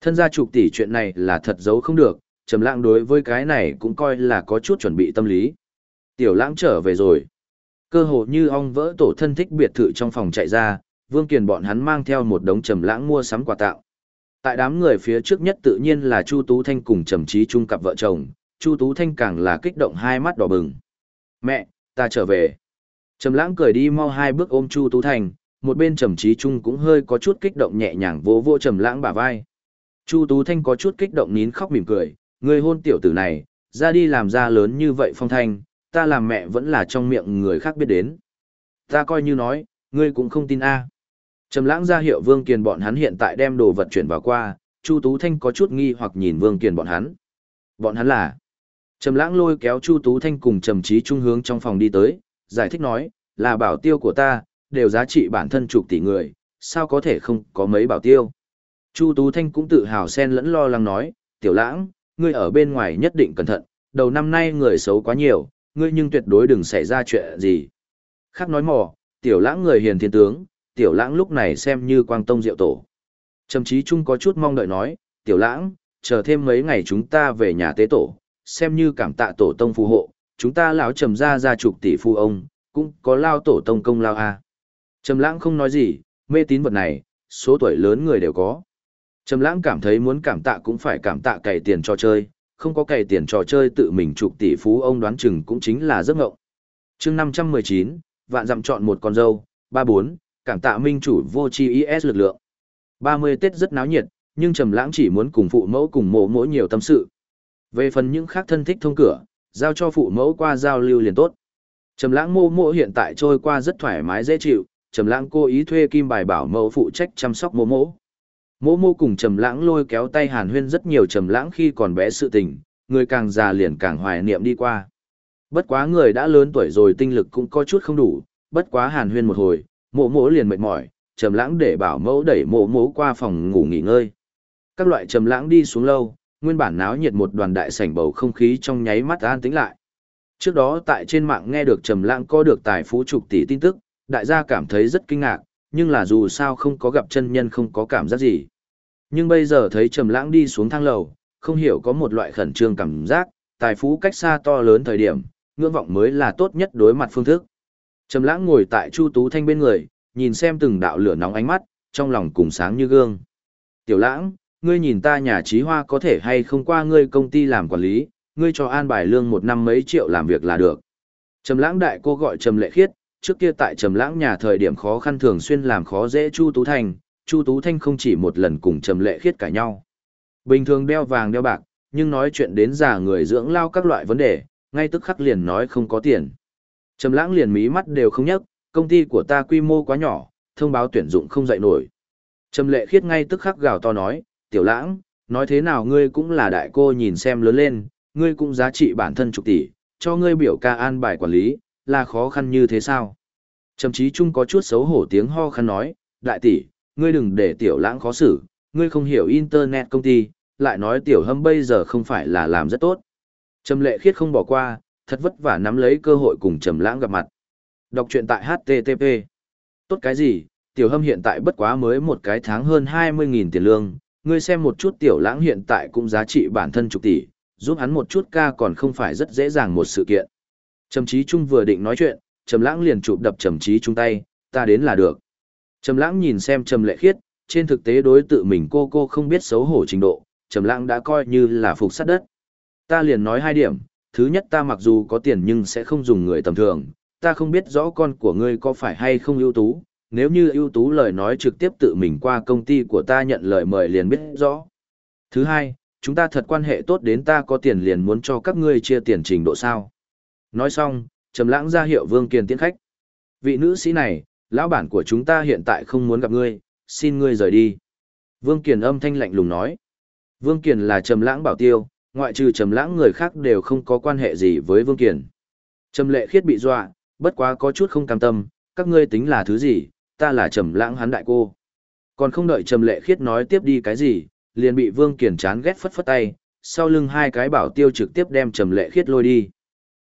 Thân gia chục tỷ chuyện này là thật giấu không được, Trầm Lãng đối với cái này cũng coi là có chút chuẩn bị tâm lý. Tiểu Lãng trở về rồi. Cơ hồ như ong vỡ tổ thân thích biệt thự trong phòng chạy ra, Vương Kiền bọn hắn mang theo một đống Trầm Lãng mua sắm quà tặng. Tại đám người phía trước nhất tự nhiên là Chu Tú Thanh cùng Trầm Chí Trung cặp vợ chồng, Chu Tú Thanh càng là kích động hai mắt đỏ bừng. "Mẹ, ta trở về." Trầm Lãng cười đi mau hai bước ôm Chu Tú Thanh, một bên Trầm Chí Trung cũng hơi có chút kích động nhẹ nhàng vỗ vỗ Trầm Lãng bả vai. Chu Tú Thanh có chút kích động nín khóc mỉm cười, người hôn tiểu tử này, ra đi làm ra lớn như vậy phong thanh, ta làm mẹ vẫn là trong miệng người khác biết đến. Ta coi như nói, ngươi cũng không tin a. Trầm lãng ra hiệu Vương Kiền bọn hắn hiện tại đem đồ vật chuyển vào qua, Chu Tú Thanh có chút nghi hoặc nhìn Vương Kiền bọn hắn. Bọn hắn là? Trầm lãng lôi kéo Chu Tú Thanh cùng Trầm Chí Trung hướng trong phòng đi tới, giải thích nói, là bảo tiêu của ta, đều giá trị bản thân chục tỷ người, sao có thể không có mấy bảo tiêu. Chu Tú Thanh cũng tự hào xen lẫn lo lắng nói, tiểu lãng, ngươi ở bên ngoài nhất định cẩn thận, đầu năm nay người xấu quá nhiều, ngươi nhưng tuyệt đối đừng xảy ra chuyện gì. Khác nói mò, tiểu lãng người hiền thiên tướng, tiểu lãng lúc này xem như quang tông diệu tổ. Trầm chí chung có chút mong đợi nói, tiểu lãng, chờ thêm mấy ngày chúng ta về nhà tế tổ, xem như cảm tạ tổ tông phù hộ, chúng ta lão trầm ra ra chục tỷ phu ông, cũng có lao tổ tông công lao a. Trầm lãng không nói gì, mê tín vật này, số tuổi lớn người đều có. Trầm lãng cảm thấy muốn cảm tạ cũng phải cảm tạ cày tiền trò chơi, không có cày tiền trò chơi tự mình chụp tỷ phú ông đoán chừng cũng chính là giấc ngộng. Chương 519, vạn dặm chọn một con dâu, 34, cảm tạ minh chủ vô chi IS lực lượng. 30 Tết rất náo nhiệt, nhưng Trầm Lãng chỉ muốn cùng phụ mẫu cùng mộ mỗi nhiều tâm sự. Về phần những khác thân thích thông cửa, giao cho phụ mẫu qua giao lưu liền tốt. Trầm Lãng mộ mộ hiện tại trôi qua rất thoải mái dễ chịu, Trầm Lãng cố ý thuê Kim Bài bảo mẫu phụ trách chăm sóc mộ mộ. Mộ mô cùng Trầm Lãng lôi kéo tay Hàn Huyên rất nhiều Trầm Lãng khi còn bé sự tình, người càng già liền càng hoài niệm đi qua. Bất quá người đã lớn tuổi rồi tinh lực cũng có chút không đủ, bất quá Hàn Huyên một hồi, mộ mộ liền mệt mỏi, trầm lãng để bảo mẫu đẩy mộ mộ qua phòng ngủ nghỉ ngơi. Các loại trầm lãng đi xuống lâu, nguyên bản náo nhiệt một đoàn đại sảnh bầu không khí trong nháy mắt an tĩnh lại. Trước đó tại trên mạng nghe được trầm lãng có được tài phú chục tỷ tin tức, đại gia cảm thấy rất kinh ngạc, nhưng là dù sao không có gặp chân nhân không có cảm giác gì. Nhưng bây giờ thấy trầm lãng đi xuống thang lầu, không hiểu có một loại khẩn trương cảm giác, tài phú cách xa to lớn thời điểm, ngưỡng vọng mới là tốt nhất đối mặt phương thức. Trầm lãng ngồi tại Chu Tú Thanh bên người, nhìn xem từng đạo lửa nóng ánh mắt, trong lòng cùng sáng như gương. Tiểu lãng, ngươi nhìn ta nhà trí hoa có thể hay không qua ngươi công ty làm quản lý, ngươi cho an bài lương một năm mấy triệu làm việc là được. Trầm lãng đại cô gọi Trầm lệ khiết, trước kia tại Trầm lãng nhà thời điểm khó khăn thường xuyên làm khó dễ Chu Tú Thanh, Chu Tú Thanh không chỉ một lần cùng Trầm lệ khiết cãi nhau. Bình thường đeo vàng đeo bạc, nhưng nói chuyện đến già người dưỡng lao các loại vấn đề, ngay tức khắc liền nói không có tiền. Trầm lãng liền mí mắt đều không nhấc, công ty của ta quy mô quá nhỏ, thông báo tuyển dụng không dậy nổi. Trầm lệ khiết ngay tức khắc gào to nói, tiểu lãng, nói thế nào ngươi cũng là đại cô nhìn xem lớn lên, ngươi cũng giá trị bản thân chục tỷ, cho ngươi biểu ca an bài quản lý, là khó khăn như thế sao? Trầm chí trung có chút xấu hổ tiếng ho khan nói, đại tỷ, ngươi đừng để tiểu lãng khó xử, ngươi không hiểu internet công ty, lại nói tiểu hâm bây giờ không phải là làm rất tốt. Trầm lệ khiết không bỏ qua, thật vất vả nắm lấy cơ hội cùng Trầm Lãng gặp mặt. Đọc truyện tại http. Tốt cái gì, Tiểu Hâm hiện tại bất quá mới một cái tháng hơn 20.000 tiền lương, ngươi xem một chút Tiểu Lãng hiện tại cũng giá trị bản thân chục tỷ, giúp hắn một chút ca còn không phải rất dễ dàng một sự kiện. Trầm Chí Trung vừa định nói chuyện, Trầm Lãng liền chụp đập Trầm Chí Trung tay, ta đến là được. Trầm Lãng nhìn xem Trầm Lệ Khiết, trên thực tế đối tự mình cô cô không biết xấu hổ trình độ, Trầm Lãng đã coi như là phục sát đất. Ta liền nói hai điểm, thứ nhất ta mặc dù có tiền nhưng sẽ không dùng người tầm thường, ta không biết rõ con của ngươi có phải hay không ưu tú, nếu như ưu tú lời nói trực tiếp tự mình qua công ty của ta nhận lời mời liền biết rõ. Thứ hai, chúng ta thật quan hệ tốt đến ta có tiền liền muốn cho các ngươi chia tiền trình độ sao. Nói xong, Trầm Lãng ra hiệu Vương Kiền tiến khách. Vị nữ sĩ này, lão bản của chúng ta hiện tại không muốn gặp ngươi, xin ngươi rời đi. Vương Kiền âm thanh lạnh lùng nói. Vương Kiền là Trầm Lãng bảo tiêu, ngoại trừ trầm lãng người khác đều không có quan hệ gì với Vương Kiền. Trầm lệ khiết bị dọa, bất quá có chút không cam tâm, các ngươi tính là thứ gì, ta là trầm lãng hắn đại cô. Còn không đợi trầm lệ khiết nói tiếp đi cái gì, liền bị Vương Kiền chán ghét phất phất tay, sau lưng hai cái bảo tiêu trực tiếp đem trầm lệ khiết lôi đi.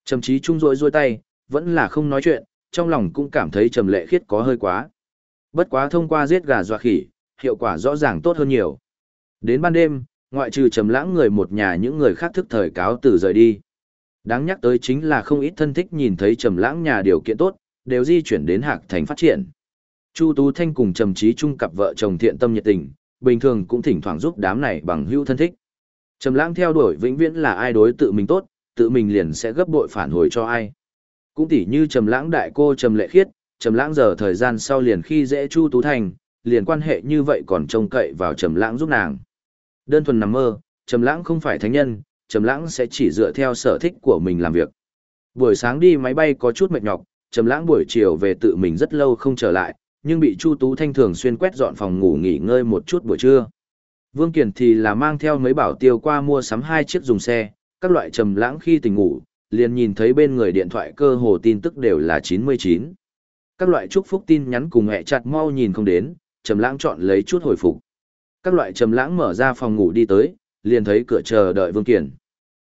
Trầm Chí trung rũi rũi tay, vẫn là không nói chuyện, trong lòng cũng cảm thấy trầm lệ khiết có hơi quá. Bất quá thông qua giết gà dọa khỉ, hiệu quả rõ ràng tốt hơn nhiều. Đến ban đêm, ngoại trừ trầm lãng người một nhà những người khác thức thời cáo từ rời đi. Đáng nhắc tới chính là không ít thân thích nhìn thấy trầm lãng nhà điều kiện tốt, đều di chuyển đến Hạc Thành phát triển. Chu Tú Thanh cùng Trầm Chí Trung cặp vợ chồng thiện tâm nhiệt tình, bình thường cũng thỉnh thoảng giúp đám này bằng hữu thân thích. Trầm Lãng theo đuổi vĩnh viễn là ai đối tự mình tốt, tự mình liền sẽ gấp bội phản hồi cho ai. Cũng tỉ như Trầm Lãng đại cô Trầm Lệ Khiết, Trầm Lãng giờ thời gian sau liền khi dễ Chu Tú thành liền quan hệ như vậy còn trông cậy vào Trầm Lãng giúp nàng. Đơn thuần nằm mơ, Trầm Lãng không phải thánh nhân, Trầm Lãng sẽ chỉ dựa theo sở thích của mình làm việc. Buổi sáng đi máy bay có chút mệt nhọc, Trầm Lãng buổi chiều về tự mình rất lâu không trở lại, nhưng bị Chu Tú Thanh thường xuyên quét dọn phòng ngủ nghỉ ngơi một chút buổi trưa. Vương Kiền thì là mang theo mấy bảo tiêu qua mua sắm hai chiếc dùng xe, các loại trầm lãng khi tỉnh ngủ, liền nhìn thấy bên người điện thoại cơ hồ tin tức đều là 99. Các loại chúc phúc tin nhắn cùng mẹ chặt mau nhìn không đến, trầm lãng chọn lấy chút hồi phục. Các loại trầm lãng mở ra phòng ngủ đi tới, liền thấy cửa chờ đợi Vương Kiền.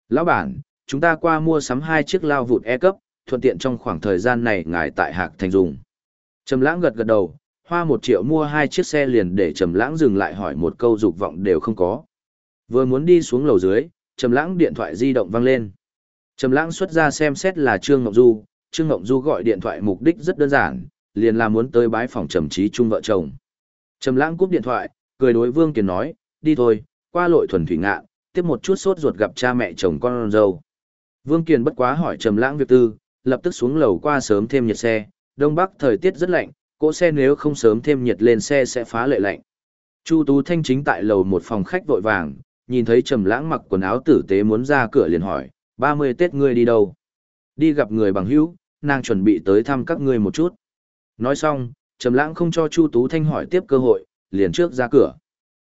Lão bản, chúng ta qua mua sắm hai chiếc lao vụt E cấp, thuận tiện trong khoảng thời gian này ngài tại Hạc Thành dùng. Trầm lãng gật gật đầu, hoa một triệu mua hai chiếc xe liền để Trầm lãng dừng lại hỏi một câu dục vọng đều không có. Vừa muốn đi xuống lầu dưới, Trầm lãng điện thoại di động vang lên. Trầm lãng xuất ra xem xét là Trương Ngọc Du, Trương Ngọc Du gọi điện thoại mục đích rất đơn giản, liền là muốn tới bái phòng Trầm Chí Trung vợ chồng. Trầm lãng cúp điện thoại, cười đối Vương Kiền nói, đi thôi, qua lội thuần thủy ngạn, tiếp một chút sốt ruột gặp cha mẹ chồng con dâu. Vương Kiền bất quá hỏi Trầm lãng việc tư, lập tức xuống lầu qua sớm thêm nhiệt xe, đông bắc thời tiết rất lạnh, cỗ xe nếu không sớm thêm nhiệt lên xe sẽ phá lệ lạnh. Chu Tú Thanh chính tại lầu một phòng khách vội vàng, nhìn thấy Trầm Lãng mặc quần áo tử tế muốn ra cửa liền hỏi, ba mươi Tết ngươi đi đâu? Đi gặp người bằng hữu, nàng chuẩn bị tới thăm các ngươi một chút. Nói xong, Trầm Lãng không cho Chu Tú Thanh hỏi tiếp cơ hội, liền trước ra cửa.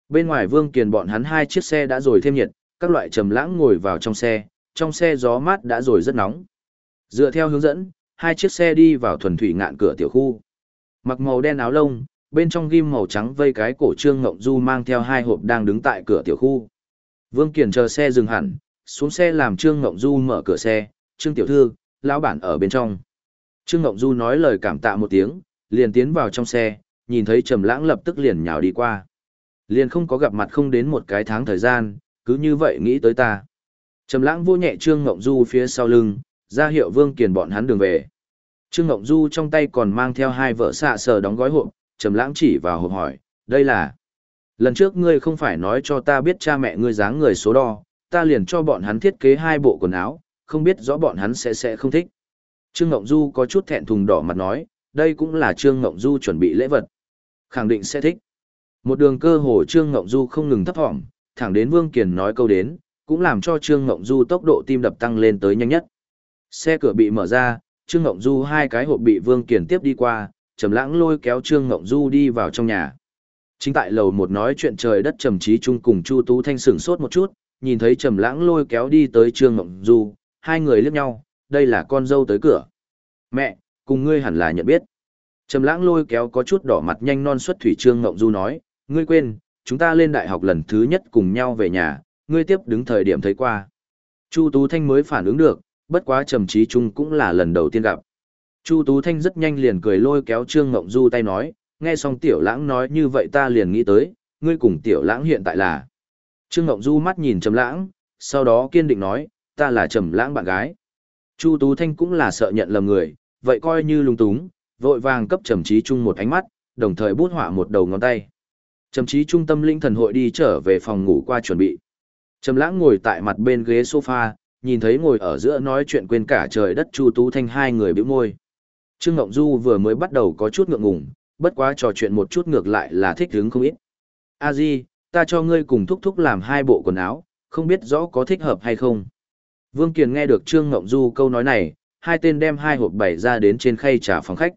Bên ngoài Vương Kiền bọn hắn hai chiếc xe đã rồi thêm nhiệt, các loại Trầm Lãng ngồi vào trong xe, trong xe gió mát đã rồi rất nóng. Dựa theo hướng dẫn, hai chiếc xe đi vào thuần thủy ngạn cửa tiểu khu. Mặc màu đen áo lông, bên trong ghim màu trắng vây cái cổ Trương Ngộng Du mang theo hai hộp đang đứng tại cửa tiểu khu. Vương Kiền chờ xe dừng hẳn, xuống xe làm Trương Ngộng Du mở cửa xe, Trương Tiểu Thư, lão bản ở bên trong. Trương Ngộng Du nói lời cảm tạ một tiếng, liền tiến vào trong xe, nhìn thấy Trầm Lãng lập tức liền nhào đi qua. Liền không có gặp mặt không đến một cái tháng thời gian, cứ như vậy nghĩ tới ta. Trầm Lãng vô nhẹ Trương Ngộng Du phía sau lưng, ra hiệu Vương Kiền bọn hắn đường về. Trương Ngộng Du trong tay còn mang theo hai vợ xạ sờ đóng gói hộp, Trầm Lãng chỉ vào hộp hỏi, đây là... Lần trước ngươi không phải nói cho ta biết cha mẹ ngươi dáng người số đo, ta liền cho bọn hắn thiết kế hai bộ quần áo, không biết rõ bọn hắn sẽ sẽ không thích. Trương Ngộng Du có chút thẹn thùng đỏ mặt nói, đây cũng là Trương Ngộng Du chuẩn bị lễ vật. Khẳng định sẽ thích. Một đường cơ hồ Trương Ngộng Du không ngừng thấp thỏm, thẳng đến Vương Kiền nói câu đến, cũng làm cho Trương Ngộng Du tốc độ tim đập tăng lên tới nhanh nhất. Xe cửa bị mở ra, Trương Ngộng Du hai cái hộp bị Vương Kiền tiếp đi qua, Trầm Lãng lôi kéo Trương Ngộng Du đi vào trong nhà. Chính tại lầu một nói chuyện trời đất Trầm trí Trung cùng Chu Tú Thanh sửng sốt một chút, nhìn thấy Trầm Lãng lôi kéo đi tới Trương Ngộng Du, hai người liếc nhau, đây là con dâu tới cửa. Mẹ, cùng ngươi hẳn là nhận biết. Trầm Lãng lôi kéo có chút đỏ mặt nhanh non xuất thủy Trương Ngộng Du nói, ngươi quên, chúng ta lên đại học lần thứ nhất cùng nhau về nhà, ngươi tiếp đứng thời điểm thấy qua. Chu Tú Thanh mới phản ứng được, bất quá trầm trí trung cũng là lần đầu tiên gặp. Chu Tú Thanh rất nhanh liền cười lôi kéo Trương Ngộng Du tay nói, nghe xong Tiểu Lãng nói như vậy ta liền nghĩ tới, ngươi cùng Tiểu Lãng hiện tại là. Trương Ngộng Du mắt nhìn Trầm Lãng, sau đó kiên định nói, ta là Trầm Lãng bạn gái. Chu Tú Thanh cũng là sợ nhận lầm người, vậy coi như lung túng, vội vàng cấp Trầm Trí Trung một ánh mắt, đồng thời bút họa một đầu ngón tay. Trầm Trí Trung tâm linh thần hội đi trở về phòng ngủ qua chuẩn bị. Trầm Lãng ngồi tại mặt bên ghế sofa, nhìn thấy ngồi ở giữa nói chuyện quên cả trời đất Chu Tú Thanh hai người bĩu môi. Trương Ngộng Du vừa mới bắt đầu có chút ngượng ngùng, bất quá trò chuyện một chút ngược lại là thích hứng không ít. A Di, ta cho ngươi cùng thúc thúc làm hai bộ quần áo, không biết rõ có thích hợp hay không. Vương Kiền nghe được Trương Ngộng Du câu nói này, hai tên đem hai hộp bày ra đến trên khay trà phòng khách.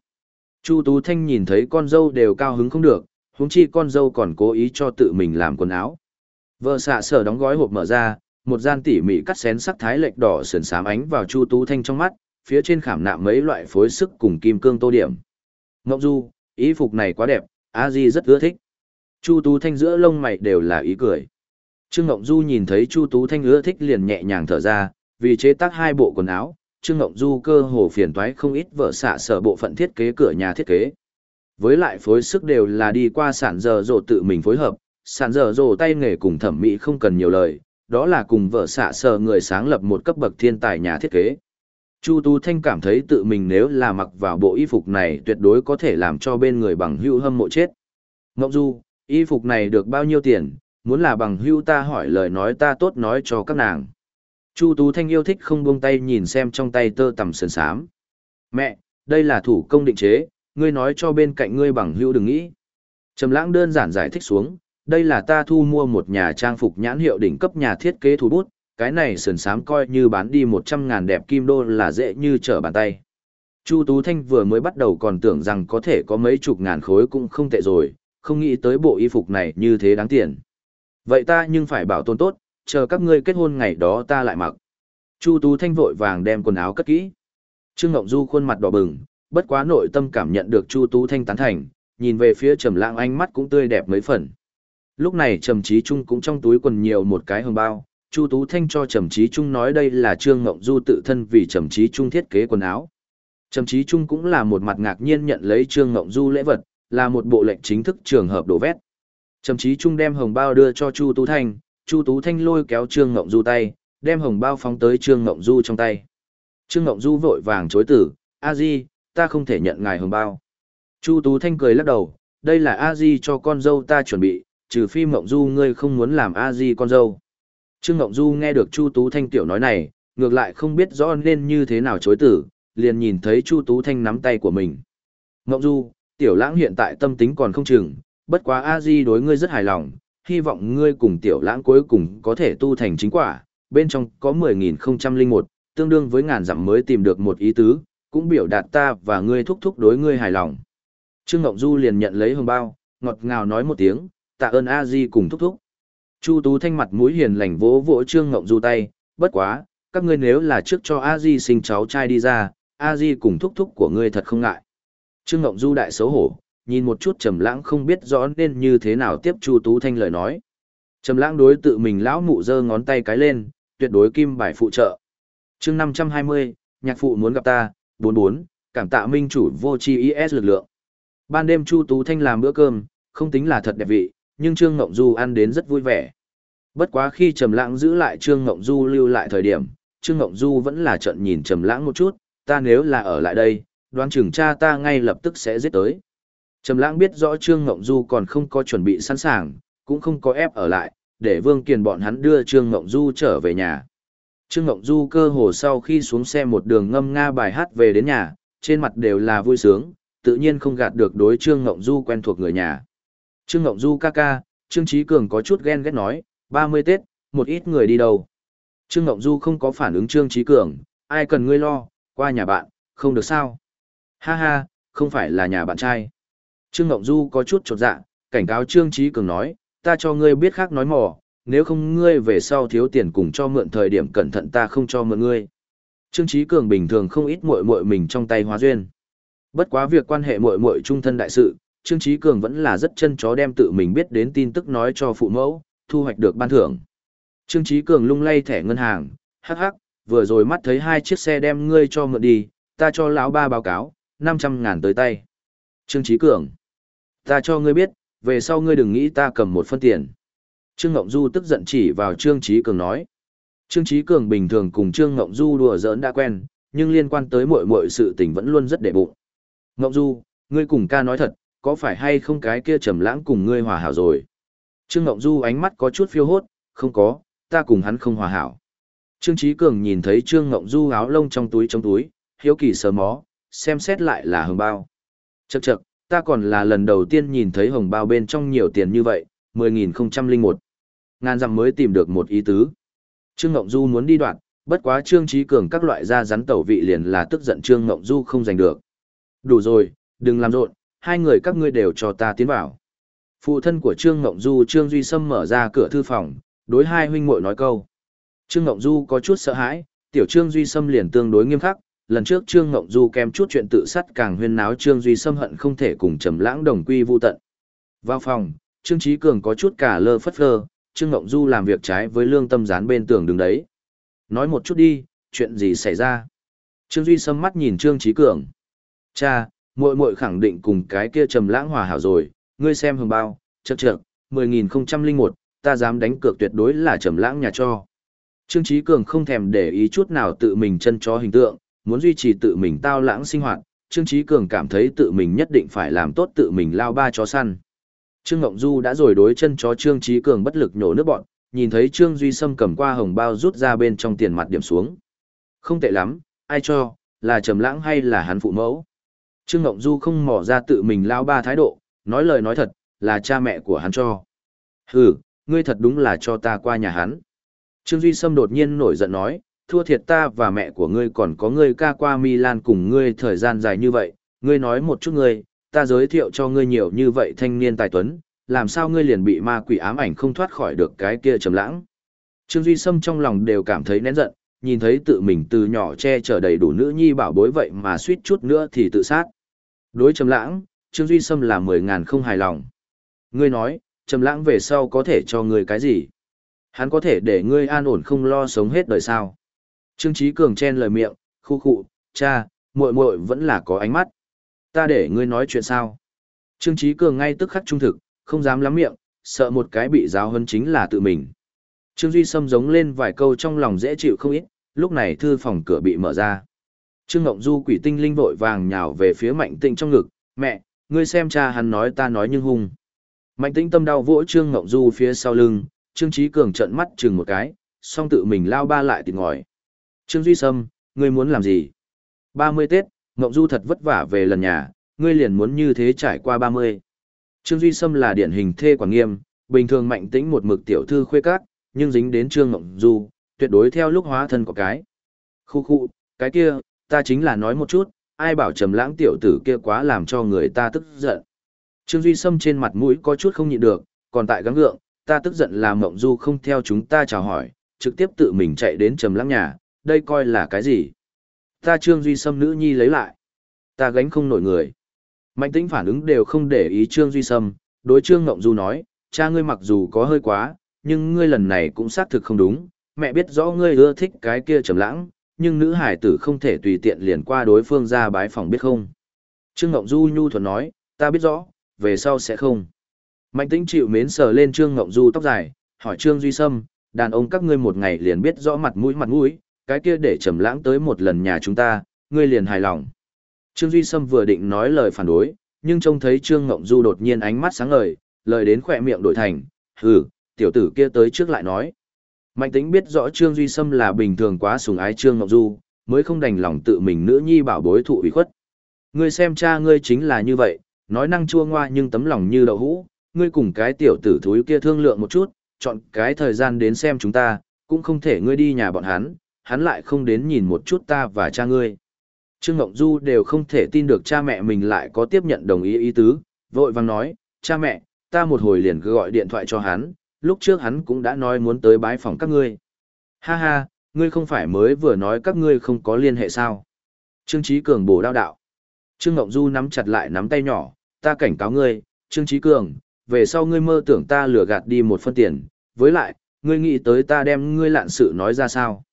Chu Tú Thanh nhìn thấy con dâu đều cao hứng không được, huống chi con dâu còn cố ý cho tự mình làm quần áo. Vợ xạ sở đóng gói hộp mở ra, một gian tỉ mỉ cắt xén sắc thái lệch đỏ sườn xám ánh vào Chu Tú Thanh trong mắt, phía trên khảm nạm mấy loại phối sức cùng kim cương tô điểm. Ngọc Du, ý phục này quá đẹp, A Di rất ưa thích. Chu Tú Thanh giữa lông mày đều là ý cười. Trương Ngọc Du nhìn thấy Chu Tú Thanh ưa thích liền nhẹ nhàng thở ra, vì chế tác hai bộ quần áo, Trương Ngọc Du cơ hồ phiền toái không ít vợ xạ sở bộ phận thiết kế cửa nhà thiết kế. Với lại phối sức đều là đi qua sản giờ rồ tự mình phối hợp, sản dở rồ tay nghề cùng thẩm mỹ không cần nhiều lời, đó là cùng vợ xạ sở người sáng lập một cấp bậc thiên tài nhà thiết kế. Chu Tú Thanh cảm thấy tự mình nếu là mặc vào bộ y phục này tuyệt đối có thể làm cho bên người bằng hữu hâm mộ chết. Ngọc Du, y phục này được bao nhiêu tiền, muốn là bằng hưu ta hỏi lời nói ta tốt nói cho các nàng. Chu Tú Thanh yêu thích không buông tay nhìn xem trong tay tơ tầm sườn sám. Mẹ, đây là thủ công định chế, ngươi nói cho bên cạnh ngươi bằng hưu đừng nghĩ. Trầm lãng đơn giản giải thích xuống, đây là ta thu mua một nhà trang phục nhãn hiệu đỉnh cấp nhà thiết kế thủ bút, cái này sườn sám coi như bán đi 100 ngàn đẹp kim đô là dễ như trở bàn tay. Chu Tú Thanh vừa mới bắt đầu còn tưởng rằng có thể có mấy chục ngàn khối cũng không tệ rồi, không nghĩ tới bộ y phục này như thế đáng tiền. Vậy ta nhưng phải bảo tồn tốt, chờ các ngươi kết hôn ngày đó ta lại mặc. Chu Tú Thanh vội vàng đem quần áo cất kỹ. Trương Ngộng Du khuôn mặt đỏ bừng, bất quá nội tâm cảm nhận được Chu Tú Thanh tán thành, nhìn về phía Trầm Lãng ánh mắt cũng tươi đẹp mấy phần. Lúc này Trầm Chí Trung cũng trong túi quần nhiều một cái hồng bao, Chu Tú Thanh cho Trầm Chí Trung nói đây là Trương Ngộng Du tự thân vì Trầm Chí Trung thiết kế quần áo. Trầm Chí Trung cũng là một mặt ngạc nhiên nhận lấy Trương Ngộng Du lễ vật, là một bộ lệnh chính thức trường hợp đổ vét. Trầm Chí Trung đem hồng bao đưa cho Chu Tú Thanh, Chu Tú Thanh lôi kéo Trương Ngộng Du tay, đem hồng bao phóng tới Trương Ngộng Du trong tay. Trương Ngộng Du vội vàng chối từ, A Di, ta không thể nhận ngài hồng bao. Chu Tú Thanh cười lắc đầu, đây là A Di cho con dâu ta chuẩn bị, trừ phi Ngộng Du ngươi không muốn làm A Di con dâu. Trương Ngộng Du nghe được Chu Tú Thanh tiểu nói này, ngược lại không biết rõ nên như thế nào chối từ, liền nhìn thấy Chu Tú Thanh nắm tay của mình. Ngộng Du, tiểu lãng hiện tại tâm tính còn không chừng, bất quá A Di đối ngươi rất hài lòng, hy vọng ngươi cùng tiểu lãng cuối cùng có thể tu thành chính quả, bên trong có 10.001, tương đương với ngàn dặm mới tìm được một ý tứ, cũng biểu đạt ta và ngươi thúc thúc đối ngươi hài lòng. Trương Ngộng Du liền nhận lấy hồng bao, ngọt ngào nói một tiếng, tạ ơn A Di cùng thúc thúc. Chu Tú Thanh mặt mũi hiền lành vỗ vỗ Trương Ngọc Du tay, bất quá, các ngươi nếu là trước cho A Di sinh cháu trai đi ra, A Di cùng thúc thúc của ngươi thật không ngại. Trương Ngộng Du đại xấu hổ, nhìn một chút Trầm Lãng không biết rõ nên như thế nào tiếp Chu Tú Thanh lời nói. Trầm Lãng đối tự mình lão mụ giơ ngón tay cái lên, tuyệt đối kim bài phụ trợ. Chương 520, nhạc phụ muốn gặp ta, 44, cảm tạ minh chủ vô chi IS lực lượng. Ban đêm Chu Tú Thanh làm bữa cơm, không tính là thật đẹp vị, nhưng Trương Ngộng Du ăn đến rất vui vẻ. Bất quá khi Trầm Lãng giữ lại Trương Ngộng Du lưu lại thời điểm, Trương Ngộng Du vẫn là trợn nhìn Trầm Lãng một chút, ta nếu là ở lại đây, đoán chừng cha ta ngay lập tức sẽ giết tới. Trầm Lãng biết rõ Trương Ngộng Du còn không có chuẩn bị sẵn sàng, cũng không có ép ở lại, để Vương Kiền bọn hắn đưa Trương Ngộng Du trở về nhà. Trương Ngộng Du cơ hồ sau khi xuống xe một đường ngâm nga bài hát về đến nhà, trên mặt đều là vui sướng, tự nhiên không gạt được đối Trương Ngộng Du quen thuộc người nhà. Trương Ngộng Du ca ca, Trương Trí Cường có chút ghen ghét nói, 30 Tết, một ít người đi đâu. Trương Ngộng Du không có phản ứng Trương Trí Cường, ai cần ngươi lo, qua nhà bạn, không được sao. Ha ha, không phải là nhà bạn trai. Trương Ngộng Du có chút chột dạ, cảnh cáo Trương Trí Cường nói, ta cho ngươi biết khác nói mò, nếu không ngươi về sau thiếu tiền cùng cho mượn thời điểm cẩn thận ta không cho mượn ngươi. Trương Trí Cường bình thường không ít muội muội mình trong tay hóa duyên. Bất quá việc quan hệ muội muội trung thân đại sự, Trương Trí Cường vẫn là rất chân chó đem tự mình biết đến tin tức nói cho phụ mẫu, thu hoạch được ban thưởng. Trương Trí Cường lung lay thẻ ngân hàng, hắc hắc, vừa rồi mắt thấy hai chiếc xe đem ngươi cho mượn đi, ta cho lão ba báo cáo, 500 ngàn tới tay. Trương Trí Cường, ta cho ngươi biết, về sau ngươi đừng nghĩ ta cầm một phân tiền. Trương Ngộng Du tức giận chỉ vào Trương Trí Cường nói. Trương Trí Cường bình thường cùng Trương Ngộng Du đùa giỡn đã quen, nhưng liên quan tới mọi mọi sự tình vẫn luôn rất để bụng. Ngộng Du, ngươi cùng ca nói thật, có phải hay không cái kia trầm lãng cùng ngươi hòa hảo rồi? Trương Ngộng Du ánh mắt có chút phiêu hốt, không có, ta cùng hắn không hòa hảo. Trương Trí Cường nhìn thấy Trương Ngộng Du áo lông trong túi trong túi, hiếu kỳ sờ mó, xem xét lại là hồng bao. Chậc chậc, ta còn là lần đầu tiên nhìn thấy hồng bao bên trong nhiều tiền như vậy, 10.001. Ngàn dặm mới tìm được một ý tứ. Trương Ngộng Du muốn đi đoạn, bất quá Trương Trí Cường các loại da rắn tẩu vị liền là tức giận Trương Ngộng Du không giành được. Đủ rồi, đừng làm rộn, hai người các ngươi đều cho ta tiến vào. Phụ thân của Trương Ngộng Du Trương Duy Sâm mở ra cửa thư phòng, đối hai huynh muội nói câu. Trương Ngộng Du có chút sợ hãi, tiểu Trương Duy Sâm liền tương đối nghiêm khắc, lần trước Trương Ngộng Du kèm chút chuyện tự sát càng huyên náo Trương Duy Sâm hận không thể cùng Trầm Lãng đồng quy vu tận. Vào phòng, Trương Chí Cường có chút cả lơ phất phơ, Trương Ngộng Du làm việc trái với lương tâm dán bên tường đứng đấy. Nói một chút đi, chuyện gì xảy ra? Trương Duy Sâm mắt nhìn Trương Chí Cường. Cha, muội muội khẳng định cùng cái kia trầm lãng hòa hảo rồi, ngươi xem hồng bao, chậc chậc, 10001, ta dám đánh cược tuyệt đối là trầm lãng nhà cho. Trương Chí Cường không thèm để ý chút nào tự mình chân cho hình tượng, muốn duy trì tự mình tao lãng sinh hoạt, Trương Chí Cường cảm thấy tự mình nhất định phải làm tốt tự mình lao ba chó săn. Trương Ngộng Du đã rồi đối chân chó Trương Chí Cường bất lực nhổ nước bọn, nhìn thấy Trương Duy Sâm cầm qua hồng bao rút ra bên trong tiền mặt điểm xuống. Không tệ lắm, ai cho, là trầm lãng hay là hắn phụ mẫu? Trương Ngộng Du không mò ra tự mình lao ba thái độ, nói lời nói thật, là cha mẹ của hắn cho. Hừ, ngươi thật đúng là cho ta qua nhà hắn. Trương Duy Sâm đột nhiên nổi giận nói, thua thiệt ta và mẹ của ngươi còn có ngươi ca qua Milan cùng ngươi thời gian dài như vậy, ngươi nói một chút ngươi, ta giới thiệu cho ngươi nhiều như vậy thanh niên tài tuấn, làm sao ngươi liền bị ma quỷ ám ảnh không thoát khỏi được cái kia trầm lãng. Trương Duy Sâm trong lòng đều cảm thấy nén giận, nhìn thấy tự mình từ nhỏ che chở đầy đủ nữ nhi bảo bối vậy mà suýt chút nữa thì tự sát. Đối trầm lãng, Trương Duy Sâm là mười ngàn không hài lòng. Ngươi nói, trầm lãng về sau có thể cho ngươi cái gì? Hắn có thể để ngươi an ổn không lo sống hết đời sao? Trương Chí Cường chen lời miệng, khu khụ, cha, muội muội vẫn là có ánh mắt. Ta để ngươi nói chuyện sao? Trương Chí Cường ngay tức khắc trung thực, không dám lắm miệng, sợ một cái bị giáo huấn chính là tự mình. Trương Duy Sâm giống lên vài câu trong lòng dễ chịu không ít, lúc này thư phòng cửa bị mở ra. Trương Ngộng Du quỷ tinh linh vội vàng nhào về phía Mạnh Tĩnh trong ngực, mẹ, ngươi xem cha hắn nói ta nói nhưng hung. Mạnh Tĩnh tâm đau vỗ Trương Ngộng Du phía sau lưng, Trương Chí Cường trợn mắt chừng một cái, song tự mình lao ba lại tìm ngòi. Trương Duy Sâm, ngươi muốn làm gì? 30 Tết, Ngộng Du thật vất vả về lần nhà, ngươi liền muốn như thế trải qua 30. Trương Duy Sâm là điển hình thê quản nghiêm, bình thường mạnh tĩnh một mực tiểu thư khuê cát, nhưng dính đến Trương Ngộng Du, tuyệt đối theo lúc hóa thân của cái. Khu khu, cái kia, ta chính là nói một chút, ai bảo trầm lãng tiểu tử kia quá làm cho người ta tức giận. Trương Duy Sâm trên mặt mũi có chút không nhịn được, còn tại gắng gượng, ta tức giận là Ngộng Du không theo chúng ta chào hỏi, trực tiếp tự mình chạy đến trầm lãng nhà, đây coi là cái gì? Ta Trương Duy Sâm nữ nhi lấy lại. Ta gánh không nổi người. Mạnh tĩnh phản ứng đều không để ý Trương Duy Sâm, đối Trương Ngộng Du nói, cha ngươi mặc dù có hơi quá, nhưng ngươi lần này cũng xác thực không đúng, mẹ biết rõ ngươi ưa thích cái kia trầm lãng, nhưng nữ hải tử không thể tùy tiện liền qua đối phương ra bái phòng biết không. Trương Ngộng Du nhu thuận nói, ta biết rõ, về sau sẽ không. Mạnh tĩnh chịu mến sờ lên Trương Ngộng Du tóc dài, hỏi Trương Duy Sâm, đàn ông các ngươi một ngày liền biết rõ mặt mũi mặt mũi, cái kia để trầm lãng tới một lần nhà chúng ta, ngươi liền hài lòng. Trương Duy Sâm vừa định nói lời phản đối, nhưng trông thấy Trương Ngộng Du đột nhiên ánh mắt sáng ngời, lời đến khỏe miệng đổi thành, hừ, tiểu tử kia tới trước lại nói. Mạnh tính biết rõ Trương Duy Sâm là bình thường quá sùng ái Trương Ngọc Du, mới không đành lòng tự mình nữ nhi bảo bối thụ ủy khuất. Ngươi xem cha ngươi chính là như vậy, nói năng chua ngoa nhưng tấm lòng như đậu hũ, ngươi cùng cái tiểu tử thúi kia thương lượng một chút, chọn cái thời gian đến xem chúng ta, cũng không thể ngươi đi nhà bọn hắn, hắn lại không đến nhìn một chút ta và cha ngươi. Trương Ngọc Du đều không thể tin được cha mẹ mình lại có tiếp nhận đồng ý ý tứ, vội vàng nói, cha mẹ, ta một hồi liền gọi điện thoại cho hắn, lúc trước hắn cũng đã nói muốn tới bái phòng các ngươi. Ha ha, ngươi không phải mới vừa nói các ngươi không có liên hệ sao. Trương Trí Cường bổ đao đạo. Trương Ngọc Du nắm chặt lại nắm tay nhỏ, ta cảnh cáo ngươi, Trương Trí Cường, về sau ngươi mơ tưởng ta lừa gạt đi một phân tiền, với lại, ngươi nghĩ tới ta đem ngươi lạn sự nói ra sao.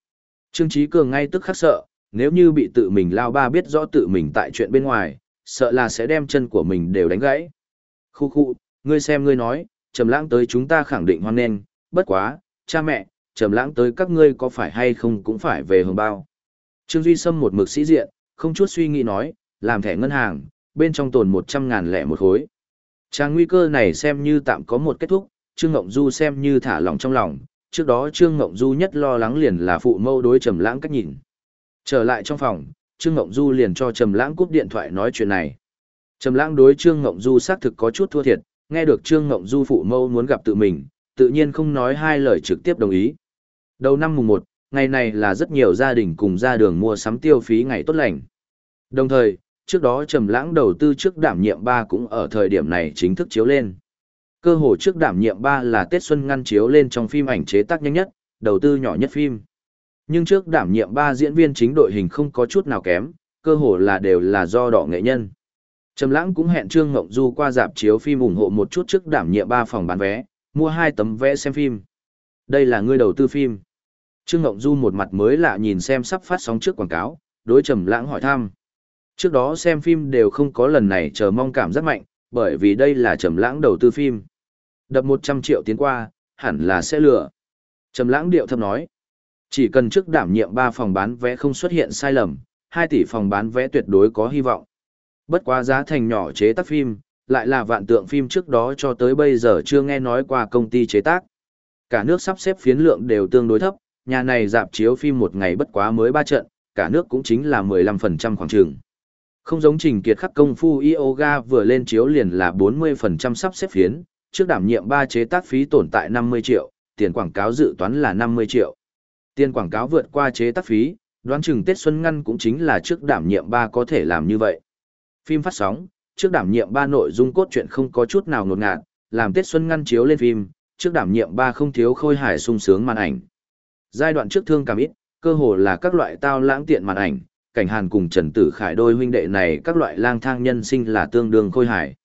Trương Trí Cường ngay tức khắc sợ, nếu như bị tự mình lao ba biết rõ tự mình tại chuyện bên ngoài, sợ là sẽ đem chân của mình đều đánh gãy. Khu khu, ngươi xem ngươi nói, trầm lãng tới chúng ta khẳng định hoan nghênh, bất quá, cha mẹ, trầm lãng tới các ngươi có phải hay không cũng phải về hồng bao. Trương Duy Sâm một mực sĩ diện, không chút suy nghĩ nói, làm thẻ ngân hàng, bên trong tồn 100 ngàn lẻ một khối. Trang nguy cơ này xem như tạm có một kết thúc, Trương Ngộng Du xem như thả lòng trong lòng, trước đó Trương Ngộng Du nhất lo lắng liền là phụ mâu đối trầm lãng cách nhìn. Trở lại trong phòng, Trương Ngộng Du liền cho Trầm Lãng cúp điện thoại nói chuyện này. Trầm Lãng đối Trương Ngộng Du xác thực có chút thua thiệt, nghe được Trương Ngộng Du phụ mâu muốn gặp tự mình, tự nhiên không nói hai lời trực tiếp đồng ý. Đầu năm mùng 1, ngày này là rất nhiều gia đình cùng ra đường mua sắm tiêu phí ngày tốt lành. Đồng thời, trước đó Trầm Lãng đầu tư trước đảm nhiệm ba cũng ở thời điểm này chính thức chiếu lên. Cơ hội trước đảm nhiệm ba là Tết Xuân ngăn chiếu lên trong phim ảnh chế tác nhanh nhất, đầu tư nhỏ nhất phim. Nhưng trước đảm nhiệm ba diễn viên chính đội hình không có chút nào kém, cơ hồ là đều là do đỏ nghệ nhân. Trầm Lãng cũng hẹn Trương Ngộng Du qua dạp chiếu phim ủng hộ một chút trước đảm nhiệm ba phòng bán vé, mua hai tấm vé xem phim. Đây là ngươi đầu tư phim. Trương Ngộng Du một mặt mới lạ nhìn xem sắp phát sóng trước quảng cáo, đối Trầm Lãng hỏi thăm. Trước đó xem phim đều không có lần này chờ mong cảm rất mạnh, bởi vì đây là Trầm Lãng đầu tư phim. Đập 100 triệu tiến qua, hẳn là sẽ lừa. Trầm lãng điệu thâm nói. Chỉ cần trước đảm nhiệm 3 phòng bán vé không xuất hiện sai lầm, 2 tỷ phòng bán vé tuyệt đối có hy vọng. Bất quá giá thành nhỏ chế tác phim, lại là vạn tượng phim trước đó cho tới bây giờ chưa nghe nói qua công ty chế tác. Cả nước sắp xếp phiến lượng đều tương đối thấp, nhà này dạp chiếu phim một ngày bất quá mới 3 trận, cả nước cũng chính là 15% khoảng trường. Không giống trình kiệt khắc công phu yoga vừa lên chiếu liền là 40% sắp xếp phiến, trước đảm nhiệm ba chế tác phí tồn tại 50 triệu, tiền quảng cáo dự toán là 50 triệu. Tiền quảng cáo vượt qua chế tác phí, đoán chừng Tết Xuân Ngăn cũng chính là trước đảm nhiệm ba có thể làm như vậy. Phim phát sóng, trước đảm nhiệm ba nội dung cốt truyện không có chút nào ngột ngạt, làm Tết Xuân Ngăn chiếu lên phim, trước đảm nhiệm ba không thiếu khôi hài sung sướng màn ảnh. Giai đoạn trước thương cảm ít, cơ hồ là các loại tao lãng tiện màn ảnh, cảnh hàn cùng Trần Tử Khải đôi huynh đệ này các loại lang thang nhân sinh là tương đương khôi hài.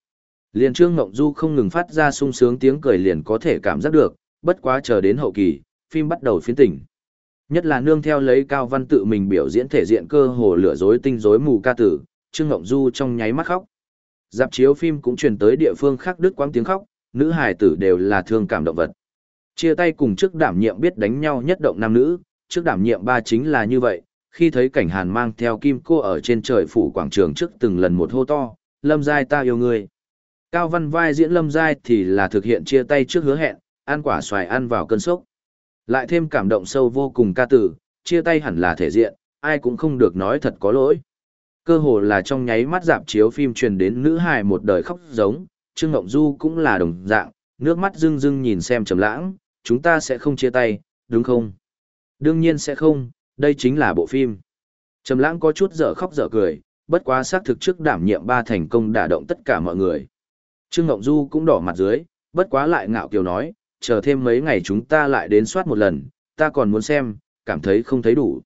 Liên Trương Ngộng Du không ngừng phát ra sung sướng tiếng cười liền có thể cảm giác được, bất quá chờ đến hậu kỳ, phim bắt đầu phiến tỉnh. Nhất là nương theo lấy Cao Văn tự mình biểu diễn thể diện cơ hồ lửa dối tinh rối mù ca tử, Trương Ngộng Du trong nháy mắt khóc. Dạp chiếu phim cũng truyền tới địa phương khác đứt quãng tiếng khóc, nữ hài tử đều là thương cảm động vật. Chia tay cùng trước đảm nhiệm biết đánh nhau nhất động nam nữ, trước đảm nhiệm ba chính là như vậy, khi thấy cảnh hàn mang theo kim cô ở trên trời phủ quảng trường trước từng lần một hô to, lâm giai ta yêu ngươi. Cao văn vai diễn lâm giai thì là thực hiện chia tay trước hứa hẹn, ăn quả xoài ăn vào cơn sốc. Lại thêm cảm động sâu vô cùng ca tử, chia tay hẳn là thể diện, ai cũng không được nói thật có lỗi. Cơ hồ là trong nháy mắt dạp chiếu phim truyền đến nữ hài một đời khóc giống, Trương Ngộng Du cũng là đồng dạng, nước mắt rưng rưng nhìn xem trầm lãng, chúng ta sẽ không chia tay, đúng không? Đương nhiên sẽ không, đây chính là bộ phim. Trầm lãng có chút dở khóc dở cười, bất quá xác thực trước đảm nhiệm ba thành công đả động tất cả mọi người. Trương Ngộng Du cũng đỏ mặt dưới, bất quá lại ngạo kiều nói, chờ thêm mấy ngày chúng ta lại đến soát một lần, ta còn muốn xem, cảm thấy không thấy đủ.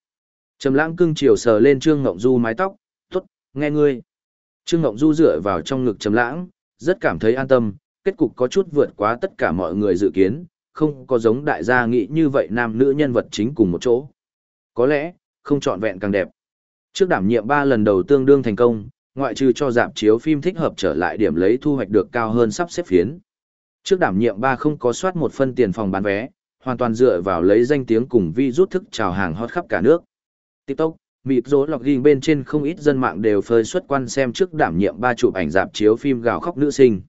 Trầm lãng cưng chiều sờ lên Trương Ngộng Du mái tóc, tốt, nghe ngươi. Trương Ngộng Du dựa vào trong ngực Trầm lãng, rất cảm thấy an tâm, kết cục có chút vượt quá tất cả mọi người dự kiến, không có giống đại gia nghĩ như vậy nam nữ nhân vật chính cùng một chỗ. Có lẽ, không chọn vẹn càng đẹp. Trước đảm nhiệm 3 lần đầu tương đương thành công, ngoại trừ cho dạp chiếu phim thích hợp trở lại điểm lấy thu hoạch được cao hơn sắp xếp phiến. Trước đảm nhiệm 3 không có soát một phân tiền phòng bán vé, hoàn toàn dựa vào lấy danh tiếng cùng vi rút thức chào hàng hot khắp cả nước. TikTok, mịp rố lọc ghi bên trên không ít dân mạng đều phơi xuất quan xem trước đảm nhiệm ba chụp ảnh dạp chiếu phim gào khóc nữ sinh.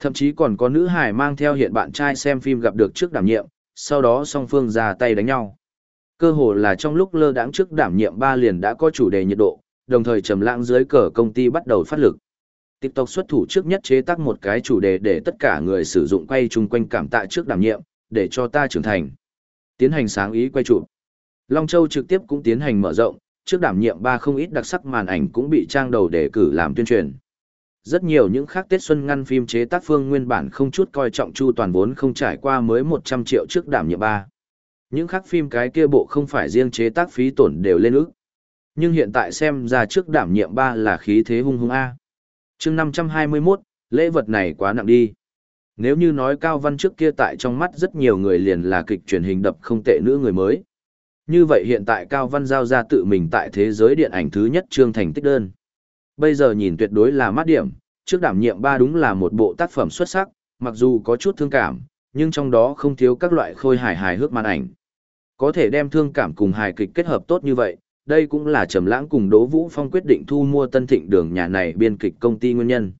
Thậm chí còn có nữ hài mang theo hiện bạn trai xem phim gặp được trước đảm nhiệm, sau đó song phương ra tay đánh nhau. Cơ hồ là trong lúc lơ đãng trước đảm nhiệm ba liền đã có chủ đề nhiệt độ, đồng thời trầm lãng dưới cờ công ty bắt đầu phát lực. TikTok xuất thủ trước nhất chế tác một cái chủ đề để tất cả người sử dụng quay chung quanh cảm tạ trước đảm nhiệm, để cho ta trưởng thành. Tiến hành sáng ý quay chụp. Long Châu trực tiếp cũng tiến hành mở rộng, trước đảm nhiệm ba không ít đặc sắc màn ảnh cũng bị trang đầu để cử làm tuyên truyền. Rất nhiều những khác Tết Xuân ngăn phim chế tác phương nguyên bản không chút coi trọng chu toàn vốn không trải qua mới 100 triệu trước đảm nhiệm ba. Những khác phim cái kia bộ không phải riêng chế tác phí tổn đều lên ức. Nhưng hiện tại xem ra trước đảm nhiệm ba là khí thế hung hung A. chương 521, lễ vật này quá nặng đi. Nếu như nói Cao Văn trước kia tại trong mắt rất nhiều người liền là kịch truyền hình đập không tệ nữ người mới. Như vậy hiện tại Cao Văn giao ra tự mình tại thế giới điện ảnh thứ nhất trương thành tích đơn. Bây giờ nhìn tuyệt đối là mát điểm, trước đảm nhiệm ba đúng là một bộ tác phẩm xuất sắc, mặc dù có chút thương cảm, nhưng trong đó không thiếu các loại khôi hài hài hước màn ảnh. Có thể đem thương cảm cùng hài kịch kết hợp tốt như vậy, đây cũng là Trầm Lãng cùng Đỗ Vũ Phong quyết định thu mua Tân Thịnh Đường nhà này biên kịch công ty nguyên nhân.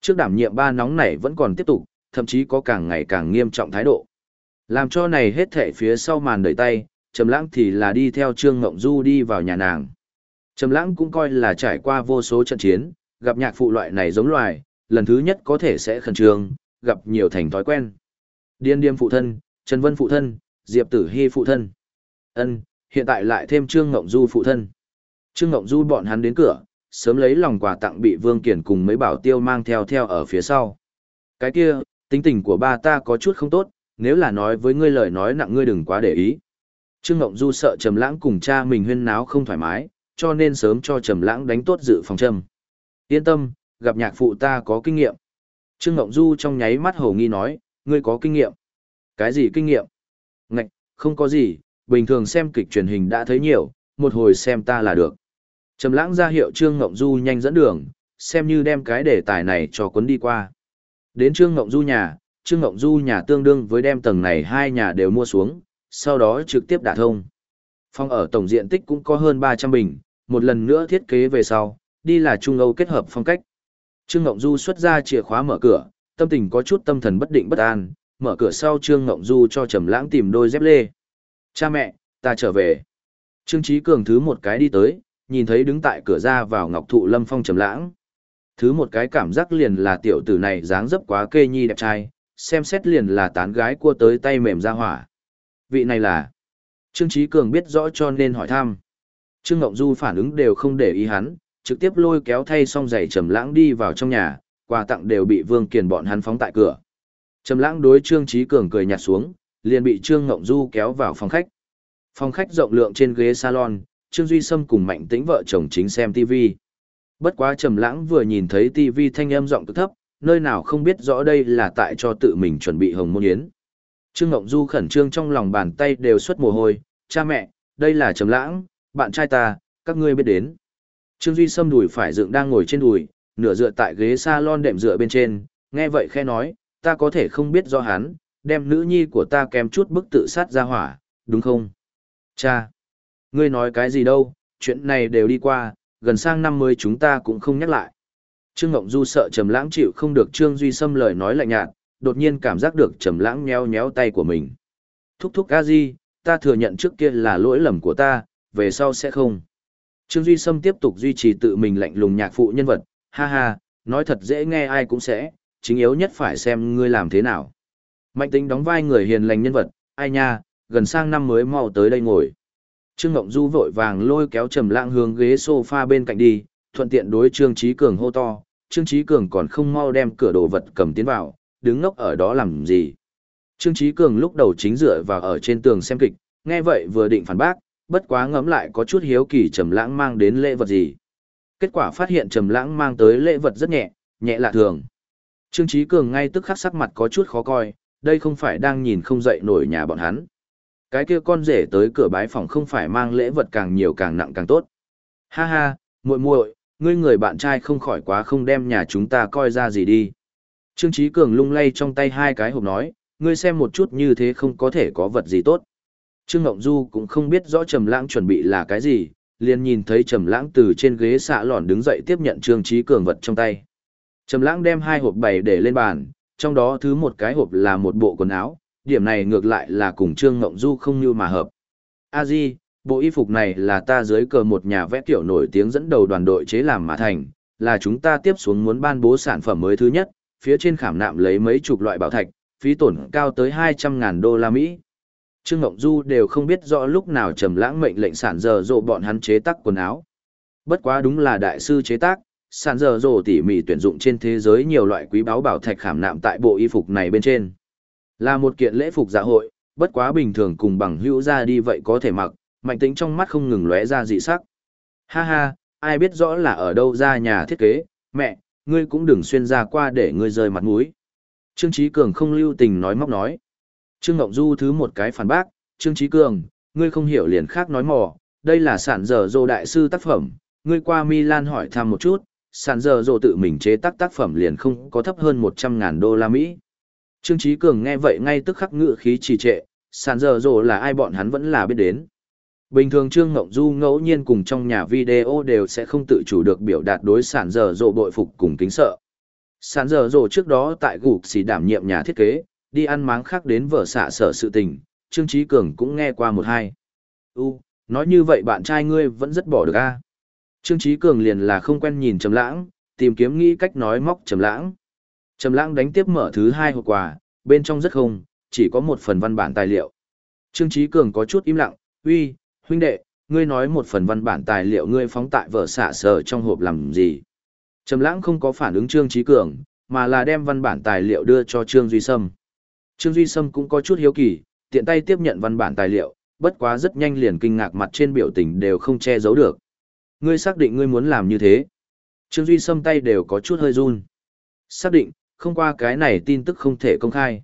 Trước đảm nhiệm ba nóng này vẫn còn tiếp tục, thậm chí có càng ngày càng nghiêm trọng thái độ. Làm cho này hết thảy phía sau màn đợi tay, Trầm Lãng thì là đi theo Trương Ngộng Du đi vào nhà nàng. Trầm Lãng cũng coi là trải qua vô số trận chiến, gặp nhạc phụ loại này giống loài, lần thứ nhất có thể sẽ khẩn trương, gặp nhiều thành thói quen. Điên Điềm phụ thân, Trần Vân phụ thân, Diệp Tử Hi phụ thân. Ân, hiện tại lại thêm Trương Ngộng Du phụ thân. Trương Ngộng Du bọn hắn đến cửa, sớm lấy lòng quà tặng bị Vương Kiển cùng mấy bảo tiêu mang theo theo ở phía sau. Cái kia, tính tình của ba ta có chút không tốt, nếu là nói với ngươi lời nói nặng ngươi đừng quá để ý. Trương Ngộng Du sợ Trầm Lãng cùng cha mình huyên náo không thoải mái, cho nên sớm cho Trầm Lãng đánh tốt dự phòng châm. Yên tâm, gặp nhạc phụ ta có kinh nghiệm. Trương Ngộng Du trong nháy mắt hồ nghi nói, ngươi có kinh nghiệm. Cái gì kinh nghiệm? Ngạch, không có gì, bình thường xem kịch truyền hình đã thấy nhiều, một hồi xem ta là được. Trầm lãng ra hiệu Trương Ngộng Du nhanh dẫn đường, xem như đem cái đề tài này cho cuốn đi qua. Đến Trương Ngộng Du nhà, Trương Ngộng Du nhà tương đương với đem tầng này hai nhà đều mua xuống, sau đó trực tiếp đả thông. Phòng ở tổng diện tích cũng có hơn 300 bình, một lần nữa thiết kế về sau, đi là Trung Âu kết hợp phong cách. Trương Ngộng Du xuất ra chìa khóa mở cửa, tâm tình có chút tâm thần bất định bất an, mở cửa sau Trương Ngộng Du cho Trầm Lãng tìm đôi dép lê. "Cha mẹ, ta trở về." Trương trí Cường thứ một cái đi tới, nhìn thấy đứng tại cửa ra vào Ngọc Thụ Lâm Phong Trầm Lãng. Thứ một cái cảm giác liền là tiểu tử này dáng dấp quá kê nhi đẹp trai, xem xét liền là tán gái cua tới tay mềm ra hỏa. Vị này là Trương trí Cường biết rõ cho nên hỏi thăm. Trương Ngộng Du phản ứng đều không để ý hắn, trực tiếp lôi kéo thay xong giày Trầm Lãng đi vào trong nhà, quà tặng đều bị Vương Kiền bọn hắn phóng tại cửa. Trầm Lãng đối Trương Chí Cường cười nhạt xuống, liền bị Trương Ngộng Du kéo vào phòng khách. Phòng khách rộng lượng trên ghế salon, Trương Duy Sâm cùng Mạnh Tĩnh vợ chồng chính xem TV. Bất quá Trầm Lãng vừa nhìn thấy TV thanh âm giọng cực thấp, nơi nào không biết rõ đây là tại cho tự mình chuẩn bị hồng môn yến. Trương Ngộng Du khẩn trương trong lòng bàn tay đều xuất mồ hôi, cha mẹ, đây là Trầm Lãng, bạn trai ta, các ngươi biết đến. Trương Duy Sâm đùi phải dựng đang ngồi trên đùi, nửa dựa tại ghế salon đệm dựa bên trên, nghe vậy khẽ nói, ta có thể không biết do hắn, đem nữ nhi của ta kèm chút bức tự sát ra hỏa, đúng không? Cha! Ngươi nói cái gì đâu, chuyện này đều đi qua, gần sang năm mới chúng ta cũng không nhắc lại. Trương Ngộng Du sợ Trầm Lãng chịu không được Trương Duy Sâm lời nói lạnh nhạt, đột nhiên cảm giác được Trầm Lãng nhéo nhéo tay của mình. Thúc thúc a di, ta thừa nhận trước kia là lỗi lầm của ta, về sau sẽ không. Trương Duy Sâm tiếp tục duy trì tự mình lạnh lùng nhạc phụ nhân vật, ha ha, nói thật dễ nghe ai cũng sẽ, chính yếu nhất phải xem ngươi làm thế nào. Mạnh tính đóng vai người hiền lành nhân vật, ai nha, gần sang năm mới mau tới đây ngồi. Trương Ngộng Du vội vàng lôi kéo Trầm Lãng hướng ghế sofa bên cạnh đi, thuận tiện đối Trương Chí Cường hô to, Trương Chí Cường còn không mau đem cửa đồ vật cầm tiến vào, đứng ngốc ở đó làm gì. Trương Chí Cường lúc đầu chính dựa vào ở trên tường xem kịch, nghe vậy vừa định phản bác, bất quá ngẫm lại có chút hiếu kỳ Trầm Lãng mang đến lễ vật gì. Kết quả phát hiện Trầm Lãng mang tới lễ vật rất nhẹ, nhẹ lạ thường. Trương Chí Cường ngay tức khắc sắc mặt có chút khó coi, đây không phải đang nhìn không dậy nổi nhà bọn hắn. Cái kia con rể tới cửa bái phòng không phải mang lễ vật càng nhiều càng nặng càng tốt. Ha ha, muội muội, ngươi người bạn trai không khỏi quá không đem nhà chúng ta coi ra gì đi. Trương Chí Cường lung lay trong tay hai cái hộp nói, ngươi xem một chút như thế không có thể có vật gì tốt. Trương Ngộng Du cũng không biết rõ Trầm Lãng chuẩn bị là cái gì, liền nhìn thấy Trầm Lãng từ trên ghế xạ lòn đứng dậy tiếp nhận Trương Chí Cường vật trong tay. Trầm Lãng đem hai hộp bày để lên bàn, trong đó thứ một cái hộp là một bộ quần áo, điểm này ngược lại là cùng Trương Ngộng Du không như mà hợp. A Di, bộ y phục này là ta dưới cờ một nhà vẽ tiểu nổi tiếng dẫn đầu đoàn đội chế làm mà thành, là chúng ta tiếp xuống muốn ban bố sản phẩm mới thứ nhất, phía trên khảm nạm lấy mấy chục loại bảo thạch, phí tổn cao tới 200.000 đô la Mỹ. Trương Ngộng Du đều không biết rõ lúc nào trầm lãng mệnh lệnh sản giờ rộ bọn hắn chế tác quần áo. Bất quá đúng là đại sư chế tác, sàn dở dồ tỉ mỉ tuyển dụng trên thế giới nhiều loại quý báu bảo thạch khảm nạm tại bộ y phục này bên trên. Là một kiện lễ phục dạ hội, bất quá bình thường cùng bằng hữu ra đi vậy có thể mặc, mạnh tính trong mắt không ngừng lóe ra dị sắc. Ha ha, ai biết rõ là ở đâu ra nhà thiết kế, mẹ, ngươi cũng đừng xuyên ra qua để ngươi rơi mặt mũi. Trương Trí Cường không lưu tình nói móc nói. Trương Ngọc Du thứ một cái phản bác, Trương Trí Cường, ngươi không hiểu liền khác nói mò, đây là sản dở dô đại sư tác phẩm, ngươi qua Milan hỏi thăm một chút, sàn giờ dô tự mình chế tác tác phẩm liền không có thấp hơn một trăm ngàn đô la Mỹ. Trương Trí Cường nghe vậy ngay tức khắc ngự khí trì trệ, sàn giờ dô là ai bọn hắn vẫn là biết đến. Bình thường Trương Ngộng Du ngẫu nhiên cùng trong nhà video đều sẽ không tự chủ được biểu đạt đối sản giờ dộ bội phục cùng kính sợ. Sản giờ dộ trước đó tại gục xì đảm nhiệm nhà thiết kế, đi ăn máng khác đến vở xạ sở sự tình, Trương Trí Cường cũng nghe qua một hai. U, nói như vậy bạn trai ngươi vẫn rất bỏ được a. Trương Chí Cường liền là không quen nhìn Trầm Lãng, tìm kiếm nghĩ cách nói móc Trầm Lãng. Trầm Lãng đánh tiếp mở thứ hai hộp quà, bên trong rất không, chỉ có một phần văn bản tài liệu. Trương Chí Cường có chút im lặng, "Uy, huynh đệ, ngươi nói một phần văn bản tài liệu ngươi phóng tại vở xạ sở trong hộp làm gì?" Trầm Lãng không có phản ứng Trương Chí Cường, mà là đem văn bản tài liệu đưa cho Trương Duy Sâm. Trương Duy Sâm cũng có chút hiếu kỳ, tiện tay tiếp nhận văn bản tài liệu, bất quá rất nhanh liền kinh ngạc mặt trên biểu tình đều không che giấu được. Ngươi xác định ngươi muốn làm như thế. Trương Duy Sâm tay đều có chút hơi run. Xác định, không qua cái này tin tức không thể công khai.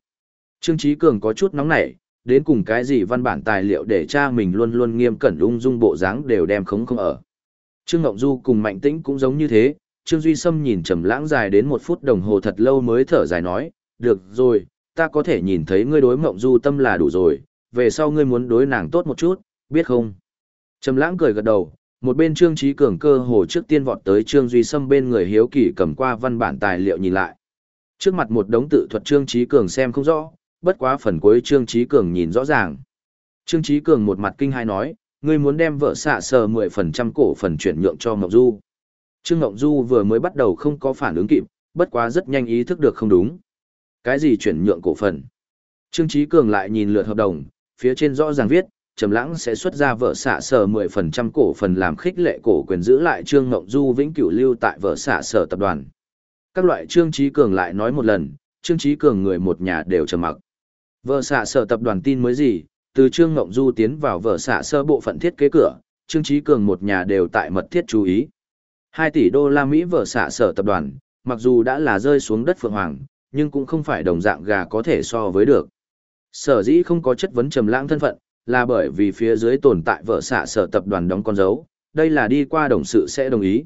Trương Trí Cường có chút nóng nảy, đến cùng cái gì văn bản tài liệu để cha mình luôn luôn nghiêm cẩn ung dung bộ dáng đều đem khống không ở. Trương Ngộng Du cùng Mạnh Tĩnh cũng giống như thế, Trương Duy Sâm nhìn trầm lãng dài đến một phút đồng hồ thật lâu mới thở dài nói, được rồi, ta có thể nhìn thấy ngươi đối Ngộng du tâm là đủ rồi, về sau ngươi muốn đối nàng tốt một chút, biết không? Trầm lãng cười gật đầu, một bên Trương Trí Cường cơ hồ trước tiên vọt tới Trương Duy Sâm bên người hiếu kỳ cầm qua văn bản tài liệu nhìn lại. Trước mặt một đống tự thuật Trương Trí Cường xem không rõ, bất quá phần cuối Trương Trí Cường nhìn rõ ràng. Trương Trí Cường một mặt kinh hai nói, ngươi muốn đem vợ xạ sờ 10% cổ phần chuyển nhượng cho Ngọc Du. Trương Ngọc Du vừa mới bắt đầu không có phản ứng kịp, bất quá rất nhanh ý thức được không đúng. Cái gì chuyển nhượng cổ phần? Trương Trí Cường lại nhìn lượt hợp đồng, phía trên rõ ràng viết, Trầm Lãng sẽ xuất ra vợ xạ sở 10% cổ phần làm khích lệ cổ quyền giữ lại Trương Ngộng Du vĩnh cửu lưu tại vợ xạ sở tập đoàn. Các loại Trương Trí Cường lại nói một lần, Trương Trí Cường người một nhà đều trầm mặc. Vợ xạ sở tập đoàn tin mới gì, từ Trương Ngộng Du tiến vào vợ xạ sơ bộ phận thiết kế cửa, Trương Trí Cường một nhà đều tại mật thiết chú ý. 2 tỷ đô la Mỹ vợ xạ sở tập đoàn, mặc dù đã là rơi xuống đất phượng hoàng, nhưng cũng không phải đồng dạng gà có thể so với được. Sở dĩ không có chất vấn trầm lãng thân phận, là bởi vì phía dưới tồn tại vợ xạ sở tập đoàn đóng con dấu, đây là đi qua đồng sự sẽ đồng ý.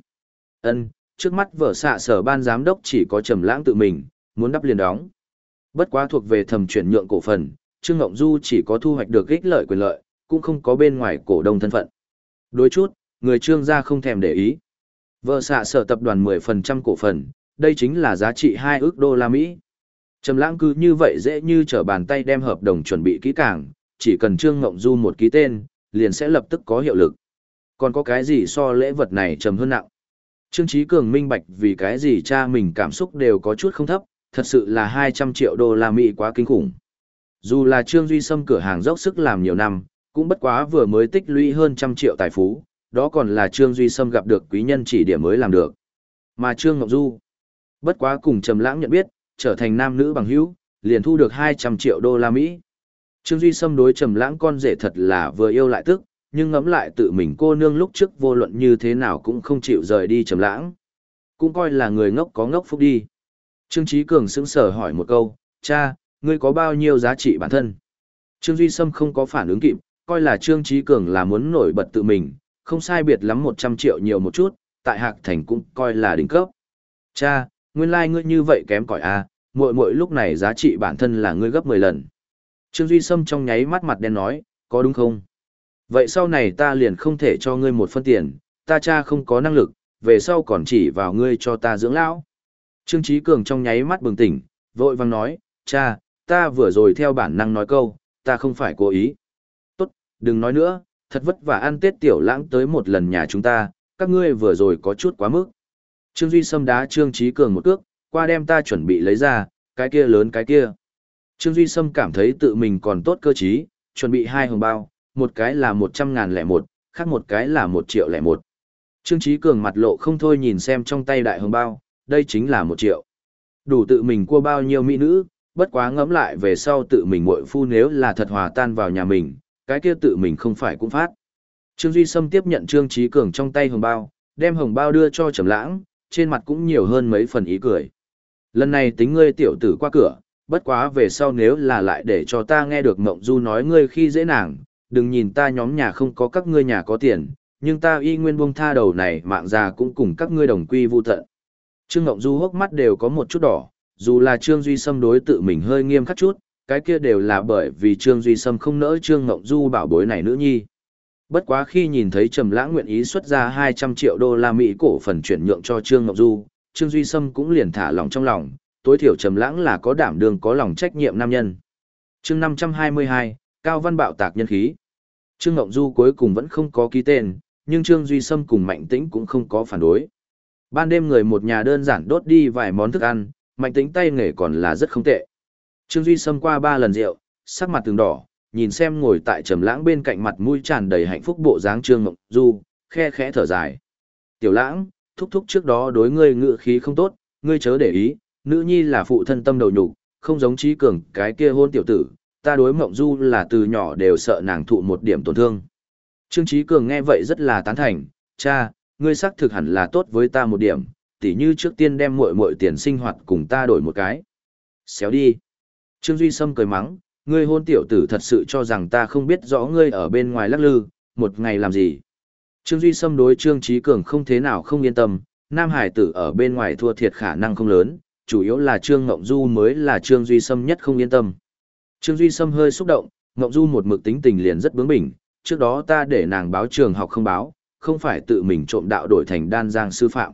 Ân, trước mắt vợ xạ sở ban giám đốc chỉ có trầm lãng tự mình, muốn đắp liền đóng. Bất quá thuộc về thẩm chuyển nhượng cổ phần, Trương Ngộng Du chỉ có thu hoạch được ích lợi quyền lợi, cũng không có bên ngoài cổ đông thân phận. Đối chút, người Trương gia không thèm để ý. Vợ xạ sở tập đoàn 10% cổ phần, đây chính là giá trị 2 ước đô la Mỹ. Trầm lãng cứ như vậy dễ như trở bàn tay đem hợp đồng chuẩn bị kỹ càng, chỉ cần Trương Ngộng Du một ký tên, liền sẽ lập tức có hiệu lực. Còn có cái gì so lễ vật này trầm hơn nặng? Trương Chí Cường minh bạch vì cái gì cha mình cảm xúc đều có chút không thấp, thật sự là 200 triệu đô la Mỹ quá kinh khủng. Dù là Trương Duy Sâm cửa hàng dốc sức làm nhiều năm, cũng bất quá vừa mới tích lũy hơn trăm triệu tài phú, đó còn là Trương Duy Sâm gặp được quý nhân chỉ điểm mới làm được. Mà Trương Ngọc Du, bất quá cùng Trầm Lãng nhận biết, trở thành nam nữ bằng hữu, liền thu được 200 triệu đô la Mỹ. Trương Duy Sâm đối Trầm Lãng con rể thật là vừa yêu lại tức, nhưng ngẫm lại tự mình cô nương lúc trước vô luận như thế nào cũng không chịu rời đi Trầm Lãng. Cũng coi là người ngốc có ngốc phúc đi. Trương Chí Cường sững sờ hỏi một câu, "Cha, ngươi có bao nhiêu giá trị bản thân?" Trương Duy Sâm không có phản ứng kịp, coi là Trương Chí Cường là muốn nổi bật tự mình, không sai biệt lắm 100 triệu nhiều một chút, tại Hạc Thành cũng coi là đỉnh cấp. "Cha, nguyên lai like ngươi như vậy kém cỏi a, à, muội muội lúc này giá trị bản thân là ngươi gấp 10 lần." Trương Duy Sâm trong nháy mắt mặt đen nói, "Có đúng không? Vậy sau này ta liền không thể cho ngươi một phân tiền, ta cha không có năng lực, về sau còn chỉ vào ngươi cho ta dưỡng lão." Trương Chí Cường trong nháy mắt bừng tỉnh, vội vàng nói, cha, ta vừa rồi theo bản năng nói câu, ta không phải cố ý. Tốt, đừng nói nữa, thật vất vả ăn Tết tiểu lãng tới một lần nhà chúng ta, các ngươi vừa rồi có chút quá mức. Trương Duy Sâm đá Trương Chí Cường một cước, qua đem ta chuẩn bị lấy ra, cái kia lớn cái kia. Trương Duy Sâm cảm thấy tự mình còn tốt cơ trí, chuẩn bị hai hồng bao, một cái là một trăm ngàn lẻ một, khác một cái là một triệu lẻ một. Trương Chí Cường mặt lộ không thôi nhìn xem trong tay đại hồng bao, đây chính là một triệu. Đủ tự mình cua bao nhiêu mỹ nữ, bất quá ngẫm lại về sau tự mình muội phu nếu là thật hòa tan vào nhà mình, cái kia tự mình không phải cũng phát. Trương Duy Sâm tiếp nhận Trương Trí Cường trong tay hồng bao, đem hồng bao đưa cho Trầm Lãng, trên mặt cũng nhiều hơn mấy phần ý cười. Lần này tính ngươi tiểu tử qua cửa, bất quá về sau nếu là lại để cho ta nghe được Mộng Du nói ngươi khi dễ nàng, đừng nhìn ta nhóm nhà không có các ngươi nhà có tiền, nhưng ta y nguyên buông tha đầu này mạng già cũng cùng các ngươi đồng quy vu tận. Trương Ngộng Du hốc mắt đều có một chút đỏ, dù là Trương Duy Sâm đối tự mình hơi nghiêm khắc chút, cái kia đều là bởi vì Trương Duy Sâm không nỡ Trương Ngộng Du bảo bối này nữ nhi. Bất quá khi nhìn thấy Trầm Lãng nguyện ý xuất ra 200 triệu đô la Mỹ cổ phần chuyển nhượng cho Trương Ngộng Du, Trương Duy Sâm cũng liền thả lòng trong lòng, tối thiểu Trầm Lãng là có đảm đương có lòng trách nhiệm nam nhân. Chương 522, Cao Văn bạo tạc nhân khí. Trương Ngộng Du cuối cùng vẫn không có ký tên, nhưng Trương Duy Sâm cùng Mạnh Tĩnh cũng không có phản đối. Ban đêm người một nhà đơn giản đốt đi vài món thức ăn, mạnh tĩnh tay nghề còn là rất không tệ. Trương Duy sâm qua ba lần rượu, sắc mặt từng đỏ, nhìn xem ngồi tại trầm lãng bên cạnh mặt mũi tràn đầy hạnh phúc bộ dáng Trương Ngọc Du, khe khẽ thở dài. Tiểu lãng, thúc thúc trước đó đối ngươi ngựa khí không tốt, ngươi chớ để ý, nữ nhi là phụ thân tâm đầu nhục, không giống trí cường cái kia hôn tiểu tử, ta đối mộng du là từ nhỏ đều sợ nàng thụ một điểm tổn thương. Trương Trí Cường nghe vậy rất là tán thành, cha, ngươi xác thực hẳn là tốt với ta một điểm, tỉ như trước tiên đem muội muội tiền sinh hoạt cùng ta đổi một cái. Xéo đi. Trương Duy Sâm cười mắng, ngươi hôn tiểu tử thật sự cho rằng ta không biết rõ ngươi ở bên ngoài lắc lư, một ngày làm gì. Trương Duy Sâm đối Trương Trí Cường không thế nào không yên tâm, Nam Hải tử ở bên ngoài thua thiệt khả năng không lớn, chủ yếu là Trương Ngộng Du mới là Trương Duy Sâm nhất không yên tâm. Trương Duy Sâm hơi xúc động, Ngộng Du một mực tính tình liền rất bướng bỉnh, trước đó ta để nàng báo trường học không báo, không phải tự mình trộm đạo đổi thành đan giang sư phạm.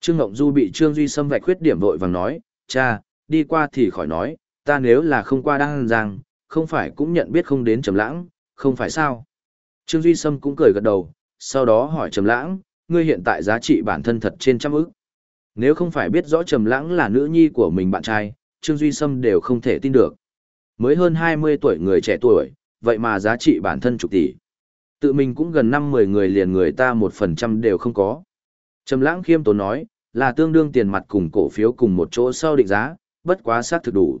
Trương Ngộng Du bị Trương Duy Sâm vạch khuyết điểm vội vàng nói, cha, đi qua thì khỏi nói, ta nếu là không qua đan giang, không phải cũng nhận biết không đến trầm lãng, không phải sao. Trương Duy Sâm cũng cười gật đầu, sau đó hỏi trầm lãng, ngươi hiện tại giá trị bản thân thật trên trăm ức. Nếu không phải biết rõ trầm lãng là nữ nhi của mình bạn trai, Trương Duy Sâm đều không thể tin được. Mới hơn 20 tuổi người trẻ tuổi, vậy mà giá trị bản thân chục tỷ. Tự mình cũng gần 5-10 người liền người ta 1% đều không có. Trầm lãng khiêm tốn nói, là tương đương tiền mặt cùng cổ phiếu cùng một chỗ sau định giá, bất quá sát thực đủ.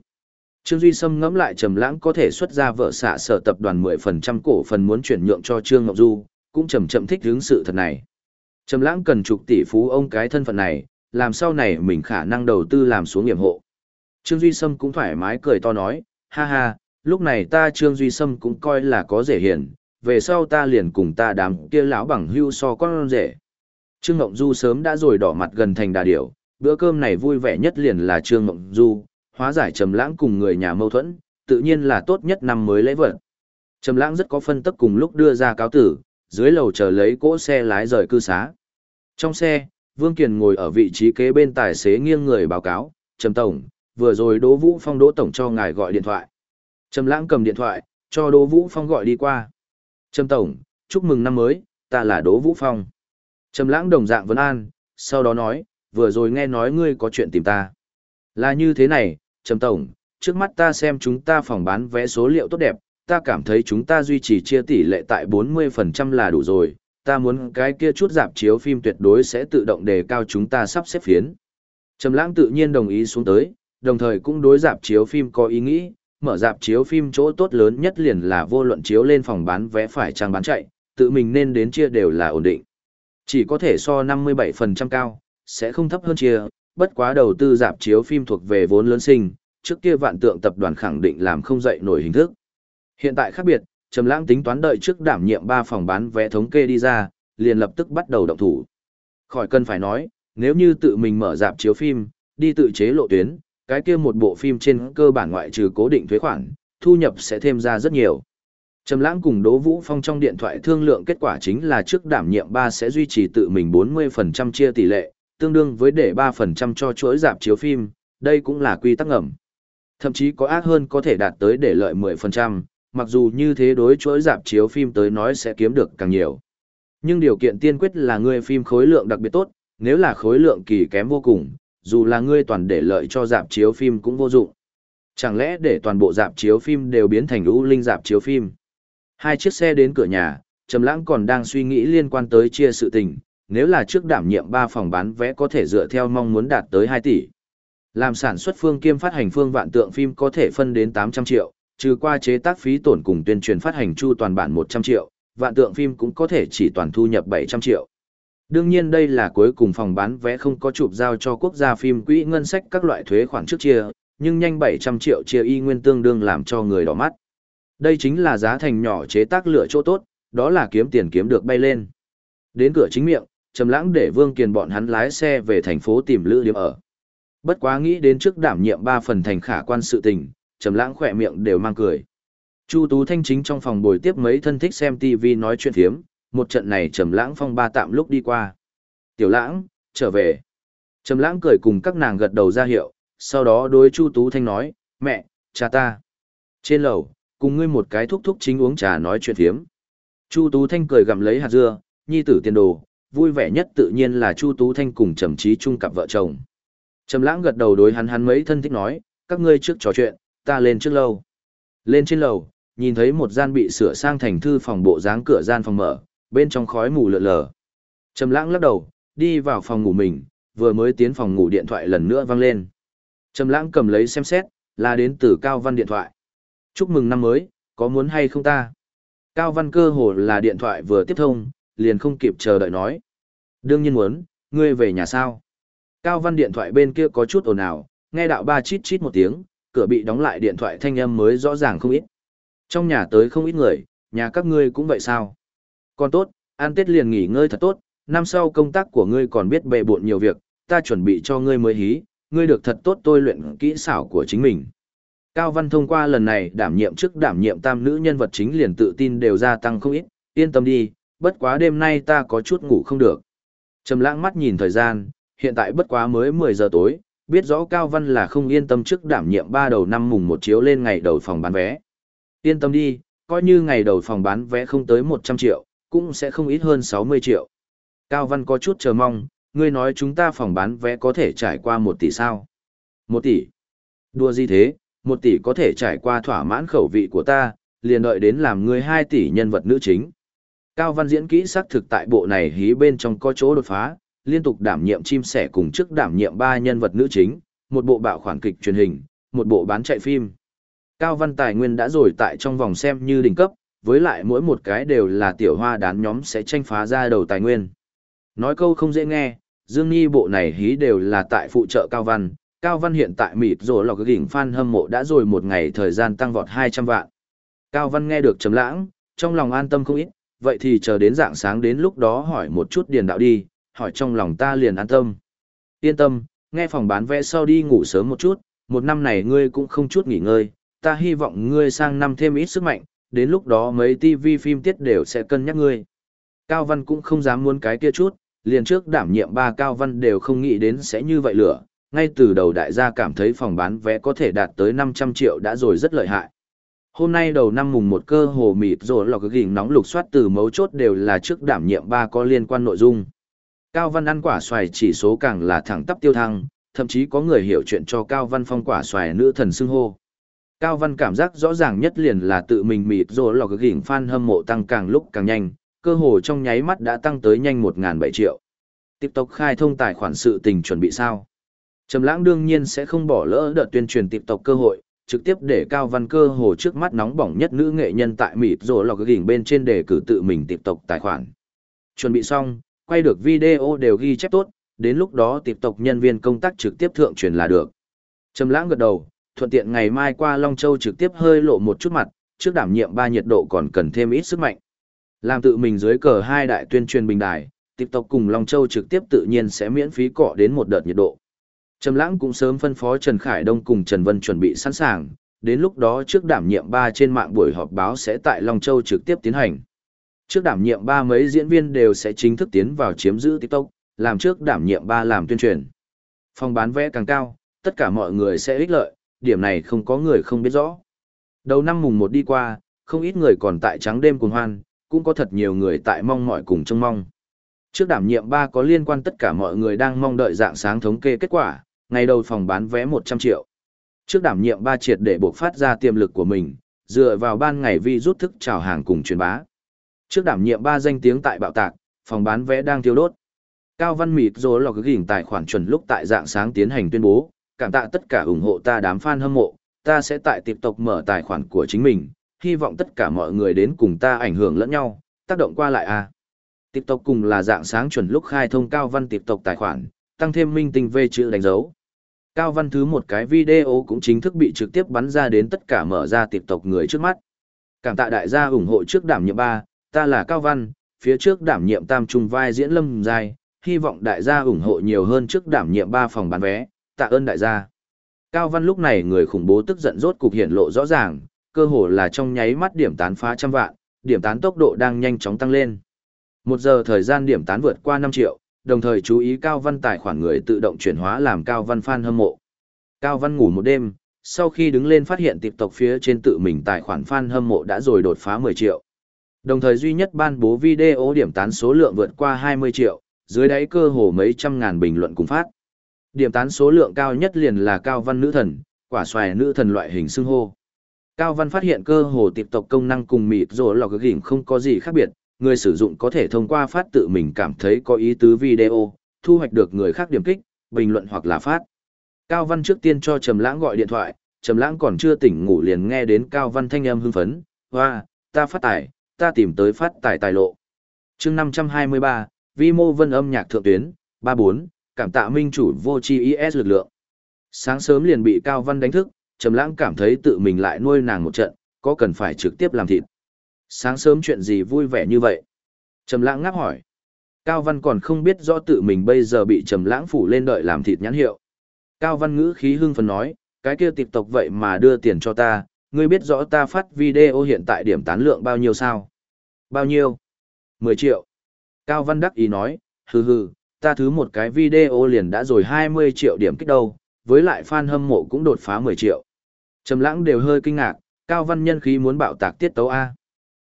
Trương Duy Sâm ngẫm lại Trầm Lãng có thể xuất ra vợ xạ sở tập đoàn 10% cổ phần muốn chuyển nhượng cho Trương Ngọc Du, cũng chậm chậm thích hướng sự thật này. Trầm Lãng cần chục tỷ phú ông cái thân phận này, làm sau này mình khả năng đầu tư làm xuống nghiệm hộ. Trương Duy Sâm cũng thoải mái cười to nói, ha ha, lúc này ta Trương Duy Sâm cũng coi là có rể hiền, về sau ta liền cùng ta đám kia lão bằng hưu so con rể. Trương Ngộng Du sớm đã rồi đỏ mặt gần thành đà điểu, bữa cơm này vui vẻ nhất liền là Trương Ngộng Du, hóa giải Trầm Lãng cùng người nhà mâu thuẫn, tự nhiên là tốt nhất năm mới lễ vật. Trầm Lãng rất có phân tức cùng lúc đưa ra cáo tử, dưới lầu chờ lấy cỗ xe lái rời cư xá. Trong xe, Vương Kiền ngồi ở vị trí kế bên tài xế nghiêng người báo cáo, "Trầm tổng, vừa rồi Đỗ Vũ Phong Đỗ tổng cho ngài gọi điện thoại." Trầm Lãng cầm điện thoại, cho Đỗ Vũ Phong gọi đi qua. "Trầm tổng, chúc mừng năm mới, ta là Đỗ Vũ Phong." Trầm Lãng đồng dạng vấn an, sau đó nói, "Vừa rồi nghe nói ngươi có chuyện tìm ta." "Là như thế này, Trầm tổng, trước mắt ta xem chúng ta phòng bán vé số liệu tốt đẹp, ta cảm thấy chúng ta duy trì chia tỷ lệ tại 40% là đủ rồi, ta muốn cái kia chút dạp chiếu phim tuyệt đối sẽ tự động đề cao chúng ta sắp xếp phiến. Trầm lãng tự nhiên đồng ý xuống tới, đồng thời cũng đối dạp chiếu phim có ý nghĩ, mở dạp chiếu phim chỗ tốt lớn nhất liền là vô luận chiếu lên phòng bán vé phải trang bán chạy, tự mình nên đến chia đều là ổn định. Chỉ có thể so 57% cao, sẽ không thấp hơn chia, bất quá đầu tư dạp chiếu phim thuộc về vốn lớn sinh, trước kia vạn tượng tập đoàn khẳng định làm không dậy nổi hình thức. Hiện tại khác biệt, Trầm Lãng tính toán đợi trước đảm nhiệm 3 phòng bán vé thống kê đi ra, liền lập tức bắt đầu động thủ. Khỏi cần phải nói, nếu như tự mình mở rạp chiếu phim, đi tự chế lộ tuyến, cái kia một bộ phim trên cơ bản ngoại trừ cố định thuế khoản, thu nhập sẽ thêm ra rất nhiều. Trầm Lãng cùng Đỗ Vũ Phong trong điện thoại thương lượng kết quả chính là trước đảm nhiệm 3 sẽ duy trì tự mình 40% chia tỷ lệ, tương đương với để 3% cho chuỗi rạp chiếu phim, đây cũng là quy tắc ngầm. Thậm chí có ác hơn có thể đạt tới để lợi 10%, mặc dù như thế đối chuỗi dạp chiếu phim tới nói sẽ kiếm được càng nhiều. Nhưng điều kiện tiên quyết là ngươi phim khối lượng đặc biệt tốt, nếu là khối lượng kỳ kém vô cùng, dù là ngươi toàn để lợi cho dạp chiếu phim cũng vô dụng. Chẳng lẽ để toàn bộ dạp chiếu phim đều biến thành ưu linh dạp chiếu phim? Hai chiếc xe đến cửa nhà, Trầm Lãng còn đang suy nghĩ liên quan tới chia sự tình, nếu là trước đảm nhiệm 3 phòng bán vé có thể dựa theo mong muốn đạt tới 2 tỷ. Làm sản xuất phương kiêm phát hành phương vạn tượng phim có thể phân đến 800 triệu, trừ qua chế tác phí tổn cùng tuyên truyền phát hành chu toàn bản 100 triệu, vạn tượng phim cũng có thể chỉ toàn thu nhập 700 triệu. Đương nhiên đây là cuối cùng phòng bán vé không có chụp giao cho quốc gia phim quỹ ngân sách các loại thuế khoản trước chia, nhưng nhanh 700 triệu chia y nguyên tương đương làm cho người đỏ mắt. Đây chính là giá thành nhỏ chế tác lựa chỗ tốt, đó là kiếm tiền kiếm được bay lên. Đến cửa chính miệng, Trầm Lãng để Vương Kiền bọn hắn lái xe về thành phố tìm lữ điểm ở. Bất quá nghĩ đến trước đảm nhiệm 3 phần thành khả quan sự tình, Trầm Lãng khẽ miệng đều mang cười. Chu Tú Thanh chính trong phòng bồi tiếp mấy thân thích xem TV nói chuyện phiếm, một trận này Trầm Lãng phong ba tạm lúc đi qua. "Tiểu Lãng, trở về." Trầm Lãng cười cùng các nàng gật đầu ra hiệu, sau đó đối Chu Tú Thanh nói, "Mẹ, cha ta." Trên lầu, cùng ngươi một cái thúc thúc chính uống trà nói chuyện phiếm. Chu Tú Thanh cười gặm lấy hạt dưa, nhi tử tiền đồ, vui vẻ nhất tự nhiên là Chu Tú Thanh cùng Trầm Chí Trung cặp vợ chồng. Trầm Lãng gật đầu đối hắn hắn mấy thân thích nói, các ngươi trước trò chuyện, ta lên trước lâu. Lên trên lầu, nhìn thấy một gian bị sửa sang thành thư phòng bộ dáng cửa gian phòng mở, bên trong khói mù lượn lờ. Trầm lãng lắc đầu, đi vào phòng ngủ mình, vừa mới tiến phòng ngủ điện thoại lần nữa vang lên. Trầm lãng cầm lấy xem xét, là đến từ Cao Văn điện thoại. Chúc mừng năm mới, có muốn hay không ta? Cao Văn cơ hồ là điện thoại vừa tiếp thông, liền không kịp chờ đợi nói. Đương nhiên muốn, ngươi về nhà sao? Cao Văn điện thoại bên kia có chút ồn ào, nghe đạo ba chít chít một tiếng, cửa bị đóng lại điện thoại thanh âm mới rõ ràng không ít. Trong nhà tới không ít người, nhà các ngươi cũng vậy sao? Còn tốt, ăn tết liền nghỉ ngơi thật tốt, năm sau công tác của ngươi còn biết bề bộn nhiều việc, ta chuẩn bị cho ngươi mới hí, ngươi được thật tốt tôi luyện kỹ xảo của chính mình. Cao Văn thông qua lần này đảm nhiệm chức đảm nhiệm tam nữ nhân vật chính liền tự tin đều gia tăng không ít, yên tâm đi, bất quá đêm nay ta có chút ngủ không được. Trầm lãng mắt nhìn thời gian, hiện tại bất quá mới 10 giờ tối, biết rõ Cao Văn là không yên tâm trước đảm nhiệm ba đầu năm mùng một chiếu lên ngày đầu phòng bán vé. Yên tâm đi, coi như ngày đầu phòng bán vé không tới 100 triệu, cũng sẽ không ít hơn 60 triệu. Cao Văn có chút chờ mong, ngươi nói chúng ta phòng bán vé có thể trải qua 1 tỷ sao? 1 tỷ? Đùa gì thế, 1 tỷ có thể trải qua thỏa mãn khẩu vị của ta, liền đợi đến làm ngươi 2 tỷ nhân vật nữ chính. Cao Văn diễn kỹ sắc thực tại bộ này hí bên trong có chỗ đột phá, liên tục đảm nhiệm chim sẻ cùng chức đảm nhiệm ba nhân vật nữ chính, một bộ bạo khoản kịch truyền hình, một bộ bán chạy phim. Cao Văn tài nguyên đã rồi tại trong vòng xem như đỉnh cấp, với lại mỗi một cái đều là tiểu hoa đán nhóm sẽ tranh phá ra đầu tài nguyên. Nói câu không dễ nghe, Dương Nhi bộ này hí đều là tại phụ trợ Cao Văn. Cao Văn hiện tại mịt rồi lọc đỉnh fan hâm mộ đã rồi một ngày thời gian tăng vọt 200 vạn. Cao Văn nghe được trầm lãng, trong lòng an tâm không ít, vậy thì chờ đến dạng sáng đến lúc đó hỏi một chút điền đạo đi, hỏi trong lòng ta liền an tâm. Yên tâm, nghe phòng bán vé sau đi ngủ sớm một chút, một năm này ngươi cũng không chút nghỉ ngơi, ta hy vọng ngươi sang năm thêm ít sức mạnh, đến lúc đó mấy TV phim tiết đều sẽ cân nhắc ngươi. Cao Văn cũng không dám muốn cái kia chút, liền trước đảm nhiệm ba Cao Văn đều không nghĩ đến sẽ như vậy lửa, ngay từ đầu đại gia cảm thấy phòng bán vé có thể đạt tới 500 triệu đã rồi rất lợi hại. Hôm nay đầu năm mùng một cơ hồ mịt rồi lọc gỉnh nóng lục soát từ mấu chốt đều là trước đảm nhiệm ba có liên quan nội dung. Cao Văn ăn quả xoài chỉ số càng là thẳng tắp tiêu thăng, thậm chí có người hiểu chuyện cho Cao Văn phong quả xoài nữ thần xưng hô. Cao Văn cảm giác rõ ràng nhất liền là tự mình mịt rồi lọc gỉnh fan hâm mộ tăng càng lúc càng nhanh, cơ hồ trong nháy mắt đã tăng tới nhanh 1.700 triệu. TikTok khai thông tài khoản sự tình chuẩn bị sao? Trầm lãng đương nhiên sẽ không bỏ lỡ đợt tuyên truyền TikTok cơ hội, trực tiếp để Cao Văn cơ hồ trước mắt nóng bỏng nhất nữ nghệ nhân tại mịt rồi lò gỉnh bên trên để cử tự mình TikTok tài khoản. Chuẩn bị xong, quay được video đều ghi chép tốt, đến lúc đó tiếp tục nhân viên công tác trực tiếp thượng truyền là được. Trầm lãng gật đầu, thuận tiện ngày mai qua Long Châu trực tiếp hơi lộ một chút mặt, trước đảm nhiệm ba nhiệt độ còn cần thêm ít sức mạnh. Làm tự mình dưới cờ hai đại tuyên truyền bình đài, tiếp tục cùng Long Châu trực tiếp tự nhiên sẽ miễn phí cọ đến một đợt nhiệt độ. Trầm lãng cũng sớm phân phó Trần Khải Đông cùng Trần Vân chuẩn bị sẵn sàng, đến lúc đó trước đảm nhiệm ba trên mạng buổi họp báo sẽ tại Long Châu trực tiếp tiến hành. Trước đảm nhiệm ba mấy diễn viên đều sẽ chính thức tiến vào chiếm giữ TikTok, làm trước đảm nhiệm ba làm tuyên truyền. Phòng bán vé càng cao, tất cả mọi người sẽ ích lợi, điểm này không có người không biết rõ. Đầu năm mùng một đi qua, không ít người còn tại trắng đêm cùng hoan, cũng có thật nhiều người tại mong mọi cùng trông mong. Trước đảm nhiệm ba có liên quan tất cả mọi người đang mong đợi dạng sáng thống kê kết quả, ngày đầu phòng bán vé 100 triệu. Trước đảm nhiệm ba triệt để buộc phát ra tiềm lực của mình, dựa vào ban ngày vi rút thức chào hàng cùng truyền bá. Trước đảm nhiệm ba danh tiếng tại bạo tạc, phòng bán vé đang thiêu đốt. Cao Văn Mịt rồi lọc gỉnh tài khoản chuẩn lúc tại dạng sáng tiến hành tuyên bố, cảm tạ tất cả ủng hộ ta đám fan hâm mộ, ta sẽ tại tiếp tục mở tài khoản của chính mình, hy vọng tất cả mọi người đến cùng ta ảnh hưởng lẫn nhau, tác động qua lại a. À. Tiếp tục cùng là dạng sáng chuẩn lúc khai thông Cao Văn tiếp tục tài khoản, tăng thêm minh tinh về chữ đánh dấu. Cao Văn thứ một cái video cũng chính thức bị trực tiếp bắn ra đến tất cả mở ra tiếp tục người trước mắt. Cảm tạ đại gia ủng hộ trước đảm nhiệm ba, ta là Cao Văn, phía trước đảm nhiệm tam trung vai diễn lâm dài, hy vọng đại gia ủng hộ nhiều hơn trước đảm nhiệm ba phòng bán vé, tạ ơn đại gia. Cao Văn lúc này người khủng bố tức giận rốt cục hiện lộ rõ ràng, cơ hồ là trong nháy mắt điểm tán phá trăm vạn, điểm tán tốc độ đang nhanh chóng tăng lên. Một giờ thời gian điểm tán vượt qua 5 triệu, đồng thời chú ý Cao Văn tài khoản người tự động chuyển hóa làm Cao Văn fan hâm mộ. Cao Văn ngủ một đêm, sau khi đứng lên phát hiện tiệp tộc phía trên tự mình tài khoản fan hâm mộ đã rồi đột phá 10 triệu. Đồng thời duy nhất ban bố video điểm tán số lượng vượt qua 20 triệu, dưới đáy cơ hồ mấy trăm ngàn bình luận cùng phát. Điểm tán số lượng cao nhất liền là Cao Văn nữ thần, quả xoài nữ thần loại hình xưng hô. Cao Văn phát hiện cơ hồ tiệp tộc công năng cùng mịt rồi lọc gỉnh không có gì khác biệt, người sử dụng có thể thông qua phát tự mình cảm thấy có ý tứ video, thu hoạch được người khác điểm kích, bình luận hoặc là phát. Cao Văn trước tiên cho Trầm Lãng gọi điện thoại, Trầm Lãng còn chưa tỉnh ngủ liền nghe đến Cao Văn thanh âm hưng phấn, "Oa, ta phát tài, ta tìm tới phát tài tài lộ." Chương 523, Vi mô vân âm nhạc thượng tuyến, 34, cảm tạ minh chủ vô chi IS lực lượng. Sáng sớm liền bị Cao Văn đánh thức, Trầm Lãng cảm thấy tự mình lại nuôi nàng một trận, có cần phải trực tiếp làm thịt. Sáng sớm chuyện gì vui vẻ như vậy? Trầm Lãng ngáp hỏi. Cao Văn còn không biết rõ tự mình bây giờ bị Trầm Lãng phủ lên đợi làm thịt nhãn hiệu. Cao Văn ngữ khí hưng phấn nói, cái kia tiệp tộc vậy mà đưa tiền cho ta, ngươi biết rõ ta phát video hiện tại điểm tán lượng bao nhiêu sao? Bao nhiêu? 10 triệu. Cao Văn đắc ý nói, hừ hừ, ta thứ một cái video liền đã rồi 20 triệu điểm kích đâu, với lại fan hâm mộ cũng đột phá 10 triệu. Trầm lãng đều hơi kinh ngạc, Cao Văn nhân khí muốn bạo tạc tiết tấu A.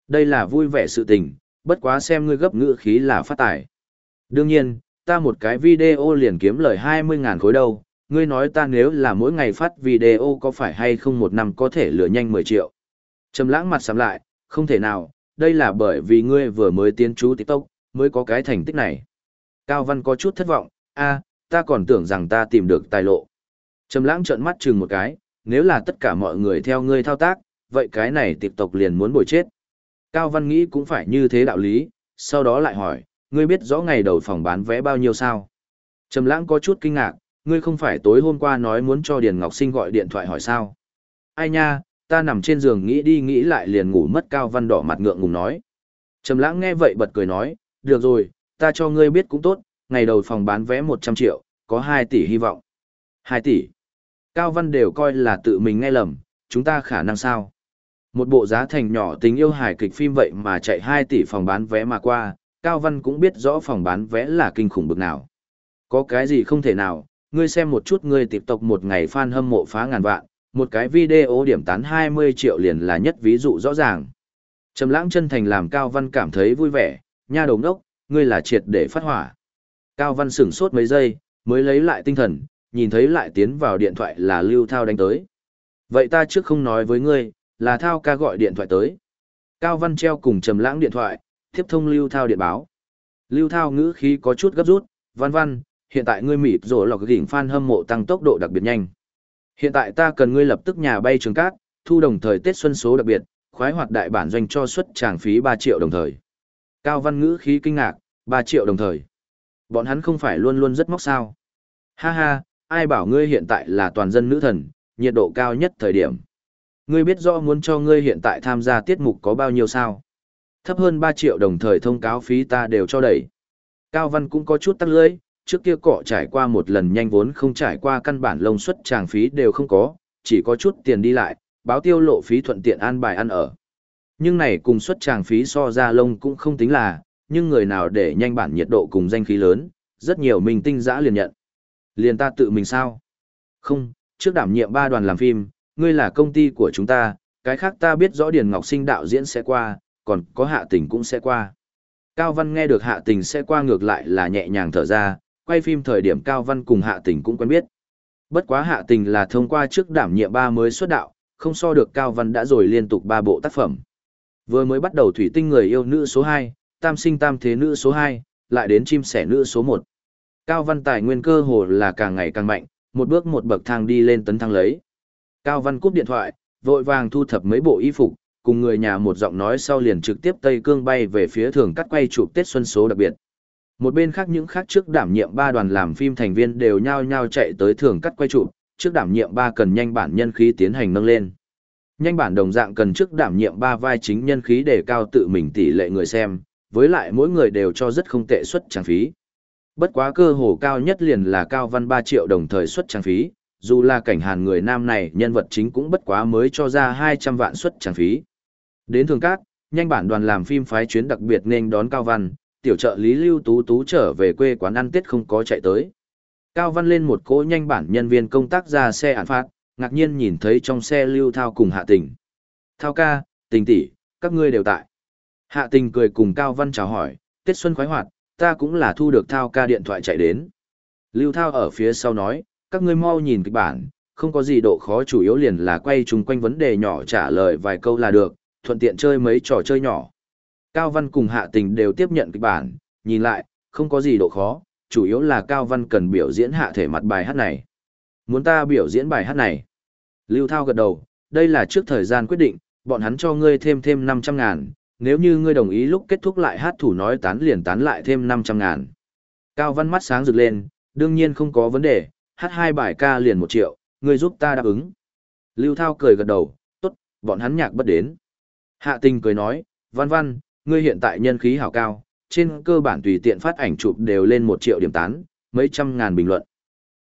Đây là vui vẻ sự tình, bất quá xem ngươi gấp ngữ khí là phát tài. Đương nhiên, ta một cái video liền kiếm lời 20.000 khối đâu, ngươi nói ta nếu là mỗi ngày phát video có phải hay không một năm có thể lừa nhanh 10 triệu. Trầm lãng mặt sắm lại, không thể nào, đây là bởi vì ngươi vừa mới tiến chú TikTok, mới có cái thành tích này. Cao Văn có chút thất vọng, a, ta còn tưởng rằng ta tìm được tài lộ. Trầm lãng trợn mắt chừng một cái, nếu là tất cả mọi người theo ngươi thao tác, vậy cái này TikTok liền muốn bồi chết. Cao Văn nghĩ cũng phải như thế đạo lý, sau đó lại hỏi, ngươi biết rõ ngày đầu phòng bán vé bao nhiêu sao? Trầm lãng có chút kinh ngạc, ngươi không phải tối hôm qua nói muốn cho Điền Ngọc Sinh gọi điện thoại hỏi sao? Ai nha, ta nằm trên giường nghĩ đi nghĩ lại liền ngủ mất Cao Văn đỏ mặt ngượng ngùng nói. Trầm lãng nghe vậy bật cười nói, được rồi, ta cho ngươi biết cũng tốt, ngày đầu phòng bán vé 100 triệu, có 2 tỷ hy vọng. 2 tỷ. Cao Văn đều coi là tự mình nghe lầm, chúng ta khả năng sao? Một bộ giá thành nhỏ tính yêu hài kịch phim vậy mà chạy 2 tỷ phòng bán vé mà qua, Cao Văn cũng biết rõ phòng bán vé là kinh khủng bực nào. Có cái gì không thể nào, ngươi xem một chút ngươi tiếp tục một ngày fan hâm mộ phá ngàn vạn, một cái video điểm tán 20 triệu liền là nhất ví dụ rõ ràng. Trầm lãng chân thành làm Cao Văn cảm thấy vui vẻ, nha đồng đốc, ngươi là triệt để phát hỏa. Cao Văn sửng sốt mấy giây, mới lấy lại tinh thần, nhìn thấy lại tiến vào điện thoại là Lưu Thao đánh tới. Vậy ta trước không nói với ngươi, là Thao ca gọi điện thoại tới. Cao Văn treo cùng Trầm lãng điện thoại, tiếp thông Lưu Thao điện báo. Lưu Thao ngữ khí có chút gấp rút, văn văn, hiện tại ngươi mịp rồi lọc gỉnh fan hâm mộ tăng tốc độ đặc biệt nhanh. Hiện tại ta cần ngươi lập tức nhà bay trường cát, thu đồng thời Tết Xuân số đặc biệt, khoái hoạt đại bản doanh cho suất tràng phí 3 triệu đồng thời. Cao văn ngữ khí kinh ngạc, 3 triệu đồng thời. Bọn hắn không phải luôn luôn rất móc sao. Ha ha, ai bảo ngươi hiện tại là toàn dân nữ thần, nhiệt độ cao nhất thời điểm. Ngươi biết rõ muốn cho ngươi hiện tại tham gia tiết mục có bao nhiêu sao? Thấp hơn 3 triệu đồng thời thông cáo phí ta đều cho đẩy. Cao Văn cũng có chút tắc lưỡi, trước kia cọ trải qua một lần nhanh vốn không trải qua căn bản lông suất tràng phí đều không có, chỉ có chút tiền đi lại, báo tiêu lộ phí thuận tiện an bài ăn ở. Nhưng này cùng suất tràng phí so ra lông cũng không tính là, nhưng người nào để nhanh bản nhiệt độ cùng danh khí lớn, rất nhiều mình tinh giã liền nhận. Liền ta tự mình sao? Không, trước đảm nhiệm ba đoàn làm phim, ngươi là công ty của chúng ta, cái khác ta biết rõ Điền Ngọc Sinh đạo diễn sẽ qua, còn có hạ tình cũng sẽ qua. Cao Văn nghe được hạ tình sẽ qua ngược lại là nhẹ nhàng thở ra, quay phim thời điểm Cao Văn cùng hạ tình cũng quen biết. Bất quá hạ tình là thông qua trước đảm nhiệm ba mới xuất đạo, không so được Cao Văn đã rồi liên tục ba bộ tác phẩm. Vừa mới bắt đầu thủy tinh người yêu nữ số 2, tam sinh tam thế nữ số 2, lại đến chim sẻ nữ số 1. Cao Văn tài nguyên cơ hồ là càng ngày càng mạnh, một bước một bậc thang đi lên tấn thăng lấy. Cao Văn cúp điện thoại, vội vàng thu thập mấy bộ y phục, cùng người nhà một giọng nói sau liền trực tiếp Tây Cương bay về phía thường cắt quay chụp Tết Xuân số đặc biệt. Một bên khác những khác trước đảm nhiệm ba đoàn làm phim thành viên đều nhao nhao chạy tới thường cắt quay chụp, trước đảm nhiệm ba cần nhanh bản nhân khí tiến hành nâng lên. Nhanh bản đồng dạng cần trước đảm nhiệm ba vai chính nhân khí để cao tự mình tỷ lệ người xem, với lại mỗi người đều cho rất không tệ suất trang phí. Bất quá cơ hồ cao nhất liền là cao văn 3 triệu đồng thời suất trang phí, dù là cảnh hàn người nam này nhân vật chính cũng bất quá mới cho ra 200 vạn suất trang phí. Đến thường cát, nhanh bản đoàn làm phim phái chuyến đặc biệt nên đón cao văn, tiểu trợ lý Lưu Tú Tú trở về quê quán ăn Tết không có chạy tới. Cao Văn lên một cỗ nhanh bản nhân viên công tác ra xe án phát, ngạc nhiên nhìn thấy trong xe Lưu Thao cùng Hạ Tình. Thao ca, tình tỷ, các ngươi đều tại. Hạ Tình cười cùng Cao Văn chào hỏi, Tết Xuân khoái hoạt, ta cũng là thu được Thao ca điện thoại chạy đến. Lưu Thao ở phía sau nói, các ngươi mau nhìn kịch bản, không có gì độ khó chủ yếu liền là quay chung quanh vấn đề nhỏ trả lời vài câu là được, thuận tiện chơi mấy trò chơi nhỏ. Cao Văn cùng Hạ Tình đều tiếp nhận kịch bản, nhìn lại, không có gì độ khó, chủ yếu là Cao Văn cần biểu diễn hạ thể mặt bài hát này. Muốn ta biểu diễn bài hát này? Lưu Thao gật đầu, đây là trước thời gian quyết định, bọn hắn cho ngươi thêm thêm 500 ngàn, nếu như ngươi đồng ý lúc kết thúc lại hát thủ nói tán liền tán lại thêm 500 ngàn. Cao Văn mắt sáng rực lên, đương nhiên không có vấn đề, hát hai bài ca liền một triệu, ngươi giúp ta đáp ứng. Lưu Thao cười gật đầu, tốt, bọn hắn nhạc bất đến. Hạ tình cười nói, văn văn, ngươi hiện tại nhân khí hảo cao, trên cơ bản tùy tiện phát ảnh chụp đều lên một triệu điểm tán, mấy trăm ngàn bình luận.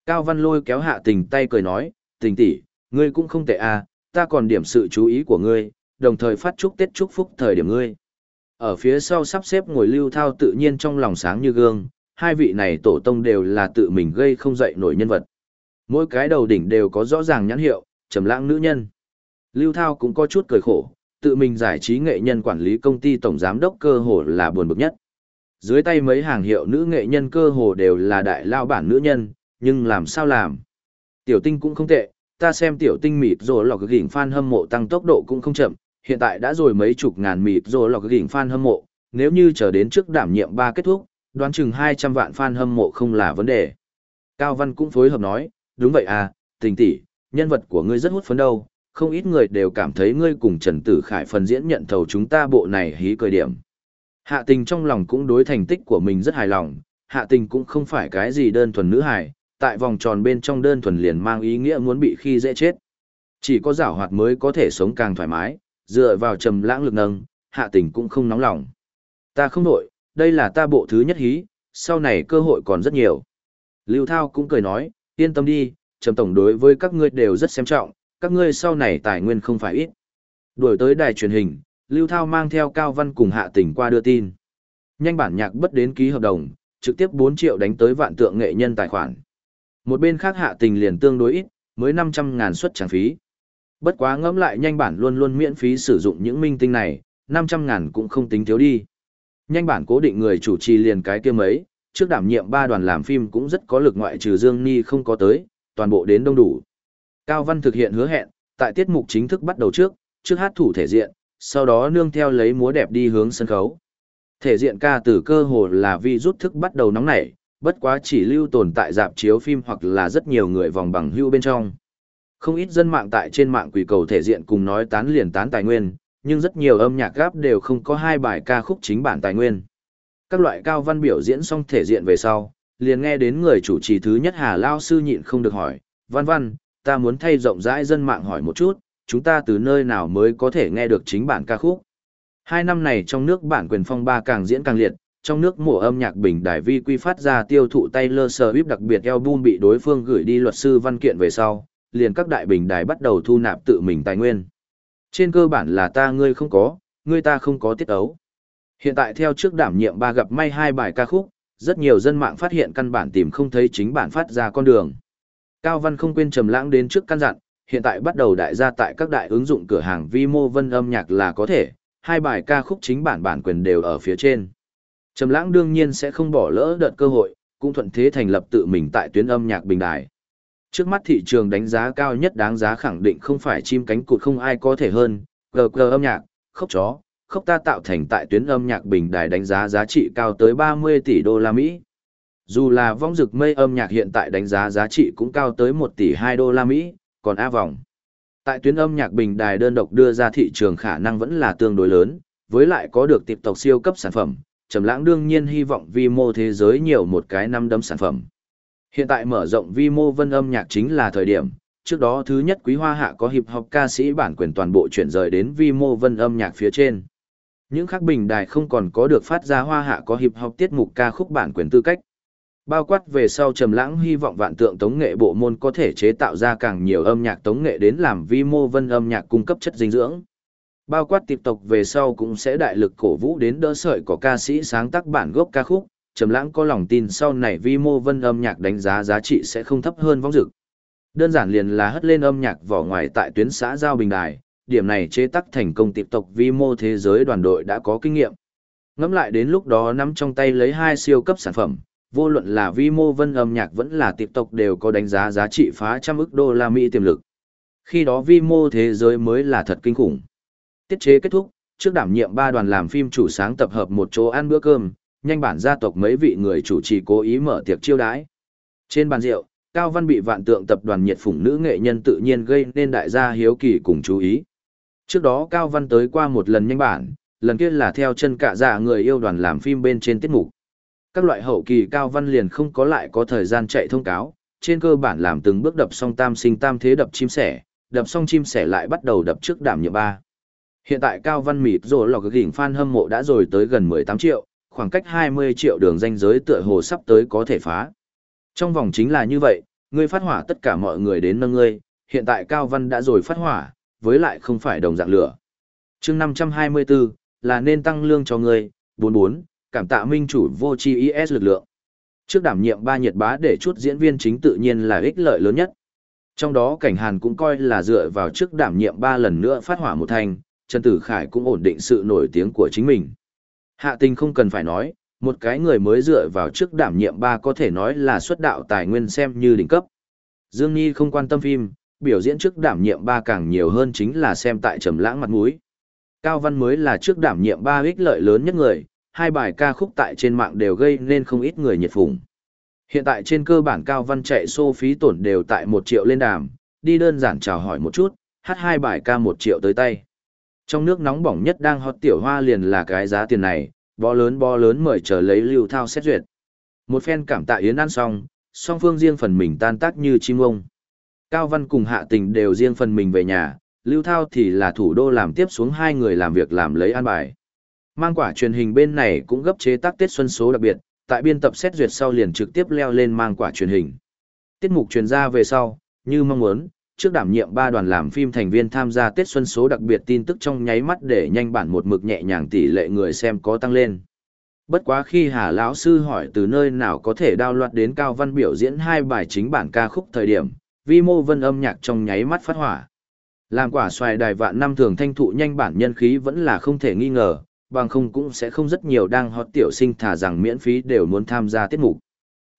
Cao Văn lôi kéo hạ tình tay cười nói, tình tỷ, ngươi cũng không tệ à, ta còn điểm sự chú ý của ngươi, đồng thời phát chúc Tết chúc phúc thời điểm ngươi. Ở phía sau sắp xếp ngồi lưu thao tự nhiên trong lòng sáng như gương, hai vị này tổ tông đều là tự mình gây không dậy nổi nhân vật. Mỗi cái đầu đỉnh đều có rõ ràng nhãn hiệu, trầm lãng nữ nhân. Lưu Thao cũng có chút cười khổ, tự mình giải trí nghệ nhân quản lý công ty tổng giám đốc cơ hồ là buồn bực nhất. Dưới tay mấy hàng hiệu nữ nghệ nhân cơ hồ đều là đại lao bản nữ nhân, nhưng làm sao làm? Tiểu tinh cũng không tệ, ta xem tiểu tinh mịt rồi lọc gỉnh fan hâm mộ tăng tốc độ cũng không chậm, hiện tại đã rồi mấy chục ngàn mịt rồi lọc gỉnh fan hâm mộ, nếu như chờ đến trước đảm nhiệm ba kết thúc, đoán chừng 200 vạn fan hâm mộ không là vấn đề. Cao Văn cũng phối hợp nói, đúng vậy à, tình tỷ, nhân vật của ngươi rất hút phấn đâu, không ít người đều cảm thấy ngươi cùng Trần Tử Khải phần diễn nhận thầu chúng ta bộ này hí cười điểm. Hạ tình trong lòng cũng đối thành tích của mình rất hài lòng, hạ tình cũng không phải cái gì đơn thuần nữ hài, tại vòng tròn bên trong đơn thuần liền mang ý nghĩa muốn bị khi dễ chết. Chỉ có giảo hoạt mới có thể sống càng thoải mái, dựa vào trầm lãng lực nâng, hạ tình cũng không nóng lòng. Ta không đổi, đây là ta bộ thứ nhất hí, sau này cơ hội còn rất nhiều. Lưu Thao cũng cười nói, yên tâm đi, trầm tổng đối với các ngươi đều rất xem trọng, các ngươi sau này tài nguyên không phải ít. Đuổi tới đài truyền hình, Lưu Thao mang theo Cao Văn cùng Hạ Tình qua đưa tin. Nhanh bản nhạc bất đến ký hợp đồng, trực tiếp 4 triệu đánh tới vạn tượng nghệ nhân tài khoản. Một bên khác Hạ Tình liền tương đối ít, mới 500 ngàn suất trang phí. Bất quá ngẫm lại nhanh bản luôn luôn miễn phí sử dụng những minh tinh này, 500 ngàn cũng không tính thiếu đi. Nhanh bản cố định người chủ trì liền cái kia mấy, trước đảm nhiệm ba đoàn làm phim cũng rất có lực ngoại trừ Dương Ni không có tới, toàn bộ đến đông đủ. Cao Văn thực hiện hứa hẹn, tại tiết mục chính thức bắt đầu trước, trước hát thủ thể diện, sau đó nương theo lấy múa đẹp đi hướng sân khấu. Thể diện ca từ cơ hồ là vi rút thức bắt đầu nóng nảy, bất quá chỉ lưu tồn tại dạp chiếu phim hoặc là rất nhiều người vòng bằng hưu bên trong. Không ít dân mạng tại trên mạng quỷ cầu thể diện cùng nói tán liền tán tài nguyên, nhưng rất nhiều âm nhạc gáp đều không có hai bài ca khúc chính bản tài nguyên. Các loại cao văn biểu diễn xong thể diện về sau, liền nghe đến người chủ trì thứ nhất Hà Lao Sư nhịn không được hỏi, văn văn, ta muốn thay rộng rãi dân mạng hỏi một chút, chúng ta từ nơi nào mới có thể nghe được chính bản ca khúc. Hai năm này trong nước bản quyền phong ba càng diễn càng liệt, trong nước mùa âm nhạc bình đài vi quy phát ra tiêu thụ Taylor Swift đặc biệt album bị đối phương gửi đi luật sư văn kiện về sau, liền các đại bình đài bắt đầu thu nạp tự mình tài nguyên. Trên cơ bản là ta ngươi không có, ngươi ta không có tiết ấu. Hiện tại theo trước đảm nhiệm ba gặp may hai bài ca khúc, rất nhiều dân mạng phát hiện căn bản tìm không thấy chính bản phát ra con đường. Cao Văn không quên trầm lãng đến trước căn dặn, hiện tại bắt đầu đại gia tại các đại ứng dụng cửa hàng vi mô vân âm nhạc là có thể, hai bài ca khúc chính bản bản quyền đều ở phía trên. Trầm lãng đương nhiên sẽ không bỏ lỡ đợt cơ hội, cũng thuận thế thành lập tự mình tại tuyến âm nhạc bình đài. Trước mắt thị trường đánh giá cao nhất đáng giá khẳng định không phải chim cánh cụt không ai có thể hơn, GG âm nhạc, khóc chó, khóc ta tạo thành tại tuyến âm nhạc bình đài đánh giá giá trị cao tới 30 tỷ đô la Mỹ. Dù là vong rực mây âm nhạc hiện tại đánh giá giá trị cũng cao tới 1 tỷ 2 đô la Mỹ, còn A vòng. Tại tuyến âm nhạc bình đài đơn độc đưa ra thị trường khả năng vẫn là tương đối lớn, với lại có được tiệp tộc siêu cấp sản phẩm, Trầm Lãng đương nhiên hy vọng vi mô thế giới nhiều một cái năm đấm sản phẩm. Hiện tại mở rộng vi mô vân âm nhạc chính là thời điểm, trước đó thứ nhất quý hoa hạ có hiệp học ca sĩ bản quyền toàn bộ chuyển rời đến vi mô vân âm nhạc phía trên. Những khác bình đài không còn có được phát ra hoa hạ có hiệp học tiết mục ca khúc bản quyền tư cách. Bao quát về sau trầm lãng hy vọng vạn tượng tống nghệ bộ môn có thể chế tạo ra càng nhiều âm nhạc tống nghệ đến làm vi mô vân âm nhạc cung cấp chất dinh dưỡng. Bao quát tiếp tục về sau cũng sẽ đại lực cổ vũ đến đỡ sợi của ca sĩ sáng tác bản gốc ca khúc, trầm lãng có lòng tin sau này vi mô vân âm nhạc đánh giá giá trị sẽ không thấp hơn vong dực. Đơn giản liền là hất lên âm nhạc vỏ ngoài tại tuyến xã giao bình đài, điểm này chế tác thành công tiếp tục vi mô thế giới đoàn đội đã có kinh nghiệm. Ngẫm lại đến lúc đó nắm trong tay lấy hai siêu cấp sản phẩm, vô luận là vi mô vân âm nhạc vẫn là tiếp tục đều có đánh giá giá trị phá trăm ức đô la Mỹ tiềm lực. Khi đó vi mô thế giới mới là thật kinh khủng. Tiết chế kết thúc, trước đảm nhiệm ba đoàn làm phim chủ sáng tập hợp một chỗ ăn bữa cơm, nhanh bản gia tộc mấy vị người chủ trì cố ý mở tiệc chiêu đãi. Trên bàn rượu, Cao Văn bị vạn tượng tập đoàn nhiệt phủng nữ nghệ nhân tự nhiên gây nên đại gia hiếu kỳ cùng chú ý. Trước đó Cao Văn tới qua một lần nhanh bản, lần kia là theo chân cả dạ người yêu đoàn làm phim bên trên tiết mục. Các loại hậu kỳ Cao Văn liền không có lại có thời gian chạy thông cáo, trên cơ bản làm từng bước đập xong tam sinh tam thế đập chim sẻ, đập xong chim sẻ lại bắt đầu đập trước đảm nhiệm ba. Hiện tại Cao Văn mịt rồi lò cái gỉnh fan hâm mộ đã rồi tới gần 18 triệu, khoảng cách 20 triệu đường danh giới tựa hồ sắp tới có thể phá. Trong vòng chính là như vậy, ngươi phát hỏa tất cả mọi người đến nâng ngươi, hiện tại Cao Văn đã rồi phát hỏa, với lại không phải đồng dạng lửa. chương 524, là nên tăng lương cho ngươi, 44, cảm tạ minh chủ vô chi IS lực lượng. Trước đảm nhiệm ba nhiệt bá để chút diễn viên chính tự nhiên là ích lợi lớn nhất. Trong đó cảnh hàn cũng coi là dựa vào trước đảm nhiệm ba lần nữa phát hỏa một thành, Trần Tử Khải cũng ổn định sự nổi tiếng của chính mình. Hạ tình không cần phải nói, một cái người mới dựa vào trước đảm nhiệm ba có thể nói là xuất đạo tài nguyên xem như đỉnh cấp. Dương Nhi không quan tâm phim, biểu diễn trước đảm nhiệm ba càng nhiều hơn chính là xem tại trầm lãng mặt mũi. Cao Văn mới là trước đảm nhiệm ba ích lợi lớn nhất người, hai bài ca khúc tại trên mạng đều gây nên không ít người nhiệt phụng. Hiện tại trên cơ bản Cao Văn chạy xô phí tổn đều tại một triệu lên đàm, đi đơn giản chào hỏi một chút, hát hai bài ca một triệu tới tay. Trong nước nóng bỏng nhất đang hot tiểu hoa liền là cái giá tiền này, bó lớn bó lớn mời chờ lấy lưu thao xét duyệt. Một phen cảm tạ yến ăn xong, song phương riêng phần mình tan tác như chim ông. Cao Văn cùng Hạ Tình đều riêng phần mình về nhà, Lưu Thao thì là thủ đô làm tiếp xuống hai người làm việc làm lấy an bài. Mang quả truyền hình bên này cũng gấp chế tác Tết Xuân số đặc biệt, tại biên tập xét duyệt sau liền trực tiếp leo lên mang quả truyền hình. Tiết mục truyền ra về sau, như mong muốn, trước đảm nhiệm ba đoàn làm phim thành viên tham gia Tết Xuân số đặc biệt tin tức trong nháy mắt để nhanh bản một mực nhẹ nhàng tỷ lệ người xem có tăng lên. Bất quá khi Hà lão sư hỏi từ nơi nào có thể đao loạt đến Cao Văn biểu diễn hai bài chính bản ca khúc thời điểm, vi mô vân âm nhạc trong nháy mắt phát hỏa. Làm quả xoài đài vạn năm thường thanh thụ nhanh bản nhân khí vẫn là không thể nghi ngờ, bằng không cũng sẽ không rất nhiều đang hot tiểu sinh thả rằng miễn phí đều muốn tham gia tiết mục.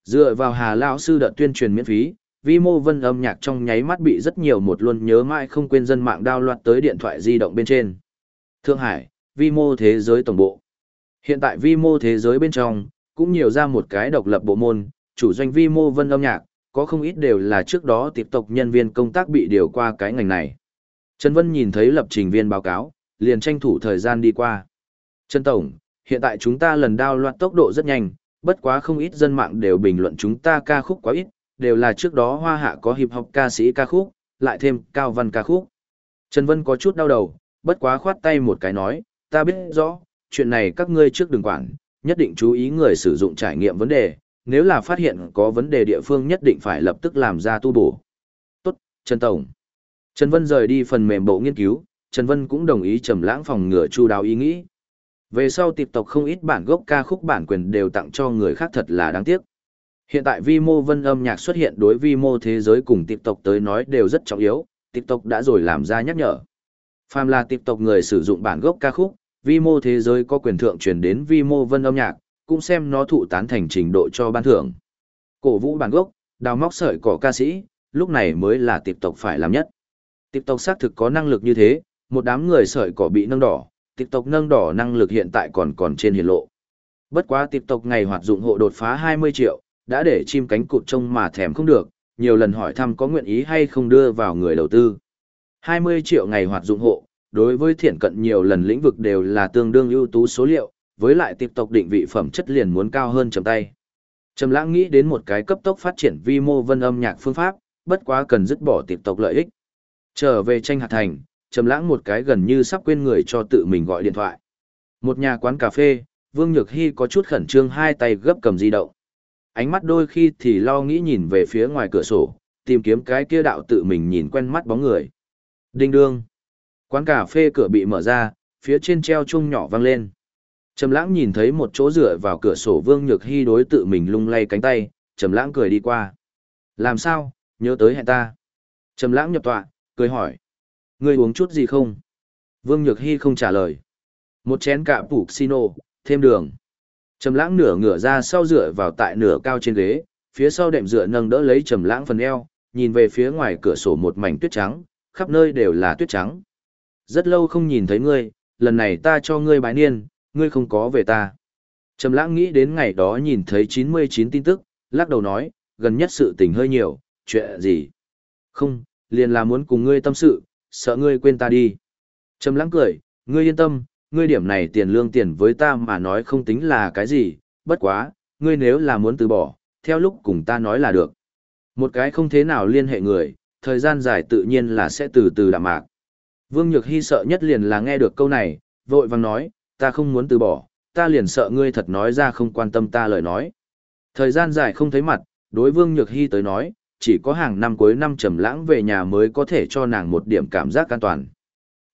Dựa vào Hà lão sư đợt tuyên truyền miễn phí, vi mô vân âm nhạc trong nháy mắt bị rất nhiều một luôn nhớ mãi không quên dân mạng đao loạt tới điện thoại di động bên trên. Thượng Hải, vi mô thế giới tổng bộ. Hiện tại vi mô thế giới bên trong, cũng nhiều ra một cái độc lập bộ môn, chủ doanh vi mô vân âm nhạc, có không ít đều là trước đó tiếp tục nhân viên công tác bị điều qua cái ngành này. Trần Vân nhìn thấy lập trình viên báo cáo, liền tranh thủ thời gian đi qua. Trần Tổng, hiện tại chúng ta lần đao loạt tốc độ rất nhanh, bất quá không ít dân mạng đều bình luận chúng ta ca khúc quá ít, đều là trước đó hoa hạ có hiệp học ca sĩ ca khúc, lại thêm cao văn ca khúc. Trần Vân có chút đau đầu, bất quá khoát tay một cái nói, ta biết rõ, chuyện này các ngươi trước đừng quản, nhất định chú ý người sử dụng trải nghiệm vấn đề, nếu là phát hiện có vấn đề địa phương nhất định phải lập tức làm ra tu bổ. Tốt, Trần Tổng. Trần Vân rời đi phần mềm bộ nghiên cứu, Trần Vân cũng đồng ý trầm lãng phòng ngừa chu đáo ý nghĩ. Về sau tiếp tộc không ít bản gốc ca khúc bản quyền đều tặng cho người khác thật là đáng tiếc. Hiện tại vi mô vân âm nhạc xuất hiện đối vi mô thế giới cùng tiếp tộc tới nói đều rất trọng yếu, tiếp tộc đã rồi làm ra nhắc nhở. Phàm là tiếp tộc người sử dụng bản gốc ca khúc, vi mô thế giới có quyền thượng truyền đến vi mô vân âm nhạc, cũng xem nó thụ tán thành trình độ cho ban thưởng. Cổ vũ bản gốc, đào móc sợi cỏ ca sĩ, lúc này mới là tiếp tộc phải làm nhất. Tiếp tộc xác thực có năng lực như thế, một đám người sợi cỏ bị nâng đỏ, tiếp tục nâng đỏ năng lực hiện tại còn còn trên hiển lộ. Bất quá tiếp tục ngày hoạt dụng hộ đột phá 20 triệu, đã để chim cánh cụt trông mà thèm không được, nhiều lần hỏi thăm có nguyện ý hay không đưa vào người đầu tư. 20 triệu ngày hoạt dụng hộ, đối với thiện cận nhiều lần lĩnh vực đều là tương đương ưu tú số liệu, với lại tiếp tục định vị phẩm chất liền muốn cao hơn chầm tay. Trầm lãng nghĩ đến một cái cấp tốc phát triển vi mô vân âm nhạc phương pháp, bất quá cần dứt bỏ tiếp tục lợi ích. Trở về tranh hạt thành, Trầm lãng một cái gần như sắp quên người cho tự mình gọi điện thoại. Một nhà quán cà phê, Vương Nhược Hy có chút khẩn trương hai tay gấp cầm di động. Ánh mắt đôi khi thì lo nghĩ nhìn về phía ngoài cửa sổ, tìm kiếm cái kia đạo tự mình nhìn quen mắt bóng người. Đinh đương. Quán cà phê cửa bị mở ra, phía trên treo chuông nhỏ vang lên. Trầm lãng nhìn thấy một chỗ rửa vào cửa sổ Vương Nhược Hy đối tự mình lung lay cánh tay, Trầm lãng cười đi qua. Làm sao, nhớ tới hẹn ta. Trầm lãng nhập tọa, cười hỏi. Ngươi uống chút gì không? Vương Nhược Hy không trả lời. Một chén cạ phủ xino, thêm đường. Trầm lãng nửa ngửa ra sau dựa vào tại nửa cao trên ghế, phía sau đệm dựa nâng đỡ lấy trầm lãng phần eo, nhìn về phía ngoài cửa sổ một mảnh tuyết trắng, khắp nơi đều là tuyết trắng. Rất lâu không nhìn thấy ngươi, lần này ta cho ngươi bái niên, ngươi không có về ta. Trầm lãng nghĩ đến ngày đó nhìn thấy 99 tin tức, lắc đầu nói, gần nhất sự tình hơi nhiều, chuyện gì? Không, liền là muốn cùng ngươi tâm sự, sợ ngươi quên ta đi. Trầm lãng cười, ngươi yên tâm, ngươi điểm này tiền lương tiền với ta mà nói không tính là cái gì, bất quá, ngươi nếu là muốn từ bỏ, theo lúc cùng ta nói là được. Một cái không thế nào liên hệ người, thời gian dài tự nhiên là sẽ từ từ đạm mạc. Vương Nhược Hy sợ nhất liền là nghe được câu này, vội vàng nói, ta không muốn từ bỏ, ta liền sợ ngươi thật nói ra không quan tâm ta lời nói. Thời gian dài không thấy mặt, đối Vương Nhược Hy tới nói, chỉ có hàng năm cuối năm trầm lãng về nhà mới có thể cho nàng một điểm cảm giác an toàn.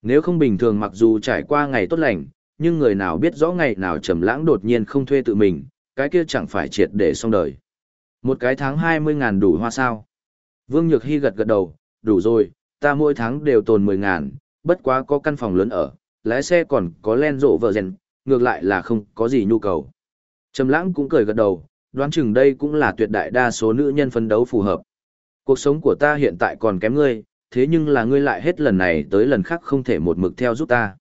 Nếu không bình thường mặc dù trải qua ngày tốt lành, nhưng người nào biết rõ ngày nào trầm lãng đột nhiên không thuê tự mình, cái kia chẳng phải triệt để xong đời. Một cái tháng 20 ngàn đủ hoa sao? Vương Nhược Hy gật gật đầu, đủ rồi, ta mỗi tháng đều tồn 10 ngàn, bất quá có căn phòng lớn ở, lái xe còn có len rộ vợ rèn, ngược lại là không có gì nhu cầu. Trầm lãng cũng cười gật đầu, đoán chừng đây cũng là tuyệt đại đa số nữ nhân phấn đấu phù hợp. Cuộc sống của ta hiện tại còn kém ngươi, thế nhưng là ngươi lại hết lần này tới lần khác không thể một mực theo giúp ta.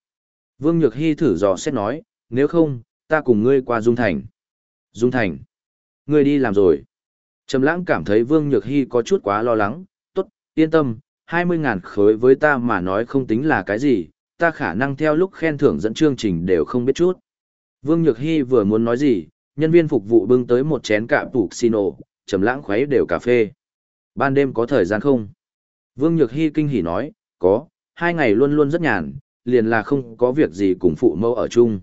Vương Nhược Hy thử dò xét nói, nếu không, ta cùng ngươi qua Dung Thành. Dung Thành. Ngươi đi làm rồi. Trầm lãng cảm thấy Vương Nhược Hy có chút quá lo lắng, tốt, yên tâm, 20.000 khối với ta mà nói không tính là cái gì, ta khả năng theo lúc khen thưởng dẫn chương trình đều không biết chút. Vương Nhược Hy vừa muốn nói gì, nhân viên phục vụ bưng tới một chén cạ tủ xino, trầm lãng khuấy đều cà phê. Ban đêm có thời gian không? Vương Nhược Hy kinh hỉ nói, có, hai ngày luôn luôn rất nhàn, liền là không có việc gì cùng phụ mẫu ở chung.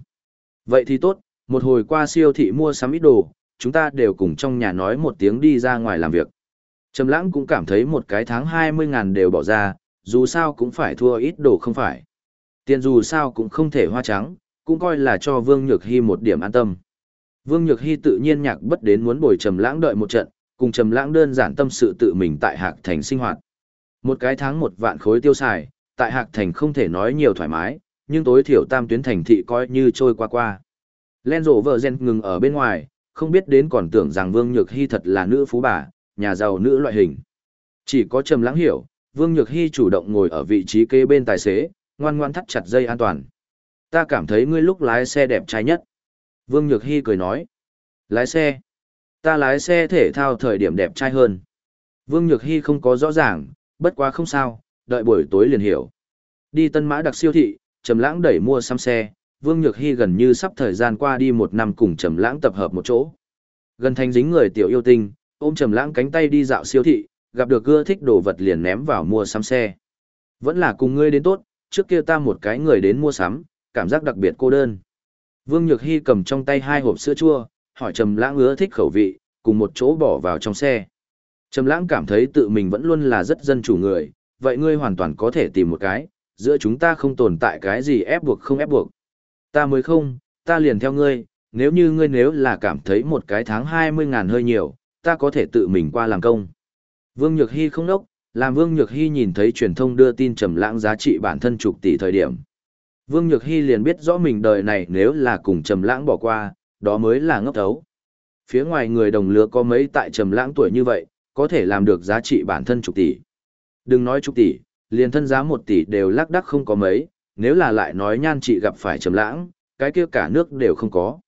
Vậy thì tốt, một hồi qua siêu thị mua sắm ít đồ, chúng ta đều cùng trong nhà nói một tiếng đi ra ngoài làm việc. Trầm lãng cũng cảm thấy một cái tháng 20 ngàn đều bỏ ra, dù sao cũng phải thua ít đồ không phải. Tiền dù sao cũng không thể hoa trắng, cũng coi là cho Vương Nhược Hy một điểm an tâm. Vương Nhược Hy tự nhiên nhạc bất đến muốn bồi Trầm lãng đợi một trận, cùng Trầm lãng đơn giản tâm sự tự mình tại Hạc Thành sinh hoạt. Một cái tháng một vạn khối tiêu xài, tại Hạc Thành không thể nói nhiều thoải mái, nhưng tối thiểu tam tuyến thành thị coi như trôi qua qua. Len rộ vợ gen ngừng ở bên ngoài, không biết đến còn tưởng rằng Vương Nhược Hy thật là nữ phú bà, nhà giàu nữ loại hình. Chỉ có Trầm Lãng hiểu, Vương Nhược Hy chủ động ngồi ở vị trí kế bên tài xế, ngoan ngoan thắt chặt dây an toàn. Ta cảm thấy ngươi lúc lái xe đẹp trai nhất. Vương Nhược Hy cười nói. Lái xe. Ta lái xe thể thao thời điểm đẹp trai hơn. Vương Nhược Hy không có rõ ràng, bất quá không sao, đợi buổi tối liền hiểu. Đi Tân Mã đặc siêu thị, Trầm Lãng đẩy mua xăm xe, Vương Nhược Hy gần như sắp thời gian qua đi một năm cùng Trầm Lãng tập hợp một chỗ. Gần thành dính người tiểu yêu tinh, ôm Trầm Lãng cánh tay đi dạo siêu thị, gặp được gưa thích đồ vật liền ném vào mua sắm xe. Vẫn là cùng ngươi đến tốt, trước kia ta một cái người đến mua sắm, cảm giác đặc biệt cô đơn. Vương Nhược Hy cầm trong tay hai hộp sữa chua, hỏi Trầm Lãng ưa thích khẩu vị, cùng một chỗ bỏ vào trong xe. Trầm Lãng cảm thấy tự mình vẫn luôn là rất dân chủ người, vậy ngươi hoàn toàn có thể tìm một cái, giữa chúng ta không tồn tại cái gì ép buộc không ép buộc. Ta mới không, ta liền theo ngươi, nếu như ngươi nếu là cảm thấy một cái tháng 20 ngàn hơi nhiều, ta có thể tự mình qua làm công. Vương Nhược Hy không nốc, làm Vương Nhược Hy nhìn thấy truyền thông đưa tin trầm lãng giá trị bản thân chục tỷ thời điểm. Vương Nhược Hy liền biết rõ mình đời này nếu là cùng trầm lãng bỏ qua, đó mới là ngốc thấu. Phía ngoài người đồng lứa có mấy tại trầm lãng tuổi như vậy, có thể làm được giá trị bản thân chục tỷ. Đừng nói chục tỷ, liền thân giá một tỷ đều lắc đắc không có mấy, nếu là lại nói nhan chị gặp phải trầm lãng, cái kia cả nước đều không có.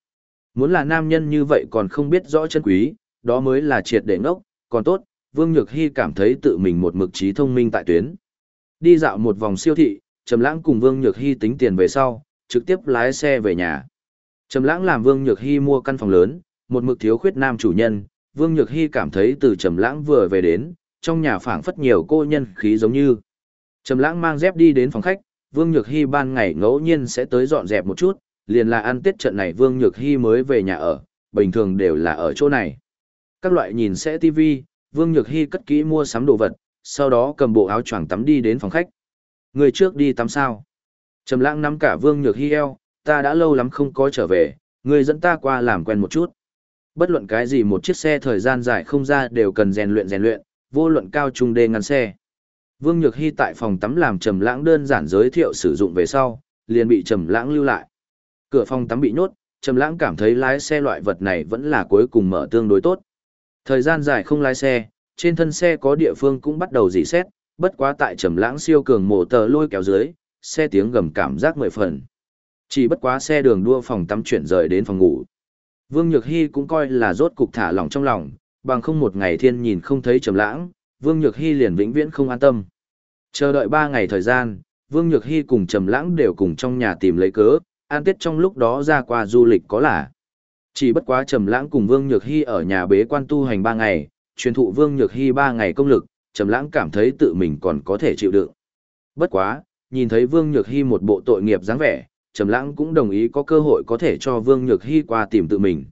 Muốn là nam nhân như vậy còn không biết rõ chân quý, đó mới là triệt để ngốc, còn tốt, Vương Nhược Hy cảm thấy tự mình một mực trí thông minh tại tuyến. Đi dạo một vòng siêu thị, Trầm Lãng cùng Vương Nhược Hy tính tiền về sau, trực tiếp lái xe về nhà. Trầm Lãng làm Vương Nhược Hy mua căn phòng lớn, một mực thiếu khuyết nam chủ nhân, Vương Nhược Hy cảm thấy từ Trầm Lãng vừa về đến, trong nhà phảng phất nhiều cô nhân khí giống như. Trầm Lãng mang dép đi đến phòng khách, Vương Nhược Hy ban ngày ngẫu nhiên sẽ tới dọn dẹp một chút, liền là ăn Tết trận này Vương Nhược Hy mới về nhà ở, bình thường đều là ở chỗ này. Các loại nhìn sẽ TV, Vương Nhược Hy cất kỹ mua sắm đồ vật, sau đó cầm bộ áo choàng tắm đi đến phòng khách. Người trước đi tắm sao? Trầm lãng nắm cả Vương Nhược Hi eo, ta đã lâu lắm không có trở về, người dẫn ta qua làm quen một chút. Bất luận cái gì một chiếc xe thời gian dài không ra đều cần rèn luyện rèn luyện, vô luận cao trung đê ngăn xe. Vương Nhược Hy tại phòng tắm làm Trầm Lãng đơn giản giới thiệu sử dụng về sau, liền bị Trầm Lãng lưu lại. Cửa phòng tắm bị nhốt, Trầm Lãng cảm thấy lái xe loại vật này vẫn là cuối cùng mở tương đối tốt. Thời gian dài không lái xe, trên thân xe có địa phương cũng bắt đầu rỉ xét, bất quá tại Trầm Lãng siêu cường mổ tờ lôi kéo dưới, xe tiếng gầm cảm giác mười phần. Chỉ bất quá xe đường đua phòng tắm chuyển rời đến phòng ngủ. Vương Nhược Hy cũng coi là rốt cục thả lỏng trong lòng, bằng không một ngày thiên nhìn không thấy Trầm Lãng, Vương Nhược Hy liền vĩnh viễn không an tâm. Chờ đợi ba ngày thời gian, Vương Nhược Hy cùng Trầm Lãng đều cùng trong nhà tìm lấy cớ, an tết trong lúc đó ra qua du lịch có là. Chỉ bất quá Trầm Lãng cùng Vương Nhược Hy ở nhà bế quan tu hành ba ngày, truyền thụ Vương Nhược Hy ba ngày công lực, Trầm Lãng cảm thấy tự mình còn có thể chịu đựng. Bất quá, nhìn thấy Vương Nhược Hy một bộ tội nghiệp dáng vẻ, Trầm Lãng cũng đồng ý có cơ hội có thể cho Vương Nhược Hy qua tìm tự mình.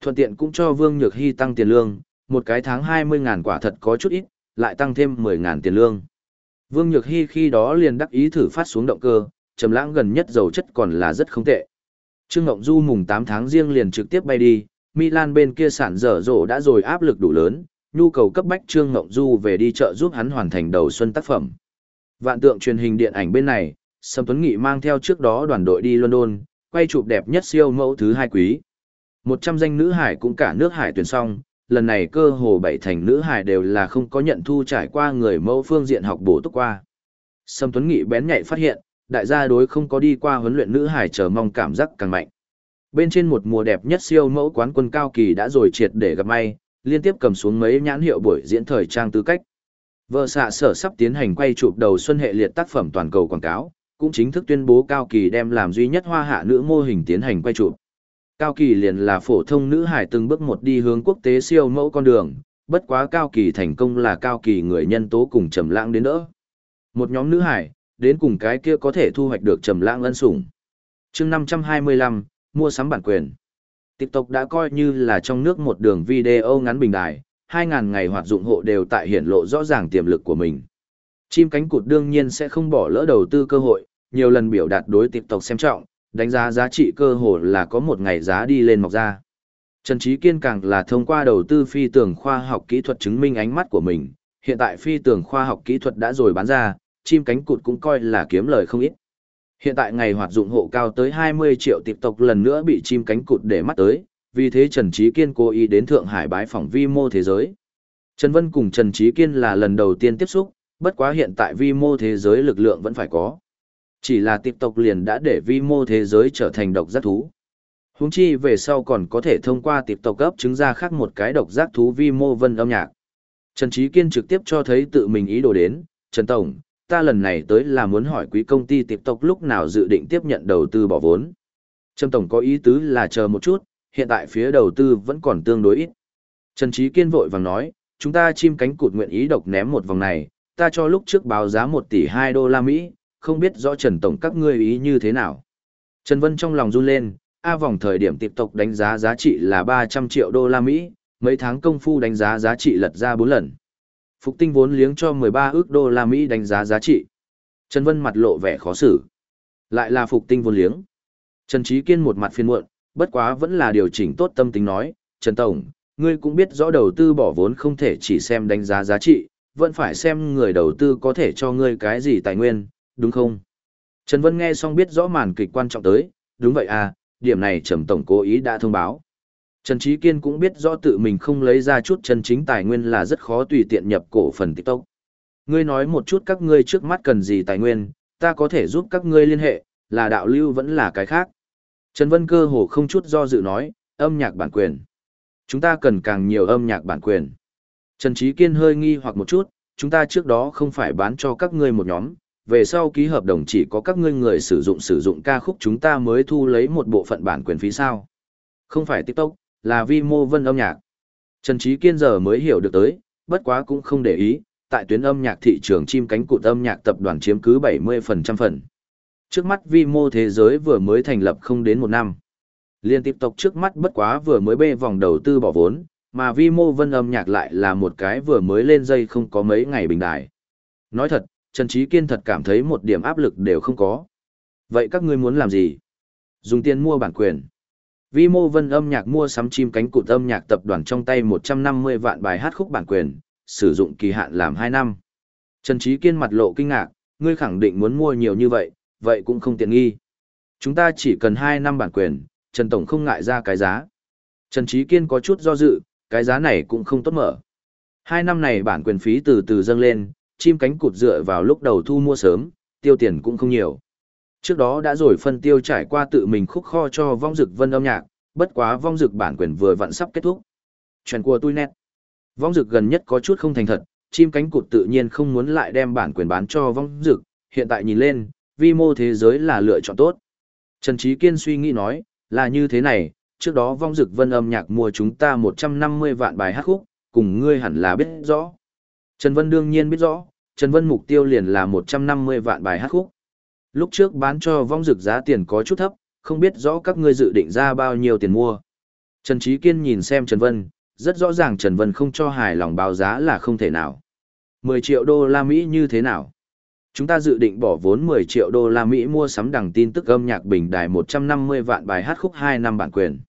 Thuận tiện cũng cho Vương Nhược Hy tăng tiền lương, một cái tháng 20 ngàn quả thật có chút ít, lại tăng thêm 10.000 tiền lương. Vương Nhược Hy khi đó liền đắc ý thử phát xuống động cơ, trầm lãng gần nhất dầu chất còn là rất không tệ. Trương Ngộng Du mùng 8 tháng riêng liền trực tiếp bay đi, Milan bên kia sản dở dỗ đã rồi áp lực đủ lớn, nhu cầu cấp bách Trương Ngộng Du về đi chợ giúp hắn hoàn thành đầu xuân tác phẩm. Vạn tượng truyền hình điện ảnh bên này, Sâm Tuấn Nghị mang theo trước đó đoàn đội đi London, quay chụp đẹp nhất siêu mẫu thứ hai quý. 100 danh nữ hải cũng cả nước hải tuyển xong, lần này cơ hồ bảy thành nữ hải đều là không có nhận thu trải qua người mẫu phương diện học bổ túc qua. Sâm Tuấn Nghị bén nhạy phát hiện, đại gia đối không có đi qua huấn luyện nữ hải chờ mong cảm giác càng mạnh. Bên trên một mùa đẹp nhất siêu mẫu quán quân cao kỳ đã rồi triệt để gặp may, liên tiếp cầm xuống mấy nhãn hiệu buổi diễn thời trang tư cách. Vợ xạ sở sắp tiến hành quay chụp đầu xuân hệ liệt tác phẩm toàn cầu quảng cáo, cũng chính thức tuyên bố Cao Kỳ đem làm duy nhất hoa hạ nữ mô hình tiến hành quay chụp. Cao Kỳ liền là phổ thông nữ hải từng bước một đi hướng quốc tế siêu mẫu con đường, bất quá Cao Kỳ thành công là Cao Kỳ người nhân tố cùng trầm lãng đến đỡ. Một nhóm nữ hải, đến cùng cái kia có thể thu hoạch được trầm lãng ân sủng. Chương 525, mua sắm bản quyền. TikTok đã coi như là trong nước một đường video ngắn bình đài, hai ngàn ngày hoạt dụng hộ đều tại hiển lộ rõ ràng tiềm lực của mình. Chim cánh cụt đương nhiên sẽ không bỏ lỡ đầu tư cơ hội, nhiều lần biểu đạt đối TikTok xem trọng, đánh giá giá trị cơ hội là có một ngày giá đi lên mọc ra. Trần Trí Kiên càng là thông qua đầu tư phi tường khoa học kỹ thuật chứng minh ánh mắt của mình, hiện tại phi tường khoa học kỹ thuật đã rồi bán ra, chim cánh cụt cũng coi là kiếm lời không ít. Hiện tại ngày hoạt dụng hộ cao tới 20 triệu TikTok lần nữa bị chim cánh cụt để mắt tới, vì thế Trần Trí Kiên cố ý đến Thượng Hải bái phỏng vi mô thế giới. Trần Vân cùng Trần Trí Kiên là lần đầu tiên tiếp xúc, bất quá hiện tại vi mô thế giới lực lượng vẫn phải có. Chỉ là TikTok liền đã để vi mô thế giới trở thành độc giác thú. Húng chi về sau còn có thể thông qua TikTok cấp chứng ra khác một cái độc giác thú vi mô vân âm nhạc. Trần Trí Kiên trực tiếp cho thấy tự mình ý đồ đến, Trần Tổng, ta lần này tới là muốn hỏi quý công ty TikTok lúc nào dự định tiếp nhận đầu tư bỏ vốn. Trần Tổng có ý tứ là chờ một chút, hiện tại phía đầu tư vẫn còn tương đối ít. Trần Trí Kiên vội vàng nói, chúng ta chim cánh cụt nguyện ý độc ném một vòng này, ta cho lúc trước báo giá 1 tỷ 2 đô la Mỹ, không biết rõ Trần Tổng các ngươi ý như thế nào. Trần Vân trong lòng run lên, A vòng thời điểm tiếp tục đánh giá giá trị là 300 triệu đô la Mỹ, mấy tháng công phu đánh giá giá trị lật ra 4 lần. Phục tinh vốn liếng cho 13 ước đô la Mỹ đánh giá giá trị. Trần Vân mặt lộ vẻ khó xử. Lại là phục tinh vốn liếng. Trần Trí Kiên một mặt phiền muộn, bất quá vẫn là điều chỉnh tốt tâm tính nói, Trần Tổng, ngươi cũng biết rõ đầu tư bỏ vốn không thể chỉ xem đánh giá giá trị, vẫn phải xem người đầu tư có thể cho ngươi cái gì tài nguyên, đúng không? Trần Vân nghe xong biết rõ màn kịch quan trọng tới, đúng vậy à, điểm này Trầm Tổng cố ý đã thông báo. Trần Trí Kiên cũng biết rõ tự mình không lấy ra chút chân chính tài nguyên là rất khó tùy tiện nhập cổ phần TikTok. Ngươi nói một chút các ngươi trước mắt cần gì tài nguyên, ta có thể giúp các ngươi liên hệ, là đạo lưu vẫn là cái khác. Trần Vân cơ hồ không chút do dự nói, âm nhạc bản quyền. Chúng ta cần càng nhiều âm nhạc bản quyền. Trần Trí Kiên hơi nghi hoặc một chút, chúng ta trước đó không phải bán cho các ngươi một nhóm, về sau ký hợp đồng chỉ có các ngươi người sử dụng sử dụng ca khúc chúng ta mới thu lấy một bộ phận bản quyền phí sao. Không phải TikTok, là vi mô vân âm nhạc. Trần Trí Kiên giờ mới hiểu được tới, bất quá cũng không để ý, tại tuyến âm nhạc thị trường chim cánh cụt âm nhạc tập đoàn chiếm cứ 70% phần. Trước mắt vi mô thế giới vừa mới thành lập không đến một năm. Liên tiếp tộc trước mắt bất quá vừa mới bê vòng đầu tư bỏ vốn, mà vi mô vân âm nhạc lại là một cái vừa mới lên dây không có mấy ngày bình đài. Nói thật, Trần Trí Kiên thật cảm thấy một điểm áp lực đều không có. Vậy các ngươi muốn làm gì? Dùng tiền mua bản quyền. Vi mô vân âm nhạc mua sắm chim cánh cụt âm nhạc tập đoàn trong tay 150 vạn bài hát khúc bản quyền, sử dụng kỳ hạn làm 2 năm. Trần Trí Kiên mặt lộ kinh ngạc, ngươi khẳng định muốn mua nhiều như vậy, vậy cũng không tiện nghi. Chúng ta chỉ cần 2 năm bản quyền, Trần Tổng không ngại ra cái giá. Trần Trí Kiên có chút do dự, cái giá này cũng không tốt mở. Hai năm này bản quyền phí từ từ dâng lên, chim cánh cụt dựa vào lúc đầu thu mua sớm, tiêu tiền cũng không nhiều. Trước đó đã rồi phân tiêu trải qua tự mình khúc kho cho vong dực vân âm nhạc, bất quá vong dực bản quyền vừa vặn sắp kết thúc. Chuyện của tôi nét. Vong dực gần nhất có chút không thành thật, chim cánh cụt tự nhiên không muốn lại đem bản quyền bán cho vong dực, hiện tại nhìn lên, vi mô thế giới là lựa chọn tốt. Trần Trí Kiên suy nghĩ nói, là như thế này, trước đó vong dực vân âm nhạc mua chúng ta 150 vạn bài hát khúc, cùng ngươi hẳn là biết rõ. Trần Vân đương nhiên biết rõ, Trần Vân mục tiêu liền là 150 vạn bài hát khúc. Lúc trước bán cho vong dực giá tiền có chút thấp, không biết rõ các ngươi dự định ra bao nhiêu tiền mua. Trần Trí Kiên nhìn xem Trần Vân, rất rõ ràng Trần Vân không cho hài lòng báo giá là không thể nào. 10 triệu đô la Mỹ như thế nào? Chúng ta dự định bỏ vốn 10 triệu đô la Mỹ mua sắm đằng tin tức âm nhạc bình đài 150 vạn bài hát khúc 2 năm bản quyền.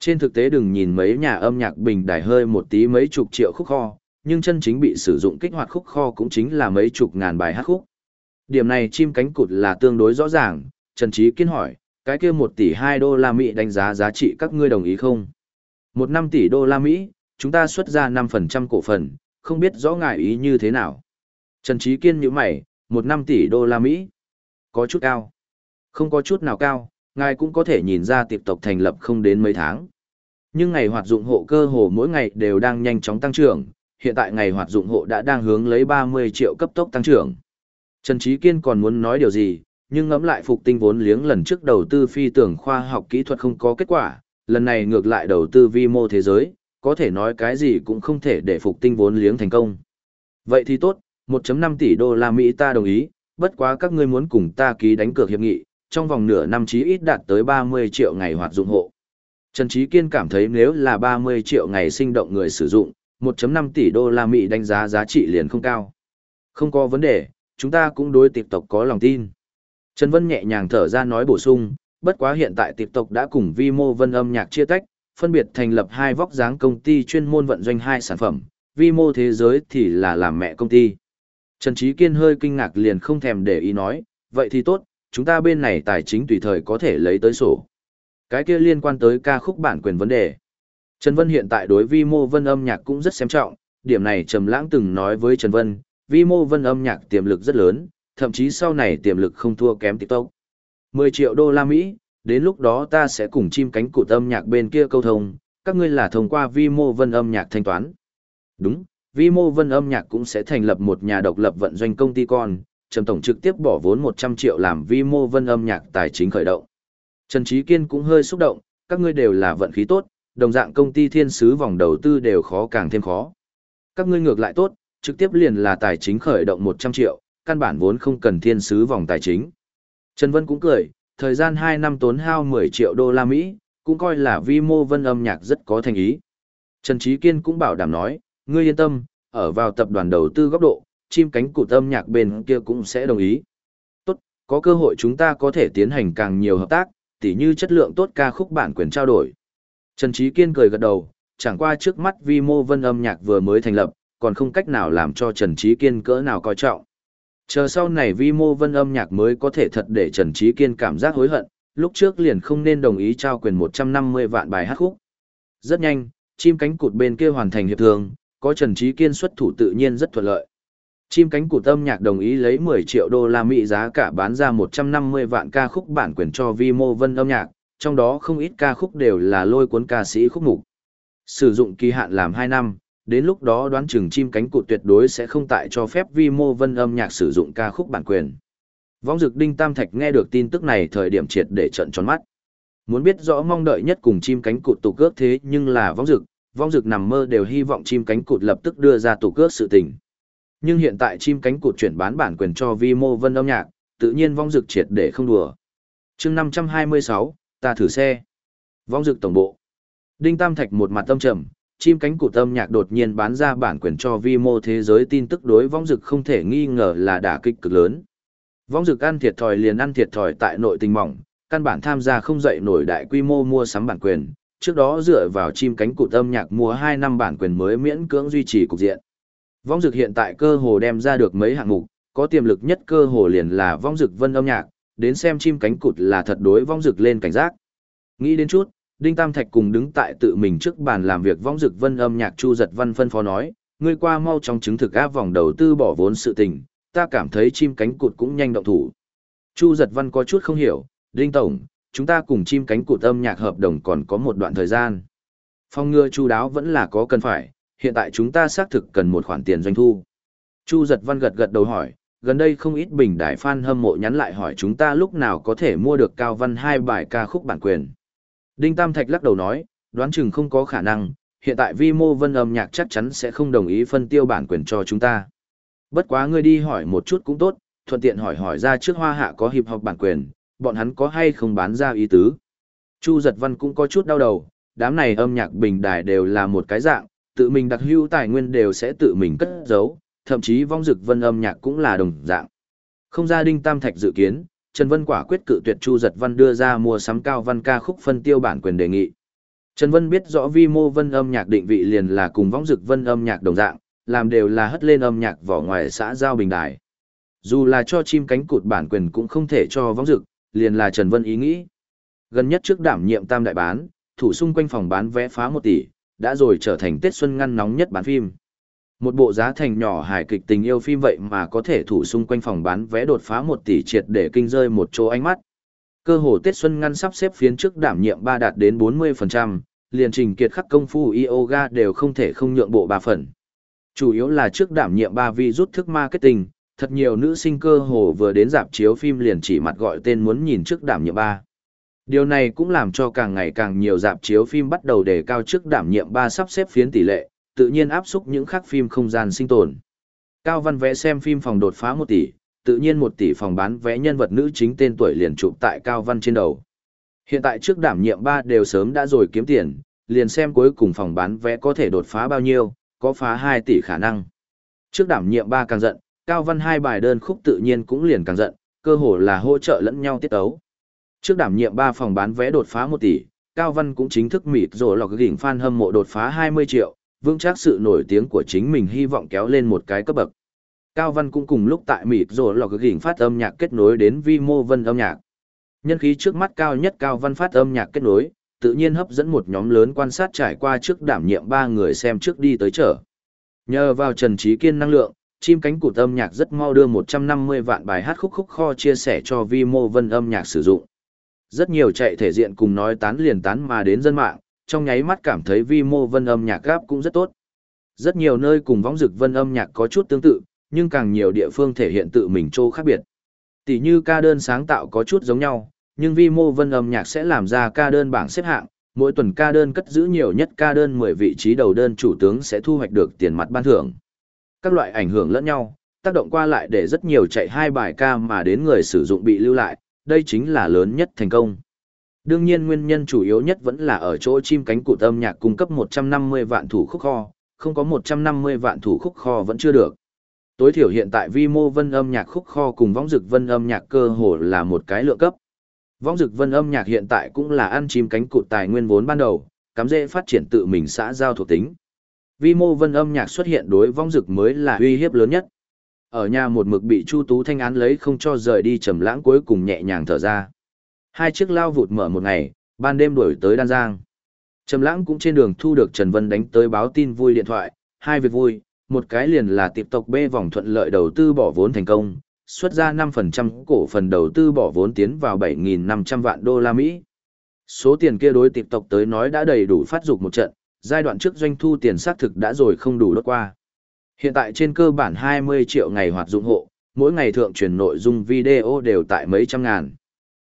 Trên thực tế đừng nhìn mấy nhà âm nhạc bình đài hơi một tí mấy chục triệu khúc kho, nhưng chân chính bị sử dụng kích hoạt khúc kho cũng chính là mấy chục ngàn bài hát khúc. Điểm này chim cánh cụt là tương đối rõ ràng, Trần Trí Kiên hỏi, cái kia 1 tỷ 2 đô la Mỹ đánh giá giá trị các ngươi đồng ý không? 1 năm tỷ đô la Mỹ, chúng ta xuất ra 5% cổ phần, không biết rõ ngài ý như thế nào. Trần Trí Kiên như mày, một năm tỷ đô la Mỹ. Có chút cao. Không có chút nào cao, ngài cũng có thể nhìn ra tiệp tộc thành lập không đến mấy tháng. Nhưng ngày hoạt dụng hộ cơ hồ mỗi ngày đều đang nhanh chóng tăng trưởng, hiện tại ngày hoạt dụng hộ đã đang hướng lấy 30 triệu cấp tốc tăng trưởng. Trần Trí Kiên còn muốn nói điều gì, nhưng ngẫm lại phục tinh vốn liếng lần trước đầu tư phi tưởng khoa học kỹ thuật không có kết quả, lần này ngược lại đầu tư vi mô thế giới, có thể nói cái gì cũng không thể để phục tinh vốn liếng thành công. Vậy thì tốt, 1.5 tỷ đô la Mỹ ta đồng ý, bất quá các ngươi muốn cùng ta ký đánh cược hiệp nghị, trong vòng nửa năm chí ít đạt tới 30 triệu ngày hoạt dụng hộ. Trần Trí Kiên cảm thấy nếu là 30 triệu ngày sinh động người sử dụng, 1.5 tỷ đô la Mỹ đánh giá giá trị liền không cao. Không có vấn đề, chúng ta cũng đối tiệp tộc có lòng tin. Trần Vân nhẹ nhàng thở ra nói bổ sung, bất quá hiện tại tiệp tộc đã cùng vi mô vân âm nhạc chia tách, phân biệt thành lập hai vóc dáng công ty chuyên môn vận doanh hai sản phẩm, vi mô thế giới thì là làm mẹ công ty. Trần Trí Kiên hơi kinh ngạc liền không thèm để ý nói, vậy thì tốt, chúng ta bên này tài chính tùy thời có thể lấy tới sổ. Cái kia liên quan tới ca khúc bản quyền vấn đề. Trần Vân hiện tại đối vi mô vân âm nhạc cũng rất xem trọng, điểm này Trầm Lãng từng nói với Trần Vân, vi mô vân âm nhạc tiềm lực rất lớn, thậm chí sau này tiềm lực không thua kém TikTok. 10 triệu đô la Mỹ, đến lúc đó ta sẽ cùng chim cánh cụt âm nhạc bên kia câu thông, các ngươi là thông qua vi mô vân âm nhạc thanh toán. Đúng, vi mô vân âm nhạc cũng sẽ thành lập một nhà độc lập vận doanh công ty con, Trầm Tổng trực tiếp bỏ vốn 100 triệu làm vi mô vân âm nhạc tài chính khởi động. Trần Trí Kiên cũng hơi xúc động, các ngươi đều là vận khí tốt, đồng dạng công ty thiên sứ vòng đầu tư đều khó càng thêm khó. Các ngươi ngược lại tốt, trực tiếp liền là tài chính khởi động 100 triệu, căn bản vốn không cần thiên sứ vòng tài chính. Trần Vân cũng cười, thời gian 2 năm tốn hao 10 triệu đô la Mỹ, cũng coi là vi mô vân âm nhạc rất có thành ý. Trần Trí Kiên cũng bảo đảm nói, ngươi yên tâm, ở vào tập đoàn đầu tư góc độ, chim cánh cụt âm nhạc bên kia cũng sẽ đồng ý. Tốt, có cơ hội chúng ta có thể tiến hành càng nhiều hợp tác, tỉ như chất lượng tốt ca khúc bản quyền trao đổi. Trần Trí Kiên cười gật đầu, chẳng qua trước mắt vi mô vân âm nhạc vừa mới thành lập, còn không cách nào làm cho Trần Trí Kiên cỡ nào coi trọng. Chờ sau này vi mô vân âm nhạc mới có thể thật để Trần Trí Kiên cảm giác hối hận, lúc trước liền không nên đồng ý trao quyền 150 vạn bài hát khúc. Rất nhanh, chim cánh cụt bên kia hoàn thành hiệp thương, có Trần Trí Kiên xuất thủ tự nhiên rất thuận lợi. Chim cánh cụt âm nhạc đồng ý lấy 10 triệu đô la Mỹ giá cả bán ra 150 vạn ca khúc bản quyền cho vi mô vân âm nhạc, trong đó không ít ca khúc đều là lôi cuốn ca sĩ khúc mục. Sử dụng kỳ hạn làm 2 năm, đến lúc đó đoán chừng chim cánh cụt tuyệt đối sẽ không tại cho phép vi mô vân âm nhạc sử dụng ca khúc bản quyền. võng Dực Đinh Tam Thạch nghe được tin tức này thời điểm triệt để trận tròn mắt. Muốn biết rõ mong đợi nhất cùng chim cánh cụt tụ cước thế nhưng là võng Dực, Vong Dực nằm mơ đều hy vọng chim cánh cụt lập tức đưa ra tủ cước sự tình. Nhưng hiện tại chim cánh cụt chuyển bán bản quyền cho vi mô vân âm nhạc, tự nhiên Vong Dực triệt để không đùa. chương 526, ta thử xe. Vong Dực tổng bộ. Đinh Tam Thạch một mặt tâm trầm, chim cánh cụt âm nhạc đột nhiên bán ra bản quyền cho vi mô thế giới tin tức đối vong dực không thể nghi ngờ là đả kích cực lớn. Vong dực ăn thiệt thòi liền ăn thiệt thòi tại nội tình mỏng, căn bản tham gia không dậy nổi đại quy mô mua sắm bản quyền, trước đó dựa vào chim cánh cụt âm nhạc mua 2 năm bản quyền mới miễn cưỡng duy trì cục diện. Vong dực hiện tại cơ hồ đem ra được mấy hạng mục, có tiềm lực nhất cơ hồ liền là vong dực vân âm nhạc, đến xem chim cánh cụt là thật đối vong dực lên cảnh giác. Nghĩ đến chút, Đinh Tam Thạch cùng đứng tại tự mình trước bàn làm việc vong dực vân âm nhạc Chu Giật Văn phân phó nói, ngươi qua mau trong chứng thực áp vòng đầu tư bỏ vốn sự tình, ta cảm thấy chim cánh cụt cũng nhanh động thủ. Chu Giật Văn có chút không hiểu, Đinh Tổng, chúng ta cùng chim cánh cụt âm nhạc hợp đồng còn có một đoạn thời gian. Phong ngừa chu đáo vẫn là có cần phải, hiện tại chúng ta xác thực cần một khoản tiền doanh thu. Chu Giật Văn gật gật đầu hỏi, gần đây không ít bình đại fan hâm mộ nhắn lại hỏi chúng ta lúc nào có thể mua được cao văn hai bài ca khúc bản quyền. Đinh Tam Thạch lắc đầu nói, đoán chừng không có khả năng, hiện tại vi mô vân âm nhạc chắc chắn sẽ không đồng ý phân tiêu bản quyền cho chúng ta. Bất quá ngươi đi hỏi một chút cũng tốt, thuận tiện hỏi hỏi ra trước hoa hạ có hiệp học bản quyền, bọn hắn có hay không bán ra ý tứ. Chu giật văn cũng có chút đau đầu, đám này âm nhạc bình đài đều là một cái dạng, tự mình đặc hữu tài nguyên đều sẽ tự mình cất giấu, thậm chí vong dực vân âm nhạc cũng là đồng dạng. Không ra đinh tam thạch dự kiến, Trần Vân quả quyết cự tuyệt Chu Giật Văn đưa ra mua sắm cao văn ca khúc phân tiêu bản quyền đề nghị. Trần Vân biết rõ vi mô vân âm nhạc định vị liền là cùng võng dực vân âm nhạc đồng dạng, làm đều là hất lên âm nhạc vỏ ngoài xã giao bình đài. Dù là cho chim cánh cụt bản quyền cũng không thể cho võng dực, liền là Trần Vân ý nghĩ. Gần nhất trước đảm nhiệm tam đại bán, thủ xung quanh phòng bán vé phá một tỷ, đã rồi trở thành Tết Xuân ngăn nóng nhất bán phim. Một bộ giá thành nhỏ hài kịch tình yêu phim vậy mà có thể thủ xung quanh phòng bán vé đột phá một tỷ triệt để kinh rơi một chỗ ánh mắt. Cơ hồ Tết Xuân ngăn sắp xếp phiến trước đảm nhiệm ba đạt đến 40%, liền trình kiệt khắc công phu yoga đều không thể không nhượng bộ 3 phần. Chủ yếu là trước đảm nhiệm ba vi rút thức marketing, thật nhiều nữ sinh cơ hồ vừa đến dạp chiếu phim liền chỉ mặt gọi tên muốn nhìn trước đảm nhiệm ba. Điều này cũng làm cho càng ngày càng nhiều dạp chiếu phim bắt đầu đề cao trước đảm nhiệm ba sắp xếp phiến tỷ lệ, tự nhiên áp xúc những khác phim không gian sinh tồn. Cao Văn vẽ xem phim phòng đột phá 1 tỷ, tự nhiên 1 tỷ phòng bán vẽ nhân vật nữ chính tên tuổi liền chụp tại Cao Văn trên đầu. Hiện tại trước đảm nhiệm 3 đều sớm đã rồi kiếm tiền, liền xem cuối cùng phòng bán vé có thể đột phá bao nhiêu, có phá 2 tỷ khả năng. Trước đảm nhiệm 3 càng giận, Cao Văn hai bài đơn khúc tự nhiên cũng liền càng giận, cơ hồ là hỗ trợ lẫn nhau tiết tấu. Trước đảm nhiệm ba phòng bán vé đột phá một tỷ, Cao Văn cũng chính thức mịt rồi lọc gỉnh fan hâm mộ đột phá 20 triệu, vững chắc sự nổi tiếng của chính mình hy vọng kéo lên một cái cấp bậc. Cao Văn cũng cùng lúc tại mịt rồi lọc gỉnh phát âm nhạc kết nối đến vi mô vân âm nhạc. Nhân khí trước mắt cao nhất Cao Văn phát âm nhạc kết nối, tự nhiên hấp dẫn một nhóm lớn quan sát trải qua trước đảm nhiệm ba người xem trước đi tới chợ. Nhờ vào Trần Trí Kiên năng lượng, chim cánh cụt âm nhạc rất mau đưa 150 vạn bài hát khúc khúc kho chia sẻ cho vi mô vân âm nhạc sử dụng. Rất nhiều chạy thể diện cùng nói tán liền tán mà đến dân mạng, trong nháy mắt cảm thấy vi mô vân âm nhạc gáp cũng rất tốt. Rất nhiều nơi cùng võng dực vân âm nhạc có chút tương tự, nhưng càng nhiều địa phương thể hiện tự mình trô khác biệt. Tỷ như ca đơn sáng tạo có chút giống nhau, nhưng vi mô vân âm nhạc sẽ làm ra ca đơn bảng xếp hạng, mỗi tuần ca đơn cất giữ nhiều nhất ca đơn 10 vị trí đầu đơn chủ tướng sẽ thu hoạch được tiền mặt ban thưởng. Các loại ảnh hưởng lẫn nhau, tác động qua lại để rất nhiều chạy hai bài ca mà đến người sử dụng bị lưu lại, đây chính là lớn nhất thành công. Đương nhiên nguyên nhân chủ yếu nhất vẫn là ở chỗ chim cánh cụt âm nhạc cung cấp 150 vạn thủ khúc kho, không có 150 vạn thủ khúc kho vẫn chưa được. Tối thiểu hiện tại vi mô vân âm nhạc khúc kho cùng võng dực vân âm nhạc cơ hồ là một cái lượng cấp. Võng dực vân âm nhạc hiện tại cũng là ăn chim cánh cụt tài nguyên vốn ban đầu, cắm dễ phát triển tự mình xã giao thuộc tính. Vi mô vân âm nhạc xuất hiện đối vong dực mới là uy hiếp lớn nhất. Ở nhà một mực bị Chu Tú Thanh án lấy không cho rời đi trầm lãng cuối cùng nhẹ nhàng thở ra. Hai chiếc lao vụt mở một ngày, ban đêm đuổi tới Đan Giang. Trầm lãng cũng trên đường thu được Trần Vân đánh tới báo tin vui điện thoại, hai việc vui, một cái liền là tiếp Tộc bê vòng thuận lợi đầu tư bỏ vốn thành công, xuất ra 5% cổ phần đầu tư bỏ vốn tiến vào 7.500 vạn đô la Mỹ. Số tiền kia đối tiếp Tộc tới nói đã đầy đủ phát dục một trận, giai đoạn trước doanh thu tiền xác thực đã rồi không đủ đốt qua. Hiện tại trên cơ bản 20 triệu ngày hoạt dụng hộ, mỗi ngày thượng truyền nội dung video đều tại mấy trăm ngàn.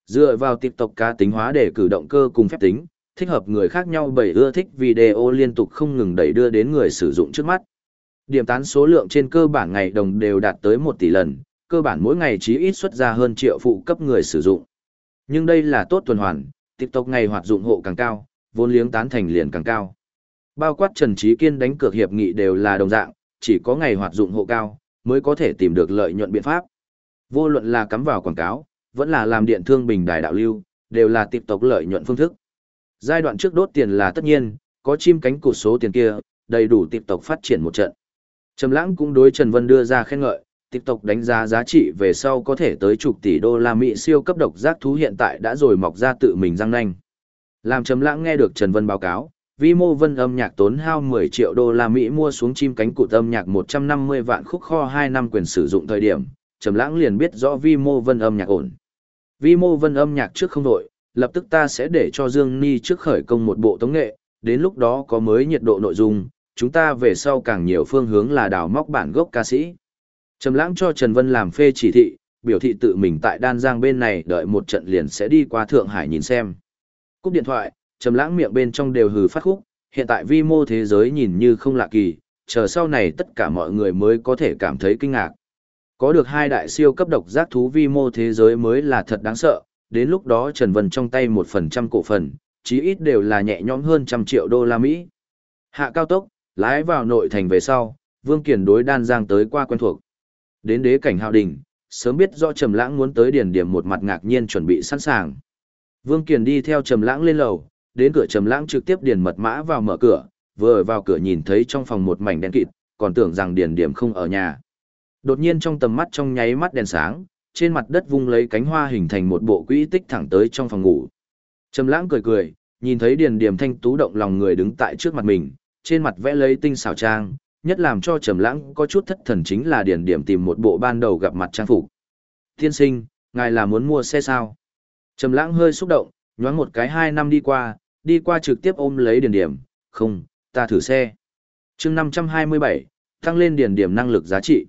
Dựa vào tiếp tộc cá tính hóa để cử động cơ cùng phép tính, thích hợp người khác nhau bởi ưa thích video liên tục không ngừng đẩy đưa đến người sử dụng trước mắt. Điểm tán số lượng trên cơ bản ngày đồng đều đạt tới 1 tỷ lần, cơ bản mỗi ngày chí ít xuất ra hơn triệu phụ cấp người sử dụng. Nhưng đây là tốt tuần hoàn, TikTok ngày hoạt dụng hộ càng cao, vốn liếng tán thành liền càng cao. Bao quát Trần Trí Kiên đánh cược hiệp nghị đều là đồng dạng, chỉ có ngày hoạt dụng hộ cao, mới có thể tìm được lợi nhuận biện pháp. Vô luận là cắm vào quảng cáo, vẫn là làm điện thương bình đài đạo lưu, đều là tiếp tục lợi nhuận phương thức. Giai đoạn trước đốt tiền là tất nhiên, có chim cánh cụt số tiền kia, đầy đủ tiếp tục phát triển một trận. Trầm Lãng cũng đối Trần Vân đưa ra khen ngợi, tiếp tục đánh giá giá trị về sau có thể tới chục tỷ đô la Mỹ siêu cấp độc giác thú hiện tại đã rồi mọc ra tự mình răng nanh. Làm Trầm Lãng nghe được Trần Vân báo cáo, Vi Mô Vân âm nhạc tốn hao 10 triệu đô la Mỹ mua xuống chim cánh cụt âm nhạc 150 vạn khúc kho 2 năm quyền sử dụng thời điểm, Trầm Lãng liền biết rõ Vi Mô Vân âm nhạc ổn. Vi mô vân âm nhạc trước không đổi, lập tức ta sẽ để cho Dương Ni trước khởi công một bộ tống nghệ, đến lúc đó có mới nhiệt độ nội dung, chúng ta về sau càng nhiều phương hướng là đào móc bản gốc ca sĩ. Trầm lãng cho Trần Vân làm phê chỉ thị, biểu thị tự mình tại Đan Giang bên này đợi một trận liền sẽ đi qua Thượng Hải nhìn xem. Cúp điện thoại, Trầm lãng miệng bên trong đều hừ phát khúc, hiện tại vi mô thế giới nhìn như không lạ kỳ, chờ sau này tất cả mọi người mới có thể cảm thấy kinh ngạc. Có được hai đại siêu cấp độc giác thú vi mô thế giới mới là thật đáng sợ, đến lúc đó Trần Vân trong tay một phần trăm cổ phần, chí ít đều là nhẹ nhõm hơn trăm triệu đô la Mỹ. Hạ cao tốc, lái vào nội thành về sau, Vương Kiền đối đan giang tới qua quen thuộc. Đến đế cảnh hào đình, sớm biết rõ Trầm Lãng muốn tới điển điểm một mặt ngạc nhiên chuẩn bị sẵn sàng. Vương Kiền đi theo Trầm Lãng lên lầu, đến cửa Trầm Lãng trực tiếp điền mật mã vào mở cửa, vừa vào cửa nhìn thấy trong phòng một mảnh đen kịt, còn tưởng rằng điền điểm không ở nhà. Đột nhiên trong tầm mắt trong nháy mắt đèn sáng, trên mặt đất vung lấy cánh hoa hình thành một bộ quỹ tích thẳng tới trong phòng ngủ. Trầm Lãng cười cười, nhìn thấy Điền Điềm thanh tú động lòng người đứng tại trước mặt mình, trên mặt vẽ lấy tinh xảo trang, nhất làm cho Trầm Lãng có chút thất thần chính là Điền Điềm tìm một bộ ban đầu gặp mặt trang phục. "Tiên sinh, ngài là muốn mua xe sao?" Trầm Lãng hơi xúc động, nhoáng một cái hai năm đi qua, đi qua trực tiếp ôm lấy Điền Điềm, "Không, ta thử xe." Chương 527, tăng lên Điền Điềm năng lực giá trị.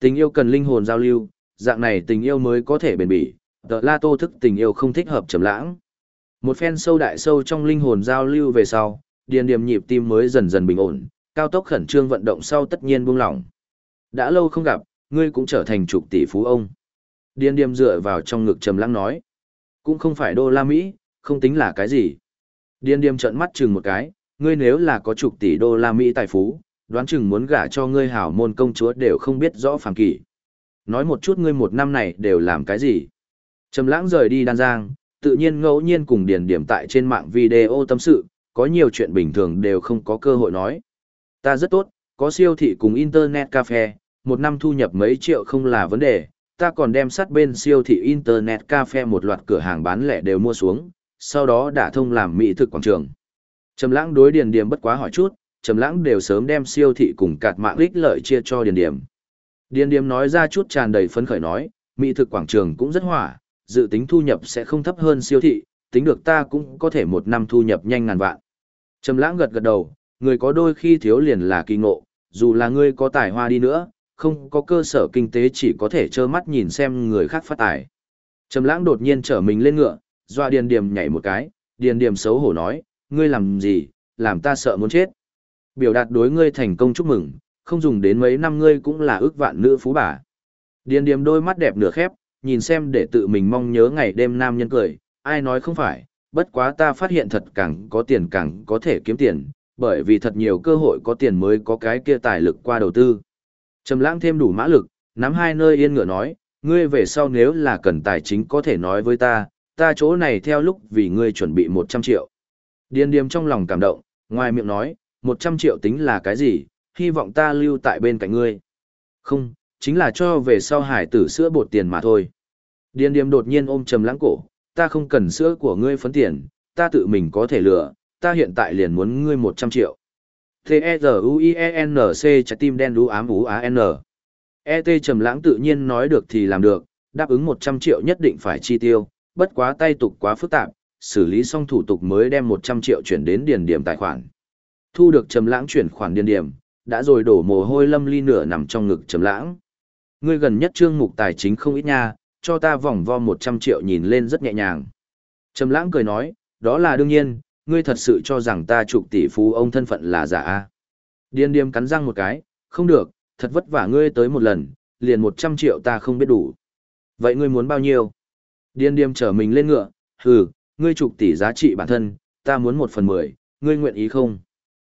Tình yêu cần linh hồn giao lưu, dạng này tình yêu mới có thể bền bỉ, Tờ La Tô thức tình yêu không thích hợp Trầm Lãng. Một phen sâu đại sâu trong linh hồn giao lưu về sau, điền điểm nhịp tim mới dần dần bình ổn, cao tốc khẩn trương vận động sau tất nhiên buông lỏng. Đã lâu không gặp, ngươi cũng trở thành trục tỷ phú ông. Điền điểm dựa vào trong ngực trầm lắng nói. Cũng không phải đô la Mỹ, không tính là cái gì. Điền Điềm trợn mắt chừng một cái, ngươi nếu là có chục tỷ đô la Mỹ tài phú, đoán chừng muốn gả cho ngươi hảo môn công chúa đều không biết rõ phàm kỷ. Nói một chút ngươi một năm này đều làm cái gì. Trầm lãng rời đi đan giang, tự nhiên ngẫu nhiên cùng điền điểm tại trên mạng video tâm sự, có nhiều chuyện bình thường đều không có cơ hội nói. Ta rất tốt, có siêu thị cùng internet cafe, một năm thu nhập mấy triệu không là vấn đề, ta còn đem sát bên siêu thị internet cafe một loạt cửa hàng bán lẻ đều mua xuống, sau đó đã thông làm mỹ thực quảng trường. Trầm lãng đối điền điểm bất quá hỏi chút, Trầm lãng đều sớm đem siêu thị cùng cạt mạng ích lợi chia cho điền điểm. Điền điểm nói ra chút tràn đầy phấn khởi nói, mỹ thực quảng trường cũng rất hỏa, dự tính thu nhập sẽ không thấp hơn siêu thị, tính được ta cũng có thể một năm thu nhập nhanh ngàn vạn. Trầm lãng gật gật đầu, người có đôi khi thiếu liền là kỳ ngộ, dù là ngươi có tài hoa đi nữa, không có cơ sở kinh tế chỉ có thể trơ mắt nhìn xem người khác phát tài. Trầm lãng đột nhiên trở mình lên ngựa, doa điền điềm nhảy một cái, điền điềm xấu hổ nói, ngươi làm gì, làm ta sợ muốn chết. Biểu đạt đối ngươi thành công chúc mừng, không dùng đến mấy năm ngươi cũng là ước vạn nữ phú bà. Điền điềm đôi mắt đẹp nửa khép, nhìn xem để tự mình mong nhớ ngày đêm nam nhân cười, ai nói không phải, bất quá ta phát hiện thật càng có tiền càng có thể kiếm tiền, bởi vì thật nhiều cơ hội có tiền mới có cái kia tài lực qua đầu tư. Trầm lãng thêm đủ mã lực, nắm hai nơi yên ngựa nói, ngươi về sau nếu là cần tài chính có thể nói với ta, ta chỗ này theo lúc vì ngươi chuẩn bị 100 triệu. Điền điềm trong lòng cảm động, ngoài miệng nói, 100 triệu tính là cái gì, hy vọng ta lưu tại bên cạnh ngươi. Không, chính là cho về sau hải tử sữa bột tiền mà thôi. Điền điềm đột nhiên ôm trầm lãng cổ, ta không cần sữa của ngươi phấn tiền, ta tự mình có thể lựa. ta hiện tại liền muốn ngươi 100 triệu. T-E-Z-U-I-E-N-C trái tim đen đu ám ú á n E.T. trầm lãng tự nhiên nói được thì làm được, đáp ứng 100 triệu nhất định phải chi tiêu, bất quá tay tục quá phức tạp, xử lý xong thủ tục mới đem 100 triệu chuyển đến điền điểm tài khoản. Thu được trầm lãng chuyển khoản điền điểm, đã rồi đổ mồ hôi lâm ly nửa nằm trong ngực trầm lãng. Ngươi gần nhất chương mục tài chính không ít nha, cho ta vòng vo 100 triệu nhìn lên rất nhẹ nhàng. Trầm lãng cười nói, đó là đương nhiên, ngươi thật sự cho rằng ta trục tỷ phú ông thân phận là giả à? Điên điềm cắn răng một cái, không được, thật vất vả ngươi tới một lần, liền 100 triệu ta không biết đủ. Vậy ngươi muốn bao nhiêu? Điên điềm trở mình lên ngựa, hừ, ngươi trục tỷ giá trị bản thân, ta muốn một phần mười, ngươi nguyện ý không?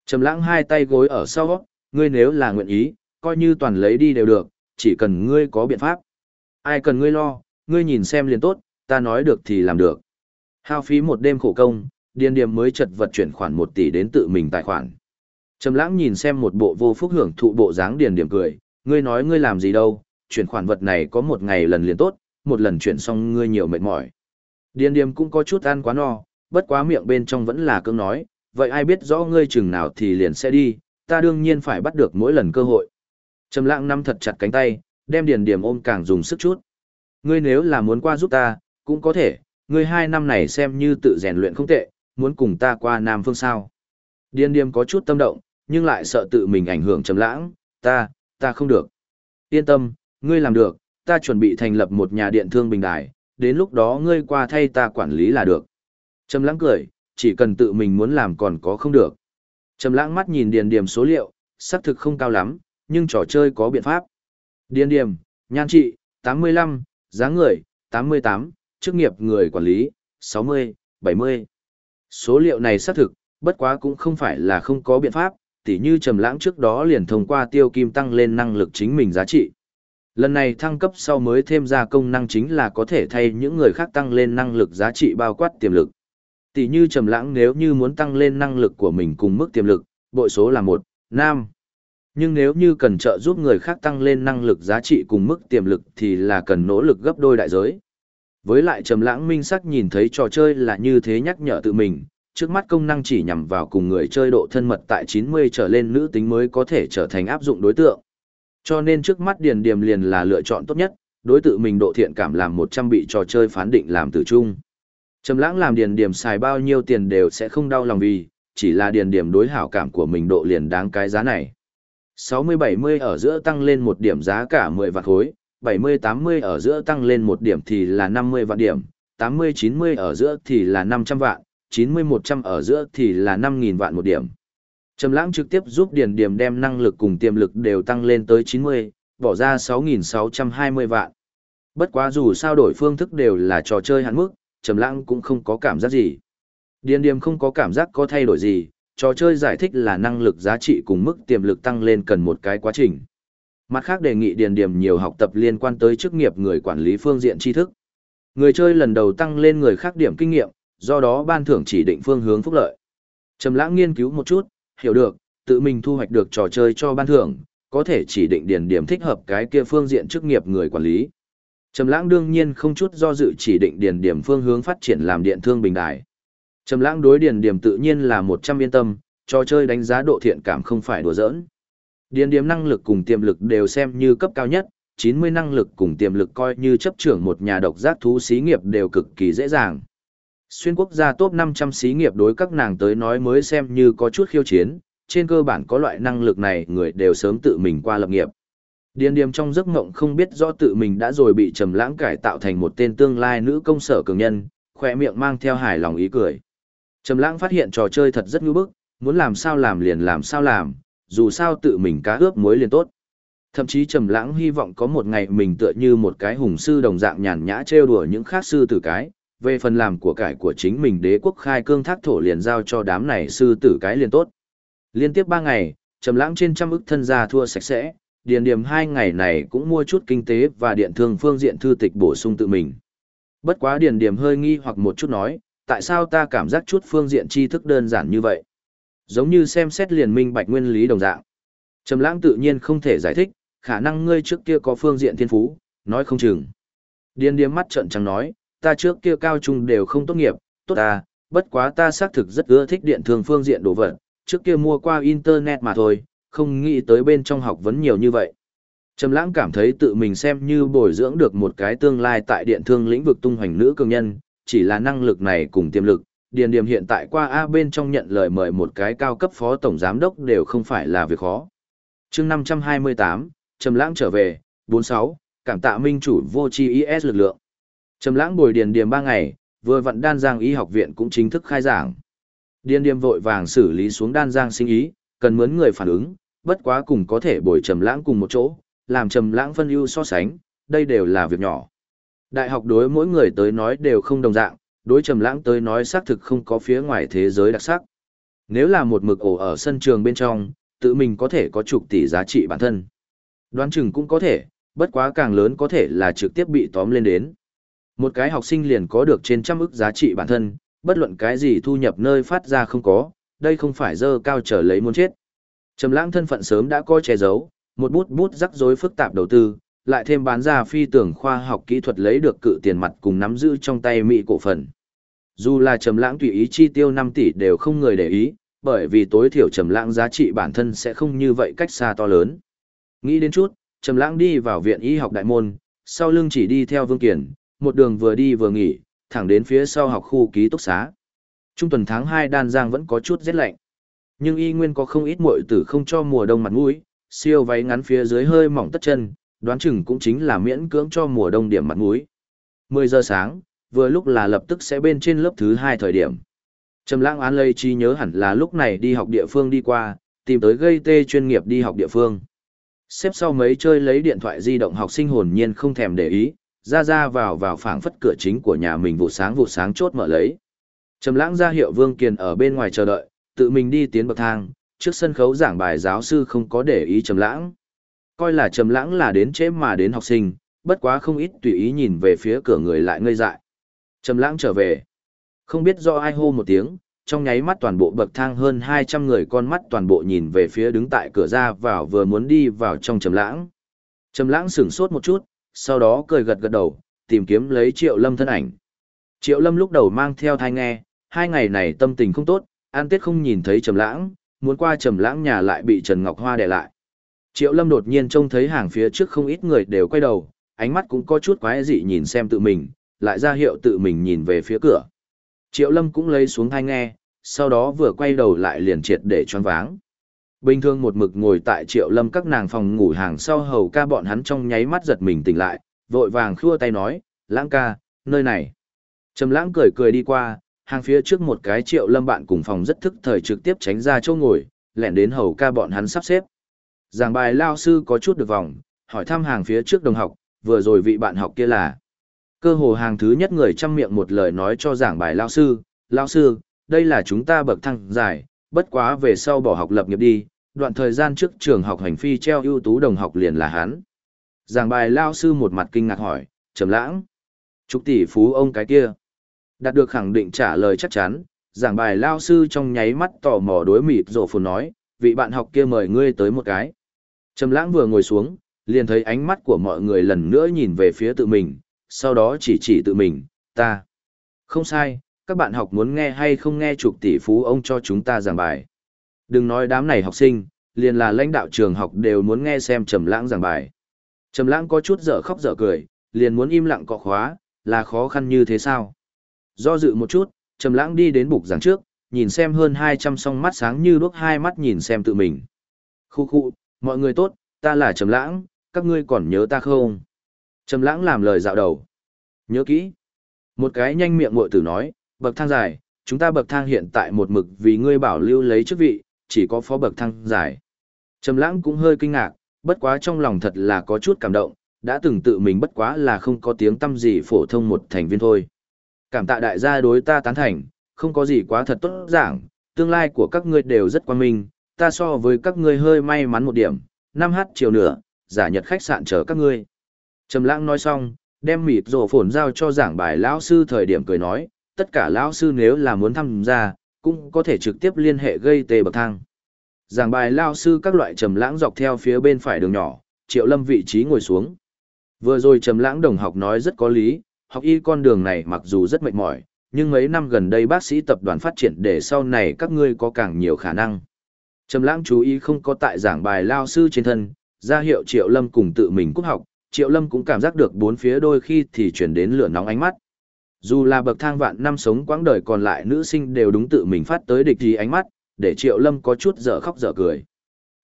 Trầm lãng hai tay gối ở sau, ngươi nếu là nguyện ý, coi như toàn lấy đi đều được, chỉ cần ngươi có biện pháp. Ai cần ngươi lo, ngươi nhìn xem liền tốt, ta nói được thì làm được. Hao phí một đêm khổ công, điên điềm mới chật vật chuyển khoản một tỷ đến tự mình tài khoản. Trầm lãng nhìn xem một bộ vô phúc hưởng thụ bộ dáng điền điểm cười, ngươi nói ngươi làm gì đâu, chuyển khoản vật này có một ngày lần liền tốt, một lần chuyển xong ngươi nhiều mệt mỏi. Điền Điềm cũng có chút ăn quá no, bất quá miệng bên trong vẫn là cương nói, vậy ai biết rõ ngươi chừng nào thì liền sẽ đi, ta đương nhiên phải bắt được mỗi lần cơ hội. Trầm lãng nắm thật chặt cánh tay, đem điền Điềm ôm càng dùng sức chút. Ngươi nếu là muốn qua giúp ta, cũng có thể, ngươi hai năm này xem như tự rèn luyện không tệ, muốn cùng ta qua Nam Phương sao. Điền Điềm có chút tâm động, nhưng lại sợ tự mình ảnh hưởng trầm lãng, ta, ta không được. Yên tâm, ngươi làm được, ta chuẩn bị thành lập một nhà điện thương bình đài, đến lúc đó ngươi qua thay ta quản lý là được. Trầm lãng cười, chỉ cần tự mình muốn làm còn có không được. Trầm lãng mắt nhìn điền điểm số liệu, xác thực không cao lắm, nhưng trò chơi có biện pháp. Điền điểm, nhan trị, 85, dáng người, 88, chức nghiệp người quản lý, 60, 70. Số liệu này xác thực, bất quá cũng không phải là không có biện pháp, tỉ như Trầm Lãng trước đó liền thông qua tiêu kim tăng lên năng lực chính mình giá trị. Lần này thăng cấp sau mới thêm ra công năng chính là có thể thay những người khác tăng lên năng lực giá trị bao quát tiềm lực. Tỷ như Trầm Lãng nếu như muốn tăng lên năng lực của mình cùng mức tiềm lực, bội số là 1, 5. Nhưng nếu như cần trợ giúp người khác tăng lên năng lực giá trị cùng mức tiềm lực thì là cần nỗ lực gấp đôi đại giới. Với lại Trầm Lãng minh sắc nhìn thấy trò chơi là như thế nhắc nhở tự mình, trước mắt công năng chỉ nhằm vào cùng người chơi độ thân mật tại 90 trở lên nữ tính mới có thể trở thành áp dụng đối tượng. Cho nên trước mắt Điền Điềm liền là lựa chọn tốt nhất, đối tự mình độ thiện cảm làm 100 bị trò chơi phán định làm tử trung. Trầm lãng làm Điền Điềm xài bao nhiêu tiền đều sẽ không đau lòng vì, chỉ là Điền Điềm đối hảo cảm của mình độ liền đáng cái giá này. 60-70 ở giữa tăng lên một điểm giá cả 10 vạn khối, 70-80 ở giữa tăng lên một điểm thì là 50 vạn điểm, 80-90 ở giữa thì là 500 vạn, 90-100 ở giữa thì là 5.000 vạn một điểm. Trầm lãng trực tiếp giúp Điền Điềm đem năng lực cùng tiềm lực đều tăng lên tới 90, bỏ ra 6.620 vạn. Bất quá dù sao đổi phương thức đều là trò chơi hạn mức, Trầm lãng cũng không có cảm giác gì. Điền Điềm không có cảm giác có thay đổi gì, trò chơi giải thích là năng lực giá trị cùng mức tiềm lực tăng lên cần một cái quá trình. Mặt khác đề nghị Điền Điềm nhiều học tập liên quan tới chức nghiệp người quản lý phương diện tri thức. Người chơi lần đầu tăng lên người khác điểm kinh nghiệm, do đó ban thưởng chỉ định phương hướng phúc lợi. Trầm lãng nghiên cứu một chút, hiểu được, tự mình thu hoạch được trò chơi cho ban thưởng, có thể chỉ định điền điểm thích hợp cái kia phương diện chức nghiệp người quản lý. Trầm lãng đương nhiên không chút do dự chỉ định điền điểm phương hướng phát triển làm điện thương bình đại. Trầm lãng đối điền điểm tự nhiên là 100 yên tâm, trò chơi đánh giá độ thiện cảm không phải đùa giỡn. Điền điểm năng lực cùng tiềm lực đều xem như cấp cao nhất, 90 năng lực cùng tiềm lực coi như chấp trưởng một nhà độc giác thú xí nghiệp đều cực kỳ dễ dàng. Xuyên quốc gia top 500 xí nghiệp đối các nàng tới nói mới xem như có chút khiêu chiến, trên cơ bản có loại năng lực này người đều sớm tự mình qua lập nghiệp. Điền điềm trong giấc mộng không biết rõ tự mình đã rồi bị trầm lãng cải tạo thành một tên tương lai nữ công sở cường nhân, khỏe miệng mang theo hài lòng ý cười. Trầm lãng phát hiện trò chơi thật rất ngư bức, muốn làm sao làm liền làm sao làm, dù sao tự mình cá ướp muối liền tốt. Thậm chí Trầm lãng hy vọng có một ngày mình tựa như một cái hùng sư đồng dạng nhàn nhã trêu đùa những khác sư tử cái, về phần làm của cải của chính mình đế quốc khai cương thác thổ liền giao cho đám này sư tử cái liền tốt. Liên tiếp ba ngày, trầm lãng trên trăm ức thân gia thua sạch sẽ, điền điểm hai ngày này cũng mua chút kinh tế và điện thương phương diện thư tịch bổ sung tự mình. Bất quá điền điểm hơi nghi hoặc một chút nói, tại sao ta cảm giác chút phương diện tri thức đơn giản như vậy? Giống như xem xét liền minh bạch nguyên lý đồng dạng. Trầm lãng tự nhiên không thể giải thích, khả năng ngươi trước kia có phương diện thiên phú, nói không chừng. Điền điểm mắt trợn trắng nói, ta trước kia cao trung đều không tốt nghiệp, tốt ta, bất quá ta xác thực rất ưa thích điện thương phương diện đồ vật, trước kia mua qua internet mà thôi, không nghĩ tới bên trong học vấn nhiều như vậy. Trầm lãng cảm thấy tự mình xem như bồi dưỡng được một cái tương lai tại điện thương lĩnh vực tung hoành nữ cường nhân, chỉ là năng lực này cùng tiềm lực, điền điểm hiện tại qua A bên trong nhận lời mời một cái cao cấp phó tổng giám đốc đều không phải là việc khó. Chương 528, Trầm lãng trở về, 46, cảm tạ minh chủ vô chi IS lực lượng. Trầm lãng bồi điền điểm ba ngày, vừa vận đan giang y học viện cũng chính thức khai giảng. Điền điểm vội vàng xử lý xuống đan giang sinh ý, cần mướn người phản ứng, bất quá cùng có thể bồi trầm lãng cùng một chỗ, làm trầm lãng phân ưu so sánh, đây đều là việc nhỏ. Đại học đối mỗi người tới nói đều không đồng dạng, đối trầm lãng tới nói xác thực không có phía ngoài thế giới đặc sắc. Nếu là một mực ổ ở sân trường bên trong, tự mình có thể có chục tỷ giá trị bản thân. Đoán chừng cũng có thể, bất quá càng lớn có thể là trực tiếp bị tóm lên đến. Một cái học sinh liền có được trên trăm ức giá trị bản thân, bất luận cái gì thu nhập nơi phát ra không có, đây không phải dơ cao trở lấy muốn chết. Trầm lãng thân phận sớm đã coi che giấu, một bút bút rắc rối phức tạp đầu tư, lại thêm bán ra phi tưởng khoa học kỹ thuật lấy được cự tiền mặt cùng nắm giữ trong tay mỹ cổ phần. Dù là trầm lãng tùy ý chi tiêu 5 tỷ đều không người để ý, bởi vì tối thiểu trầm lãng giá trị bản thân sẽ không như vậy cách xa to lớn. Nghĩ đến chút, trầm lãng đi vào viện y học đại môn, sau lưng chỉ đi theo Vương Kiền, một đường vừa đi vừa nghỉ, thẳng đến phía sau học khu ký túc xá. Trung tuần tháng 2 đan giang vẫn có chút rét lạnh. Nhưng y nguyên có không ít muội tử không cho mùa đông mặt mũi, siêu váy ngắn phía dưới hơi mỏng tất chân, đoán chừng cũng chính là miễn cưỡng cho mùa đông điểm mặt mũi. 10 giờ sáng, vừa lúc là lập tức sẽ bên trên lớp thứ 2 thời điểm. Trầm lãng án lây chi nhớ hẳn là lúc này đi học địa phương đi qua, tìm tới gây tê chuyên nghiệp đi học địa phương. Xếp sau mấy chơi lấy điện thoại di động học sinh hồn nhiên không thèm để ý, ra ra vào vào phảng phất cửa chính của nhà mình vụ sáng vụ sáng chốt mở lấy. Trầm lãng ra hiệu Vương Kiền ở bên ngoài chờ đợi, tự mình đi tiến bậc thang, trước sân khấu giảng bài giáo sư không có để ý Trầm Lãng. Coi là Trầm Lãng là đến trễ mà đến học sinh, bất quá không ít tùy ý nhìn về phía cửa người lại ngây dại. Trầm Lãng trở về. Không biết do ai hô một tiếng, trong nháy mắt toàn bộ bậc thang hơn 200 người con mắt toàn bộ nhìn về phía đứng tại cửa ra vào vừa muốn đi vào trong Trầm Lãng. Trầm Lãng sững sốt một chút, sau đó cười gật gật đầu, tìm kiếm lấy Triệu Lâm thân ảnh. Triệu Lâm lúc đầu mang theo thai nghe, hai ngày này tâm tình không tốt, an tết không nhìn thấy Trầm Lãng, muốn qua Trầm Lãng nhà lại bị Trần Ngọc Hoa đè lại. Triệu Lâm đột nhiên trông thấy hàng phía trước không ít người đều quay đầu, ánh mắt cũng có chút quái dị nhìn xem tự mình, lại ra hiệu tự mình nhìn về phía cửa. Triệu Lâm cũng lấy xuống thai nghe, sau đó vừa quay đầu lại liền triệt để choáng váng. Bình thường một mực ngồi tại Triệu Lâm các nàng phòng ngủ hàng sau hầu ca bọn hắn trong nháy mắt giật mình tỉnh lại, vội vàng khua tay nói, lãng ca, nơi này. Trầm lãng cười cười đi qua, hàng phía trước một cái Triệu Lâm bạn cùng phòng rất thức thời trực tiếp tránh ra chỗ ngồi, lẻn đến hầu ca bọn hắn sắp xếp. Giảng bài lao sư có chút được vòng, hỏi thăm hàng phía trước đồng học, vừa rồi vị bạn học kia là. Cơ hồ hàng thứ nhất người chăm miệng một lời nói cho giảng bài lao sư, lao sư, đây là chúng ta bậc thăng giải, bất quá về sau bỏ học lập nghiệp đi, đoạn thời gian trước trường học hành phi treo ưu tú đồng học liền là hắn. Giảng bài lao sư một mặt kinh ngạc hỏi, trầm lãng. trục tỷ phú ông cái kia. Đạt được khẳng định trả lời chắc chắn, giảng bài lao sư trong nháy mắt tò mò đối mịt rộ phồn nói, vị bạn học kia mời ngươi tới một cái. Trầm lãng vừa ngồi xuống, liền thấy ánh mắt của mọi người lần nữa nhìn về phía tự mình, sau đó chỉ chỉ tự mình, ta. Không sai, các bạn học muốn nghe hay không nghe trục tỷ phú ông cho chúng ta giảng bài. Đừng nói đám này học sinh, liền là lãnh đạo trường học đều muốn nghe xem Trầm Lãng giảng bài. Trầm Lãng có chút dở khóc dở cười, liền muốn im lặng cọ khóa, là khó khăn như thế sao? Do dự một chút, Trầm Lãng đi đến bục giảng trước, nhìn xem hơn 200 song mắt sáng như đuốc hai mắt nhìn xem tự mình. Khu khu, mọi người tốt, ta là Trầm Lãng, các ngươi còn nhớ ta không? Trầm Lãng làm lời dạo đầu. Nhớ kỹ. Một cái nhanh miệng muội tử nói, bậc thang dài, chúng ta bậc thang hiện tại một mực vì ngươi bảo lưu lấy chức vị, chỉ có phó bậc thang dài. Trầm lãng cũng hơi kinh ngạc, bất quá trong lòng thật là có chút cảm động, đã từng tự mình bất quá là không có tiếng tâm gì phổ thông một thành viên thôi. Cảm tạ đại gia đối ta tán thành, không có gì quá thật tốt giảng, tương lai của các ngươi đều rất quan minh, ta so với các ngươi hơi may mắn một điểm, năm h chiều nửa, giả nhật khách sạn chờ các ngươi. Trầm lãng nói xong, đem mịt rổ phồn giao cho giảng bài lão sư thời điểm cười nói, tất cả lão sư nếu là muốn tham gia, cũng có thể trực tiếp liên hệ gây tê bậc thang. Giảng bài lão sư các loại trầm lãng dọc theo phía bên phải đường nhỏ, Triệu Lâm vị trí ngồi xuống. Vừa rồi trầm lãng đồng học nói rất có lý, học y con đường này mặc dù rất mệt mỏi, nhưng mấy năm gần đây bác sĩ tập đoàn phát triển để sau này các ngươi có càng nhiều khả năng. Trầm lãng chú ý không có tại giảng bài lão sư trên thân, ra hiệu Triệu Lâm cùng tự mình cúp học, Triệu Lâm cũng cảm giác được bốn phía đôi khi thì chuyển đến lửa nóng ánh mắt. Dù là bậc thang vạn năm sống quãng đời còn lại nữ sinh đều đúng tự mình phát tới địch gì ánh mắt, để Triệu Lâm có chút dở khóc dở cười.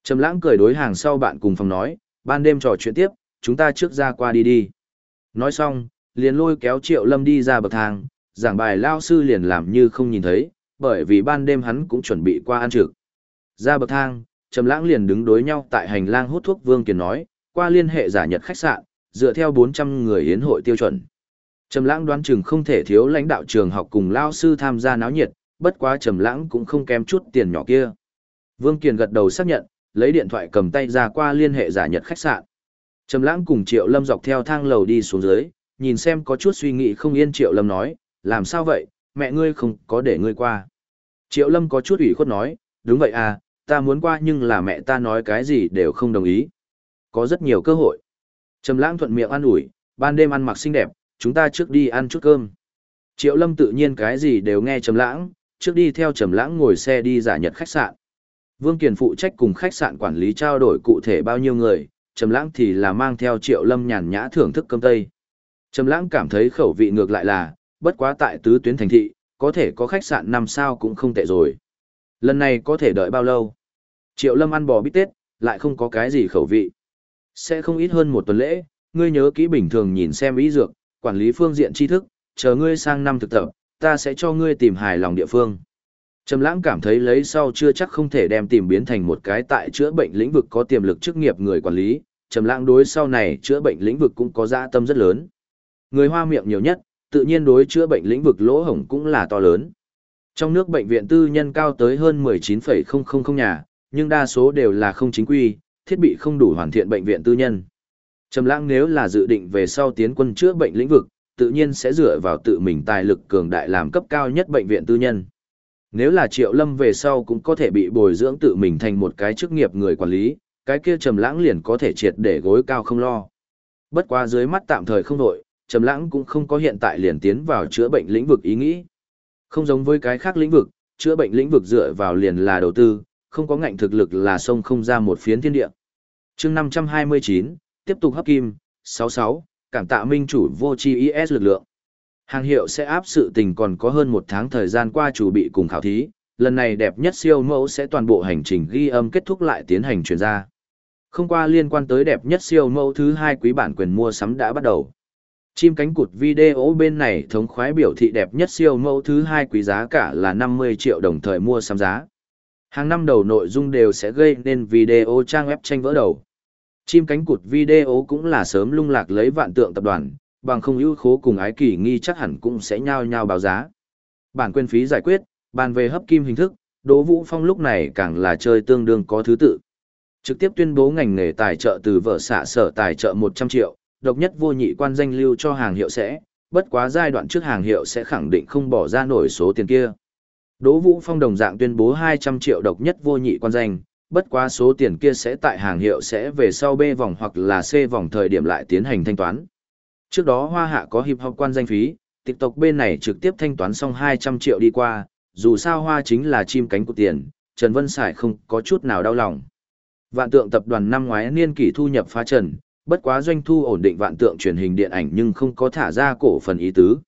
Trầm lãng cười đối hàng sau bạn cùng phòng nói, ban đêm trò chuyện tiếp, chúng ta trước ra qua đi đi. Nói xong, liền lôi kéo Triệu Lâm đi ra bậc thang, giảng bài lao sư liền làm như không nhìn thấy, bởi vì ban đêm hắn cũng chuẩn bị qua ăn trực. Ra bậc thang, Trầm lãng liền đứng đối nhau tại hành lang hút thuốc Vương Kiền nói, qua liên hệ giả nhật khách sạn, dựa theo 400 người yến hội tiêu chuẩn. Trầm lãng đoán chừng không thể thiếu lãnh đạo trường học cùng lao sư tham gia náo nhiệt, bất quá trầm lãng cũng không kém chút tiền nhỏ kia. Vương Kiền gật đầu xác nhận, lấy điện thoại cầm tay ra qua liên hệ giả nhật khách sạn. Trầm lãng cùng Triệu Lâm dọc theo thang lầu đi xuống dưới, nhìn xem có chút suy nghĩ không yên Triệu Lâm nói, làm sao vậy, mẹ ngươi không có để ngươi qua. Triệu Lâm có chút ủy khuất nói, đúng vậy à, ta muốn qua nhưng là mẹ ta nói cái gì đều không đồng ý. Có rất nhiều cơ hội. Trầm lãng thuận miệng ăn ủi, ban đêm ăn mặc xinh đẹp, chúng ta trước đi ăn chút cơm. Triệu Lâm tự nhiên cái gì đều nghe Trầm Lãng, trước đi theo Trầm Lãng ngồi xe đi giả nhật khách sạn. Vương Kiền phụ trách cùng khách sạn quản lý trao đổi cụ thể bao nhiêu người, Trầm Lãng thì là mang theo Triệu Lâm nhàn nhã thưởng thức cơm tây. Trầm Lãng cảm thấy khẩu vị ngược lại là, bất quá tại tứ tuyến thành thị, có thể có khách sạn năm sao cũng không tệ rồi. Lần này có thể đợi bao lâu? Triệu Lâm ăn bò bít tết, lại không có cái gì khẩu vị. Sẽ không ít hơn một tuần lễ, ngươi nhớ kỹ bình thường nhìn xem ý dược, quản lý phương diện tri thức, chờ ngươi sang năm thực tập, ta sẽ cho ngươi tìm hài lòng địa phương. Trầm lãng cảm thấy lấy sau chưa chắc không thể đem tìm biến thành một cái tại chữa bệnh lĩnh vực có tiềm lực chức nghiệp người quản lý, trầm lãng đối sau này chữa bệnh lĩnh vực cũng có dạ tâm rất lớn. Người hoa miệng nhiều nhất, tự nhiên đối chữa bệnh lĩnh vực lỗ hổng cũng là to lớn. Trong nước bệnh viện tư nhân cao tới hơn 19,000 nhà, nhưng đa số đều là không chính quy, thiết bị không đủ hoàn thiện bệnh viện tư nhân. Trầm Lãng nếu là dự định về sau tiến quân chữa bệnh lĩnh vực, tự nhiên sẽ dựa vào tự mình tài lực cường đại làm cấp cao nhất bệnh viện tư nhân. Nếu là Triệu Lâm về sau cũng có thể bị bồi dưỡng tự mình thành một cái chức nghiệp người quản lý, cái kia Trầm Lãng liền có thể triệt để gối cao không lo. Bất quá dưới mắt tạm thời không đổi, Trầm Lãng cũng không có hiện tại liền tiến vào chữa bệnh lĩnh vực ý nghĩ. Không giống với cái khác lĩnh vực, chữa bệnh lĩnh vực dựa vào liền là đầu tư, không có ngạnh thực lực là sông không ra một phiến thiên địa. Chương 529, tiếp tục hấp kim, 66, cảm tạ minh chủ vô chi IS lực lượng. Hàng hiệu sẽ áp sự tình còn có hơn một tháng thời gian qua chủ bị cùng khảo thí, lần này đẹp nhất siêu mẫu sẽ toàn bộ hành trình ghi âm kết thúc lại tiến hành truyền ra. Không qua liên quan tới đẹp nhất siêu mẫu thứ hai quý bản quyền mua sắm đã bắt đầu. Chim cánh cụt video bên này thống khoái biểu thị đẹp nhất siêu mẫu thứ hai quý giá cả là 50 triệu đồng thời mua sắm giá. Hàng năm đầu nội dung đều sẽ gây nên video trang web tranh vỡ đầu. Chim cánh cụt video cũng là sớm lung lạc lấy vạn tượng tập đoàn, bằng không ưu khố cùng ái kỳ nghi chắc hẳn cũng sẽ nhao nhao báo giá. Bản quyền phí giải quyết, bàn về hấp kim hình thức, Đỗ Vũ Phong lúc này càng là chơi tương đương có thứ tự. Trực tiếp tuyên bố ngành nghề tài trợ từ vợ xạ sở tài trợ 100 triệu, độc nhất vô nhị quan danh lưu cho hàng hiệu sẽ, bất quá giai đoạn trước hàng hiệu sẽ khẳng định không bỏ ra nổi số tiền kia. Đỗ Vũ Phong đồng dạng tuyên bố 200 triệu độc nhất vô nhị quan danh, bất quá số tiền kia sẽ tại hàng hiệu sẽ về sau B vòng hoặc là C vòng thời điểm lại tiến hành thanh toán. Trước đó Hoa Hạ có hiệp học quan danh phí, tộc bên này trực tiếp thanh toán xong 200 triệu đi qua, dù sao Hoa chính là chim cánh của tiền, Trần Vân Sải không có chút nào đau lòng. Vạn tượng tập đoàn năm ngoái niên kỷ thu nhập phá trần, bất quá doanh thu ổn định vạn tượng truyền hình điện ảnh nhưng không có thả ra cổ phần ý tứ.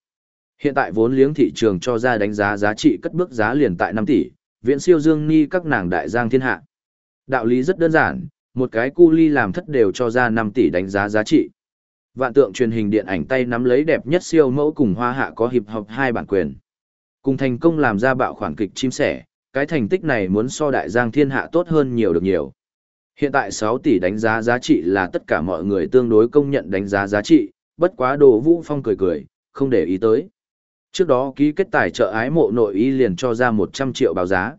Hiện tại vốn liếng thị trường cho ra đánh giá giá trị cất bước giá liền tại 5 tỷ, Viện siêu dương ni các nàng đại giang thiên hạ. Đạo lý rất đơn giản, một cái cu ly làm thất đều cho ra 5 tỷ đánh giá giá trị. Vạn tượng truyền hình điện ảnh tay nắm lấy đẹp nhất siêu mẫu cùng hoa hạ có hiệp hợp hai bản quyền. Cùng thành công làm ra bạo khoản kịch chim sẻ, cái thành tích này muốn so đại giang thiên hạ tốt hơn nhiều được nhiều. Hiện tại 6 tỷ đánh giá giá trị là tất cả mọi người tương đối công nhận đánh giá giá trị, bất quá đồ vũ phong cười cười, không để ý tới. Trước đó ký kết tài trợ ái mộ nội y liền cho ra 100 triệu báo giá.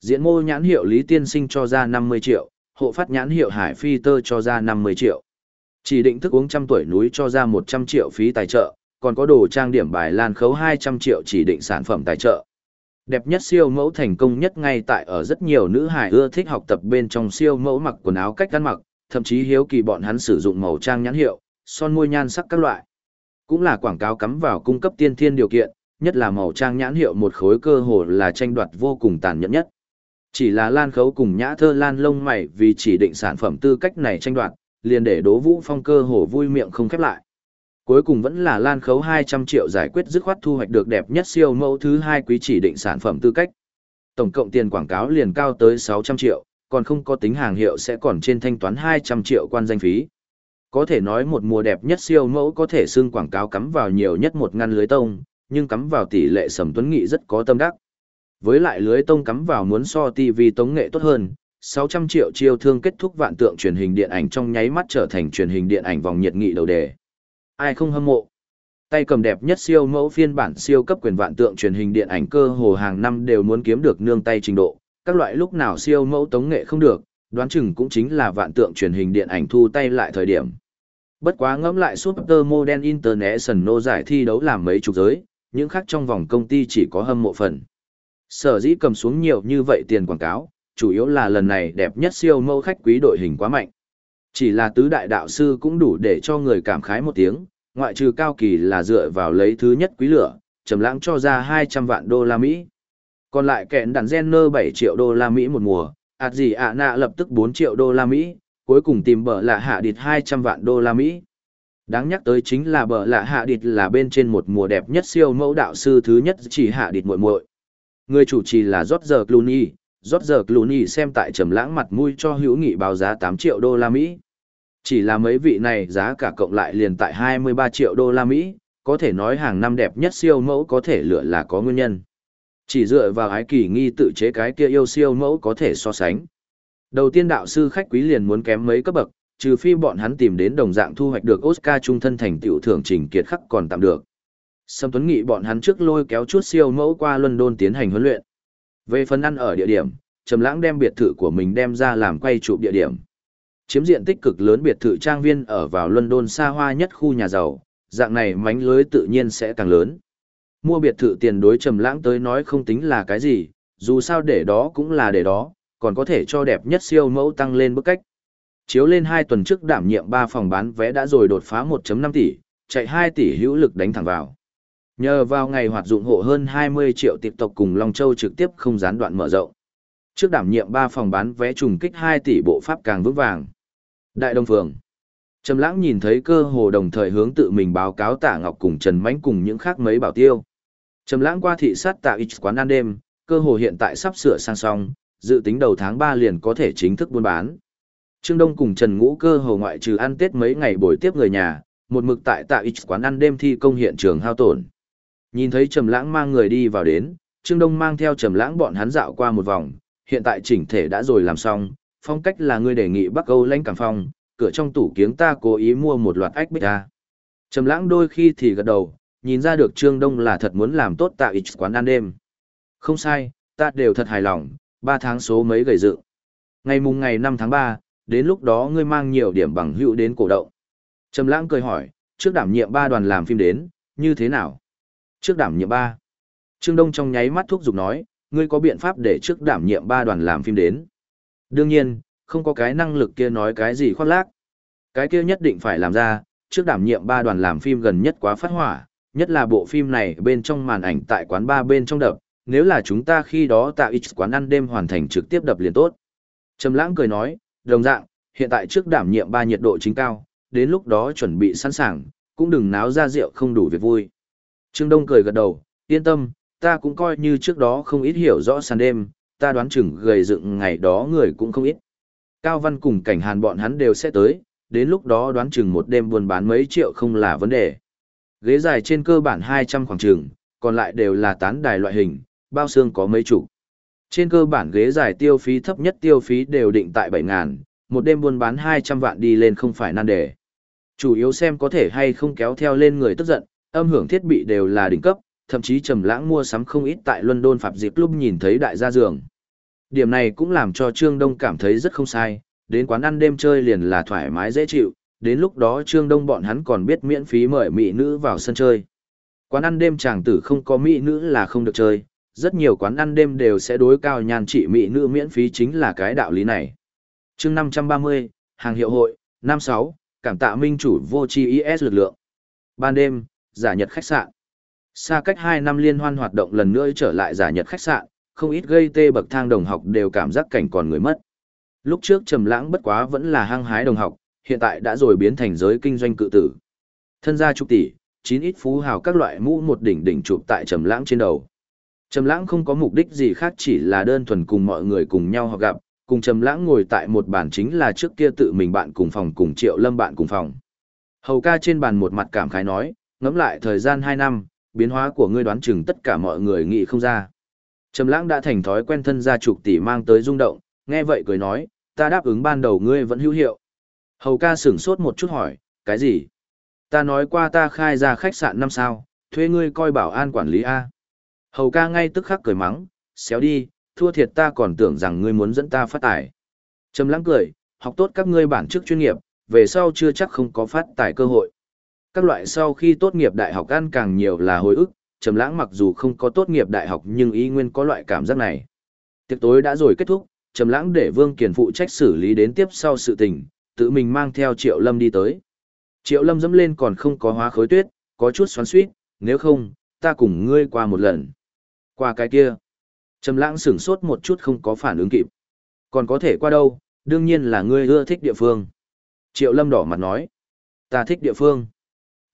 Diễn mô nhãn hiệu Lý Tiên Sinh cho ra 50 triệu, hộ phát nhãn hiệu Hải Phi Tơ cho ra 50 triệu. Chỉ định thức uống trăm tuổi núi cho ra 100 triệu phí tài trợ, còn có đồ trang điểm bài lan khấu 200 triệu chỉ định sản phẩm tài trợ. Đẹp nhất siêu mẫu thành công nhất ngay tại ở rất nhiều nữ hải ưa thích học tập bên trong siêu mẫu mặc quần áo cách ăn mặc, thậm chí hiếu kỳ bọn hắn sử dụng màu trang nhãn hiệu, son môi nhan sắc các loại. Cũng là quảng cáo cắm vào cung cấp tiên thiên điều kiện, nhất là màu trang nhãn hiệu một khối cơ hồ là tranh đoạt vô cùng tàn nhẫn nhất. Chỉ là Lan Khấu cùng Nhã Thơ Lan lông mày vì chỉ định sản phẩm tư cách này tranh đoạt, liền để Đỗ Vũ Phong cơ hồ vui miệng không khép lại. Cuối cùng vẫn là Lan Khấu 200 triệu giải quyết dứt khoát thu hoạch được đẹp nhất siêu mẫu thứ hai quý chỉ định sản phẩm tư cách. Tổng cộng tiền quảng cáo liền cao tới 600 triệu, còn không có tính hàng hiệu sẽ còn trên thanh toán 200 triệu quan danh phí. Có thể nói một mùa đẹp nhất siêu mẫu có thể xương quảng cáo cắm vào nhiều nhất một ngăn lưới tông, nhưng cắm vào tỷ lệ sầm tuấn nghị rất có tâm đắc. Với lại lưới tông cắm vào muốn so TV tống nghệ tốt hơn, 600 triệu chiêu thương kết thúc vạn tượng truyền hình điện ảnh trong nháy mắt trở thành truyền hình điện ảnh vòng nhiệt nghị đầu đề. Ai không hâm mộ? Tay cầm đẹp nhất siêu mẫu phiên bản siêu cấp quyền vạn tượng truyền hình điện ảnh cơ hồ hàng năm đều muốn kiếm được nương tay trình độ, các loại lúc nào siêu mẫu tống nghệ không được, đoán chừng cũng chính là vạn tượng truyền hình điện ảnh thu tay lại thời điểm. Bất quá ngẫm lại Super Modern International giải thi đấu làm mấy chục giới, những khác trong vòng công ty chỉ có hâm mộ phần. Sở dĩ cầm xuống nhiều như vậy tiền quảng cáo, chủ yếu là lần này đẹp nhất siêu mẫu khách quý đội hình quá mạnh. Chỉ là tứ đại đạo sư cũng đủ để cho người cảm khái một tiếng, ngoại trừ cao kỳ là dựa vào lấy thứ nhất quý lửa, trầm lãng cho ra 200 vạn đô la Mỹ. Còn lại kẹn đàn Jenner 7 triệu đô la Mỹ một mùa, ạt gì ạ nạ lập tức 4 triệu đô la Mỹ, cuối cùng tìm bờ lạ hạ địt 200 vạn đô la Mỹ. Đáng nhắc tới chính là bờ lạ hạ địt là bên trên một mùa đẹp nhất siêu mẫu đạo sư thứ nhất chỉ hạ địt muội muội. Người chủ trì là George Clooney, George Clooney xem tại trầm lãng mặt mũi cho hữu nghị báo giá 8 triệu đô la Mỹ. Chỉ là mấy vị này giá cả cộng lại liền tại 23 triệu đô la Mỹ, có thể nói hàng năm đẹp nhất siêu mẫu có thể lựa là có nguyên nhân. Chỉ dựa vào ái kỳ nghi tự chế cái kia yêu siêu mẫu có thể so sánh. Đầu tiên đạo sư khách quý liền muốn kém mấy cấp bậc, trừ phi bọn hắn tìm đến đồng dạng thu hoạch được Oscar trung thân thành tiểu thưởng trình kiệt khắc còn tạm được. Sâm Tuấn Nghị bọn hắn trước lôi kéo chút siêu mẫu qua London tiến hành huấn luyện. Về phần ăn ở địa điểm, Trầm Lãng đem biệt thự của mình đem ra làm quay chụp địa điểm. Chiếm diện tích cực lớn biệt thự trang viên ở vào London xa hoa nhất khu nhà giàu, dạng này mánh lưới tự nhiên sẽ càng lớn. Mua biệt thự tiền đối Trầm Lãng tới nói không tính là cái gì, dù sao để đó cũng là để đó, còn có thể cho đẹp nhất siêu mẫu tăng lên bức cách. Chiếu lên 2 tuần trước đảm nhiệm 3 phòng bán vé đã rồi đột phá 1.5 tỷ, chạy 2 tỷ hữu lực đánh thẳng vào. Nhờ vào ngày hoạt dụng hộ hơn 20 triệu tiệp tộc cùng Long Châu trực tiếp không gián đoạn mở rộng. Trước đảm nhiệm 3 phòng bán vé trùng kích 2 tỷ bộ pháp càng vững vàng. Đại Đông Phường. Trầm Lãng nhìn thấy cơ hồ đồng thời hướng tự mình báo cáo Tạ Ngọc cùng Trần Mánh cùng những khác mấy bảo tiêu. Trầm Lãng qua thị sát Tạ X quán ăn đêm, cơ hồ hiện tại sắp sửa sang xong, dự tính đầu tháng 3 liền có thể chính thức buôn bán. Trương Đông cùng Trần Ngũ cơ hồ ngoại trừ ăn Tết mấy ngày buổi tiếp người nhà, một mực tại Tạ X quán ăn đêm thi công hiện trường hao tổn. Nhìn thấy Trầm Lãng mang người đi vào đến, Trương Đông mang theo Trầm Lãng bọn hắn dạo qua một vòng, hiện tại chỉnh thể đã rồi làm xong, phong cách là ngươi đề nghị Bắc Âu lãnh cảm phong, cửa trong tủ kiếng ta cố ý mua một loạt ách bích ra. Trầm Lãng đôi khi thì gật đầu, nhìn ra được Trương Đông là thật muốn làm tốt tại X quán ăn đêm. Không sai, ta đều thật hài lòng, 3 tháng số mấy gầy dựng. Ngày mùng ngày 5 tháng 3, đến lúc đó ngươi mang nhiều điểm bằng hữu đến cổ động. Trầm Lãng cười hỏi, trước đảm nhiệm ba đoàn làm phim đến, như thế nào? Trước đảm nhiệm ba. Trương Đông trong nháy mắt thúc giục nói, ngươi có biện pháp để trước đảm nhiệm ba đoàn làm phim đến. Đương nhiên, không có cái năng lực kia nói cái gì khoác lác. Cái kia nhất định phải làm ra, trước đảm nhiệm ba đoàn làm phim gần nhất quá phát hỏa, nhất là bộ phim này bên trong màn ảnh tại quán ba bên trong đập, nếu là chúng ta khi đó tại ít quán ăn đêm hoàn thành trực tiếp đập liền tốt. Trầm lãng cười nói, đồng dạng, hiện tại trước đảm nhiệm ba nhiệt độ chính cao, đến lúc đó chuẩn bị sẵn sàng, cũng đừng náo ra rượu không đủ việc vui. Trương Đông cười gật đầu, yên tâm, ta cũng coi như trước đó không ít hiểu rõ sàn đêm, ta đoán chừng gầy dựng ngày đó người cũng không ít. Cao Văn cùng cảnh hàn bọn hắn đều sẽ tới, đến lúc đó đoán chừng một đêm buôn bán mấy triệu không là vấn đề. Ghế dài trên cơ bản 200 khoảng trường, còn lại đều là tán đài loại hình, bao xương có mấy chủ. Trên cơ bản ghế dài tiêu phí thấp nhất tiêu phí đều định tại 7 ngàn, một đêm buôn bán 200 vạn đi lên không phải nan đề. Chủ yếu xem có thể hay không kéo theo lên người tức giận, âm hưởng thiết bị đều là đỉnh cấp, thậm chí trầm lãng mua sắm không ít tại London Phạm Diệp Club nhìn thấy đại gia giường. Điểm này cũng làm cho Trương Đông cảm thấy rất không sai, đến quán ăn đêm chơi liền là thoải mái dễ chịu, đến lúc đó Trương Đông bọn hắn còn biết miễn phí mời mỹ nữ vào sân chơi. Quán ăn đêm chàng tử không có mỹ nữ là không được chơi, rất nhiều quán ăn đêm đều sẽ đối cao nhan trị mỹ nữ miễn phí chính là cái đạo lý này. chương 530, hàng hiệu hội, 56, cảm tạ minh chủ vô chi IS lực lượng. Ban đêm, giả nhật khách sạn. Xa cách 2 năm liên hoan hoạt động lần nữa trở lại giả nhật khách sạn, không ít gây tê bậc thang đồng học đều cảm giác cảnh còn người mất. Lúc trước trầm lãng bất quá vẫn là hăng hái đồng học, hiện tại đã rồi biến thành giới kinh doanh cự tử. Thân gia chục tỷ, chín ít phú hào các loại mũ một đỉnh đỉnh chụp tại trầm lãng trên đầu. Trầm lãng không có mục đích gì khác chỉ là đơn thuần cùng mọi người cùng nhau họ gặp, cùng trầm lãng ngồi tại một bàn chính là trước kia tự mình bạn cùng phòng cùng Triệu Lâm bạn cùng phòng. Hầu ca trên bàn một mặt cảm khái nói, ngẫm lại thời gian 2 năm, biến hóa của ngươi đoán chừng tất cả mọi người nghĩ không ra. Trầm lãng đã thành thói quen thân gia chủ tỷ mang tới rung động, nghe vậy cười nói, ta đáp ứng ban đầu ngươi vẫn hữu hiệu. Hầu ca sửng sốt một chút hỏi, cái gì? Ta nói qua ta khai ra khách sạn năm sao, thuê ngươi coi bảo an quản lý A. Hầu ca ngay tức khắc cười mắng, xéo đi, thua thiệt ta còn tưởng rằng ngươi muốn dẫn ta phát tài. Trầm lãng cười, học tốt các ngươi bản chức chuyên nghiệp, về sau chưa chắc không có phát tài cơ hội. Các loại sau khi tốt nghiệp đại học ăn càng nhiều là hồi ức, Trầm Lãng mặc dù không có tốt nghiệp đại học nhưng ý nguyên có loại cảm giác này. Tiệc tối đã rồi kết thúc, Trầm Lãng để Vương Kiền phụ trách xử lý đến tiếp sau sự tình, tự mình mang theo Triệu Lâm đi tới. Triệu Lâm dẫm lên còn không có hóa khối tuyết, có chút xoắn xuýt, nếu không, ta cùng ngươi qua một lần. Qua cái kia. Trầm Lãng sửng sốt một chút không có phản ứng kịp. Còn có thể qua đâu, đương nhiên là ngươi ưa thích địa phương. Triệu Lâm đỏ mặt nói, ta thích địa phương.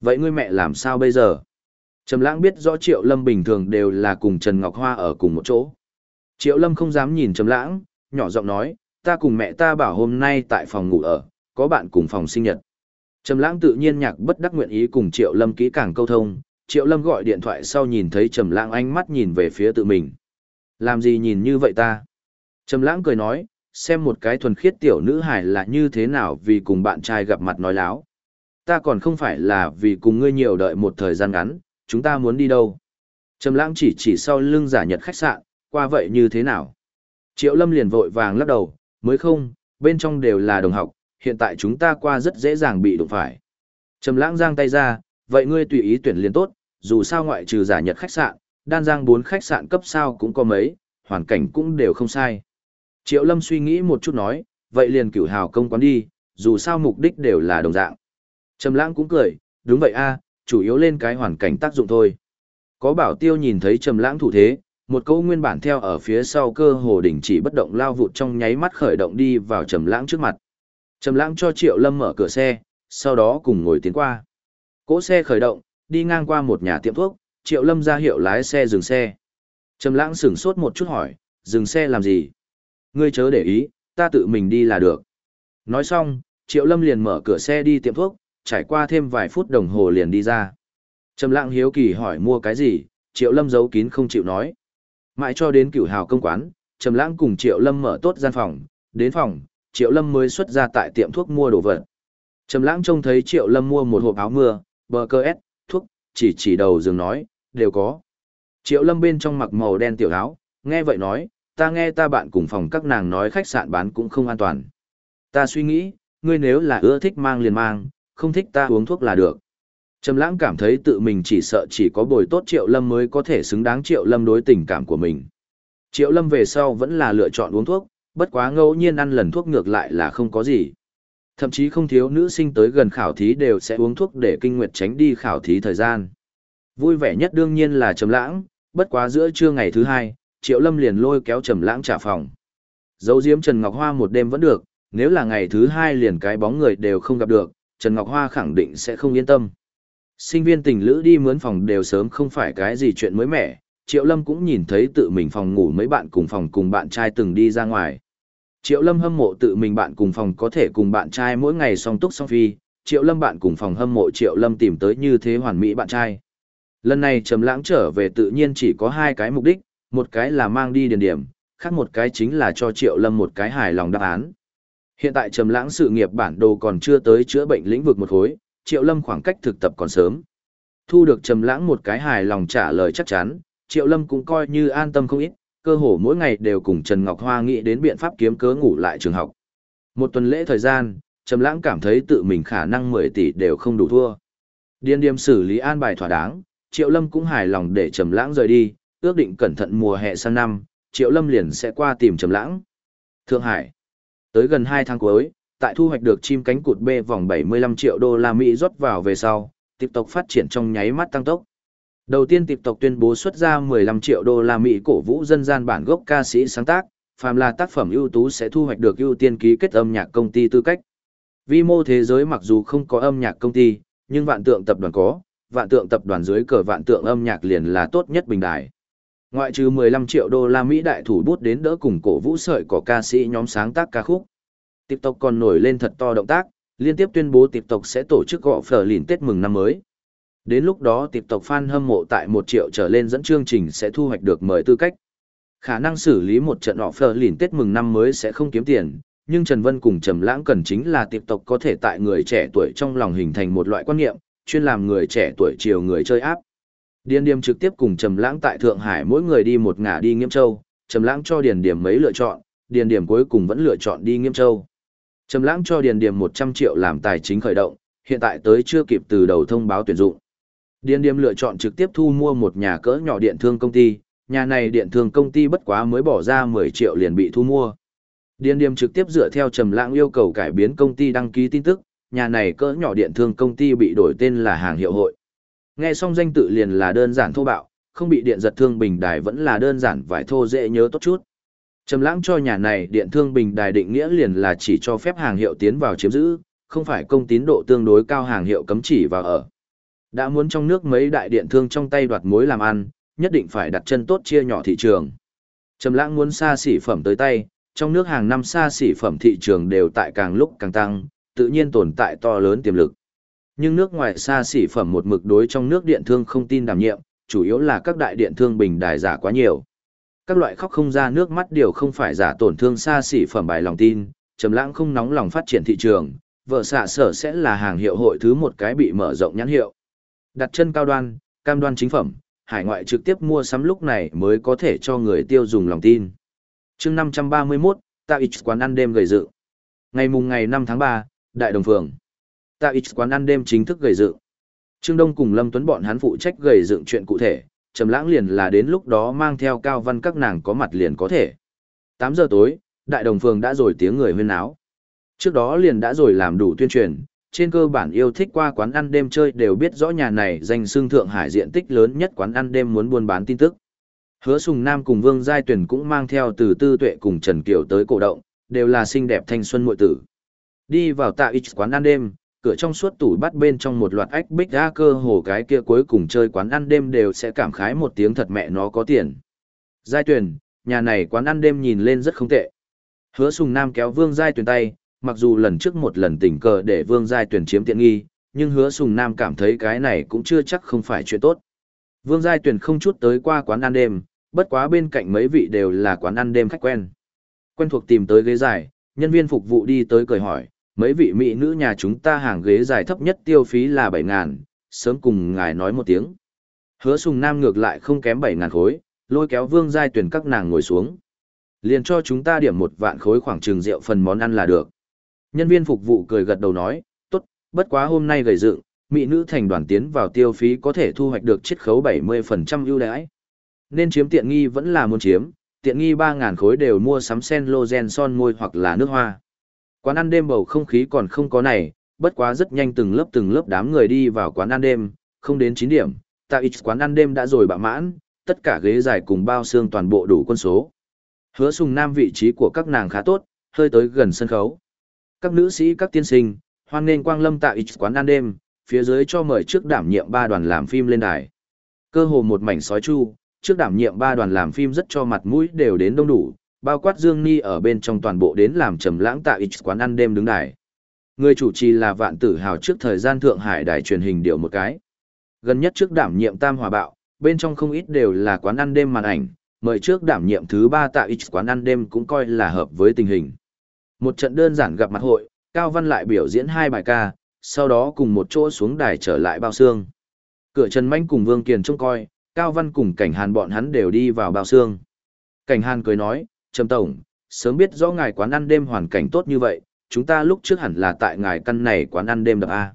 Vậy ngươi mẹ làm sao bây giờ? Trầm lãng biết rõ Triệu Lâm bình thường đều là cùng Trần Ngọc Hoa ở cùng một chỗ. Triệu Lâm không dám nhìn Trầm lãng, nhỏ giọng nói, ta cùng mẹ ta bảo hôm nay tại phòng ngủ ở, có bạn cùng phòng sinh nhật. Trầm lãng tự nhiên nhạc bất đắc nguyện ý cùng Triệu Lâm kỹ càng câu thông, Triệu Lâm gọi điện thoại sau nhìn thấy Trầm lãng ánh mắt nhìn về phía tự mình. Làm gì nhìn như vậy ta? Trầm lãng cười nói, xem một cái thuần khiết tiểu nữ hài là như thế nào vì cùng bạn trai gặp mặt nói láo ta còn không phải là vì cùng ngươi nhiều đợi một thời gian ngắn, chúng ta muốn đi đâu. Trầm lãng chỉ chỉ sau lưng giả nhật khách sạn, qua vậy như thế nào? Triệu Lâm liền vội vàng lắc đầu, mới không, bên trong đều là đồng học, hiện tại chúng ta qua rất dễ dàng bị đụng phải. Trầm lãng giang tay ra, vậy ngươi tùy ý tuyển liền tốt, dù sao ngoại trừ giả nhật khách sạn, đan giang bốn khách sạn cấp sao cũng có mấy, hoàn cảnh cũng đều không sai. Triệu Lâm suy nghĩ một chút nói, vậy liền cửu hào công quán đi, dù sao mục đích đều là đồng dạng. Trầm lãng cũng cười, đúng vậy a, chủ yếu lên cái hoàn cảnh tác dụng thôi. Có bảo tiêu nhìn thấy trầm lãng thủ thế, một câu nguyên bản theo ở phía sau cơ hồ đỉnh chỉ bất động lao vụt trong nháy mắt khởi động đi vào trầm lãng trước mặt. Trầm lãng cho Triệu Lâm mở cửa xe, sau đó cùng ngồi tiến qua. Cỗ xe khởi động, đi ngang qua một nhà tiệm thuốc, Triệu Lâm ra hiệu lái xe dừng xe. Trầm lãng sửng sốt một chút hỏi, dừng xe làm gì? Ngươi chớ để ý, ta tự mình đi là được. Nói xong, Triệu Lâm liền mở cửa xe đi tiệm thuốc, trải qua thêm vài phút đồng hồ liền đi ra. Trầm lặng hiếu kỳ hỏi mua cái gì, Triệu Lâm giấu kín không chịu nói. Mãi cho đến cửu hào công quán, Trầm lãng cùng Triệu Lâm mở tốt gian phòng, đến phòng, Triệu Lâm mới xuất ra tại tiệm thuốc mua đồ vật. Trầm lãng trông thấy Triệu Lâm mua một hộp áo mưa, bờ cơ S, thuốc, chỉ chỉ đầu giường nói, đều có. Triệu Lâm bên trong mặc màu đen tiểu áo, nghe vậy nói, ta nghe ta bạn cùng phòng các nàng nói khách sạn bán cũng không an toàn. Ta suy nghĩ, ngươi nếu là ưa thích mang liền mang, không thích ta uống thuốc là được. Trầm lãng cảm thấy tự mình chỉ sợ chỉ có bồi tốt Triệu Lâm mới có thể xứng đáng Triệu Lâm đối tình cảm của mình. Triệu Lâm về sau vẫn là lựa chọn uống thuốc, bất quá ngẫu nhiên ăn lần thuốc ngược lại là không có gì. Thậm chí không thiếu nữ sinh tới gần khảo thí đều sẽ uống thuốc để kinh nguyệt tránh đi khảo thí thời gian. Vui vẻ nhất đương nhiên là Trầm Lãng, bất quá giữa trưa ngày thứ hai, Triệu Lâm liền lôi kéo Trầm Lãng trả phòng. Dấu diếm Trần Ngọc Hoa một đêm vẫn được, nếu là ngày thứ hai liền cái bóng người đều không gặp được, Trần Ngọc Hoa khẳng định sẽ không yên tâm. Sinh viên tình lữ đi mướn phòng đều sớm không phải cái gì chuyện mới mẻ, Triệu Lâm cũng nhìn thấy tự mình phòng ngủ mấy bạn cùng phòng cùng bạn trai từng đi ra ngoài. Triệu Lâm hâm mộ tự mình bạn cùng phòng có thể cùng bạn trai mỗi ngày song túc song phi, Triệu Lâm bạn cùng phòng hâm mộ Triệu Lâm tìm tới như thế hoàn mỹ bạn trai. Lần này Trầm Lãng trở về tự nhiên chỉ có hai cái mục đích, một cái là mang đi điền điểm, khác một cái chính là cho Triệu Lâm một cái hài lòng đáp án. Hiện tại Trầm Lãng sự nghiệp bản đồ còn chưa tới chữa bệnh lĩnh vực một khối, Triệu Lâm khoảng cách thực tập còn sớm. Thu được Trầm Lãng một cái hài lòng trả lời chắc chắn, Triệu Lâm cũng coi như an tâm không ít, cơ hồ mỗi ngày đều cùng Trần Ngọc Hoa nghĩ đến biện pháp kiếm cớ ngủ lại trường học. Một tuần lễ thời gian, Trầm Lãng cảm thấy tự mình khả năng 10 tỷ đều không đủ thua. Điên điềm xử lý an bài thỏa đáng, Triệu Lâm cũng hài lòng để Trầm Lãng rời đi, ước định cẩn thận mùa hè sang năm, Triệu Lâm liền sẽ qua tìm Trầm Lãng. Thượng Hải. Tới gần 2 tháng cuối, tại thu hoạch được chim cánh cụt B vòng 75 triệu đô la Mỹ rót vào về sau, tiếp tục phát triển trong nháy mắt tăng tốc. Đầu tiên tiếp tục tuyên bố xuất ra 15 triệu đô la Mỹ cổ vũ dân gian bản gốc ca sĩ sáng tác, phàm là tác phẩm ưu tú sẽ thu hoạch được ưu tiên ký kết âm nhạc công ty tư cách. Vi mô thế giới mặc dù không có âm nhạc công ty, nhưng vạn tượng tập đoàn có, vạn tượng tập đoàn dưới cờ vạn tượng âm nhạc liền là tốt nhất bình đại. Ngoại trừ 15 triệu đô la Mỹ đại thủ bút đến đỡ cùng cổ vũ sợi của ca sĩ nhóm sáng tác ca khúc. TikTok còn nổi lên thật to động tác, liên tiếp tuyên bố TikTok sẽ tổ chức gọ phở lìn Tết mừng năm mới. Đến lúc đó TikTok fan hâm mộ tại 1 triệu trở lên dẫn chương trình sẽ thu hoạch được mời tư cách. Khả năng xử lý một trận họ phở lìn Tết mừng năm mới sẽ không kiếm tiền, nhưng Trần Vân cùng Trầm Lãng cần chính là TikTok có thể tại người trẻ tuổi trong lòng hình thành một loại quan niệm, chuyên làm người trẻ tuổi chiều người chơi áp. Điền Điềm trực tiếp cùng Trầm Lãng tại Thượng Hải mỗi người đi một ngả đi Nghiêm Châu, Trầm Lãng cho Điền Điềm mấy lựa chọn, Điền Điềm cuối cùng vẫn lựa chọn đi Nghiêm Châu. Trầm Lãng cho Điền Điềm 100 triệu làm tài chính khởi động, hiện tại tới chưa kịp từ đầu thông báo tuyển dụng. Điền Điềm lựa chọn trực tiếp thu mua một nhà cỡ nhỏ điện thương công ty, nhà này điện thương công ty bất quá mới bỏ ra 10 triệu liền bị thu mua. Điền Điềm trực tiếp dựa theo Trầm Lãng yêu cầu cải biến công ty đăng ký tin tức, nhà này cỡ nhỏ điện thương công ty bị đổi tên là hàng hiệu hội. Nghe xong danh tự liền là đơn giản thô bạo, không bị điện giật thương bình đài vẫn là đơn giản vải thô dễ nhớ tốt chút. Trầm lãng cho nhà này điện thương bình đài định nghĩa liền là chỉ cho phép hàng hiệu tiến vào chiếm giữ, không phải công tín độ tương đối cao hàng hiệu cấm chỉ vào ở. Đã muốn trong nước mấy đại điện thương trong tay đoạt mối làm ăn, nhất định phải đặt chân tốt chia nhỏ thị trường. Trầm lãng muốn xa xỉ phẩm tới tay, trong nước hàng năm xa xỉ phẩm thị trường đều tại càng lúc càng tăng, tự nhiên tồn tại to lớn tiềm lực. Nhưng nước ngoài xa xỉ phẩm một mực đối trong nước điện thương không tin đảm nhiệm, chủ yếu là các đại điện thương bình đài giả quá nhiều. Các loại khóc không ra nước mắt điều không phải giả tổn thương xa xỉ phẩm bài lòng tin, trầm lãng không nóng lòng phát triển thị trường, vợ xạ sở sẽ là hàng hiệu hội thứ một cái bị mở rộng nhãn hiệu. Đặt chân cao đoan, cam đoan chính phẩm, hải ngoại trực tiếp mua sắm lúc này mới có thể cho người tiêu dùng lòng tin. chương 531, Tạ Ít quán ăn đêm gầy dự. Ngày mùng ngày 5 tháng 3, Đại Đồng Phường. Tạ Ít quán ăn đêm chính thức gầy dựng, Trương Đông cùng Lâm Tuấn bọn hắn phụ trách gầy dựng chuyện cụ thể, Trầm Lãng liền là đến lúc đó mang theo Cao Văn các nàng có mặt liền có thể. 8 giờ tối, Đại Đồng Phường đã rồi tiếng người huyên náo. Trước đó liền đã rồi làm đủ tuyên truyền, trên cơ bản yêu thích qua quán ăn đêm chơi đều biết rõ nhà này danh xưng Thượng Hải diện tích lớn nhất quán ăn đêm muốn buôn bán tin tức. Hứa Sùng Nam cùng Vương Giai Tuyển cũng mang theo từ tư tuệ cùng Trần Kiều tới cổ động, đều là xinh đẹp thanh xuân muội tử. Đi vào tạ ít quán ăn đêm, cửa trong suốt tủ bắt bên trong một loạt ách bích ra cơ hồ cái kia cuối cùng chơi quán ăn đêm đều sẽ cảm khái một tiếng thật mẹ nó có tiền. Giai Tuyển, nhà này quán ăn đêm nhìn lên rất không tệ. Hứa Sùng Nam kéo Vương Giai Tuyển tay, mặc dù lần trước một lần tình cờ để Vương Giai Tuyển chiếm tiện nghi, nhưng Hứa Sùng Nam cảm thấy cái này cũng chưa chắc không phải chuyện tốt. Vương Giai Tuyển không chút tới qua quán ăn đêm, bất quá bên cạnh mấy vị đều là quán ăn đêm khách quen. Quen thuộc tìm tới ghế dài, nhân viên phục vụ đi tới cười hỏi, mấy vị mỹ nữ nhà chúng ta hàng ghế dài thấp nhất tiêu phí là 7 ngàn, sớm cùng ngài nói một tiếng. Hứa sùng nam ngược lại không kém 7 ngàn khối, lôi kéo vương giai tuyển các nàng ngồi xuống. Liền cho chúng ta điểm một vạn khối khoảng trường rượu phần món ăn là được. Nhân viên phục vụ cười gật đầu nói, tốt, bất quá hôm nay gầy dựng, mỹ nữ thành đoàn tiến vào tiêu phí có thể thu hoạch được chiết khấu 70% ưu đãi. Nên chiếm tiện nghi vẫn là muốn chiếm, tiện nghi 3.000 khối đều mua sắm sen lô gen son môi hoặc là nước hoa. Quán ăn đêm bầu không khí còn không có này, bất quá rất nhanh từng lớp từng lớp đám người đi vào quán ăn đêm, không đến 9 điểm, tại ít quán ăn đêm đã rồi bạ mãn, tất cả ghế dài cùng bao xương toàn bộ đủ quân số. Hứa sùng nam vị trí của các nàng khá tốt, hơi tới gần sân khấu. Các nữ sĩ các tiên sinh, hoan nghênh quang lâm tại ít quán ăn đêm, phía dưới cho mời trước đảm nhiệm ba đoàn làm phim lên đài. Cơ hồ một mảnh sói chu, trước đảm nhiệm ba đoàn làm phim rất cho mặt mũi đều đến đông đủ, bao quát Dương Ni ở bên trong toàn bộ đến làm trầm lãng tại ít quán ăn đêm đứng đài. Người chủ trì là vạn tử hào trước thời gian Thượng Hải đài truyền hình điều một cái. Gần nhất trước đảm nhiệm tam hòa bạo, bên trong không ít đều là quán ăn đêm màn ảnh, mời trước đảm nhiệm thứ ba tại ít quán ăn đêm cũng coi là hợp với tình hình. Một trận đơn giản gặp mặt hội, Cao Văn lại biểu diễn hai bài ca, sau đó cùng một chỗ xuống đài trở lại bao xương. Cửa Trần Manh cùng Vương Kiền trông coi, Cao Văn cùng Cảnh Hàn bọn hắn đều đi vào bao xương. Cảnh Hàn cười nói, Trầm Tổng, sớm biết rõ ngài quán ăn đêm hoàn cảnh tốt như vậy, chúng ta lúc trước hẳn là tại ngài căn này quán ăn đêm đập A.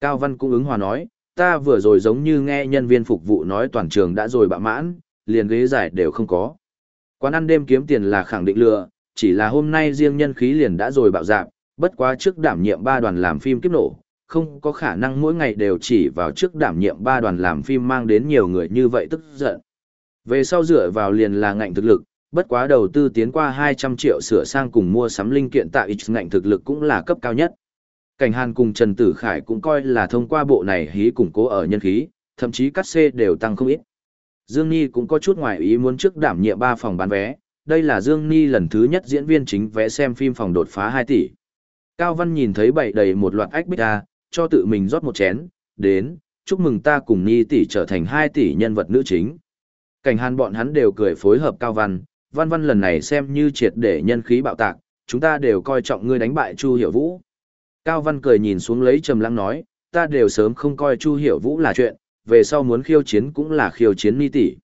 Cao Văn cũng ứng hòa nói, ta vừa rồi giống như nghe nhân viên phục vụ nói toàn trường đã rồi bạ mãn, liền ghế giải đều không có. Quán ăn đêm kiếm tiền là khẳng định lừa, chỉ là hôm nay riêng nhân khí liền đã rồi bạo dạp, bất quá trước đảm nhiệm ba đoàn làm phim kiếp nổ, không có khả năng mỗi ngày đều chỉ vào trước đảm nhiệm ba đoàn làm phim mang đến nhiều người như vậy tức giận. Về sau dựa vào liền là ngạnh thực lực, bất quá đầu tư tiến qua 200 triệu sửa sang cùng mua sắm linh kiện tại ít ngạnh thực lực cũng là cấp cao nhất. Cảnh Hàn cùng Trần Tử Khải cũng coi là thông qua bộ này hí củng cố ở nhân khí, thậm chí cắt xê đều tăng không ít. Dương Ni cũng có chút ngoài ý muốn trước đảm nhiệm ba phòng bán vé, đây là Dương Ni lần thứ nhất diễn viên chính vẽ xem phim phòng đột phá 2 tỷ. Cao Văn nhìn thấy bậy đầy một loạt ách bích ra, cho tự mình rót một chén, đến, chúc mừng ta cùng Ni tỷ trở thành 2 tỷ nhân vật nữ chính. Cảnh hàn bọn hắn đều cười phối hợp Cao Văn, Văn Văn lần này xem như triệt để nhân khí bạo tạc, chúng ta đều coi trọng ngươi đánh bại Chu Hiểu Vũ. Cao Văn cười nhìn xuống lấy trầm lắng nói, ta đều sớm không coi Chu Hiểu Vũ là chuyện, về sau muốn khiêu chiến cũng là khiêu chiến Ni tỷ.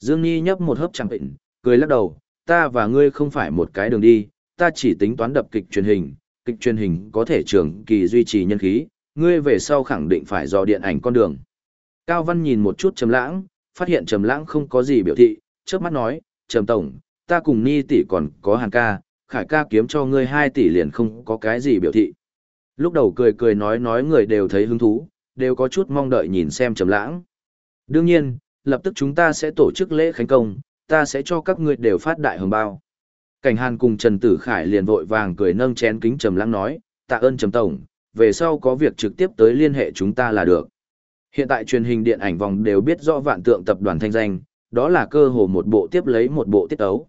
Dương Ni nhấp một hớp chẳng bệnh, cười lắc đầu, ta và ngươi không phải một cái đường đi, ta chỉ tính toán đập kịch truyền hình, kịch truyền hình có thể trường kỳ duy trì nhân khí, ngươi về sau khẳng định phải do điện ảnh con đường. Cao Văn nhìn một chút Trầm Lãng, phát hiện Trầm Lãng không có gì biểu thị, chớp mắt nói, "Trầm tổng, ta cùng Ni tỷ còn có Hàn ca, Khải ca kiếm cho ngươi 2 tỷ liền không có cái gì biểu thị." Lúc đầu cười cười nói nói người đều thấy hứng thú, đều có chút mong đợi nhìn xem Trầm Lãng. Đương nhiên, lập tức chúng ta sẽ tổ chức lễ khánh công, ta sẽ cho các ngươi đều phát đại hồng bao. Cảnh Hàn cùng Trần Tử Khải liền vội vàng cười nâng chén kính trầm lãng nói, tạ ơn trầm tổng, về sau có việc trực tiếp tới liên hệ chúng ta là được. Hiện tại truyền hình điện ảnh vòng đều biết rõ vạn tượng tập đoàn thanh danh, đó là cơ hồ một bộ tiếp lấy một bộ tiết tấu.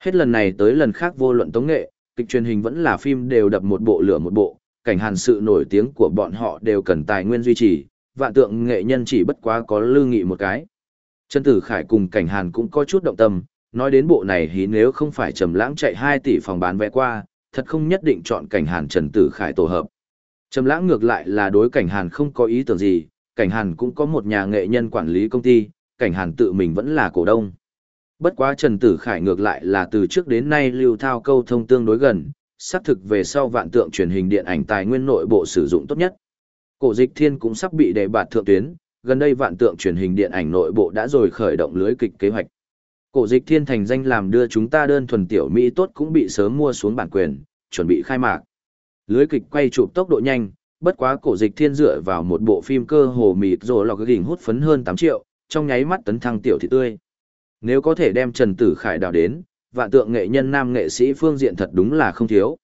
Hết lần này tới lần khác vô luận tống nghệ, kịch truyền hình vẫn là phim đều đập một bộ lửa một bộ, cảnh hàn sự nổi tiếng của bọn họ đều cần tài nguyên duy trì, vạn tượng nghệ nhân chỉ bất quá có lưu nghị một cái. Trần Tử Khải cùng cảnh hàn cũng có chút động tâm, nói đến bộ này hí nếu không phải trầm lãng chạy 2 tỷ phòng bán vé qua, thật không nhất định chọn cảnh hàn Trần Tử Khải tổ hợp. Trầm lãng ngược lại là đối cảnh hàn không có ý tưởng gì, cảnh hàn cũng có một nhà nghệ nhân quản lý công ty, cảnh hàn tự mình vẫn là cổ đông. Bất quá Trần Tử Khải ngược lại là từ trước đến nay lưu thao câu thông tương đối gần, xác thực về sau vạn tượng truyền hình điện ảnh tài nguyên nội bộ sử dụng tốt nhất. Cổ dịch thiên cũng sắp bị đề bạt thượng tuyến, gần đây vạn tượng truyền hình điện ảnh nội bộ đã rồi khởi động lưới kịch kế hoạch. Cổ dịch thiên thành danh làm đưa chúng ta đơn thuần tiểu Mỹ tốt cũng bị sớm mua xuống bản quyền, chuẩn bị khai mạc. Lưới kịch quay chụp tốc độ nhanh, bất quá cổ dịch thiên dựa vào một bộ phim cơ hồ mịt rồi lọc gỉnh hút phấn hơn 8 triệu, trong nháy mắt tấn thăng tiểu thị tươi. Nếu có thể đem Trần Tử Khải đào đến, vạn tượng nghệ nhân nam nghệ sĩ phương diện thật đúng là không thiếu.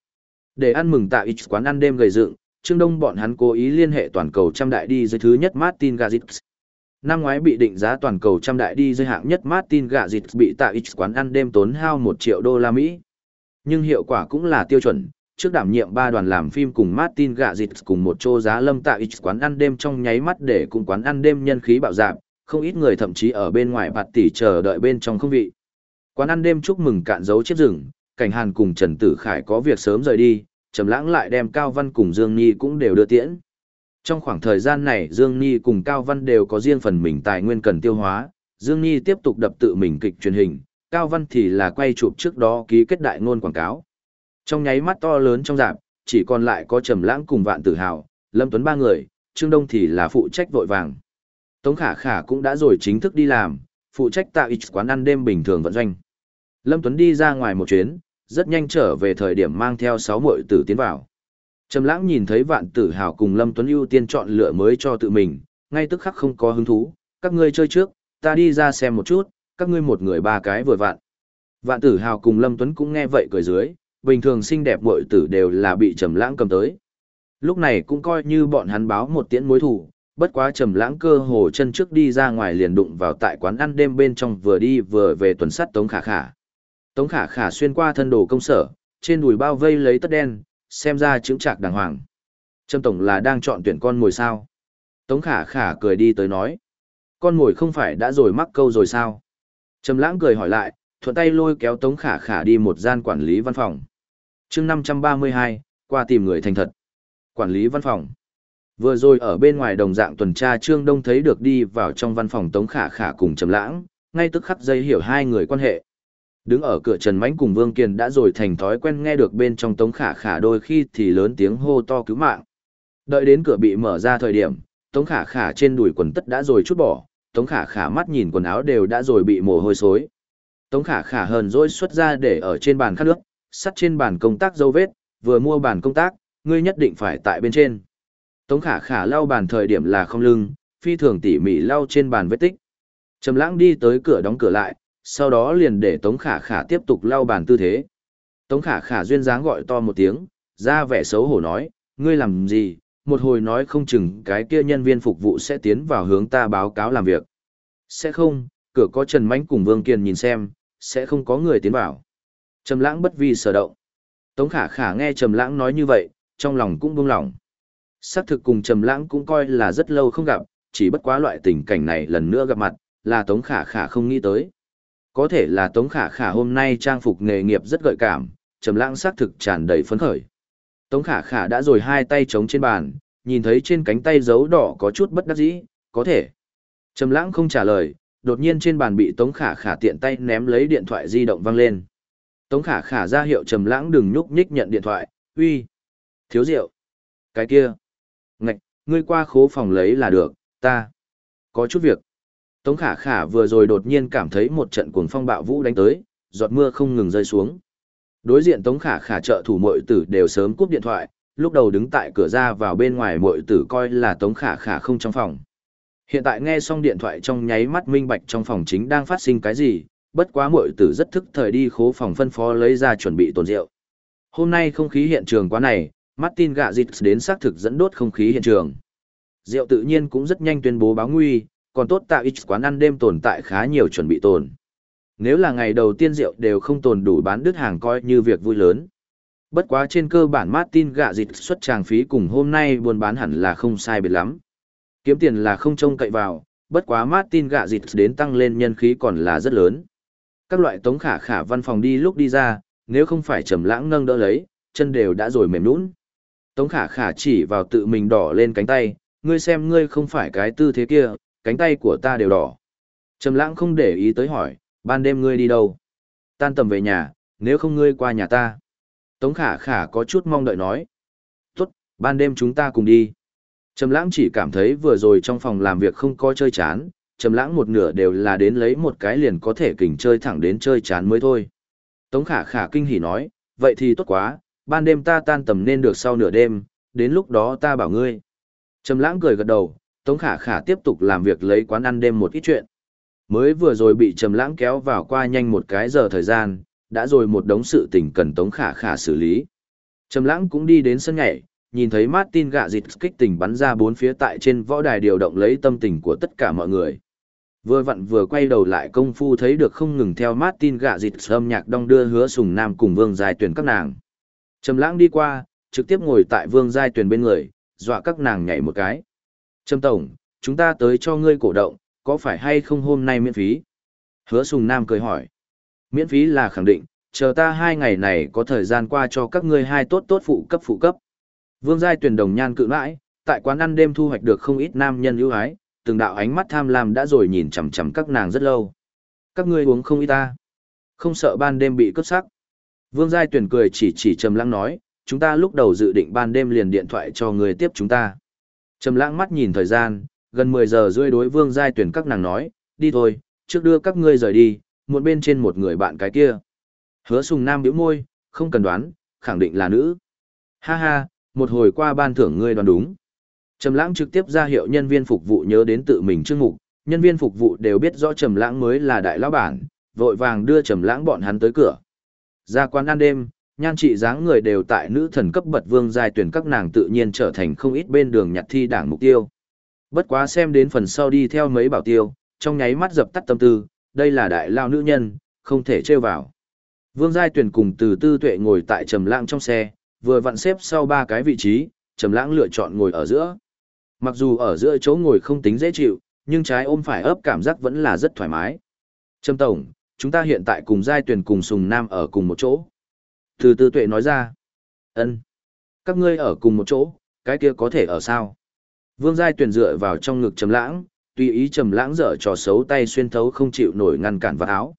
Để ăn mừng tại ít quán ăn đêm gầy dựng, Trương Đông bọn hắn cố ý liên hệ toàn cầu trăm đại đi dưới thứ nhất Martin Garrix. Năm ngoái bị định giá toàn cầu trăm đại đi dưới hạng nhất Martin Garrix bị tại ít quán ăn đêm tốn hao 1 triệu đô la Mỹ. Nhưng hiệu quả cũng là tiêu chuẩn, trước đảm nhiệm ba đoàn làm phim cùng Martin Garrix cùng một chỗ giá lâm tại ít quán ăn đêm trong nháy mắt để cùng quán ăn đêm nhân khí bạo dạn, không ít người thậm chí ở bên ngoài bạt tỷ chờ đợi bên trong không vị. Quán ăn đêm chúc mừng cạn dấu chiếc rừng, cảnh hàn cùng Trần Tử Khải có việc sớm rời đi, Trầm Lãng lại đem Cao Văn cùng Dương Nhi cũng đều đưa tiễn. Trong khoảng thời gian này Dương Nhi cùng Cao Văn đều có riêng phần mình tài nguyên cần tiêu hóa, Dương Nhi tiếp tục đập tự mình kịch truyền hình, Cao Văn thì là quay chụp trước đó ký kết đại ngôn quảng cáo. Trong nháy mắt to lớn trong rạp, chỉ còn lại có Trầm Lãng cùng Vạn Tử Hào, Lâm Tuấn ba người, Trương Đông thì là phụ trách vội vàng. Tống Khả Khả cũng đã rồi chính thức đi làm, phụ trách tạo ít quán ăn đêm bình thường vận doanh. Lâm Tuấn đi ra ngoài một chuyến, rất nhanh trở về thời điểm mang theo sáu muội tử tiến vào. Trầm Lãng nhìn thấy Vạn Tử Hào cùng Lâm Tuấn ưu tiên chọn lựa mới cho tự mình, ngay tức khắc không có hứng thú, các ngươi chơi trước, ta đi ra xem một chút, các ngươi một người ba cái vừa vặn. Vạn Tử Hào cùng Lâm Tuấn cũng nghe vậy cười dưới, bình thường xinh đẹp muội tử đều là bị Trầm Lãng cầm tới. Lúc này cũng coi như bọn hắn báo một tiễn mối thù, bất quá trầm lãng cơ hồ chân trước đi ra ngoài liền đụng vào tại quán ăn đêm bên trong vừa đi vừa về tuần sắt Tống Khả Khả. Tống Khả Khả xuyên qua thân đồ công sở, trên đùi bao vây lấy tất đen, xem ra chứng trạc đàng hoàng. Trâm Tổng là đang chọn tuyển con ngồi sao. Tống Khả Khả cười đi tới nói. Con ngồi không phải đã rồi mắc câu rồi sao? Trầm lãng cười hỏi lại, thuận tay lôi kéo Tống Khả Khả đi một gian quản lý văn phòng. chương 532, qua tìm người thành thật. Quản lý văn phòng. Vừa rồi ở bên ngoài đồng dạng tuần tra Trương Đông thấy được đi vào trong văn phòng Tống Khả Khả cùng Trầm Lãng, ngay tức khắc dây hiểu hai người quan hệ. Đứng ở cửa Trần Mãnh cùng Vương Kiền đã rồi thành thói quen nghe được bên trong Tống Khả Khả đôi khi thì lớn tiếng hô to cứu mạng. Đợi đến cửa bị mở ra thời điểm, Tống Khả Khả trên đùi quần tất đã rồi chút bỏ, Tống Khả Khả mắt nhìn quần áo đều đã rồi bị mồ hôi xối. Tống Khả Khả hờn dỗi xuất ra để ở trên bàn khát nước, sắt trên bàn công tác dấu vết, vừa mua bàn công tác, ngươi nhất định phải tại bên trên. Tống khả khả lau bàn thời điểm là không lưng, phi thường tỉ mỉ lau trên bàn vết tích. Trầm lãng đi tới cửa đóng cửa lại, sau đó liền để Tống khả khả tiếp tục lau bàn tư thế. Tống khả khả duyên dáng gọi to một tiếng, ra vẻ xấu hổ nói, ngươi làm gì, một hồi nói không chừng cái kia nhân viên phục vụ sẽ tiến vào hướng ta báo cáo làm việc. Sẽ không, cửa có Trần Mánh cùng Vương Kiền nhìn xem, sẽ không có người tiến vào. Trầm lãng bất vi sở động. Tống khả khả nghe Trầm lãng nói như vậy, trong lòng cũng buông lỏng. Sắc thực cùng Trầm Lãng cũng coi là rất lâu không gặp, chỉ bất quá loại tình cảnh này lần nữa gặp mặt, là Tống Khả Khả không nghĩ tới. Có thể là Tống Khả Khả hôm nay trang phục nghề nghiệp rất gợi cảm, Trầm Lãng sắc thực tràn đầy phấn khởi. Tống Khả Khả đã rồi hai tay chống trên bàn, nhìn thấy trên cánh tay dấu đỏ có chút bất đắc dĩ, có thể. Trầm Lãng không trả lời, đột nhiên trên bàn bị Tống Khả Khả tiện tay ném lấy điện thoại di động vang lên. Tống Khả Khả ra hiệu Trầm Lãng đừng nhúc nhích nhận điện thoại, "Uy, thiếu rượu." Cái kia ngươi qua khố phòng lấy là được, ta. Có chút việc. Tống khả khả vừa rồi đột nhiên cảm thấy một trận cuồng phong bạo vũ đánh tới, giọt mưa không ngừng rơi xuống. Đối diện Tống khả khả trợ thủ mội tử đều sớm cúp điện thoại, lúc đầu đứng tại cửa ra vào bên ngoài mội tử coi là Tống khả khả không trong phòng. Hiện tại nghe xong điện thoại trong nháy mắt minh bạch trong phòng chính đang phát sinh cái gì, bất quá mội tử rất thức thời đi khố phòng phân phó lấy ra chuẩn bị tồn rượu. Hôm nay không khí hiện trường quá này, Martin gạ dịch đến xác thực dẫn đốt không khí hiện trường. Rượu tự nhiên cũng rất nhanh tuyên bố báo nguy, còn tốt tạo ít quán ăn đêm tồn tại khá nhiều chuẩn bị tồn. Nếu là ngày đầu tiên rượu đều không tồn đủ bán đứt hàng coi như việc vui lớn. Bất quá trên cơ bản Martin gạ dịch xuất tràng phí cùng hôm nay buôn bán hẳn là không sai biệt lắm. Kiếm tiền là không trông cậy vào, bất quá Martin gạ dịch đến tăng lên nhân khí còn là rất lớn. Các loại tống khả khả văn phòng đi lúc đi ra, nếu không phải trầm lãng nâng đỡ lấy, chân đều đã rồi mềm nũng. Tống khả khả chỉ vào tự mình đỏ lên cánh tay, ngươi xem ngươi không phải cái tư thế kia, cánh tay của ta đều đỏ. Trầm lãng không để ý tới hỏi, ban đêm ngươi đi đâu? Tan tầm về nhà, nếu không ngươi qua nhà ta. Tống khả khả có chút mong đợi nói. Tốt, ban đêm chúng ta cùng đi. Trầm lãng chỉ cảm thấy vừa rồi trong phòng làm việc không có chơi chán, trầm lãng một nửa đều là đến lấy một cái liền có thể kình chơi thẳng đến chơi chán mới thôi. Tống khả khả kinh hỉ nói, vậy thì tốt quá, ban đêm ta tan tầm nên được sau nửa đêm, đến lúc đó ta bảo ngươi. Trầm lãng cười gật đầu, Tống khả khả tiếp tục làm việc lấy quán ăn đêm một ít chuyện. Mới vừa rồi bị trầm lãng kéo vào qua nhanh một cái giờ thời gian, đã rồi một đống sự tình cần Tống khả khả xử lý. Trầm lãng cũng đi đến sân nhảy, nhìn thấy Martin gạ dịch kích tình bắn ra bốn phía tại trên võ đài điều động lấy tâm tình của tất cả mọi người. Vừa vặn vừa quay đầu lại công phu thấy được không ngừng theo Martin gạ dịch âm nhạc đong đưa hứa sùng nam cùng vương dài tuyển các nàng. Trầm lãng đi qua, trực tiếp ngồi tại vương giai tuyển bên người, dọa các nàng nhảy một cái. Trầm tổng, chúng ta tới cho ngươi cổ động, có phải hay không hôm nay miễn phí? Hứa sùng nam cười hỏi. Miễn phí là khẳng định, chờ ta hai ngày này có thời gian qua cho các ngươi hai tốt tốt phụ cấp phụ cấp. Vương giai tuyển đồng nhan cự mãi, tại quán ăn đêm thu hoạch được không ít nam nhân ưu ái, từng đạo ánh mắt tham lam đã rồi nhìn chằm chằm các nàng rất lâu. Các ngươi uống không ít ta. Không sợ ban đêm bị cướp sắc. Vương Giai Tuyền cười chỉ chỉ Trầm Lãng nói, chúng ta lúc đầu dự định ban đêm liền điện thoại cho người tiếp chúng ta. Trầm Lãng mắt nhìn thời gian, gần 10 giờ rưỡi đối Vương Giai Tuyền các nàng nói, đi thôi, trước đưa các ngươi rời đi, một bên trên một người bạn cái kia. Hứa Sùng Nam bĩu môi, không cần đoán, khẳng định là nữ. Ha ha, một hồi qua ban thưởng ngươi đoán đúng. Trầm lãng trực tiếp ra hiệu nhân viên phục vụ nhớ đến tự mình chương mục, nhân viên phục vụ đều biết rõ Trầm lãng mới là đại lão bản, vội vàng đưa Trầm lãng bọn hắn tới cửa. Ra quán ăn đêm, nhan trị dáng người đều tại nữ thần cấp bật vương giai tuyển các nàng tự nhiên trở thành không ít bên đường nhặt thi đảng mục tiêu. Bất quá xem đến phần sau đi theo mấy bảo tiêu, trong nháy mắt dập tắt tâm tư, đây là đại lao nữ nhân, không thể trêu vào. Vương giai tuyển cùng từ tư tuệ ngồi tại trầm lãng trong xe, vừa vặn xếp sau ba cái vị trí, trầm lãng lựa chọn ngồi ở giữa. Mặc dù ở giữa chỗ ngồi không tính dễ chịu, nhưng trái ôm phải ấp cảm giác vẫn là rất thoải mái. Trầm Tổng, chúng ta hiện tại cùng giai tuyển cùng Sùng Nam ở cùng một chỗ. Từ tư tuệ nói ra. ân Các ngươi ở cùng một chỗ, cái kia có thể ở sao? Vương giai tuyển dựa vào trong ngực trầm lãng, tùy ý trầm lãng dở trò xấu tay xuyên thấu không chịu nổi ngăn cản vào áo.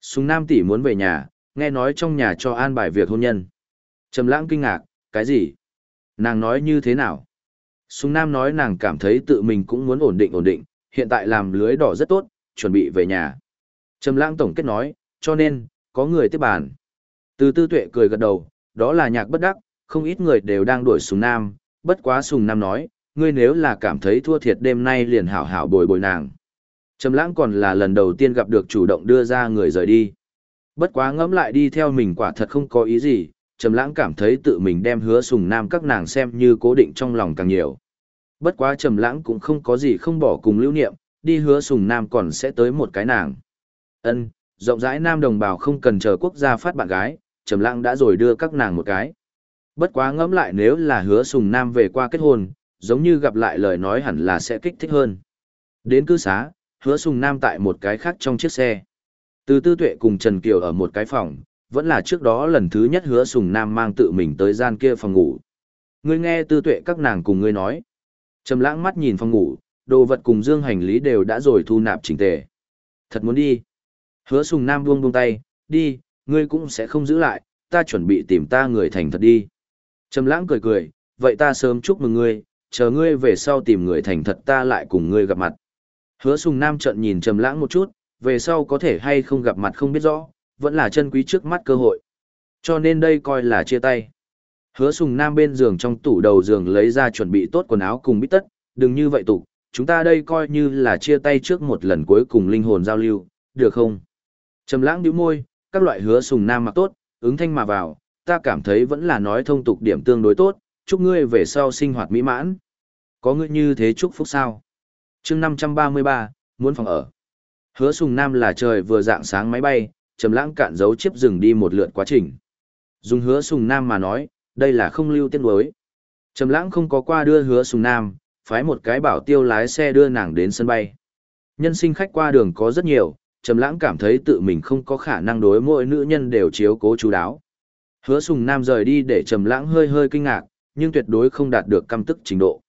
Sùng Nam tỷ muốn về nhà, nghe nói trong nhà cho an bài việc hôn nhân. Trầm lãng kinh ngạc, cái gì? Nàng nói như thế nào? Sùng Nam nói nàng cảm thấy tự mình cũng muốn ổn định ổn định, hiện tại làm lưới đỏ rất tốt, chuẩn bị về nhà. Trầm lãng tổng kết nói, cho nên, có người tiếp bàn. Từ tư tuệ cười gật đầu, đó là nhạc bất đắc, không ít người đều đang đuổi Sùng Nam, bất quá Sùng Nam nói, ngươi nếu là cảm thấy thua thiệt đêm nay liền hảo hảo bồi bồi nàng. Trầm lãng còn là lần đầu tiên gặp được chủ động đưa ra người rời đi. Bất quá ngẫm lại đi theo mình quả thật không có ý gì, Trầm Lãng cảm thấy tự mình đem Hứa Sùng Nam các nàng xem như cố định trong lòng càng nhiều. Bất quá Trầm Lãng cũng không có gì không bỏ cùng lưu niệm, đi Hứa Sùng Nam còn sẽ tới một cái nàng. Ân, rộng rãi nam đồng bào không cần chờ quốc gia phát bạn gái, Trầm Lãng đã rồi đưa các nàng một cái. Bất quá ngẫm lại nếu là Hứa Sùng Nam về qua kết hôn, giống như gặp lại lời nói hẳn là sẽ kích thích hơn. Đến cư xá, Hứa Sùng Nam tại một cái khác trong chiếc xe. Từ Tư Tuệ cùng Trần Kiều ở một cái phòng, vẫn là trước đó lần thứ nhất hứa sùng nam mang tự mình tới gian kia phòng ngủ. Ngươi nghe tư tuệ các nàng cùng ngươi nói. Trầm lãng mắt nhìn phòng ngủ, đồ vật cùng dương hành lý đều đã rồi thu nạp chỉnh tề. Thật muốn đi. Hứa sùng nam buông buông tay, đi, ngươi cũng sẽ không giữ lại, ta chuẩn bị tìm ta người thành thật đi. Trầm lãng cười cười, vậy ta sớm chúc mừng ngươi, chờ ngươi về sau tìm người thành thật ta lại cùng ngươi gặp mặt. Hứa sùng nam trợn nhìn trầm lãng một chút, về sau có thể hay không gặp mặt không biết rõ, vẫn là chân quý trước mắt cơ hội. Cho nên đây coi là chia tay. Hứa sùng nam bên giường trong tủ đầu giường lấy ra chuẩn bị tốt quần áo cùng bít tất, đừng như vậy tụ, chúng ta đây coi như là chia tay trước một lần cuối cùng linh hồn giao lưu, được không? Trầm lãng nhíu môi, các loại hứa sùng nam mặc tốt, ứng thanh mà vào, ta cảm thấy vẫn là nói thông tục điểm tương đối tốt, chúc ngươi về sau sinh hoạt mỹ mãn. Có ngươi như thế chúc phúc sao? Chương 533, muốn phòng ở. Hứa sùng nam là trời vừa dạng sáng máy bay, trầm lãng cạn dấu chiếc dừng đi một lượt quá trình. Dùng hứa sùng nam mà nói, đây là không lưu tiên đối. Trầm lãng không có qua đưa hứa sùng nam, phái một cái bảo tiêu lái xe đưa nàng đến sân bay. Nhân sinh khách qua đường có rất nhiều, Trầm lãng cảm thấy tự mình không có khả năng đối mỗi nữ nhân đều chiếu cố chú đáo. Hứa sùng nam rời đi để Trầm lãng hơi hơi kinh ngạc, nhưng tuyệt đối không đạt được căm tức trình độ.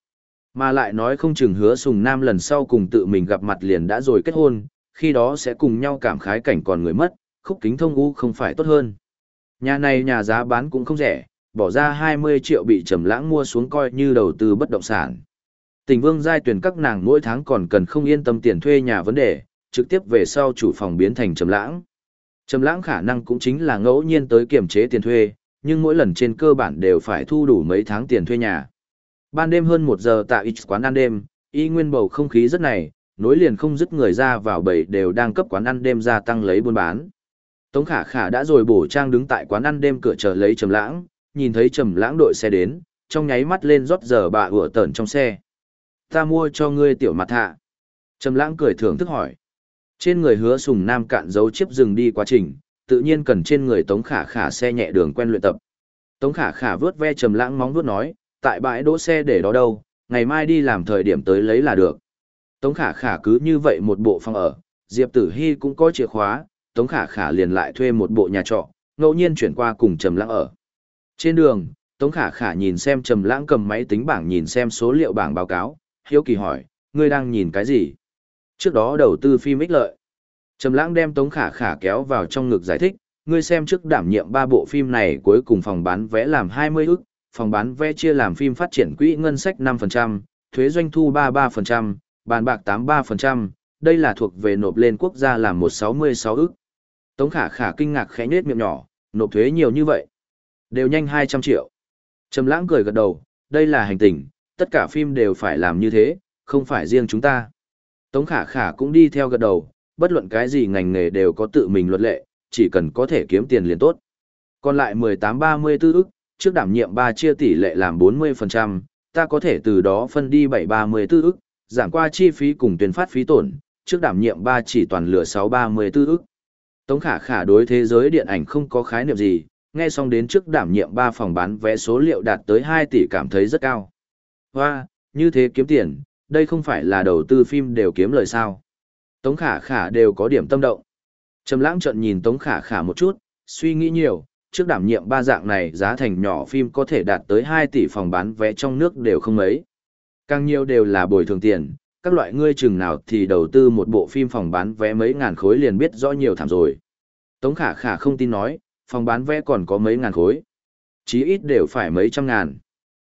Mà lại nói không chừng hứa sùng nam lần sau cùng tự mình gặp mặt liền đã rồi kết hôn, khi đó sẽ cùng nhau cảm khái cảnh còn người mất, khúc kính thông u không phải tốt hơn. Nhà này nhà giá bán cũng không rẻ, bỏ ra 20 triệu bị trầm lãng mua xuống coi như đầu tư bất động sản. Tình vương giai tuyển các nàng mỗi tháng còn cần không yên tâm tiền thuê nhà vấn đề, trực tiếp về sau chủ phòng biến thành trầm lãng. Trầm lãng khả năng cũng chính là ngẫu nhiên tới kiểm chế tiền thuê, nhưng mỗi lần trên cơ bản đều phải thu đủ mấy tháng tiền thuê nhà. Ban đêm hơn 1 giờ tại X quán ăn đêm, y nguyên bầu không khí rất này, nối liền không dứt người ra vào bầy đều đang cấp quán ăn đêm gia tăng lấy buôn bán. Tống Khả Khả đã rồi bổ trang đứng tại quán ăn đêm cửa chờ lấy Trầm Lãng, nhìn thấy Trầm Lãng đội xe đến, trong nháy mắt lên rót giờ bà ủa tẩn trong xe. "Ta mua cho ngươi tiểu mặt hạ." Trầm Lãng cười thưởng thức hỏi. Trên người Hứa Sùng Nam cạn dấu chiếc dừng đi quá trình, tự nhiên cần trên người Tống Khả Khả xe nhẹ đường quen luyện tập. Tống Khả Khả vướt ve Trầm Lãng móng vuốt nói, "Tại bãi đỗ xe để đó đâu, ngày mai đi làm thời điểm tới lấy là được." Tống Khả Khả cứ như vậy một bộ phòng ở, Diệp Tử Hi cũng có chìa khóa, Tống Khả Khả liền lại thuê một bộ nhà trọ, ngẫu nhiên chuyển qua cùng Trầm Lãng ở. Trên đường, Tống Khả Khả nhìn xem Trầm Lãng cầm máy tính bảng nhìn xem số liệu bảng báo cáo, hiếu kỳ hỏi, ngươi đang nhìn cái gì? Trước đó đầu tư phim ích lợi. Trầm Lãng đem Tống Khả Khả kéo vào trong ngực giải thích, ngươi xem trước đảm nhiệm ba bộ phim này cuối cùng phòng bán vé làm 20 ức, phòng bán vé chia làm phim phát triển quỹ ngân sách 5%, thuế doanh thu 33%, bàn bạc 83%, đây là thuộc về nộp lên quốc gia làm 166 ức. Tống khả khả kinh ngạc khẽ nhếch miệng nhỏ, nộp thuế nhiều như vậy. Đều nhanh 200 triệu. Trầm lãng cười gật đầu, đây là hành tình, tất cả phim đều phải làm như thế, không phải riêng chúng ta. Tống khả khả cũng đi theo gật đầu, bất luận cái gì ngành nghề đều có tự mình luật lệ, chỉ cần có thể kiếm tiền liền tốt. Còn lại 18-34 ức, trước đảm nhiệm 3 chia tỷ lệ làm 40%, ta có thể từ đó phân đi 7-34 ức, giảm qua chi phí cùng tuyên phát phí tổn, trước đảm nhiệm 3 chỉ toàn lửa 6-34 ức. Tống khả khả đối thế giới điện ảnh không có khái niệm gì, nghe xong đến trước đảm nhiệm 3 phòng bán vé số liệu đạt tới 2 tỷ cảm thấy rất cao. Hoa, wow, như thế kiếm tiền, đây không phải là đầu tư phim đều kiếm lời sao. Tống khả khả đều có điểm tâm động. Trầm lãng trận nhìn Tống khả khả một chút, suy nghĩ nhiều, trước đảm nhiệm ba dạng này giá thành nhỏ phim có thể đạt tới 2 tỷ phòng bán vé trong nước đều không mấy. Càng nhiều đều là bồi thường tiền, các loại ngươi chừng nào thì đầu tư một bộ phim phòng bán vé mấy ngàn khối liền biết rõ nhiều thảm rồi. Tống khả khả không tin nói, phòng bán vé còn có mấy ngàn khối. Chí ít đều phải mấy trăm ngàn.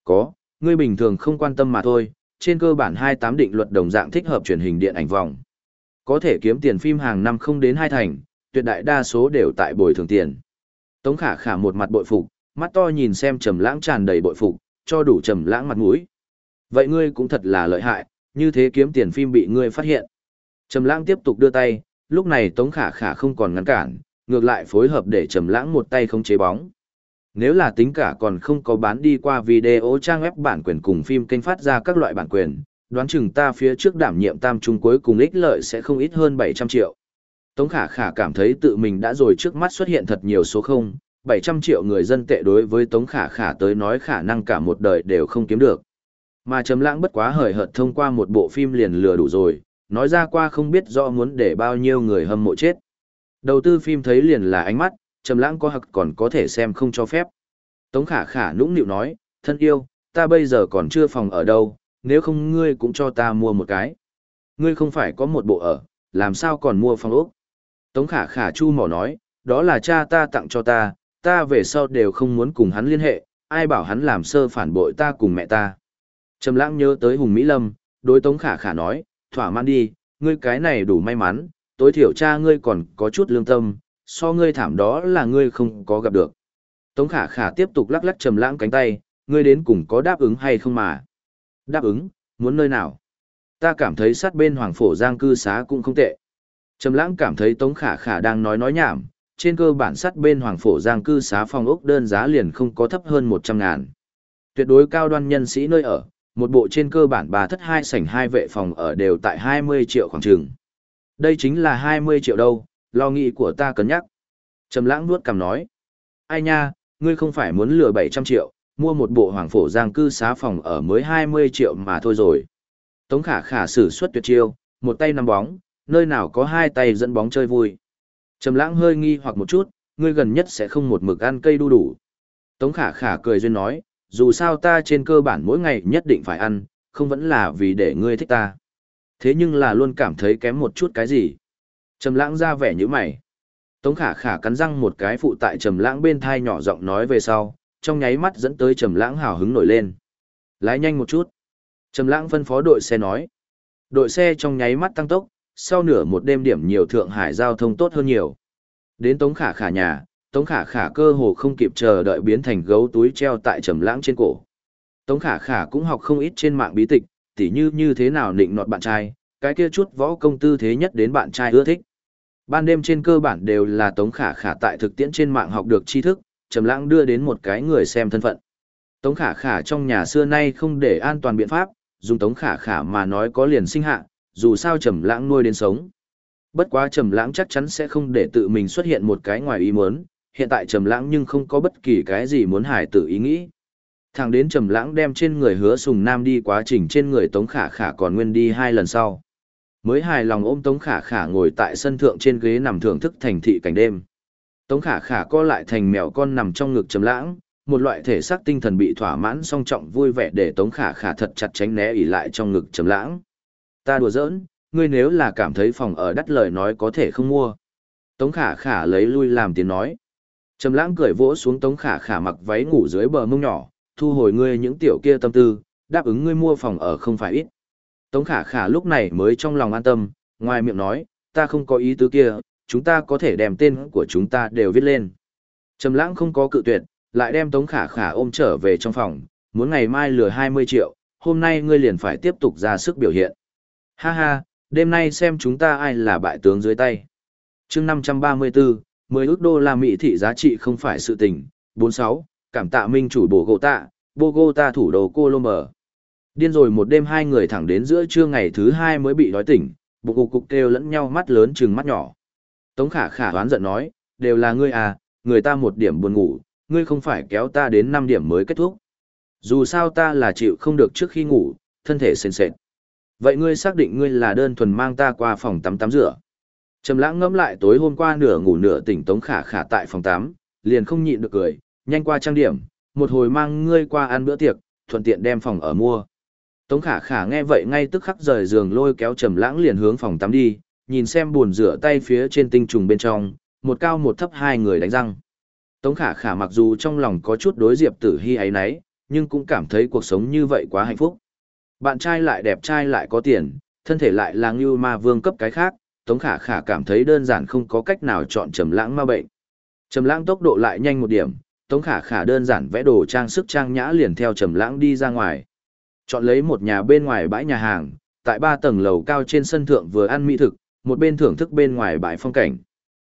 Có, ngươi bình thường không quan tâm mà thôi, trên cơ bản 28 định luật đồng dạng thích hợp truyền hình điện ảnh vòng. Có thể kiếm tiền phim hàng năm không đến hai thành, tuyệt đại đa số đều tại bồi thường tiền. Tống khả khả một mặt bội phục, mắt to nhìn xem trầm lãng tràn đầy bội phục, cho đủ trầm lãng mặt mũi. Vậy ngươi cũng thật là lợi hại, như thế kiếm tiền phim bị ngươi phát hiện. Trầm lãng tiếp tục đưa tay, lúc này Tống Khả Khả không còn ngăn cản, ngược lại phối hợp để Trầm lãng một tay không chế bóng. Nếu là tính cả còn không có bán đi qua video trang web bản quyền cùng phim kênh phát ra các loại bản quyền, đoán chừng ta phía trước đảm nhiệm tam trung cuối cùng ích lợi sẽ không ít hơn 700 triệu. Tống Khả Khả cảm thấy tự mình đã rồi trước mắt xuất hiện thật nhiều số không, 700 triệu người dân tệ đối với Tống Khả Khả tới nói khả năng cả một đời đều không kiếm được. Mà Trầm Lãng bất quá hời hợt thông qua một bộ phim liền lừa đủ rồi, nói ra qua không biết rõ muốn để bao nhiêu người hâm mộ chết. Đầu tư phim thấy liền là ánh mắt, Trầm Lãng có hặc còn có thể xem không cho phép. Tống Khả Khả nũng nịu nói, "Thân yêu, ta bây giờ còn chưa phòng ở đâu, nếu không ngươi cũng cho ta mua một cái. Ngươi không phải có một bộ ở, làm sao còn mua phòng ốc?" Tống Khả Khả chu mỏ nói, "Đó là cha ta tặng cho ta, ta về sau đều không muốn cùng hắn liên hệ, ai bảo hắn làm sơ phản bội ta cùng mẹ ta." Trầm lãng nhớ tới Hùng Mỹ Lâm, đối Tống Khả Khả nói, thỏa mãn đi, ngươi cái này đủ may mắn, tối thiểu cha ngươi còn có chút lương tâm, so ngươi thảm đó là ngươi không có gặp được. Tống Khả Khả tiếp tục lắc lắc Trầm lãng cánh tay, ngươi đến cùng có đáp ứng hay không mà? Đáp ứng, muốn nơi nào? Ta cảm thấy sát bên Hoàng Phổ Giang cư xá cũng không tệ. Trầm lãng cảm thấy Tống Khả Khả đang nói nói nhảm, trên cơ bản sát bên Hoàng Phổ Giang cư xá phòng ốc đơn giá liền không có thấp hơn 100 ngàn. Tuyệt đối cao đoan nhân sĩ nơi ở, một bộ trên cơ bản bà thất hai sảnh hai vệ phòng ở đều tại 20 triệu khoảng trường. Đây chính là 20 triệu đâu, lo nghĩ của ta cân nhắc. Trầm lãng nuốt cằm nói. Ai nha, ngươi không phải muốn lừa 700 triệu, mua một bộ hoàng phổ giang cư xá phòng ở mới 20 triệu mà thôi rồi. Tống khả khả sử xuất tuyệt chiêu, một tay nắm bóng, nơi nào có hai tay dẫn bóng chơi vui. Trầm lãng hơi nghi hoặc một chút, ngươi gần nhất sẽ không một mực ăn cây đu đủ. Tống khả khả cười duyên nói, dù sao ta trên cơ bản mỗi ngày nhất định phải ăn, không vẫn là vì để ngươi thích ta. Thế nhưng là luôn cảm thấy kém một chút cái gì. Trầm lãng ra vẻ như mày. Tống khả khả cắn răng một cái phụ tại trầm lãng bên thai nhỏ giọng nói về sau, trong nháy mắt dẫn tới trầm lãng hào hứng nổi lên. Lái nhanh một chút. Trầm lãng phân phó đội xe nói. Đội xe trong nháy mắt tăng tốc, sau nửa một đêm điểm nhiều Thượng Hải giao thông tốt hơn nhiều. Đến Tống Khả Khả nhà, Tống Khả Khả cơ hồ không kịp chờ đợi biến thành gấu túi treo tại trầm lãng trên cổ. Tống Khả Khả cũng học không ít trên mạng bí tịch, tỉ như như thế nào định nọt bạn trai, cái kia chút võ công tư thế nhất đến bạn trai ưa thích. Ban đêm trên cơ bản đều là Tống Khả Khả tại thực tiễn trên mạng học được tri thức, Trầm Lãng đưa đến một cái người xem thân phận. Tống Khả Khả trong nhà xưa nay không để an toàn biện pháp, dùng Tống Khả Khả mà nói có liền sinh hạ, dù sao Trầm Lãng nuôi đến sống. Bất quá Trầm Lãng chắc chắn sẽ không để tự mình xuất hiện một cái ngoài ý muốn, hiện tại Trầm Lãng nhưng không có bất kỳ cái gì muốn hại tự ý nghĩ. Thẳng đến Trầm Lãng đem trên người Hứa Sùng Nam đi quá trình trên người Tống Khả Khả còn nguyên đi hai lần sau. Mới hài lòng ôm Tống Khả Khả ngồi tại sân thượng trên ghế nằm thưởng thức thành thị cảnh đêm. Tống Khả Khả co lại thành mèo con nằm trong ngực Trầm Lãng, một loại thể xác tinh thần bị thỏa mãn song trọng vui vẻ để Tống Khả Khả thật chặt tránh né ỉ lại trong ngực Trầm Lãng. Ta đùa giỡn, ngươi nếu là cảm thấy phòng ở đắt lời nói có thể không mua. Tống Khả Khả lấy lui làm tiếng nói. Trầm Lãng cười vỗ xuống Tống Khả Khả mặc váy ngủ dưới bờ mông nhỏ, thu hồi ngươi những tiểu kia tâm tư, đáp ứng ngươi mua phòng ở không phải ít. Tống khả khả lúc này mới trong lòng an tâm, ngoài miệng nói, ta không có ý tứ kia, chúng ta có thể đem tên của chúng ta đều viết lên. Trầm lãng không có cự tuyệt, lại đem Tống khả khả ôm trở về trong phòng, muốn ngày mai lừa 20 triệu, hôm nay ngươi liền phải tiếp tục ra sức biểu hiện. Ha ha, đêm nay xem chúng ta ai là bại tướng dưới tay. chương 534, 10 ước đô la Mỹ thị giá trị không phải sự tình. 46, cảm tạ minh chủ bổ gỗ tạ, Bogota thủ đô Colombo. Điên rồi một đêm hai người thẳng đến giữa trưa ngày thứ hai mới bị đói tỉnh, bụng cục cục kêu lẫn nhau mắt lớn chừng mắt nhỏ. Tống khả khả đoán giận nói, đều là ngươi à, người ta một điểm buồn ngủ, ngươi không phải kéo ta đến năm điểm mới kết thúc. Dù sao ta là chịu không được trước khi ngủ, thân thể sền sệt. Vậy ngươi xác định ngươi là đơn thuần mang ta qua phòng tắm tắm rửa. Trầm lãng ngẫm lại tối hôm qua nửa ngủ nửa tỉnh Tống khả khả tại phòng tắm, liền không nhịn được cười, nhanh qua trang điểm, một hồi mang ngươi qua ăn bữa tiệc, thuận tiện đem phòng ở mua. Tống khả khả nghe vậy ngay tức khắc rời giường lôi kéo trầm lãng liền hướng phòng tắm đi, nhìn xem buồn rửa tay phía trên tinh trùng bên trong, một cao một thấp hai người đánh răng. Tống khả khả mặc dù trong lòng có chút đối diệp tử hy ấy nấy, nhưng cũng cảm thấy cuộc sống như vậy quá hạnh phúc. Bạn trai lại đẹp trai lại có tiền, thân thể lại là như ma vương cấp cái khác, Tống khả khả cảm thấy đơn giản không có cách nào chọn trầm lãng ma bệnh. Trầm lãng tốc độ lại nhanh một điểm, Tống khả khả đơn giản vẽ đồ trang sức trang nhã liền theo trầm lãng đi ra ngoài. Chọn lấy một nhà bên ngoài bãi nhà hàng, tại ba tầng lầu cao trên sân thượng vừa ăn mỹ thực, một bên thưởng thức bên ngoài bãi phong cảnh.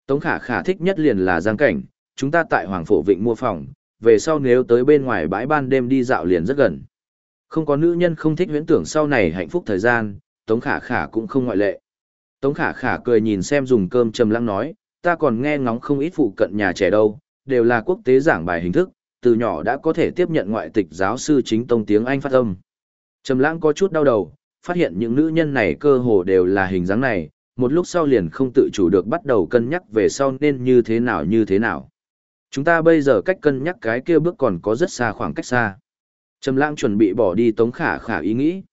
Tống khả khả thích nhất liền là giang cảnh, chúng ta tại Hoàng Phổ Vịnh mua phòng, về sau nếu tới bên ngoài bãi ban đêm đi dạo liền rất gần. Không có nữ nhân không thích huyễn tưởng sau này hạnh phúc thời gian, Tống khả khả cũng không ngoại lệ. Tống khả khả cười nhìn xem dùng cơm trầm lặng nói, ta còn nghe ngóng không ít phụ cận nhà trẻ đâu, đều là quốc tế giảng bài hình thức, từ nhỏ đã có thể tiếp nhận ngoại tịch giáo sư chính tông tiếng Anh phát âm. Trầm lãng có chút đau đầu, phát hiện những nữ nhân này cơ hồ đều là hình dáng này, một lúc sau liền không tự chủ được bắt đầu cân nhắc về sau nên như thế nào như thế nào. Chúng ta bây giờ cách cân nhắc cái kia bước còn có rất xa khoảng cách xa. Trầm lãng chuẩn bị bỏ đi tống khả khả ý nghĩ.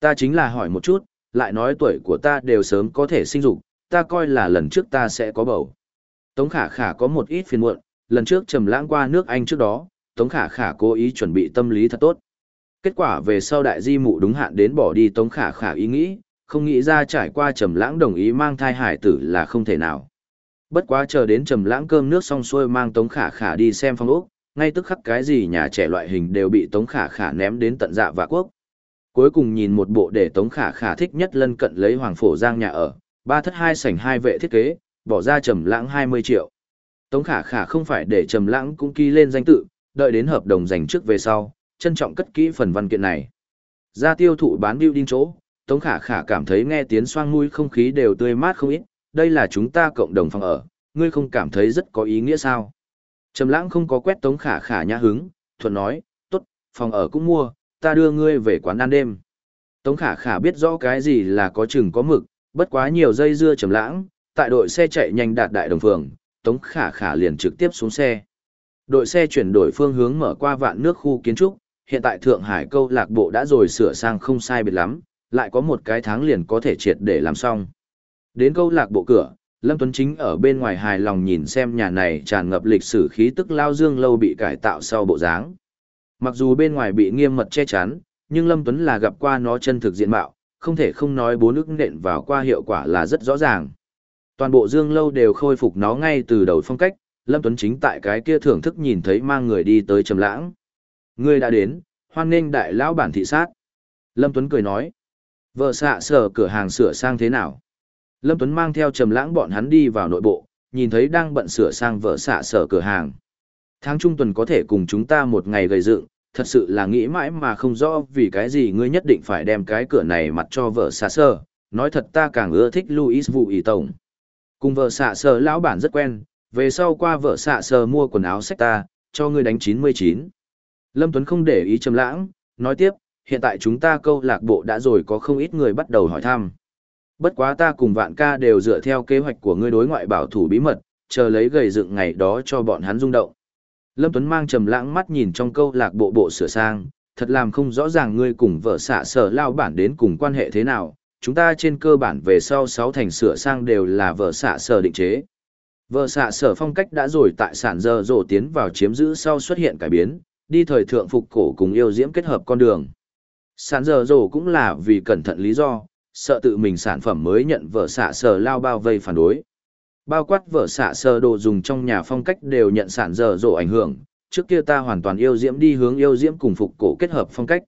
Ta chính là hỏi một chút, lại nói tuổi của ta đều sớm có thể sinh dục, ta coi là lần trước ta sẽ có bầu. Tống khả khả có một ít phiền muộn, lần trước trầm lãng qua nước Anh trước đó, Tống khả khả cố ý chuẩn bị tâm lý thật tốt. Kết quả về sau đại di mụ đúng hạn đến bỏ đi tống khả khả ý nghĩ, không nghĩ ra trải qua trầm lãng đồng ý mang thai hải tử là không thể nào. Bất quá chờ đến trầm lãng cơm nước xong xuôi mang tống khả khả đi xem phong ốc, ngay tức khắc cái gì nhà trẻ loại hình đều bị tống khả khả ném đến tận dạ và quốc. Cuối cùng nhìn một bộ để tống khả khả thích nhất lân cận lấy hoàng phổ giang nhà ở, ba thất hai sảnh hai vệ thiết kế, bỏ ra trầm lãng 20 triệu. Tống khả khả không phải để trầm lãng cũng ký lên danh tự, đợi đến hợp đồng dành trước về sau, trân trọng cất kỹ phần văn kiện này. Ra tiêu thụ bán building chỗ, Tống Khả Khả cảm thấy nghe tiếng xoang mũi không khí đều tươi mát không ít, đây là chúng ta cộng đồng phòng ở, ngươi không cảm thấy rất có ý nghĩa sao? Trầm Lãng không có quét Tống Khả Khả nhã hứng, thuận nói, "Tốt, phòng ở cũng mua, ta đưa ngươi về quán ăn đêm." Tống Khả Khả biết rõ cái gì là có chừng có mực, bất quá nhiều dây dưa Trầm Lãng, tại đội xe chạy nhanh đạt đại đồng phường, Tống Khả Khả liền trực tiếp xuống xe. Đội xe chuyển đổi phương hướng mở qua vạn nước khu kiến trúc, hiện tại Thượng Hải câu lạc bộ đã rồi sửa sang không sai biệt lắm, lại có một cái tháng liền có thể triệt để làm xong. Đến câu lạc bộ cửa, Lâm Tuấn Chính ở bên ngoài hài lòng nhìn xem nhà này tràn ngập lịch sử khí tức lao dương lâu bị cải tạo sau bộ dáng. Mặc dù bên ngoài bị nghiêm mật che chắn, nhưng Lâm Tuấn là gặp qua nó chân thực diện mạo, không thể không nói bốn nước nện vào qua hiệu quả là rất rõ ràng. Toàn bộ dương lâu đều khôi phục nó ngay từ đầu phong cách, Lâm Tuấn chính tại cái kia thưởng thức nhìn thấy mang người đi tới trầm lãng. Ngươi đã đến, hoan nghênh đại lão bản thị sát. Lâm Tuấn cười nói, vợ xạ sở cửa hàng sửa sang thế nào? Lâm Tuấn mang theo trầm lãng bọn hắn đi vào nội bộ, nhìn thấy đang bận sửa sang vợ xạ sở cửa hàng. Tháng trung tuần có thể cùng chúng ta một ngày gầy dựng, thật sự là nghĩ mãi mà không rõ vì cái gì ngươi nhất định phải đem cái cửa này mặt cho vợ xạ sở. Nói thật ta càng ưa thích Louis Vũ Ý Tổng. Cùng vợ xạ sở lão bản rất quen, về sau qua vợ xạ sở mua quần áo sách ta, cho ngươi đánh 99. Lâm Tuấn không để ý trầm lãng, nói tiếp, hiện tại chúng ta câu lạc bộ đã rồi có không ít người bắt đầu hỏi thăm. Bất quá ta cùng vạn ca đều dựa theo kế hoạch của ngươi đối ngoại bảo thủ bí mật, chờ lấy gầy dựng ngày đó cho bọn hắn rung động. Lâm Tuấn mang trầm lãng mắt nhìn trong câu lạc bộ bộ sửa sang, thật làm không rõ ràng ngươi cùng vợ xạ sở lao bản đến cùng quan hệ thế nào, chúng ta trên cơ bản về sau sáu thành sửa sang đều là vợ xạ sở định chế. Vợ xạ sở phong cách đã rồi tại sản giờ rổ tiến vào chiếm giữ sau xuất hiện cải biến, đi thời thượng phục cổ cùng yêu diễm kết hợp con đường. Sản giờ rổ cũng là vì cẩn thận lý do, sợ tự mình sản phẩm mới nhận vợ xạ sở lao bao vây phản đối. Bao quát vợ xạ sở đồ dùng trong nhà phong cách đều nhận sản giờ rổ ảnh hưởng, trước kia ta hoàn toàn yêu diễm đi hướng yêu diễm cùng phục cổ kết hợp phong cách.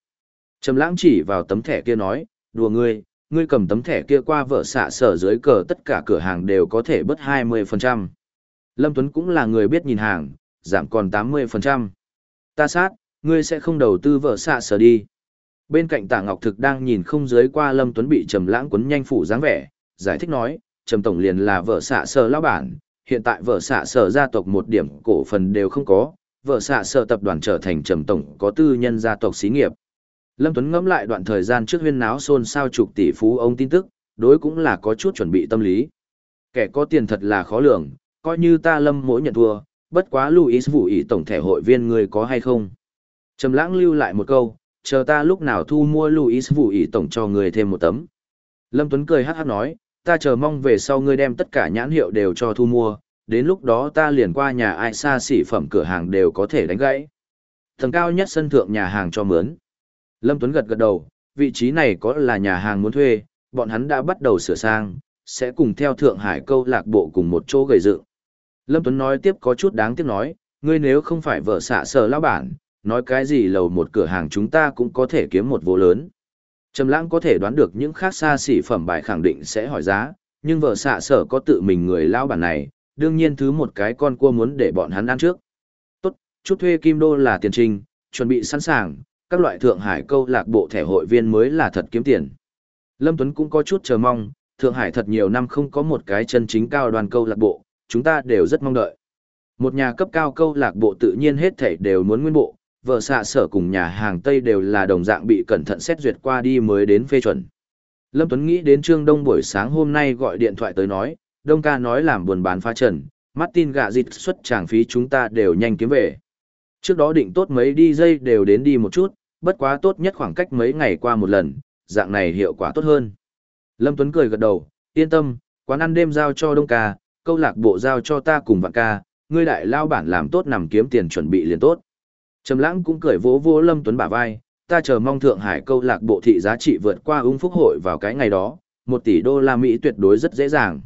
Trầm lãng chỉ vào tấm thẻ kia nói, đùa ngươi, ngươi cầm tấm thẻ kia qua vợ xạ sở dưới cờ tất cả cửa hàng đều có thể bớt 20%. Lâm Tuấn cũng là người biết nhìn hàng, giảm còn 80%. Ta sát, ngươi sẽ không đầu tư vợ xạ sở đi. Bên cạnh Tạ Ngọc Thực đang nhìn không dưới qua Lâm Tuấn bị Trầm Lãng quấn nhanh phủ dáng vẻ, giải thích nói, Trầm tổng liền là vợ xạ sở lão bản, hiện tại vợ xạ sở gia tộc một điểm cổ phần đều không có, vợ xạ sở tập đoàn trở thành Trầm tổng có tư nhân gia tộc xí nghiệp. Lâm Tuấn ngẫm lại đoạn thời gian trước huyên náo xôn xao chục tỷ phú ông tin tức, đối cũng là có chút chuẩn bị tâm lý. Kẻ có tiền thật là khó lường, coi như ta Lâm mỗi nhận thua, bất quá Louis Vũ ý tổng thể hội viên người có hay không. Trầm lãng lưu lại một câu, chờ ta lúc nào thu mua Louis Vũ ý tổng cho người thêm một tấm. Lâm Tuấn cười hát hát nói, ta chờ mong về sau ngươi đem tất cả nhãn hiệu đều cho thu mua, đến lúc đó ta liền qua nhà ai xa xỉ phẩm cửa hàng đều có thể đánh gãy. Tầng cao nhất sân thượng nhà hàng cho mướn. Lâm Tuấn gật gật đầu, vị trí này có là nhà hàng muốn thuê, bọn hắn đã bắt đầu sửa sang, sẽ cùng theo Thượng Hải câu lạc bộ cùng một chỗ gầy dựng. Lâm Tuấn nói tiếp có chút đáng tiếc nói, ngươi nếu không phải vợ xạ sở lão bản, nói cái gì lầu một cửa hàng chúng ta cũng có thể kiếm một vô lớn. Trầm lãng có thể đoán được những khác xa xỉ phẩm bài khẳng định sẽ hỏi giá, nhưng vợ xạ sở có tự mình người lão bản này, đương nhiên thứ một cái con cua muốn để bọn hắn ăn trước. Tốt, chút thuê kim đô là tiền trình, chuẩn bị sẵn sàng, các loại Thượng Hải câu lạc bộ thẻ hội viên mới là thật kiếm tiền. Lâm Tuấn cũng có chút chờ mong, Thượng Hải thật nhiều năm không có một cái chân chính cao đoàn câu lạc bộ, chúng ta đều rất mong đợi. Một nhà cấp cao câu lạc bộ tự nhiên hết thảy đều muốn nguyên bộ, vợ xạ sở cùng nhà hàng Tây đều là đồng dạng bị cẩn thận xét duyệt qua đi mới đến phê chuẩn. Lâm Tuấn nghĩ đến Trương Đông buổi sáng hôm nay gọi điện thoại tới nói, Đông ca nói làm buồn bán phá trần, Martin gạ dịch xuất tràng phí chúng ta đều nhanh kiếm về. Trước đó định tốt mấy đi dây đều đến đi một chút, bất quá tốt nhất khoảng cách mấy ngày qua một lần, dạng này hiệu quả tốt hơn. Lâm Tuấn cười gật đầu, yên tâm, quán ăn đêm giao cho Đông ca, câu lạc bộ giao cho ta cùng vạn ca, ngươi đại lao bản làm tốt nằm kiếm tiền chuẩn bị liền tốt. Trầm lãng cũng cười vỗ vỗ Lâm Tuấn bả vai, ta chờ mong Thượng Hải câu lạc bộ thị giá trị vượt qua ung phúc hội vào cái ngày đó, 1 tỷ đô la Mỹ tuyệt đối rất dễ dàng.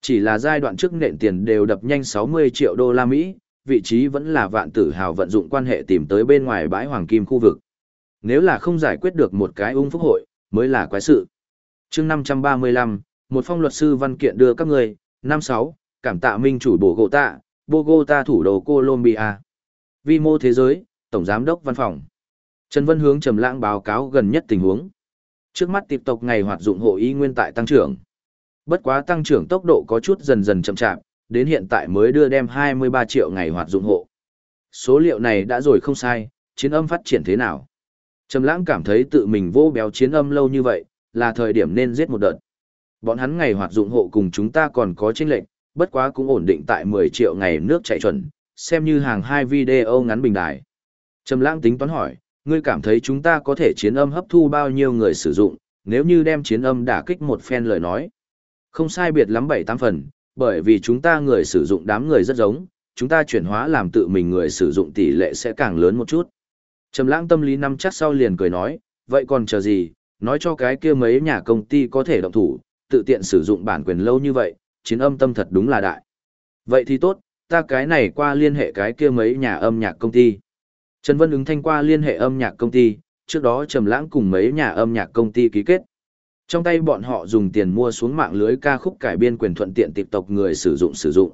Chỉ là giai đoạn trước nện tiền đều đập nhanh 60 triệu đô la Mỹ, vị trí vẫn là vạn tử hào vận dụng quan hệ tìm tới bên ngoài bãi hoàng kim khu vực. Nếu là không giải quyết được một cái ung phúc hội, mới là quái sự. chương 535, một phong luật sư văn kiện đưa các người, năm sáu cảm tạ minh chủ Bogota, Bogota thủ đô Colombia. Vi mô thế giới, Tổng Giám đốc Văn phòng. Trần Vân hướng trầm lãng báo cáo gần nhất tình huống. Trước mắt tiếp tục ngày hoạt dụng hộ y nguyên tại tăng trưởng. Bất quá tăng trưởng tốc độ có chút dần dần chậm chạp, đến hiện tại mới đưa đem 23 triệu ngày hoạt dụng hộ. Số liệu này đã rồi không sai, chiến âm phát triển thế nào? Trầm lãng cảm thấy tự mình vô béo chiến âm lâu như vậy, là thời điểm nên giết một đợt. Bọn hắn ngày hoạt dụng hộ cùng chúng ta còn có chênh lệnh, bất quá cũng ổn định tại 10 triệu ngày nước chạy chuẩn, xem như hàng hai video ngắn bình đài. Trầm lãng tính toán hỏi, ngươi cảm thấy chúng ta có thể chiến âm hấp thu bao nhiêu người sử dụng, nếu như đem chiến âm đả kích một phen lời nói. Không sai biệt lắm 7-8 phần, bởi vì chúng ta người sử dụng đám người rất giống, chúng ta chuyển hóa làm tự mình người sử dụng tỷ lệ sẽ càng lớn một chút. Trầm lãng tâm lý năm chắc sau liền cười nói, vậy còn chờ gì, nói cho cái kia mấy nhà công ty có thể động thủ, tự tiện sử dụng bản quyền lâu như vậy, chiến âm tâm thật đúng là đại. Vậy thì tốt, ta cái này qua liên hệ cái kia mấy nhà âm nhạc công ty. Trần Vân ứng thanh qua liên hệ âm nhạc công ty, trước đó Trầm Lãng cùng mấy nhà âm nhạc công ty ký kết. Trong tay bọn họ dùng tiền mua xuống mạng lưới ca khúc cải biên quyền thuận tiện tiếp tộc người sử dụng sử dụng.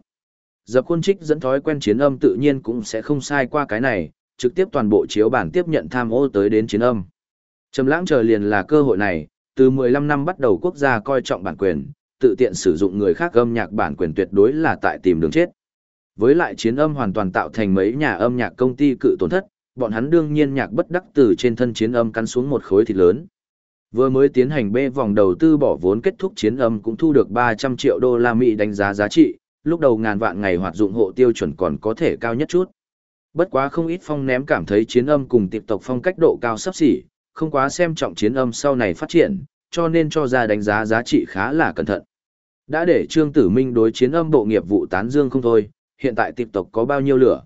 Dập khuôn trích dẫn thói quen chiến âm tự nhiên cũng sẽ không sai qua cái này, trực tiếp toàn bộ chiếu bản tiếp nhận tham ô tới đến chiến âm. Trầm lãng chờ liền là cơ hội này, từ 15 năm bắt đầu quốc gia coi trọng bản quyền, tự tiện sử dụng người khác âm nhạc bản quyền tuyệt đối là tại tìm đường chết. Với lại chiến âm hoàn toàn tạo thành mấy nhà âm nhạc công ty cự tổn thất, bọn hắn đương nhiên nhạc bất đắc từ trên thân chiến âm cắn xuống một khối thịt lớn. Vừa mới tiến hành B vòng đầu tư bỏ vốn kết thúc chiến âm cũng thu được 300 triệu đô la Mỹ đánh giá giá trị, lúc đầu ngàn vạn ngày hoạt dụng hộ tiêu chuẩn còn có thể cao nhất chút. Bất quá không ít phong ném cảm thấy chiến âm cùng tiệp tộc phong cách độ cao sắp xỉ, không quá xem trọng chiến âm sau này phát triển, cho nên cho ra đánh giá giá trị khá là cẩn thận. Đã để Trương Tử Minh đối chiến âm bộ nghiệp vụ tán dương không thôi, hiện tại tiệp tộc có bao nhiêu lửa.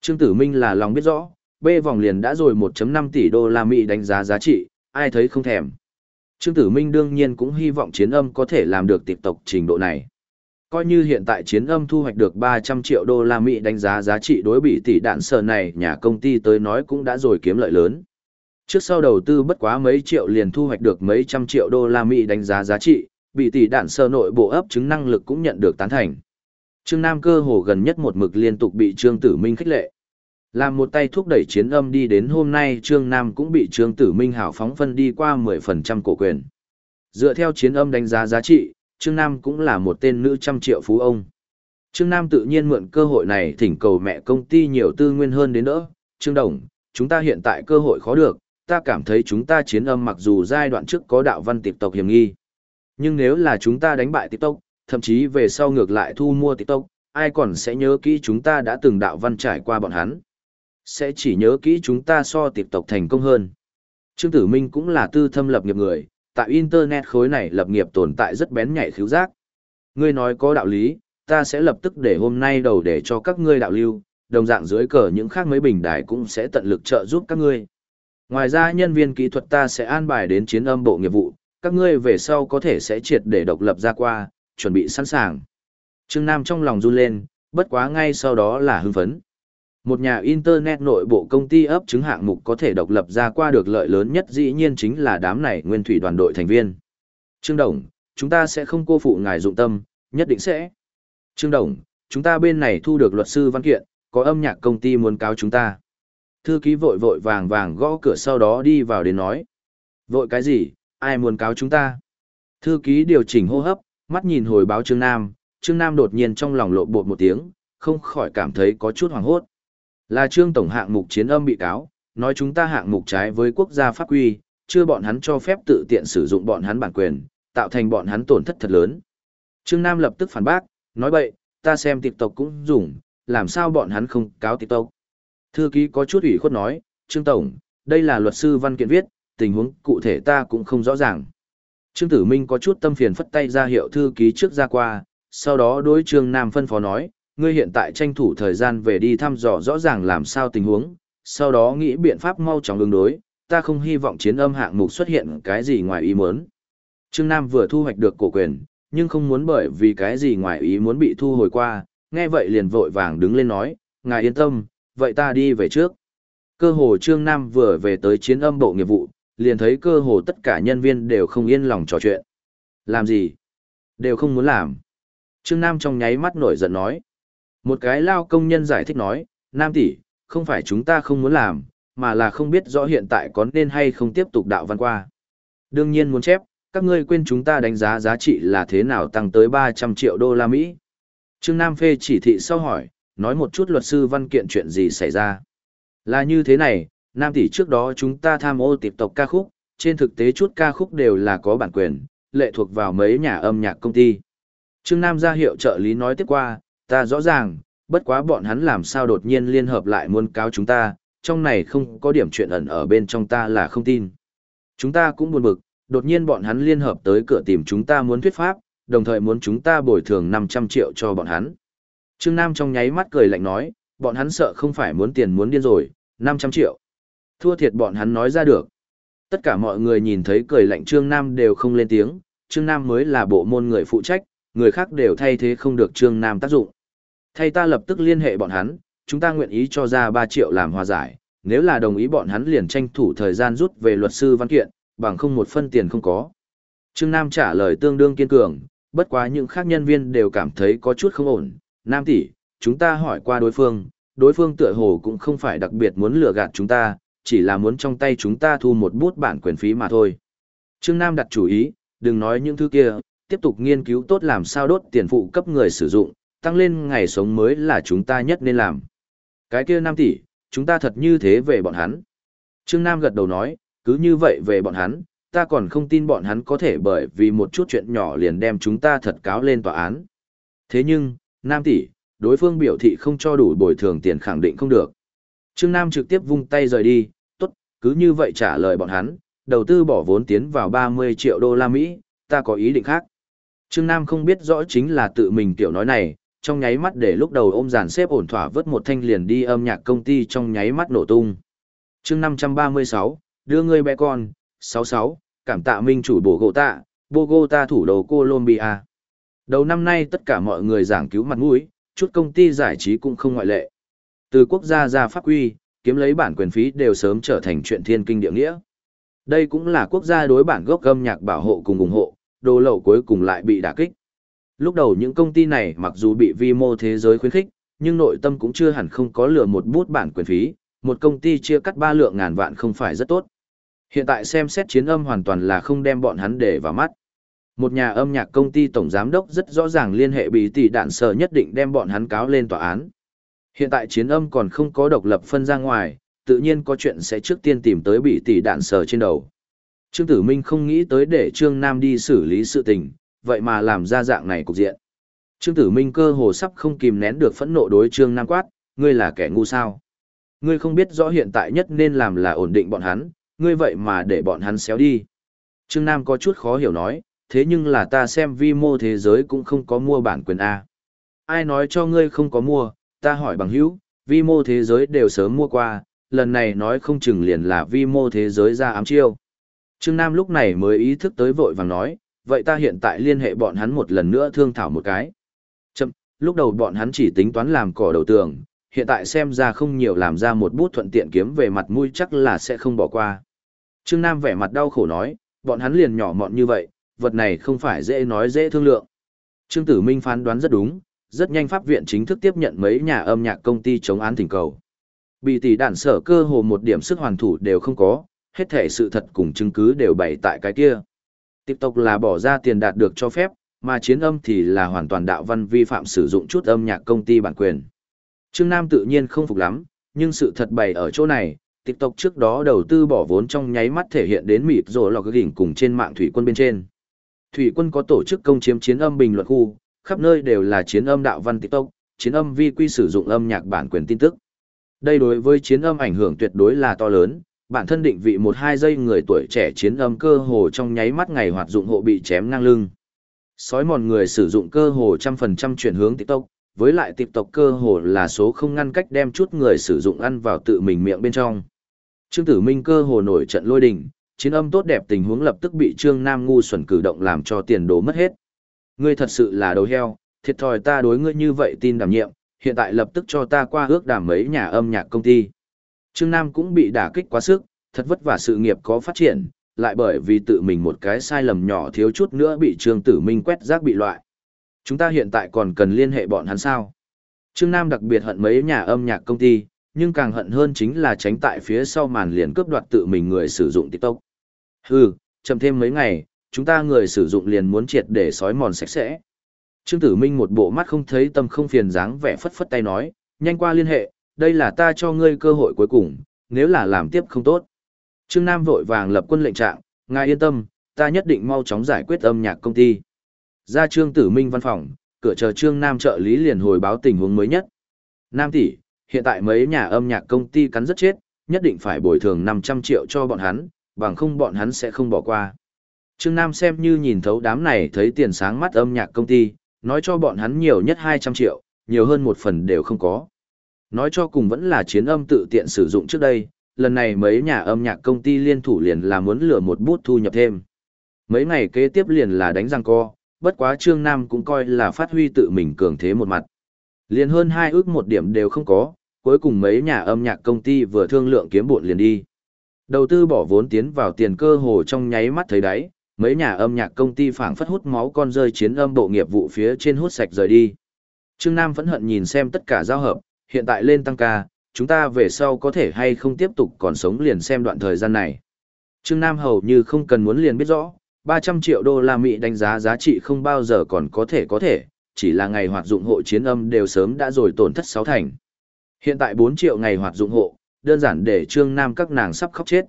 Trương Tử Minh là lòng biết rõ, B vòng liền đã rồi 1.5 tỷ đô la Mỹ đánh giá giá trị, ai thấy không thèm. Trương Tử Minh đương nhiên cũng hy vọng chiến âm có thể làm được tiệp tộc trình độ này. Coi như hiện tại chiến âm thu hoạch được 300 triệu đô la Mỹ đánh giá giá trị đối bị tỷ đạn sở này nhà công ty tới nói cũng đã rồi kiếm lợi lớn. Trước sau đầu tư bất quá mấy triệu liền thu hoạch được mấy trăm triệu đô la Mỹ đánh giá giá trị, bị tỷ đạn sơ nội bộ ấp chứng năng lực cũng nhận được tán thành. Trương Nam cơ hồ gần nhất một mực liên tục bị Trương Tử Minh khích lệ. Làm một tay thúc đẩy chiến âm đi đến hôm nay Trương Nam cũng bị Trương Tử Minh hảo phóng phân đi qua 10% cổ quyền. Dựa theo chiến âm đánh giá giá trị, Trương Nam cũng là một tên nữ trăm triệu phú ông. Trương Nam tự nhiên mượn cơ hội này thỉnh cầu mẹ công ty nhiều tư nguyên hơn đến nữa. Trương Đồng, chúng ta hiện tại cơ hội khó được, ta cảm thấy chúng ta chiến âm mặc dù giai đoạn trước có đạo văn tiệp tộc hiểm nghi. Nhưng nếu là chúng ta đánh bại tiệp tộc, thậm chí về sau ngược lại thu mua tiệp tộc, ai còn sẽ nhớ kỹ chúng ta đã từng đạo văn trải qua bọn hắn. Sẽ chỉ nhớ kỹ chúng ta so tiệp tộc thành công hơn. Trương Tử Minh cũng là tư thâm lập nghiệp người, tại Internet khối này lập nghiệp tồn tại rất bén nhạy khiếu giác. Ngươi nói có đạo lý, ta sẽ lập tức để hôm nay đầu để cho các ngươi đạo lưu, đồng dạng dưới cờ những khác mấy bình đài cũng sẽ tận lực trợ giúp các ngươi. Ngoài ra nhân viên kỹ thuật ta sẽ an bài đến chiến âm bộ nghiệp vụ, các ngươi về sau có thể sẽ triệt để độc lập ra qua, chuẩn bị sẵn sàng. Trương Nam trong lòng run lên, bất quá ngay sau đó là hưng phấn. Một nhà Internet nội bộ công ty ấp chứng hạng mục có thể độc lập ra qua được lợi lớn nhất dĩ nhiên chính là đám này nguyên thủy đoàn đội thành viên. Trương Đồng, chúng ta sẽ không cô phụ ngài dụng tâm, nhất định sẽ. Trương Đồng, chúng ta bên này thu được luật sư văn kiện, có âm nhạc công ty muốn cáo chúng ta. Thư ký vội vội vàng vàng gõ cửa sau đó đi vào đến nói. Vội cái gì, ai muốn cáo chúng ta? Thư ký điều chỉnh hô hấp, mắt nhìn hồi báo Trương Nam, Trương Nam đột nhiên trong lòng lộ bột một tiếng, không khỏi cảm thấy có chút hoảng hốt. Là Trương Tổng hạng mục chiến âm bị cáo, nói chúng ta hạng mục trái với quốc gia pháp quy, chưa bọn hắn cho phép tự tiện sử dụng bọn hắn bản quyền, tạo thành bọn hắn tổn thất thật lớn. Trương Nam lập tức phản bác, nói bậy, ta xem tộc cũng dùng, làm sao bọn hắn không cáo tộc. Thư ký có chút ủy khuất nói, Trương Tổng, đây là luật sư văn kiện viết, tình huống cụ thể ta cũng không rõ ràng. Trương Tử Minh có chút tâm phiền phất tay ra hiệu thư ký trước ra qua, sau đó đối Trương Nam phân phó nói, ngươi hiện tại tranh thủ thời gian về đi thăm dò rõ ràng làm sao tình huống, sau đó nghĩ biện pháp mau chóng ứng đối, ta không hy vọng chiến âm hạng mục xuất hiện cái gì ngoài ý muốn. Trương Nam vừa thu hoạch được cổ quyền, nhưng không muốn bởi vì cái gì ngoài ý muốn bị thu hồi qua, nghe vậy liền vội vàng đứng lên nói, ngài yên tâm, vậy ta đi về trước. Cơ hồ Trương Nam vừa về tới chiến âm bộ nghiệp vụ, liền thấy cơ hồ tất cả nhân viên đều không yên lòng trò chuyện. Làm gì? Đều không muốn làm. Trương Nam trong nháy mắt nổi giận nói. Một cái lao công nhân giải thích nói, Nam tỷ, không phải chúng ta không muốn làm, mà là không biết rõ hiện tại có nên hay không tiếp tục đạo văn qua. Đương nhiên muốn chép, các ngươi quên chúng ta đánh giá giá trị là thế nào tăng tới 300 triệu đô la Mỹ. Trương Nam phê chỉ thị sau hỏi, nói một chút luật sư văn kiện chuyện gì xảy ra. Là như thế này, Nam tỷ trước đó chúng ta tham ô tiệp tộc ca khúc, trên thực tế chút ca khúc đều là có bản quyền, lệ thuộc vào mấy nhà âm nhạc công ty. Trương Nam ra hiệu trợ lý nói tiếp qua, ta rõ ràng, bất quá bọn hắn làm sao đột nhiên liên hợp lại muốn cáo chúng ta, trong này không có điểm chuyện ẩn ở bên trong ta là không tin. Chúng ta cũng buồn bực, đột nhiên bọn hắn liên hợp tới cửa tìm chúng ta muốn thuyết pháp, đồng thời muốn chúng ta bồi thường 500 triệu cho bọn hắn. Trương Nam trong nháy mắt cười lạnh nói, bọn hắn sợ không phải muốn tiền muốn điên rồi, 500 triệu. Thua thiệt bọn hắn nói ra được. Tất cả mọi người nhìn thấy cười lạnh Trương Nam đều không lên tiếng, Trương Nam mới là bộ môn người phụ trách, người khác đều thay thế không được Trương Nam tác dụng. Thay ta lập tức liên hệ bọn hắn, chúng ta nguyện ý cho ra 3 triệu làm hòa giải, nếu là đồng ý bọn hắn liền tranh thủ thời gian rút về luật sư văn kiện, bằng không một phân tiền không có. Trương Nam trả lời tương đương kiên cường, bất quá những khác nhân viên đều cảm thấy có chút không ổn. Nam tỷ, chúng ta hỏi qua đối phương, đối phương tựa hồ cũng không phải đặc biệt muốn lừa gạt chúng ta, chỉ là muốn trong tay chúng ta thu một bút bản quyền phí mà thôi. Trương Nam đặt chủ ý, đừng nói những thứ kia, tiếp tục nghiên cứu tốt làm sao đốt tiền phụ cấp người sử dụng, tăng lên ngày sống mới là chúng ta nhất nên làm. Cái kia Nam tỷ, chúng ta thật như thế về bọn hắn. Trương Nam gật đầu nói, cứ như vậy về bọn hắn, ta còn không tin bọn hắn có thể bởi vì một chút chuyện nhỏ liền đem chúng ta thật cáo lên tòa án. Thế nhưng, Nam tỷ, đối phương biểu thị không cho đủ bồi thường tiền khẳng định không được. Trương Nam trực tiếp vung tay rời đi, tốt, cứ như vậy trả lời bọn hắn, đầu tư bỏ vốn tiến vào 30 triệu đô la Mỹ, ta có ý định khác. Trương Nam không biết rõ chính là tự mình tiểu nói này, trong nháy mắt để lúc đầu ôm giàn xếp ổn thỏa vớt một thanh liền đi âm nhạc công ty trong nháy mắt nổ tung. chương 536, đưa ngươi bé con, 66, cảm tạ minh chủ bổ gỗ tạ, Bogota thủ đô Colombia. Đầu năm nay tất cả mọi người giảng cứu mặt mũi, chút công ty giải trí cũng không ngoại lệ. Từ quốc gia ra pháp quy, kiếm lấy bản quyền phí đều sớm trở thành chuyện thiên kinh địa nghĩa. Đây cũng là quốc gia đối bản gốc âm nhạc bảo hộ cùng ủng hộ, đồ lậu cuối cùng lại bị đả kích. Lúc đầu những công ty này mặc dù bị vi mô thế giới khuyến khích, nhưng nội tâm cũng chưa hẳn không có lừa một bút bản quyền phí, một công ty chia cắt ba lượng ngàn vạn không phải rất tốt. Hiện tại xem xét chiến âm hoàn toàn là không đem bọn hắn để vào mắt. Một nhà âm nhạc công ty tổng giám đốc rất rõ ràng liên hệ bị tỷ đạn sở nhất định đem bọn hắn cáo lên tòa án. Hiện tại chiến âm còn không có độc lập phân ra ngoài, tự nhiên có chuyện sẽ trước tiên tìm tới bị tỷ đạn sở trên đầu. Trương Tử Minh không nghĩ tới để Trương Nam đi xử lý sự tình, vậy mà làm ra dạng này cục diện. Trương Tử Minh cơ hồ sắp không kìm nén được phẫn nộ đối Trương Nam quát, ngươi là kẻ ngu sao. Ngươi không biết rõ hiện tại nhất nên làm là ổn định bọn hắn, ngươi vậy mà để bọn hắn xéo đi. Trương Nam có chút khó hiểu nói, thế nhưng là ta xem vi mô thế giới cũng không có mua bản quyền A. Ai nói cho ngươi không có mua, ta hỏi bằng hữu, vi mô thế giới đều sớm mua qua, lần này nói không chừng liền là vi mô thế giới ra ám chiêu. Trương Nam lúc này mới ý thức tới vội vàng nói, vậy ta hiện tại liên hệ bọn hắn một lần nữa thương thảo một cái. Chậm, lúc đầu bọn hắn chỉ tính toán làm cỏ đầu tường, hiện tại xem ra không nhiều làm ra một bút thuận tiện kiếm về mặt mũi chắc là sẽ không bỏ qua. Trương Nam vẻ mặt đau khổ nói, bọn hắn liền nhỏ mọn như vậy, vật này không phải dễ nói dễ thương lượng. Trương Tử Minh phán đoán rất đúng, rất nhanh pháp viện chính thức tiếp nhận mấy nhà âm nhạc công ty chống án thỉnh cầu. Bị tỷ đạn sở cơ hồ một điểm sức hoàn thủ đều không có, hết thể sự thật cùng chứng cứ đều bày tại cái kia. TikTok là bỏ ra tiền đạt được cho phép, mà chiến âm thì là hoàn toàn đạo văn vi phạm sử dụng chút âm nhạc công ty bản quyền. Trương Nam tự nhiên không phục lắm, nhưng sự thật bày ở chỗ này, TikTok trước đó đầu tư bỏ vốn trong nháy mắt thể hiện đến mịt rồi lọc gỉnh cùng trên mạng thủy quân bên trên. Thủy quân có tổ chức công chiếm chiến âm bình luận khu, khắp nơi đều là chiến âm đạo văn TikTok, chiến âm vi quy sử dụng âm nhạc bản quyền tin tức. Đây đối với chiến âm ảnh hưởng tuyệt đối là to lớn, bản thân định vị một hai giây người tuổi trẻ chiến âm cơ hồ trong nháy mắt ngày hoạt dụng hộ bị chém ngang lưng. Sói mòn người sử dụng cơ hồ trăm phần trăm chuyển hướng TikTok, với lại TikTok cơ hồ là số không ngăn cách đem chút người sử dụng ăn vào tự mình miệng bên trong. Trương Tử Minh cơ hồ nổi trận lôi đình, chiến âm tốt đẹp tình huống lập tức bị Trương Nam ngu xuẩn cử động làm cho tiền đồ mất hết. Ngươi thật sự là đầu heo, thiệt thòi ta đối ngươi như vậy tin đảm nhiệm, hiện tại lập tức cho ta qua ước đàm mấy nhà âm nhạc công ty. Trương Nam cũng bị đả kích quá sức, thật vất vả sự nghiệp có phát triển, lại bởi vì tự mình một cái sai lầm nhỏ thiếu chút nữa bị Trương Tử Minh quét rác bị loại. Chúng ta hiện tại còn cần liên hệ bọn hắn sao? Trương Nam đặc biệt hận mấy nhà âm nhạc công ty, nhưng càng hận hơn chính là tránh tại phía sau màn liền cướp đoạt tự mình người sử dụng TikTok. Hừ, chậm thêm mấy ngày, chúng ta người sử dụng liền muốn triệt để sói mòn sạch sẽ. Trương Tử Minh một bộ mắt không thấy tâm không phiền dáng vẻ phất phất tay nói, nhanh qua liên hệ, đây là ta cho ngươi cơ hội cuối cùng, nếu là làm tiếp không tốt. Trương Nam vội vàng lập quân lệnh trạng, ngài yên tâm, ta nhất định mau chóng giải quyết âm nhạc công ty. Ra Trương Tử Minh văn phòng, cửa chờ Trương Nam trợ lý liền hồi báo tình huống mới nhất. Nam tỷ, hiện tại mấy nhà âm nhạc công ty cắn rất chết, nhất định phải bồi thường 500 triệu cho bọn hắn, bằng không bọn hắn sẽ không bỏ qua. Trương Nam xem như nhìn thấu đám này thấy tiền sáng mắt âm nhạc công ty, nói cho bọn hắn nhiều nhất 200 triệu, nhiều hơn một phần đều không có. Nói cho cùng vẫn là chiến âm tự tiện sử dụng trước đây, lần này mấy nhà âm nhạc công ty liên thủ liền là muốn lừa một bút thu nhập thêm. Mấy ngày kế tiếp liền là đánh răng co, bất quá Trương Nam cũng coi là phát huy tự mình cường thế một mặt. Liền hơn hai ước một điểm đều không có, cuối cùng mấy nhà âm nhạc công ty vừa thương lượng kiếm bộn liền đi. Đầu tư bỏ vốn tiến vào tiền cơ hồ trong nháy mắt thấy đáy, mấy nhà âm nhạc công ty phảng phất hút máu con rơi chiến âm bộ nghiệp vụ phía trên hút sạch rời đi. Trương Nam phẫn hận nhìn xem tất cả giao hợp, hiện tại lên tăng ca, chúng ta về sau có thể hay không tiếp tục còn sống liền xem đoạn thời gian này. Trương Nam hầu như không cần muốn liền biết rõ, 300 triệu đô la Mỹ đánh giá giá trị không bao giờ còn có thể có thể, chỉ là ngày hoạt dụng hộ chiến âm đều sớm đã rồi tổn thất sáu thành. Hiện tại 4 triệu ngày hoạt dụng hộ, đơn giản để Trương Nam các nàng sắp khóc chết.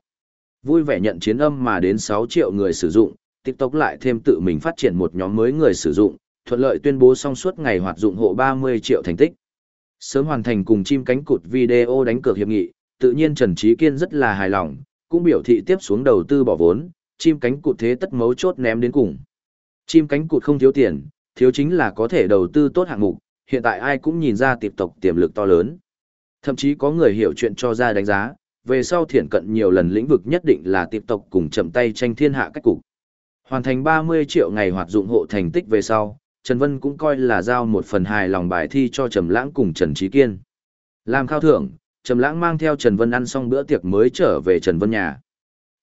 Vui vẻ nhận chiến âm mà đến 6 triệu người sử dụng, TikTok lại thêm tự mình phát triển một nhóm mới người sử dụng, thuận lợi tuyên bố xong suốt ngày hoạt dụng hộ 30 triệu thành tích. Sớm hoàn thành cùng chim cánh cụt video đánh cược hiệp nghị, tự nhiên Trần Trí Kiên rất là hài lòng, cũng biểu thị tiếp xuống đầu tư bỏ vốn, chim cánh cụt thế tất mấu chốt ném đến cùng. Chim cánh cụt không thiếu tiền, thiếu chính là có thể đầu tư tốt hạng mục, hiện tại ai cũng nhìn ra tiệp tộc tiềm lực to lớn. Thậm chí có người hiểu chuyện cho ra đánh giá, về sau thiển cận nhiều lần lĩnh vực nhất định là tiếp tộc cùng chậm tay tranh thiên hạ cách cục. Hoàn thành 30 triệu ngày hoạt dụng hộ thành tích về sau, Trần Vân cũng coi là giao một phần hài lòng bài thi cho Trầm Lãng cùng Trần Trí Kiên. Làm khao thưởng, Trầm Lãng mang theo Trần Vân ăn xong bữa tiệc mới trở về Trần Vân nhà.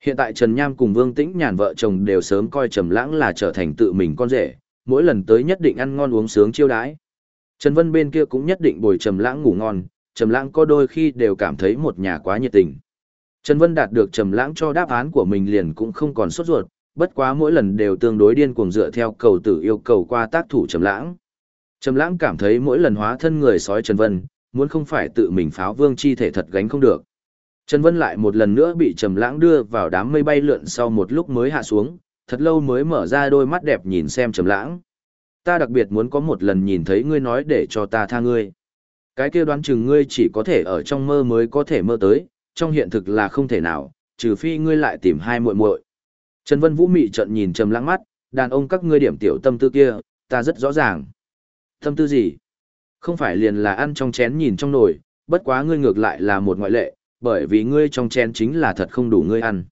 Hiện tại Trần Nham cùng Vương Tĩnh Nhàn vợ chồng đều sớm coi Trầm Lãng là trở thành tự mình con rể, mỗi lần tới nhất định ăn ngon uống sướng chiêu đãi. Trần Vân bên kia cũng nhất định bồi Trầm Lãng ngủ ngon, Trầm Lãng có đôi khi đều cảm thấy một nhà quá nhiệt tình. Trần Vân đạt được Trầm Lãng cho đáp án của mình liền cũng không còn sốt ruột, bất quá mỗi lần đều tương đối điên cuồng dựa theo cầu tử yêu cầu qua tác thủ Trầm Lãng. Trầm Lãng cảm thấy mỗi lần hóa thân người sói Trần Vân, muốn không phải tự mình pháo vương chi thể thật gánh không được. Trần Vân lại một lần nữa bị Trầm Lãng đưa vào đám mây bay lượn sau một lúc mới hạ xuống, thật lâu mới mở ra đôi mắt đẹp nhìn xem Trầm Lãng. Ta đặc biệt muốn có một lần nhìn thấy ngươi nói để cho ta tha ngươi. Cái kia đoán chừng ngươi chỉ có thể ở trong mơ mới có thể mơ tới, trong hiện thực là không thể nào, trừ phi ngươi lại tìm hai muội muội. Trần Vân Vũ mị trận nhìn Trầm Lãng mắt, đàn ông các ngươi điểm tiểu tâm tư kia, ta rất rõ ràng. Tâm tư gì? Không phải liền là ăn trong chén nhìn trong nồi, bất quá ngươi ngược lại là một ngoại lệ, bởi vì ngươi trong chén chính là thật không đủ ngươi ăn.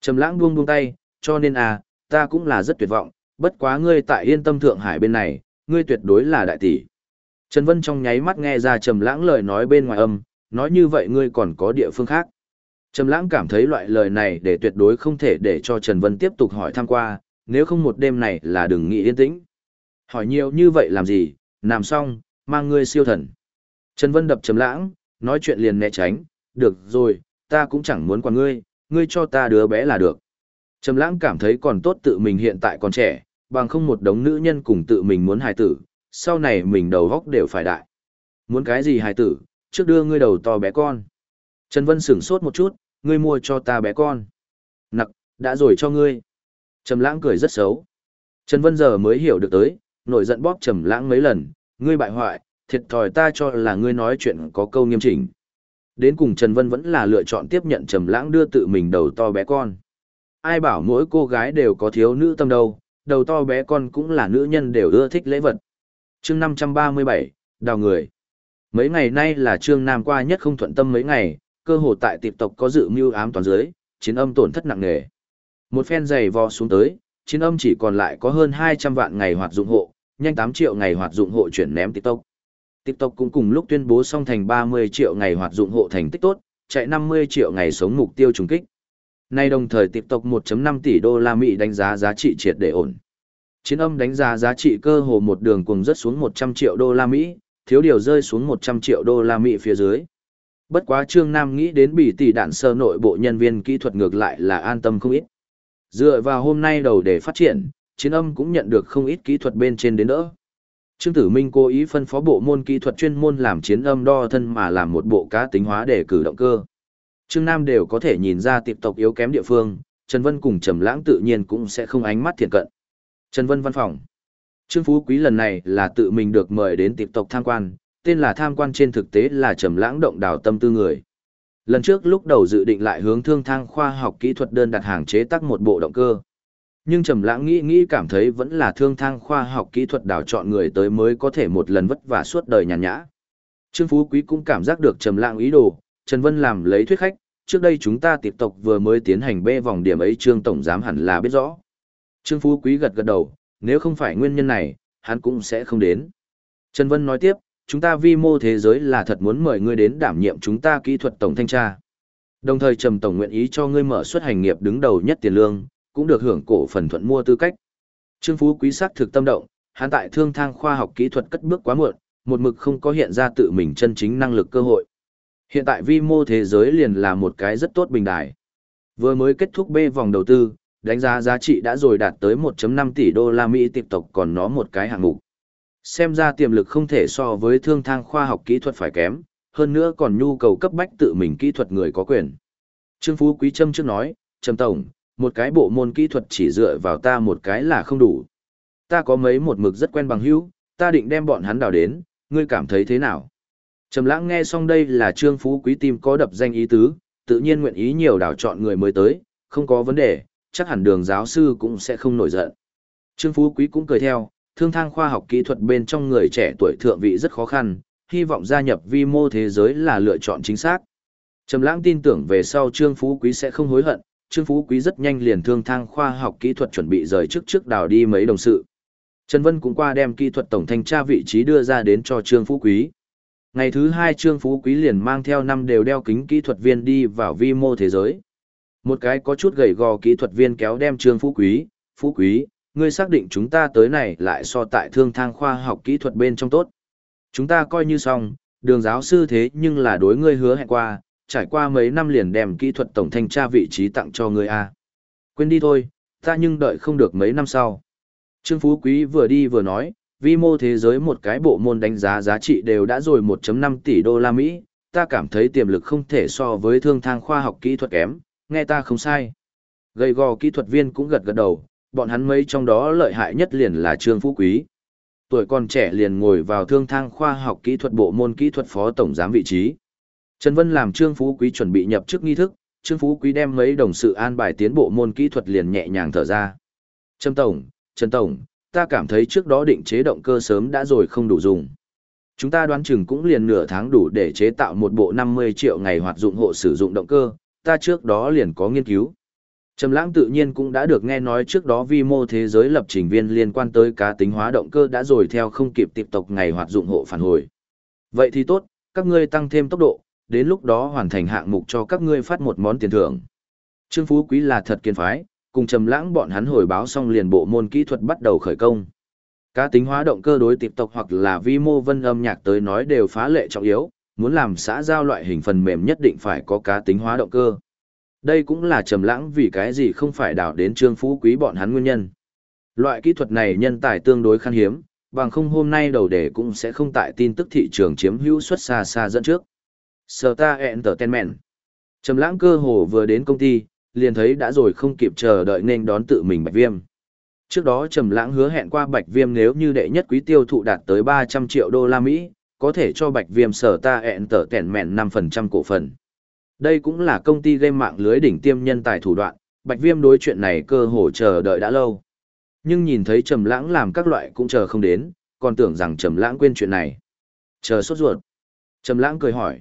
Trầm lãng buông buông tay, cho nên à, ta cũng là rất tuyệt vọng, bất quá ngươi tại yên tâm Thượng Hải bên này, ngươi tuyệt đối là đại tỷ. Trần Vân trong nháy mắt nghe ra Trầm lãng lời nói bên ngoài âm, nói như vậy ngươi còn có địa phương khác. Trầm lãng cảm thấy loại lời này để tuyệt đối không thể để cho Trần Vân tiếp tục hỏi thăm qua, nếu không một đêm này là đừng nghĩ yên tĩnh. Hỏi nhiều như vậy làm gì, Làm xong, mang ngươi siêu thần. Trần Vân đập Trầm lãng, nói chuyện liền né tránh, được rồi, ta cũng chẳng muốn quản ngươi, ngươi cho ta đứa bé là được. Trầm lãng cảm thấy còn tốt tự mình hiện tại còn trẻ, bằng không một đống nữ nhân cùng tự mình muốn hài tử, sau này mình đầu góc đều phải đại. Muốn cái gì hài tử, trước đưa ngươi đầu to bé con. Trần Vân sửng sốt một chút, ngươi mua cho ta bé con. Nặc, đã rồi cho ngươi. Trầm lãng cười rất xấu. Trần Vân giờ mới hiểu được tới, nổi giận bóp Trầm lãng mấy lần, ngươi bại hoại, thiệt thòi ta cho là ngươi nói chuyện có câu nghiêm chỉnh. Đến cùng Trần Vân vẫn là lựa chọn tiếp nhận Trầm Lãng đưa tự mình đầu to bé con. Ai bảo mỗi cô gái đều có thiếu nữ tâm đâu, đầu to bé con cũng là nữ nhân đều ưa thích lễ vật. Chương 537, đào người. Mấy ngày nay là Trương Nam qua nhất không thuận tâm mấy ngày, cơ hồ tại tiệp tộc có dự mưu ám toàn dưới, chiến âm tổn thất nặng nề. Một phen giày vò xuống tới, chiến âm chỉ còn lại có hơn 200 vạn ngày hoạt dụng hộ, nhanh 8 triệu ngày hoạt dụng hộ chuyển ném tiệp tộc tiệp tộc cũng cùng lúc tuyên bố xong thành 30 triệu ngày hoạt dụng hộ thành tích tốt, chạy 50 triệu ngày sống mục tiêu trùng kích. Nay đồng thời TikTok 1.5 tỷ đô la Mỹ đánh giá giá trị triệt để ổn. Chiến âm đánh giá giá trị cơ hồ một đường cùng rất xuống 100 triệu đô la Mỹ, thiếu điều rơi xuống 100 triệu đô la Mỹ phía dưới. Bất quá Trương Nam nghĩ đến bị tỷ đạn sơ nội bộ nhân viên kỹ thuật ngược lại là an tâm không ít. Dựa vào hôm nay đầu để phát triển, chiến âm cũng nhận được không ít kỹ thuật bên trên đến đỡ. Trương Tử Minh cố ý phân phó bộ môn kỹ thuật chuyên môn làm chiến âm đo thân mà làm một bộ cá tính hóa để cử động cơ. Trương Nam đều có thể nhìn ra tiệp tộc yếu kém địa phương, Trần Vân cùng Trầm Lãng tự nhiên cũng sẽ không ánh mắt thiện cận. Trần Vân văn phòng. Trương Phú Quý lần này là tự mình được mời đến tiệp tộc tham quan, tên là tham quan trên thực tế là Trầm Lãng động đào tâm tư người. Lần trước lúc đầu dự định lại hướng thương thang khoa học kỹ thuật đơn đặt hàng chế tác một bộ động cơ. Nhưng Trầm Lãng nghĩ nghĩ cảm thấy vẫn là thương thang khoa học kỹ thuật đào chọn người tới mới có thể một lần vất vả suốt đời nhàn nhã. Trương Phú Quý cũng cảm giác được Trầm Lãng ý đồ, Trần Vân làm lấy thuyết khách, trước đây chúng ta tiếp tục vừa mới tiến hành bê vòng điểm ấy Trương tổng giám hẳn là biết rõ. Trương Phú Quý gật gật đầu, nếu không phải nguyên nhân này, hắn cũng sẽ không đến. Trần Vân nói tiếp, chúng ta vi mô thế giới là thật muốn mời ngươi đến đảm nhiệm chúng ta kỹ thuật tổng thanh tra. Đồng thời Trầm tổng nguyện ý cho ngươi mở xuất hành nghiệp đứng đầu nhất tiền lương, cũng được hưởng cổ phần thuận mua tư cách. Trương Phú Quý sắc thực tâm động, hắn tại thương thang khoa học kỹ thuật cất bước quá muộn, một mực không có hiện ra tự mình chân chính năng lực cơ hội. Hiện tại vi mô thế giới liền là một cái rất tốt bình đài. Vừa mới kết thúc B vòng đầu tư, đánh giá giá trị đã rồi đạt tới 1.5 tỷ đô la Mỹ tiếp tục còn nó một cái hạng mục. Xem ra tiềm lực không thể so với thương thang khoa học kỹ thuật phải kém, hơn nữa còn nhu cầu cấp bách tự mình kỹ thuật người có quyền. Trương Phú Quý Trâm trước nói, Trầm Tổng, một cái bộ môn kỹ thuật chỉ dựa vào ta một cái là không đủ. Ta có mấy một mực rất quen bằng hữu, ta định đem bọn hắn đào đến, ngươi cảm thấy thế nào? Trầm lãng nghe xong đây là Trương Phú Quý tim có đập danh ý tứ, tự nhiên nguyện ý nhiều đào chọn người mới tới, không có vấn đề, chắc hẳn đường giáo sư cũng sẽ không nổi giận. Trương Phú Quý cũng cười theo, thương thang khoa học kỹ thuật bên trong người trẻ tuổi thượng vị rất khó khăn, hy vọng gia nhập vi mô thế giới là lựa chọn chính xác. Trầm lãng tin tưởng về sau Trương Phú Quý sẽ không hối hận, Trương Phú Quý rất nhanh liền thương thang khoa học kỹ thuật chuẩn bị rời trước trước đào đi mấy đồng sự. Trần Vân cũng qua đem kỹ thuật tổng thanh tra vị trí đưa ra đến cho Trương Phú Quý. Ngày thứ hai Trương Phú Quý liền mang theo năm đều đeo kính kỹ thuật viên đi vào vi mô thế giới. Một cái có chút gầy gò kỹ thuật viên kéo đem Trương Phú Quý, Phú Quý, ngươi xác định chúng ta tới này lại so tại thương thang khoa học kỹ thuật bên trong tốt. Chúng ta coi như xong, đường giáo sư thế nhưng là đối ngươi hứa hẹn qua, trải qua mấy năm liền đem kỹ thuật tổng thanh tra vị trí tặng cho ngươi a. Quên đi thôi, ta nhưng đợi không được mấy năm sau. Trương Phú Quý vừa đi vừa nói, vi mô thế giới một cái bộ môn đánh giá giá trị đều đã rồi 1.5 tỷ đô la Mỹ, ta cảm thấy tiềm lực không thể so với thương thang khoa học kỹ thuật kém, nghe ta không sai. Gầy gò kỹ thuật viên cũng gật gật đầu, bọn hắn mấy trong đó lợi hại nhất liền là Trương Phú Quý. Tuổi còn trẻ liền ngồi vào thương thang khoa học kỹ thuật bộ môn kỹ thuật phó tổng giám vị trí. Trần Vân làm Trương Phú Quý chuẩn bị nhập chức nghi thức, Trương Phú Quý đem mấy đồng sự an bài tiến bộ môn kỹ thuật liền nhẹ nhàng thở ra. Trâm Tổng, Trần Tổng, ta cảm thấy trước đó định chế động cơ sớm đã rồi không đủ dùng. Chúng ta đoán chừng cũng liền nửa tháng đủ để chế tạo một bộ 50 triệu ngày hoạt dụng hộ sử dụng động cơ, ta trước đó liền có nghiên cứu. Trầm lãng tự nhiên cũng đã được nghe nói trước đó vi mô thế giới lập trình viên liên quan tới cá tính hóa động cơ đã rồi theo không kịp tiếp tục ngày hoạt dụng hộ phản hồi. Vậy thì tốt, các ngươi tăng thêm tốc độ, đến lúc đó hoàn thành hạng mục cho các ngươi phát một món tiền thưởng. Trương Phú Quý là thật kiên phái, cùng trầm lãng bọn hắn hồi báo xong liền bộ môn kỹ thuật bắt đầu khởi công. Cá tính hóa động cơ đối tiếp tục hoặc là vi mô vân âm nhạc tới nói đều phá lệ trọng yếu, muốn làm xã giao loại hình phần mềm nhất định phải có cá tính hóa động cơ. Đây cũng là trầm lãng vì cái gì không phải đào đến Trương Phú Quý bọn hắn nguyên nhân. Loại kỹ thuật này nhân tài tương đối khan hiếm, bằng không hôm nay đầu đề cũng sẽ không tại tin tức thị trường chiếm hữu suất xa xa dẫn trước. Star Entertainment. Trầm lãng cơ hồ vừa đến công ty, liền thấy đã rồi không kịp chờ đợi nên đón tự mình Bạch Viêm. Trước đó Trầm lãng hứa hẹn qua Bạch Viêm nếu như đệ nhất quý tiêu thụ đạt tới 300 triệu đô la Mỹ, có thể cho Bạch Viêm sở ta ẹn tở tẻn mẹn 5% cổ phần. Đây cũng là công ty game mạng lưới đỉnh tiêm nhân tài thủ đoạn, Bạch Viêm đối chuyện này cơ hồ chờ đợi đã lâu. Nhưng nhìn thấy Trầm Lãng làm các loại cũng chờ không đến, còn tưởng rằng Trầm Lãng quên chuyện này. Chờ sốt ruột. Trầm Lãng cười hỏi: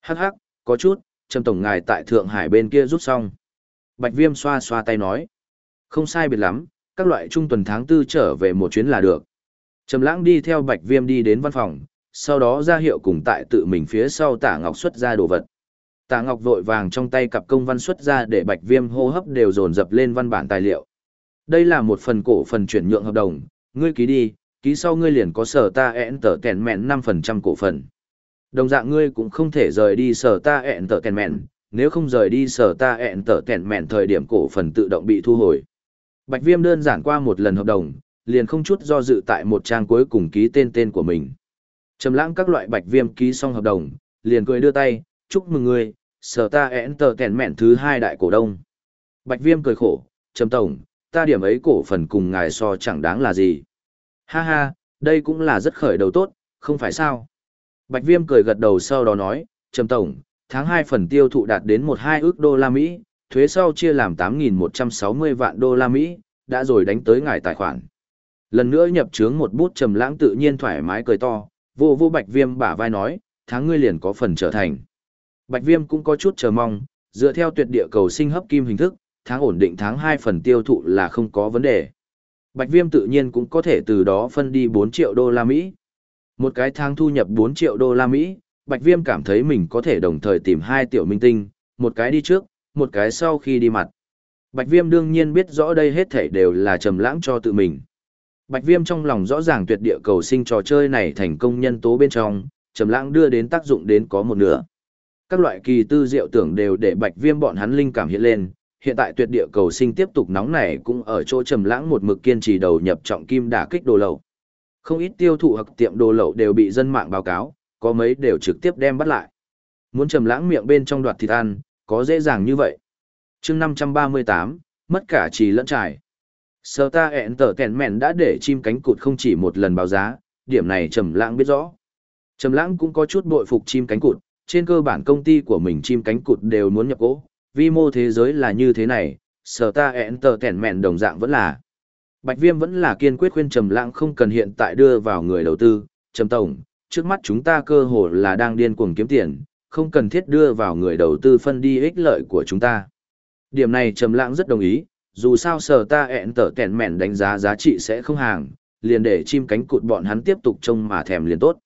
"Hắc hắc, có chút, Trầm tổng ngài tại Thượng Hải bên kia rút xong." Bạch Viêm xoa xoa tay nói: "Không sai biệt lắm, các loại trung tuần tháng tư trở về một chuyến là được." Trầm Lãng đi theo Bạch Viêm đi đến văn phòng, sau đó ra hiệu cùng tại tự mình phía sau Tả Ngọc xuất ra đồ vật. Tả Ngọc vội vàng trong tay cặp công văn xuất ra để Bạch Viêm hô hấp đều dồn dập lên văn bản tài liệu. Đây là một phần cổ phần chuyển nhượng hợp đồng, ngươi ký đi, ký sau ngươi liền có sở ta ẹn tở kèn mẹn 5% cổ phần. Đồng dạng ngươi cũng không thể rời đi sở ta ẹn tở kèn mẹn, nếu không rời đi sở ta ẹn tở kèn mẹn thời điểm cổ phần tự động bị thu hồi. Bạch Viêm đơn giản qua một lần hợp đồng, liền không chút do dự tại một trang cuối cùng ký tên tên của mình. Trầm lãng các loại Bạch Viêm ký xong hợp đồng, liền cười đưa tay, chúc mừng người. sở ta én tờ kèn mẹn thứ hai đại cổ đông. Bạch viêm cười khổ, trầm tổng, ta điểm ấy cổ phần cùng ngài so chẳng đáng là gì. Ha ha, đây cũng là rất khởi đầu tốt, không phải sao. Bạch viêm cười gật đầu sau đó nói, trầm tổng, tháng hai phần tiêu thụ đạt đến một hai ước đô la Mỹ, thuế sau chia làm 8.160 vạn đô la Mỹ, đã rồi đánh tới ngài tài khoản. Lần nữa nhập trướng một bút trầm lãng tự nhiên thoải mái cười to, vô vô bạch viêm bả vai nói, tháng ngươi liền có phần trở thành. Bạch viêm cũng có chút chờ mong, dựa theo tuyệt địa cầu sinh hấp kim hình thức, tháng ổn định tháng 2 phần tiêu thụ là không có vấn đề. Bạch viêm tự nhiên cũng có thể từ đó phân đi 4 triệu đô la Mỹ. Một cái tháng thu nhập 4 triệu đô la Mỹ, Bạch viêm cảm thấy mình có thể đồng thời tìm hai tiểu minh tinh, một cái đi trước, một cái sau khi đi mặt. Bạch viêm đương nhiên biết rõ đây hết thảy đều là trầm lãng cho tự mình. Bạch viêm trong lòng rõ ràng tuyệt địa cầu sinh trò chơi này thành công nhân tố bên trong, trầm lãng đưa đến tác dụng đến có một nửa. Các loại kỳ tư diệu tưởng đều để bạch viêm bọn hắn linh cảm hiện lên, hiện tại tuyệt địa cầu sinh tiếp tục nóng này cũng ở chỗ trầm lãng một mực kiên trì đầu nhập trọng kim đả kích đồ lậu. Không ít tiêu thụ hoặc tiệm đồ lậu đều bị dân mạng báo cáo, có mấy đều trực tiếp đem bắt lại. Muốn trầm lãng miệng bên trong đoạt thịt ăn, có dễ dàng như vậy. Chương 538, mất cả trì lẫn trải. Sở ta ẹn tở kèn mẹn đã để chim cánh cụt không chỉ một lần báo giá, điểm này trầm lãng biết rõ. Trầm lãng cũng có chút bội phục chim cánh cụt, trên cơ bản công ty của mình chim cánh cụt đều muốn nhập cổ. vi mô thế giới là như thế này, sở ta ẹn tở kèn mẹn đồng dạng vẫn là. Bạch Viêm vẫn là kiên quyết khuyên Trầm Lãng không cần hiện tại đưa vào người đầu tư, Trầm tổng, trước mắt chúng ta cơ hồ là đang điên cuồng kiếm tiền, không cần thiết đưa vào người đầu tư phân đi ích lợi của chúng ta. Điểm này Trầm Lãng rất đồng ý, dù sao sở ta ẹn tở tẻn mẹn đánh giá giá trị sẽ không hàng, liền để chim cánh cụt bọn hắn tiếp tục trông mà thèm liền tốt.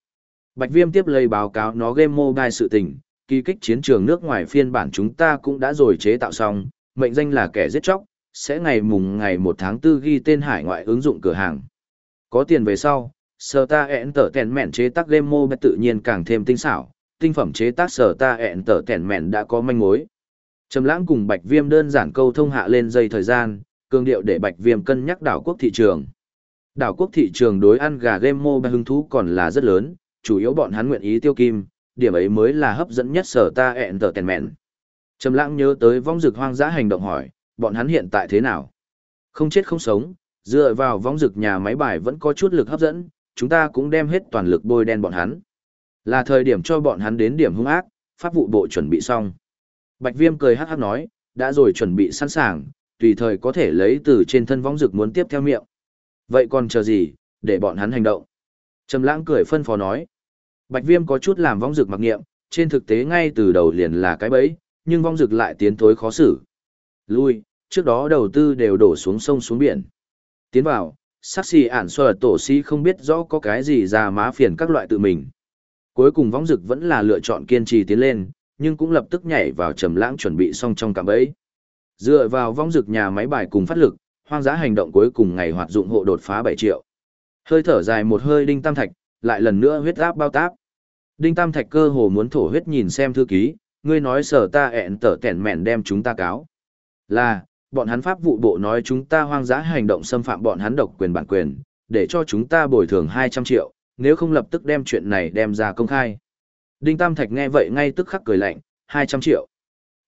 Bạch Viêm tiếp lấy báo cáo nó game mobile sự tình, kỳ kích chiến trường nước ngoài phiên bản chúng ta cũng đã rồi chế tạo xong, mệnh danh là kẻ giết chóc, sẽ ngày mùng ngày 1 tháng 4 ghi tên hải ngoại ứng dụng cửa hàng. Có tiền về sau, sở ta ẹn tở kèn mẹn chế tác game mobile tự nhiên càng thêm tinh xảo, tinh phẩm chế tác sở ta ẹn tở kèn mẹn đã có manh mối. Trầm lãng cùng Bạch Viêm đơn giản câu thông hạ lên dây thời gian, cường điệu để Bạch Viêm cân nhắc đảo quốc thị trường. Đảo quốc thị trường đối ăn gà game mobile hứng thú còn là rất lớn, chủ yếu bọn hắn nguyện ý tiêu kim, điểm ấy mới là hấp dẫn nhất sở ta entertainment. Trầm lãng nhớ tới vong dực hoang dã hành động hỏi, bọn hắn hiện tại thế nào? Không chết không sống, dựa vào vong dực nhà máy bài vẫn có chút lực hấp dẫn, chúng ta cũng đem hết toàn lực bôi đen bọn hắn. Là thời điểm cho bọn hắn đến điểm hung ác, pháp vụ bộ chuẩn bị xong. Bạch Viêm cười hắc hắc nói, đã rồi chuẩn bị sẵn sàng, tùy thời có thể lấy từ trên thân Võng dực muốn tiếp theo miệng. Vậy còn chờ gì, để bọn hắn hành động. Trầm lãng cười phân phó nói. Bạch Viêm có chút làm Võng dực mặc nghiệm, trên thực tế ngay từ đầu liền là cái bẫy, nhưng Võng dực lại tiến tối khó xử. Lui, trước đó đầu tư đều đổ xuống sông xuống biển. Tiến vào, sắc xì ản sở tổ sĩ không biết rõ có cái gì ra má phiền các loại tự mình. Cuối cùng Võng dực vẫn là lựa chọn kiên trì tiến lên, nhưng cũng lập tức nhảy vào trầm lãng chuẩn bị xong trong cạm bẫy. Dựa vào vong dược nhà máy bài cùng phát lực, hoang dã hành động cuối cùng ngày hoạt dụng hộ đột phá 7 triệu. Hơi thở dài một hơi đinh tam thạch, lại lần nữa huyết áp bao táp. Đinh tam thạch cơ hồ muốn thổ huyết nhìn xem thư ký, ngươi nói sở ta ẹn tở tẻn mẹn đem chúng ta cáo. Là, bọn hắn pháp vụ bộ nói chúng ta hoang dã hành động xâm phạm bọn hắn độc quyền bản quyền, để cho chúng ta bồi thường 200 triệu, nếu không lập tức đem chuyện này đem ra công khai. Đinh Tam Thạch nghe vậy ngay tức khắc cười lạnh, 200 triệu.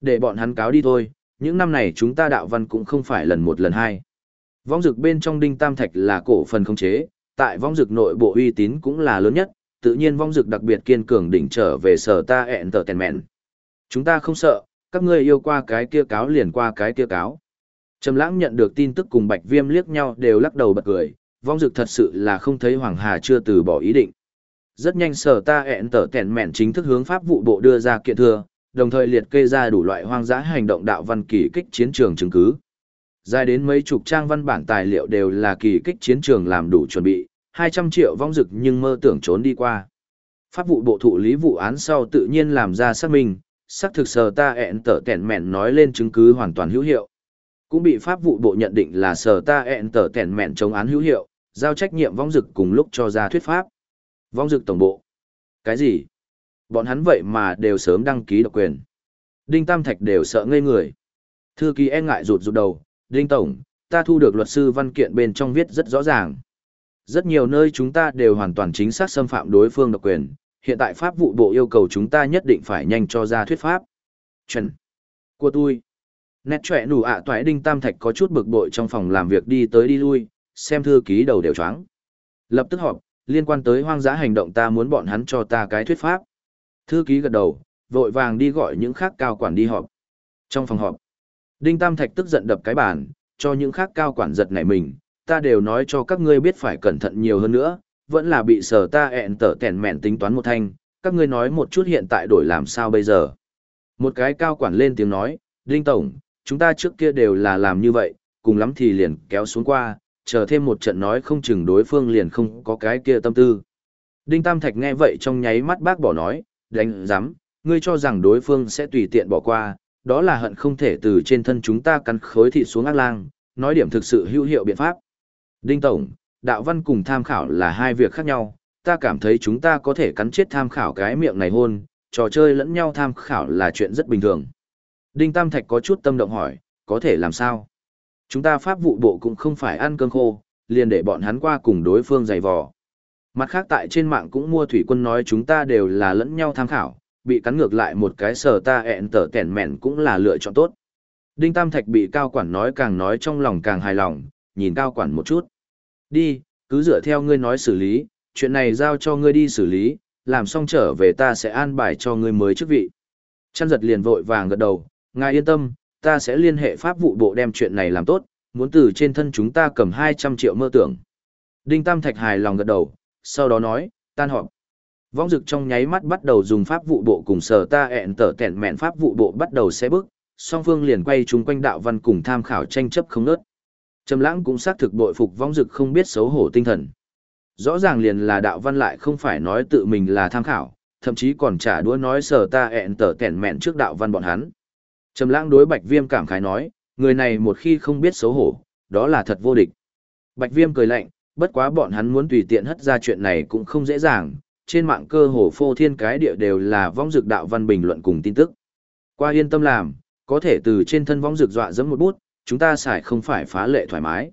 Để bọn hắn cáo đi thôi, những năm này chúng ta đạo văn cũng không phải lần một lần hai. Vong dực bên trong Đinh Tam Thạch là cổ phần không chế, tại vong dực nội bộ uy tín cũng là lớn nhất, tự nhiên vong dực đặc biệt kiên cường đỉnh trở về sở ta entertainment. Chúng ta không sợ, các ngươi yêu qua cái kia cáo liền qua cái kia cáo. Trầm lãng nhận được tin tức cùng bạch viêm liếc nhau đều lắc đầu bật cười, vong dực thật sự là không thấy Hoàng Hà chưa từ bỏ ý định. Rất nhanh sở ta ẹn tở tẻn mẹn chính thức hướng pháp vụ bộ đưa ra kiện thừa, đồng thời liệt kê ra đủ loại hoang dã hành động đạo văn kỳ kích chiến trường chứng cứ. Dài đến mấy chục trang văn bản tài liệu đều là kỳ kích chiến trường làm đủ chuẩn bị, 200 triệu vong dực nhưng mơ tưởng trốn đi qua. Pháp vụ bộ thụ lý vụ án sau tự nhiên làm ra xác minh, xác thực sở ta ẹn tở tẻn mẹn nói lên chứng cứ hoàn toàn hữu hiệu. Cũng bị pháp vụ bộ nhận định là sở ta ẹn tở tẻn mẹn chống án hữu hiệu, giao trách nhiệm vong dực cùng lúc cho ra thuyết pháp. Vong dực tổng bộ. Cái gì? Bọn hắn vậy mà đều sớm đăng ký độc quyền. Đinh Tam Thạch đều sợ ngây người. Thư ký e ngại rụt rụt đầu, Đinh Tổng, ta thu được luật sư văn kiện bên trong viết rất rõ ràng. Rất nhiều nơi chúng ta đều hoàn toàn chính xác xâm phạm đối phương độc quyền, hiện tại pháp vụ bộ yêu cầu chúng ta nhất định phải nhanh cho ra thuyết pháp. Trần. Của tôi. Nét trẻ nụ ạ toại Đinh Tam Thạch có chút bực bội trong phòng làm việc đi tới đi lui, xem thư ký đầu đều choáng. Lập tức họp, liên quan tới hoang dã hành động ta muốn bọn hắn cho ta cái thuyết pháp. Thư ký gật đầu, vội vàng đi gọi những khác cao quản đi họp. Trong phòng họp, Đinh Tam Thạch tức giận đập cái bàn, cho những khác cao quản giật nảy mình, ta đều nói cho các ngươi biết phải cẩn thận nhiều hơn nữa, vẫn là bị sở ta ẹn tở tèn mẹn tính toán một thanh, các ngươi nói một chút hiện tại đổi làm sao bây giờ. Một cái cao quản lên tiếng nói, Đinh Tổng, chúng ta trước kia đều là làm như vậy, cùng lắm thì liền kéo xuống qua, chờ thêm một trận nói không chừng đối phương liền không có cái kia tâm tư. Đinh Tam Thạch nghe vậy trong nháy mắt bác bỏ nói, đánh giám, ngươi cho rằng đối phương sẽ tùy tiện bỏ qua, đó là hận không thể từ trên thân chúng ta cắn khối thịt xuống ác lang, nói điểm thực sự hữu hiệu biện pháp. Đinh Tổng, đạo văn cùng tham khảo là hai việc khác nhau, ta cảm thấy chúng ta có thể cắn chết tham khảo cái miệng này hôn, trò chơi lẫn nhau tham khảo là chuyện rất bình thường. Đinh Tam Thạch có chút tâm động hỏi, có thể làm sao? Chúng ta pháp vụ bộ cũng không phải ăn cơm khô, liền để bọn hắn qua cùng đối phương giày vò. Mặt khác tại trên mạng cũng mua thủy quân nói chúng ta đều là lẫn nhau tham khảo, bị cắn ngược lại một cái sờ ta ẹn tở tẻn mẹn cũng là lựa chọn tốt. Đinh Tam Thạch bị cao quản nói càng nói trong lòng càng hài lòng, nhìn cao quản một chút. Đi, cứ dựa theo ngươi nói xử lý, chuyện này giao cho ngươi đi xử lý, làm xong trở về ta sẽ an bài cho ngươi mới chức vị. Chăn giật liền vội vàng gật đầu, ngài yên tâm, ta sẽ liên hệ pháp vụ bộ đem chuyện này làm tốt, muốn từ trên thân chúng ta cầm 200 triệu mơ tưởng. Đinh Tam Thạch hài lòng gật đầu, sau đó nói, tan họp. Vong dực trong nháy mắt bắt đầu dùng pháp vụ bộ cùng sở ta ẹn tở tẹn mẹn pháp vụ bộ bắt đầu xé bước, song phương liền quay chung quanh đạo văn cùng tham khảo tranh chấp không nớt. Trầm lãng cũng xác thực bội phục vong dực không biết xấu hổ tinh thần. Rõ ràng liền là đạo văn lại không phải nói tự mình là tham khảo, thậm chí còn trả đũa nói sở ta ẹn tở tẹn mẹn trước đạo văn bọn hắn. Trầm lãng đối bạch viêm cảm khái nói, người này một khi không biết xấu hổ, đó là thật vô địch. Bạch viêm cười lạnh, bất quá bọn hắn muốn tùy tiện hất ra chuyện này cũng không dễ dàng, trên mạng cơ hồ phô thiên cái địa đều là vong dược đạo văn bình luận cùng tin tức. Qua yên tâm làm, có thể từ trên thân vong dược dọa dẫm một bút, chúng ta xài không phải phá lệ thoải mái.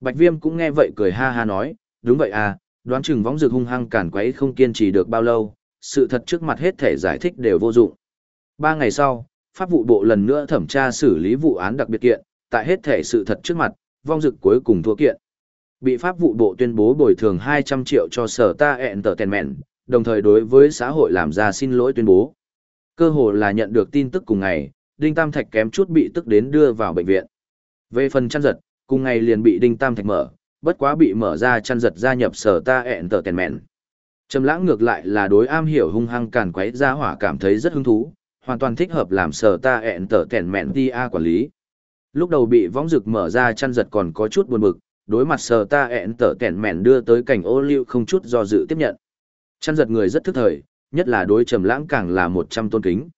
Bạch Viêm cũng nghe vậy cười ha ha nói, đúng vậy à, đoán chừng vong dược hung hăng cản quấy không kiên trì được bao lâu, sự thật trước mặt hết thể giải thích đều vô dụng. Ba ngày sau, pháp vụ bộ lần nữa thẩm tra xử lý vụ án đặc biệt kiện, tại hết thể sự thật trước mặt, vong dực cuối cùng thua kiện. Bị pháp vụ bộ tuyên bố bồi thường 200 triệu cho sở ta ẹn tờ tèn mẹn, đồng thời đối với xã hội làm ra xin lỗi tuyên bố. Cơ hồ là nhận được tin tức cùng ngày, Đinh Tam Thạch kém chút bị tức đến đưa vào bệnh viện. Về phần chăn giật, cùng ngày liền bị Đinh Tam Thạch mở, bất quá bị mở ra chăn giật gia nhập sở ta ẹn tờ tèn mẹn. Trầm lãng ngược lại là đối am hiểu hung hăng càn quấy ra hỏa cảm thấy rất hứng thú, hoàn toàn thích hợp làm sở ta ẹn tờ tẻn mẹn đi a quản lý. Lúc đầu bị võng rực mở ra chăn giật còn có chút buồn bực, đối mặt sở ta ẹn tở tẻn mẹn đưa tới cảnh ô liu không chút do dự tiếp nhận. Chăn giật người rất thức thời, nhất là đối trầm lãng càng là một trăm tôn kính.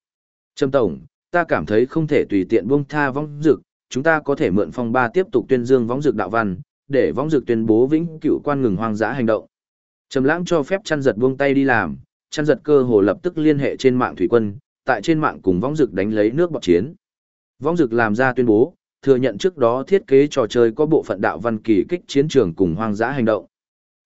Trầm tổng, ta cảm thấy không thể tùy tiện buông tha vong rực, chúng ta có thể mượn phong ba tiếp tục tuyên dương vong rực đạo văn, để vong rực tuyên bố vĩnh cửu quan ngừng hoang dã hành động. Trầm lãng cho phép chăn giật buông tay đi làm, chăn giật cơ hồ lập tức liên hệ trên mạng thủy quân, tại trên mạng cùng vong dực đánh lấy nước bọt chiến. Vong dực làm ra tuyên bố, thừa nhận trước đó thiết kế trò chơi có bộ phận đạo văn kỳ kích chiến trường cùng hoang dã hành động.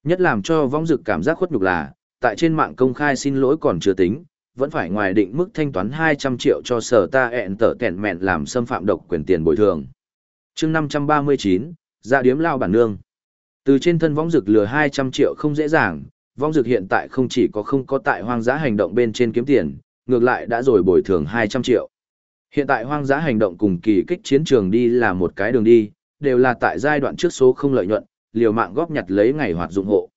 Nhất làm cho vong dực cảm giác khuất nhục là, tại trên mạng công khai xin lỗi còn chưa tính, vẫn phải ngoài định mức thanh toán 200 triệu cho sở ta ẹn tở kẹn mẹn làm xâm phạm độc quyền tiền bồi thường. chương 539, ra điếm lao bản nương. Từ trên thân vong dực lừa 200 triệu không dễ dàng, vong dực hiện tại không chỉ có không có tại hoang dã hành động bên trên kiếm tiền, ngược lại đã rồi bồi thường 200 triệu. Hiện tại hoang dã hành động cùng kỳ kích chiến trường đi là một cái đường đi, đều là tại giai đoạn trước số không lợi nhuận, liều mạng góp nhặt lấy ngày hoạt dụng hộ.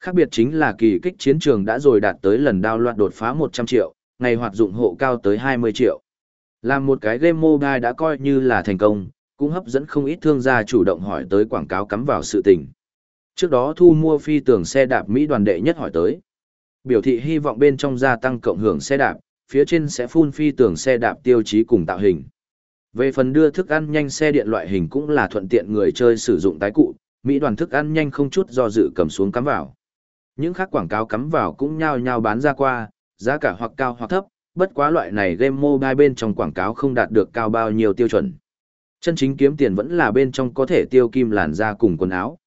Khác biệt chính là kỳ kích chiến trường đã rồi đạt tới lần đao loạt đột phá 100 triệu, ngày hoạt dụng hộ cao tới 20 triệu. Làm một cái game mobile đã coi như là thành công, cũng hấp dẫn không ít thương gia chủ động hỏi tới quảng cáo cắm vào sự tình. Trước đó thu mua phi tường xe đạp Mỹ đoàn đệ nhất hỏi tới. Biểu thị hy vọng bên trong gia tăng cộng hưởng xe đạp, phía trên sẽ phun phi tường xe đạp tiêu chí cùng tạo hình. Về phần đưa thức ăn nhanh xe điện loại hình cũng là thuận tiện người chơi sử dụng tái cụ, Mỹ đoàn thức ăn nhanh không chút do dự cầm xuống cắm vào. Những khác quảng cáo cắm vào cũng nhao nhao bán ra qua, giá cả hoặc cao hoặc thấp, bất quá loại này game mobile bên trong quảng cáo không đạt được cao bao nhiêu tiêu chuẩn. Chân chính kiếm tiền vẫn là bên trong có thể tiêu kim làn da cùng quần áo.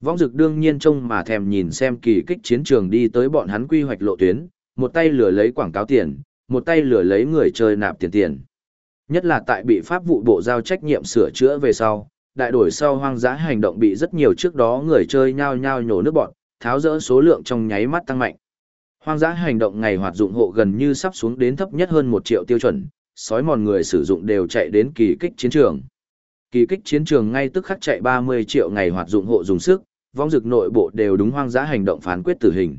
Vong dực đương nhiên trông mà thèm nhìn xem kỳ kích chiến trường đi tới bọn hắn quy hoạch lộ tuyến, một tay lừa lấy quảng cáo tiền, một tay lừa lấy người chơi nạp tiền tiền. Nhất là tại bị pháp vụ bộ giao trách nhiệm sửa chữa về sau, đại đổi sau hoang dã hành động bị rất nhiều trước đó người chơi nhao nhao nhổ nước bọn, tháo rỡ số lượng trong nháy mắt tăng mạnh. Hoang dã hành động ngày hoạt dụng hộ gần như sắp xuống đến thấp nhất hơn 1 triệu tiêu chuẩn, sói mòn người sử dụng đều chạy đến kỳ kích chiến trường. Kỳ kích chiến trường ngay tức khắc chạy 30 triệu ngày hoạt dụng hộ dùng sức, vong dực nội bộ đều đúng hoang dã hành động phán quyết tử hình.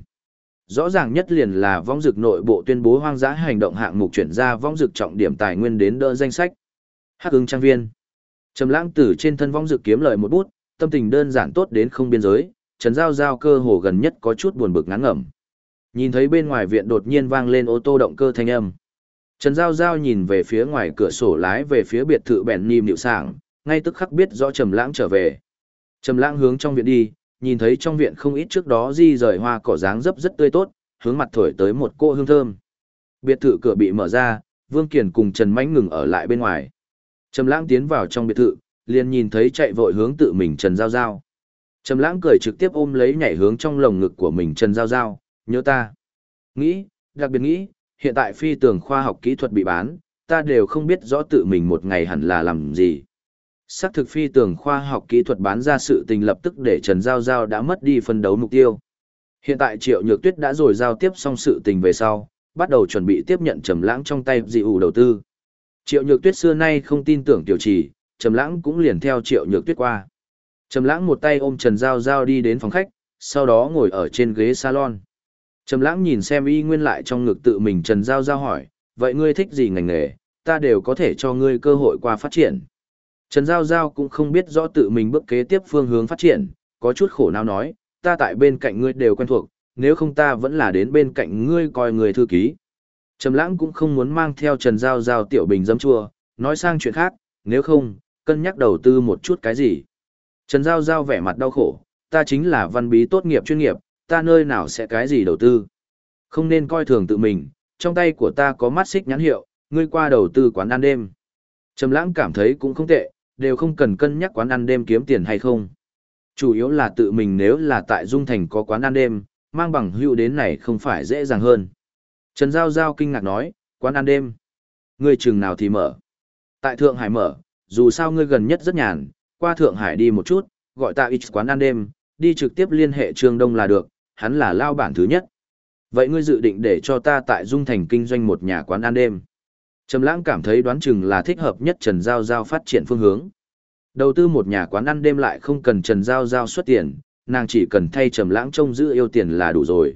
Rõ ràng nhất liền là vong dực nội bộ tuyên bố hoang dã hành động hạng mục chuyển ra vong dực trọng điểm tài nguyên đến đỡ danh sách. Hắc ứng trang viên. Trầm lãng tử trên thân vong dực kiếm lời một bút, tâm tình đơn giản tốt đến không biên giới, Trần Giao Giao cơ hồ gần nhất có chút buồn bực ngán ngẩm. Nhìn thấy bên ngoài viện đột nhiên vang lên ô tô động cơ thanh âm. Trần Giao Giao nhìn về phía ngoài cửa sổ lái về phía biệt thự bèn nìm nịu sảng, ngay tức khắc biết rõ Trầm Lãng trở về. Trầm Lãng hướng trong viện đi, nhìn thấy trong viện không ít trước đó di rời hoa cỏ dáng dấp rất tươi tốt, hướng mặt thổi tới một cô hương thơm. Biệt thự cửa bị mở ra, Vương Kiền cùng Trần Mánh ngừng ở lại bên ngoài. Trầm Lãng tiến vào trong biệt thự, liền nhìn thấy chạy vội hướng tự mình Trần Giao Giao. Trầm Lãng cười trực tiếp ôm lấy nhảy hướng trong lồng ngực của mình Trần Giao Giao, nhớ ta. Nghĩ, đặc biệt nghĩ, hiện tại phi tường khoa học kỹ thuật bị bán, ta đều không biết rõ tự mình một ngày hẳn là làm gì. Sắc thực phi tường khoa học kỹ thuật bán ra sự tình lập tức để Trần Giao Giao đã mất đi phân đấu mục tiêu. Hiện tại Triệu Nhược Tuyết đã rồi giao tiếp xong sự tình về sau, bắt đầu chuẩn bị tiếp nhận Trầm Lãng trong tay dị ủ đầu tư. Triệu Nhược Tuyết xưa nay không tin tưởng tiểu trì, Trầm Lãng cũng liền theo Triệu Nhược Tuyết qua. Trầm Lãng một tay ôm Trần Giao Giao đi đến phòng khách, sau đó ngồi ở trên ghế salon. Trầm Lãng nhìn xem y nguyên lại trong ngực tự mình Trần Giao Giao hỏi, vậy ngươi thích gì ngành nghề, ta đều có thể cho ngươi cơ hội qua phát triển. Trần Giao Giao cũng không biết rõ tự mình bước kế tiếp phương hướng phát triển, có chút khổ não nói, ta tại bên cạnh ngươi đều quen thuộc, nếu không ta vẫn là đến bên cạnh ngươi coi người thư ký. Trầm Lãng cũng không muốn mang theo Trần Giao Giao tiểu bình dấm chua, nói sang chuyện khác, nếu không, cân nhắc đầu tư một chút cái gì. Trần Giao Giao vẻ mặt đau khổ, ta chính là văn bí tốt nghiệp chuyên nghiệp, ta nơi nào sẽ cái gì đầu tư. Không nên coi thường tự mình, trong tay của ta có mắt xích nhãn hiệu, ngươi qua đầu tư quán ăn đêm. Trầm lãng cảm thấy cũng không tệ, đều không cần cân nhắc quán ăn đêm kiếm tiền hay không. Chủ yếu là tự mình nếu là tại Dung Thành có quán ăn đêm, mang bằng hữu đến này không phải dễ dàng hơn. Trần Giao Giao kinh ngạc nói, quán ăn đêm. Ngươi chừng nào thì mở. Tại Thượng Hải mở, dù sao ngươi gần nhất rất nhàn, qua Thượng Hải đi một chút, gọi ta ít quán ăn đêm, đi trực tiếp liên hệ Trương Đông là được, hắn là lao bản thứ nhất. Vậy ngươi dự định để cho ta tại Dung Thành kinh doanh một nhà quán ăn đêm. Trầm lãng cảm thấy đoán chừng là thích hợp nhất Trần Giao Giao phát triển phương hướng. Đầu tư một nhà quán ăn đêm lại không cần Trần Giao Giao xuất tiền, nàng chỉ cần thay Trầm lãng trông giữ yêu tiền là đủ rồi.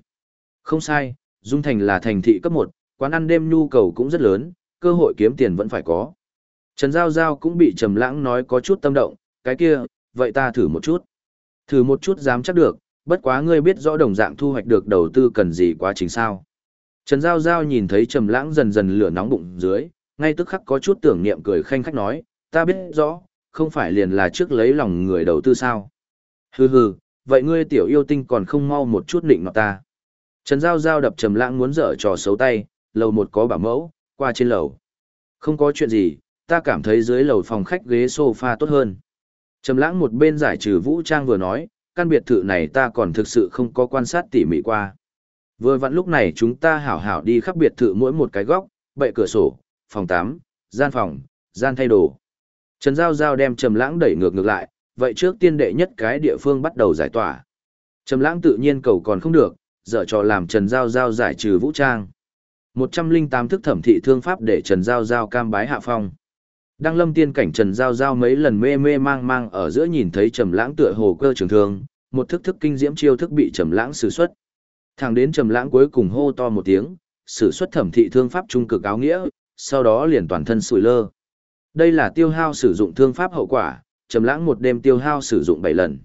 Không sai, Dung Thành là thành thị cấp 1, quán ăn đêm nhu cầu cũng rất lớn, cơ hội kiếm tiền vẫn phải có. Trần Giao Giao cũng bị Trầm lãng nói có chút tâm động, cái kia, vậy ta thử một chút. Thử một chút dám chắc được, bất quá ngươi biết rõ đồng dạng thu hoạch được đầu tư cần gì quá trình sao. Trần Giao Giao nhìn thấy Trầm Lãng dần dần lửa nóng bụng dưới, ngay tức khắc có chút tưởng niệm cười khanh khách nói, ta biết rõ, không phải liền là trước lấy lòng người đầu tư sao. Hừ hừ, vậy ngươi tiểu yêu tinh còn không mau một chút định nọ ta. Trần Giao Giao đập Trầm Lãng muốn dở trò xấu tay, lầu một có bảo mẫu, qua trên lầu. Không có chuyện gì, ta cảm thấy dưới lầu phòng khách ghế sofa tốt hơn. Trầm Lãng một bên giải trừ vũ trang vừa nói, căn biệt thự này ta còn thực sự không có quan sát tỉ mỉ qua. Vừa vặn lúc này chúng ta hảo hảo đi khắp biệt thự mỗi một cái góc, bệ cửa sổ, phòng tắm, gian phòng, gian thay đồ. Trần Giao Giao đem Trầm Lãng đẩy ngược ngược lại, vậy trước tiên đệ nhất cái địa phương bắt đầu giải tỏa. Trầm Lãng tự nhiên cầu còn không được, dở trò làm Trần Giao Giao giải trừ vũ trang. 108 thức thẩm thị thương pháp để Trần Giao Giao cam bái hạ phong. Đang lâm tiên cảnh Trần Giao Giao mấy lần mê mê mang mang ở giữa nhìn thấy Trầm Lãng tựa hồ cơ trường thương, một thức thức kinh diễm chiêu thức bị Trầm Lãng sử xuất. Thằng đến Trầm Lãng cuối cùng hô to một tiếng, sử xuất thẩm thị thương pháp trung cực áo nghĩa, sau đó liền toàn thân sùi lơ. Đây là tiêu hao sử dụng thương pháp hậu quả, Trầm Lãng một đêm tiêu hao sử dụng 7 lần.